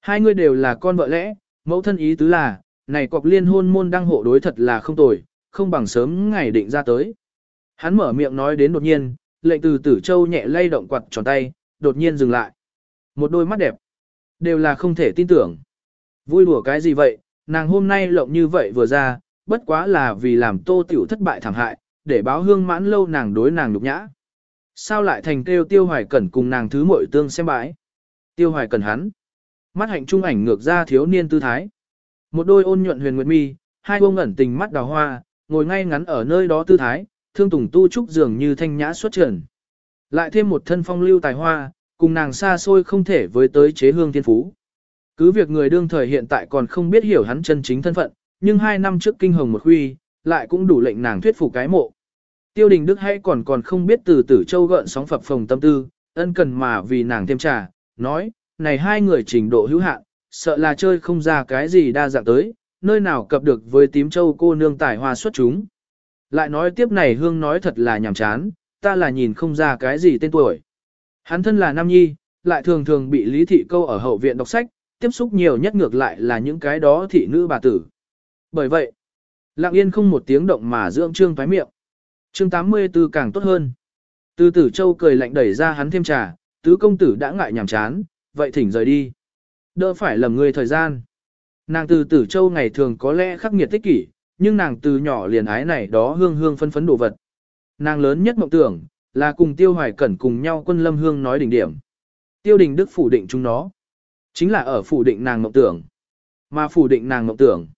Hai ngươi đều là con vợ lẽ, mẫu thân ý tứ là, này cọc liên hôn môn đăng hộ đối thật là không tồi, không bằng sớm ngày định ra tới. Hắn mở miệng nói đến đột nhiên, lệnh từ tử châu nhẹ lay động quạt tròn tay, đột nhiên dừng lại. Một đôi mắt đẹp, đều là không thể tin tưởng. Vui đùa cái gì vậy, nàng hôm nay lộng như vậy vừa ra, bất quá là vì làm tô tiểu thất bại thảm hại, để báo hương mãn lâu nàng đối nàng nhục nhã. Sao lại thành kêu tiêu hoài cẩn cùng nàng thứ muội tương xem bãi? Tiêu hoài cẩn hắn. Mắt hạnh trung ảnh ngược ra thiếu niên tư thái. Một đôi ôn nhuận huyền nguyệt mi, hai bông ẩn tình mắt đào hoa, ngồi ngay ngắn ở nơi đó tư thái, thương tùng tu trúc dường như thanh nhã xuất trần. Lại thêm một thân phong lưu tài hoa, cùng nàng xa xôi không thể với tới chế hương thiên phú. Cứ việc người đương thời hiện tại còn không biết hiểu hắn chân chính thân phận, nhưng hai năm trước kinh hồng một huy, lại cũng đủ lệnh nàng thuyết phục cái mộ. Tiêu đình Đức hay còn còn không biết từ tử châu gợn sóng phập phồng tâm tư, ân cần mà vì nàng thêm trà, nói, này hai người trình độ hữu hạn, sợ là chơi không ra cái gì đa dạng tới, nơi nào cập được với tím châu cô nương tài hoa xuất chúng. Lại nói tiếp này hương nói thật là nhàm chán, ta là nhìn không ra cái gì tên tuổi. Hắn thân là nam nhi, lại thường thường bị lý thị câu ở hậu viện đọc sách, tiếp xúc nhiều nhất ngược lại là những cái đó thị nữ bà tử. Bởi vậy, lặng yên không một tiếng động mà dưỡng trương phái miệng. Chương 84 càng tốt hơn. Từ tử châu cười lạnh đẩy ra hắn thêm trà, tứ công tử đã ngại nhàm chán, vậy thỉnh rời đi. Đỡ phải lầm người thời gian. Nàng từ tử châu ngày thường có lẽ khắc nghiệt tích kỷ, nhưng nàng từ nhỏ liền ái này đó hương hương phân phấn đồ vật. Nàng lớn nhất mộng tưởng, là cùng tiêu hoài cẩn cùng nhau quân lâm hương nói đỉnh điểm. Tiêu đình đức phủ định chúng nó. Chính là ở phủ định nàng mộng tưởng. Mà phủ định nàng mộng tưởng.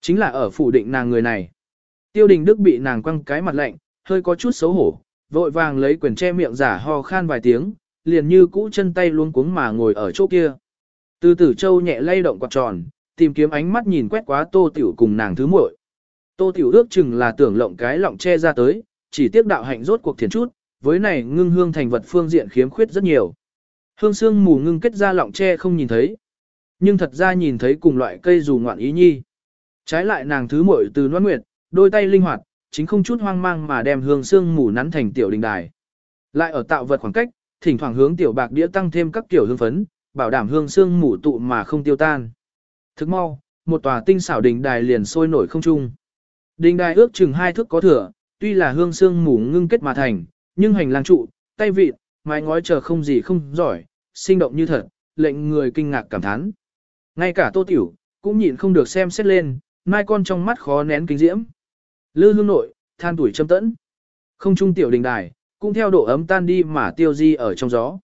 Chính là ở phủ định nàng người này. Tiêu đình đức bị nàng quăng cái mặt lạnh, hơi có chút xấu hổ, vội vàng lấy quyền che miệng giả ho khan vài tiếng, liền như cũ chân tay luống cuống mà ngồi ở chỗ kia. Từ tử châu nhẹ lay động quạt tròn, tìm kiếm ánh mắt nhìn quét quá tô tiểu cùng nàng thứ muội. Tô tiểu ước chừng là tưởng lộng cái lọng che ra tới, chỉ tiếc đạo hạnh rốt cuộc thiền chút, với này ngưng hương thành vật phương diện khiếm khuyết rất nhiều. Hương xương mù ngưng kết ra lọng che không nhìn thấy. Nhưng thật ra nhìn thấy cùng loại cây dù ngoạn ý nhi. Trái lại nàng thứ muội từ noan nguyệt, đôi tay linh hoạt, chính không chút hoang mang mà đem hương xương mù nắn thành tiểu đình đài. Lại ở tạo vật khoảng cách, thỉnh thoảng hướng tiểu bạc đĩa tăng thêm các tiểu hương phấn, bảo đảm hương xương mù tụ mà không tiêu tan. Thức mau, một tòa tinh xảo đình đài liền sôi nổi không trung. Đình đài ước chừng hai thước có thừa, tuy là hương xương mù ngưng kết mà thành, nhưng hành lang trụ, tay vịt, mái ngói chờ không gì không giỏi, sinh động như thật, lệnh người kinh ngạc cảm thán. Ngay cả tô tiểu, cũng nhịn không được xem xét lên, mai con trong mắt khó nén kinh diễm. Lư hương nội, than tuổi châm tẫn. Không trung tiểu đình đài, cũng theo độ ấm tan đi mà tiêu di ở trong gió.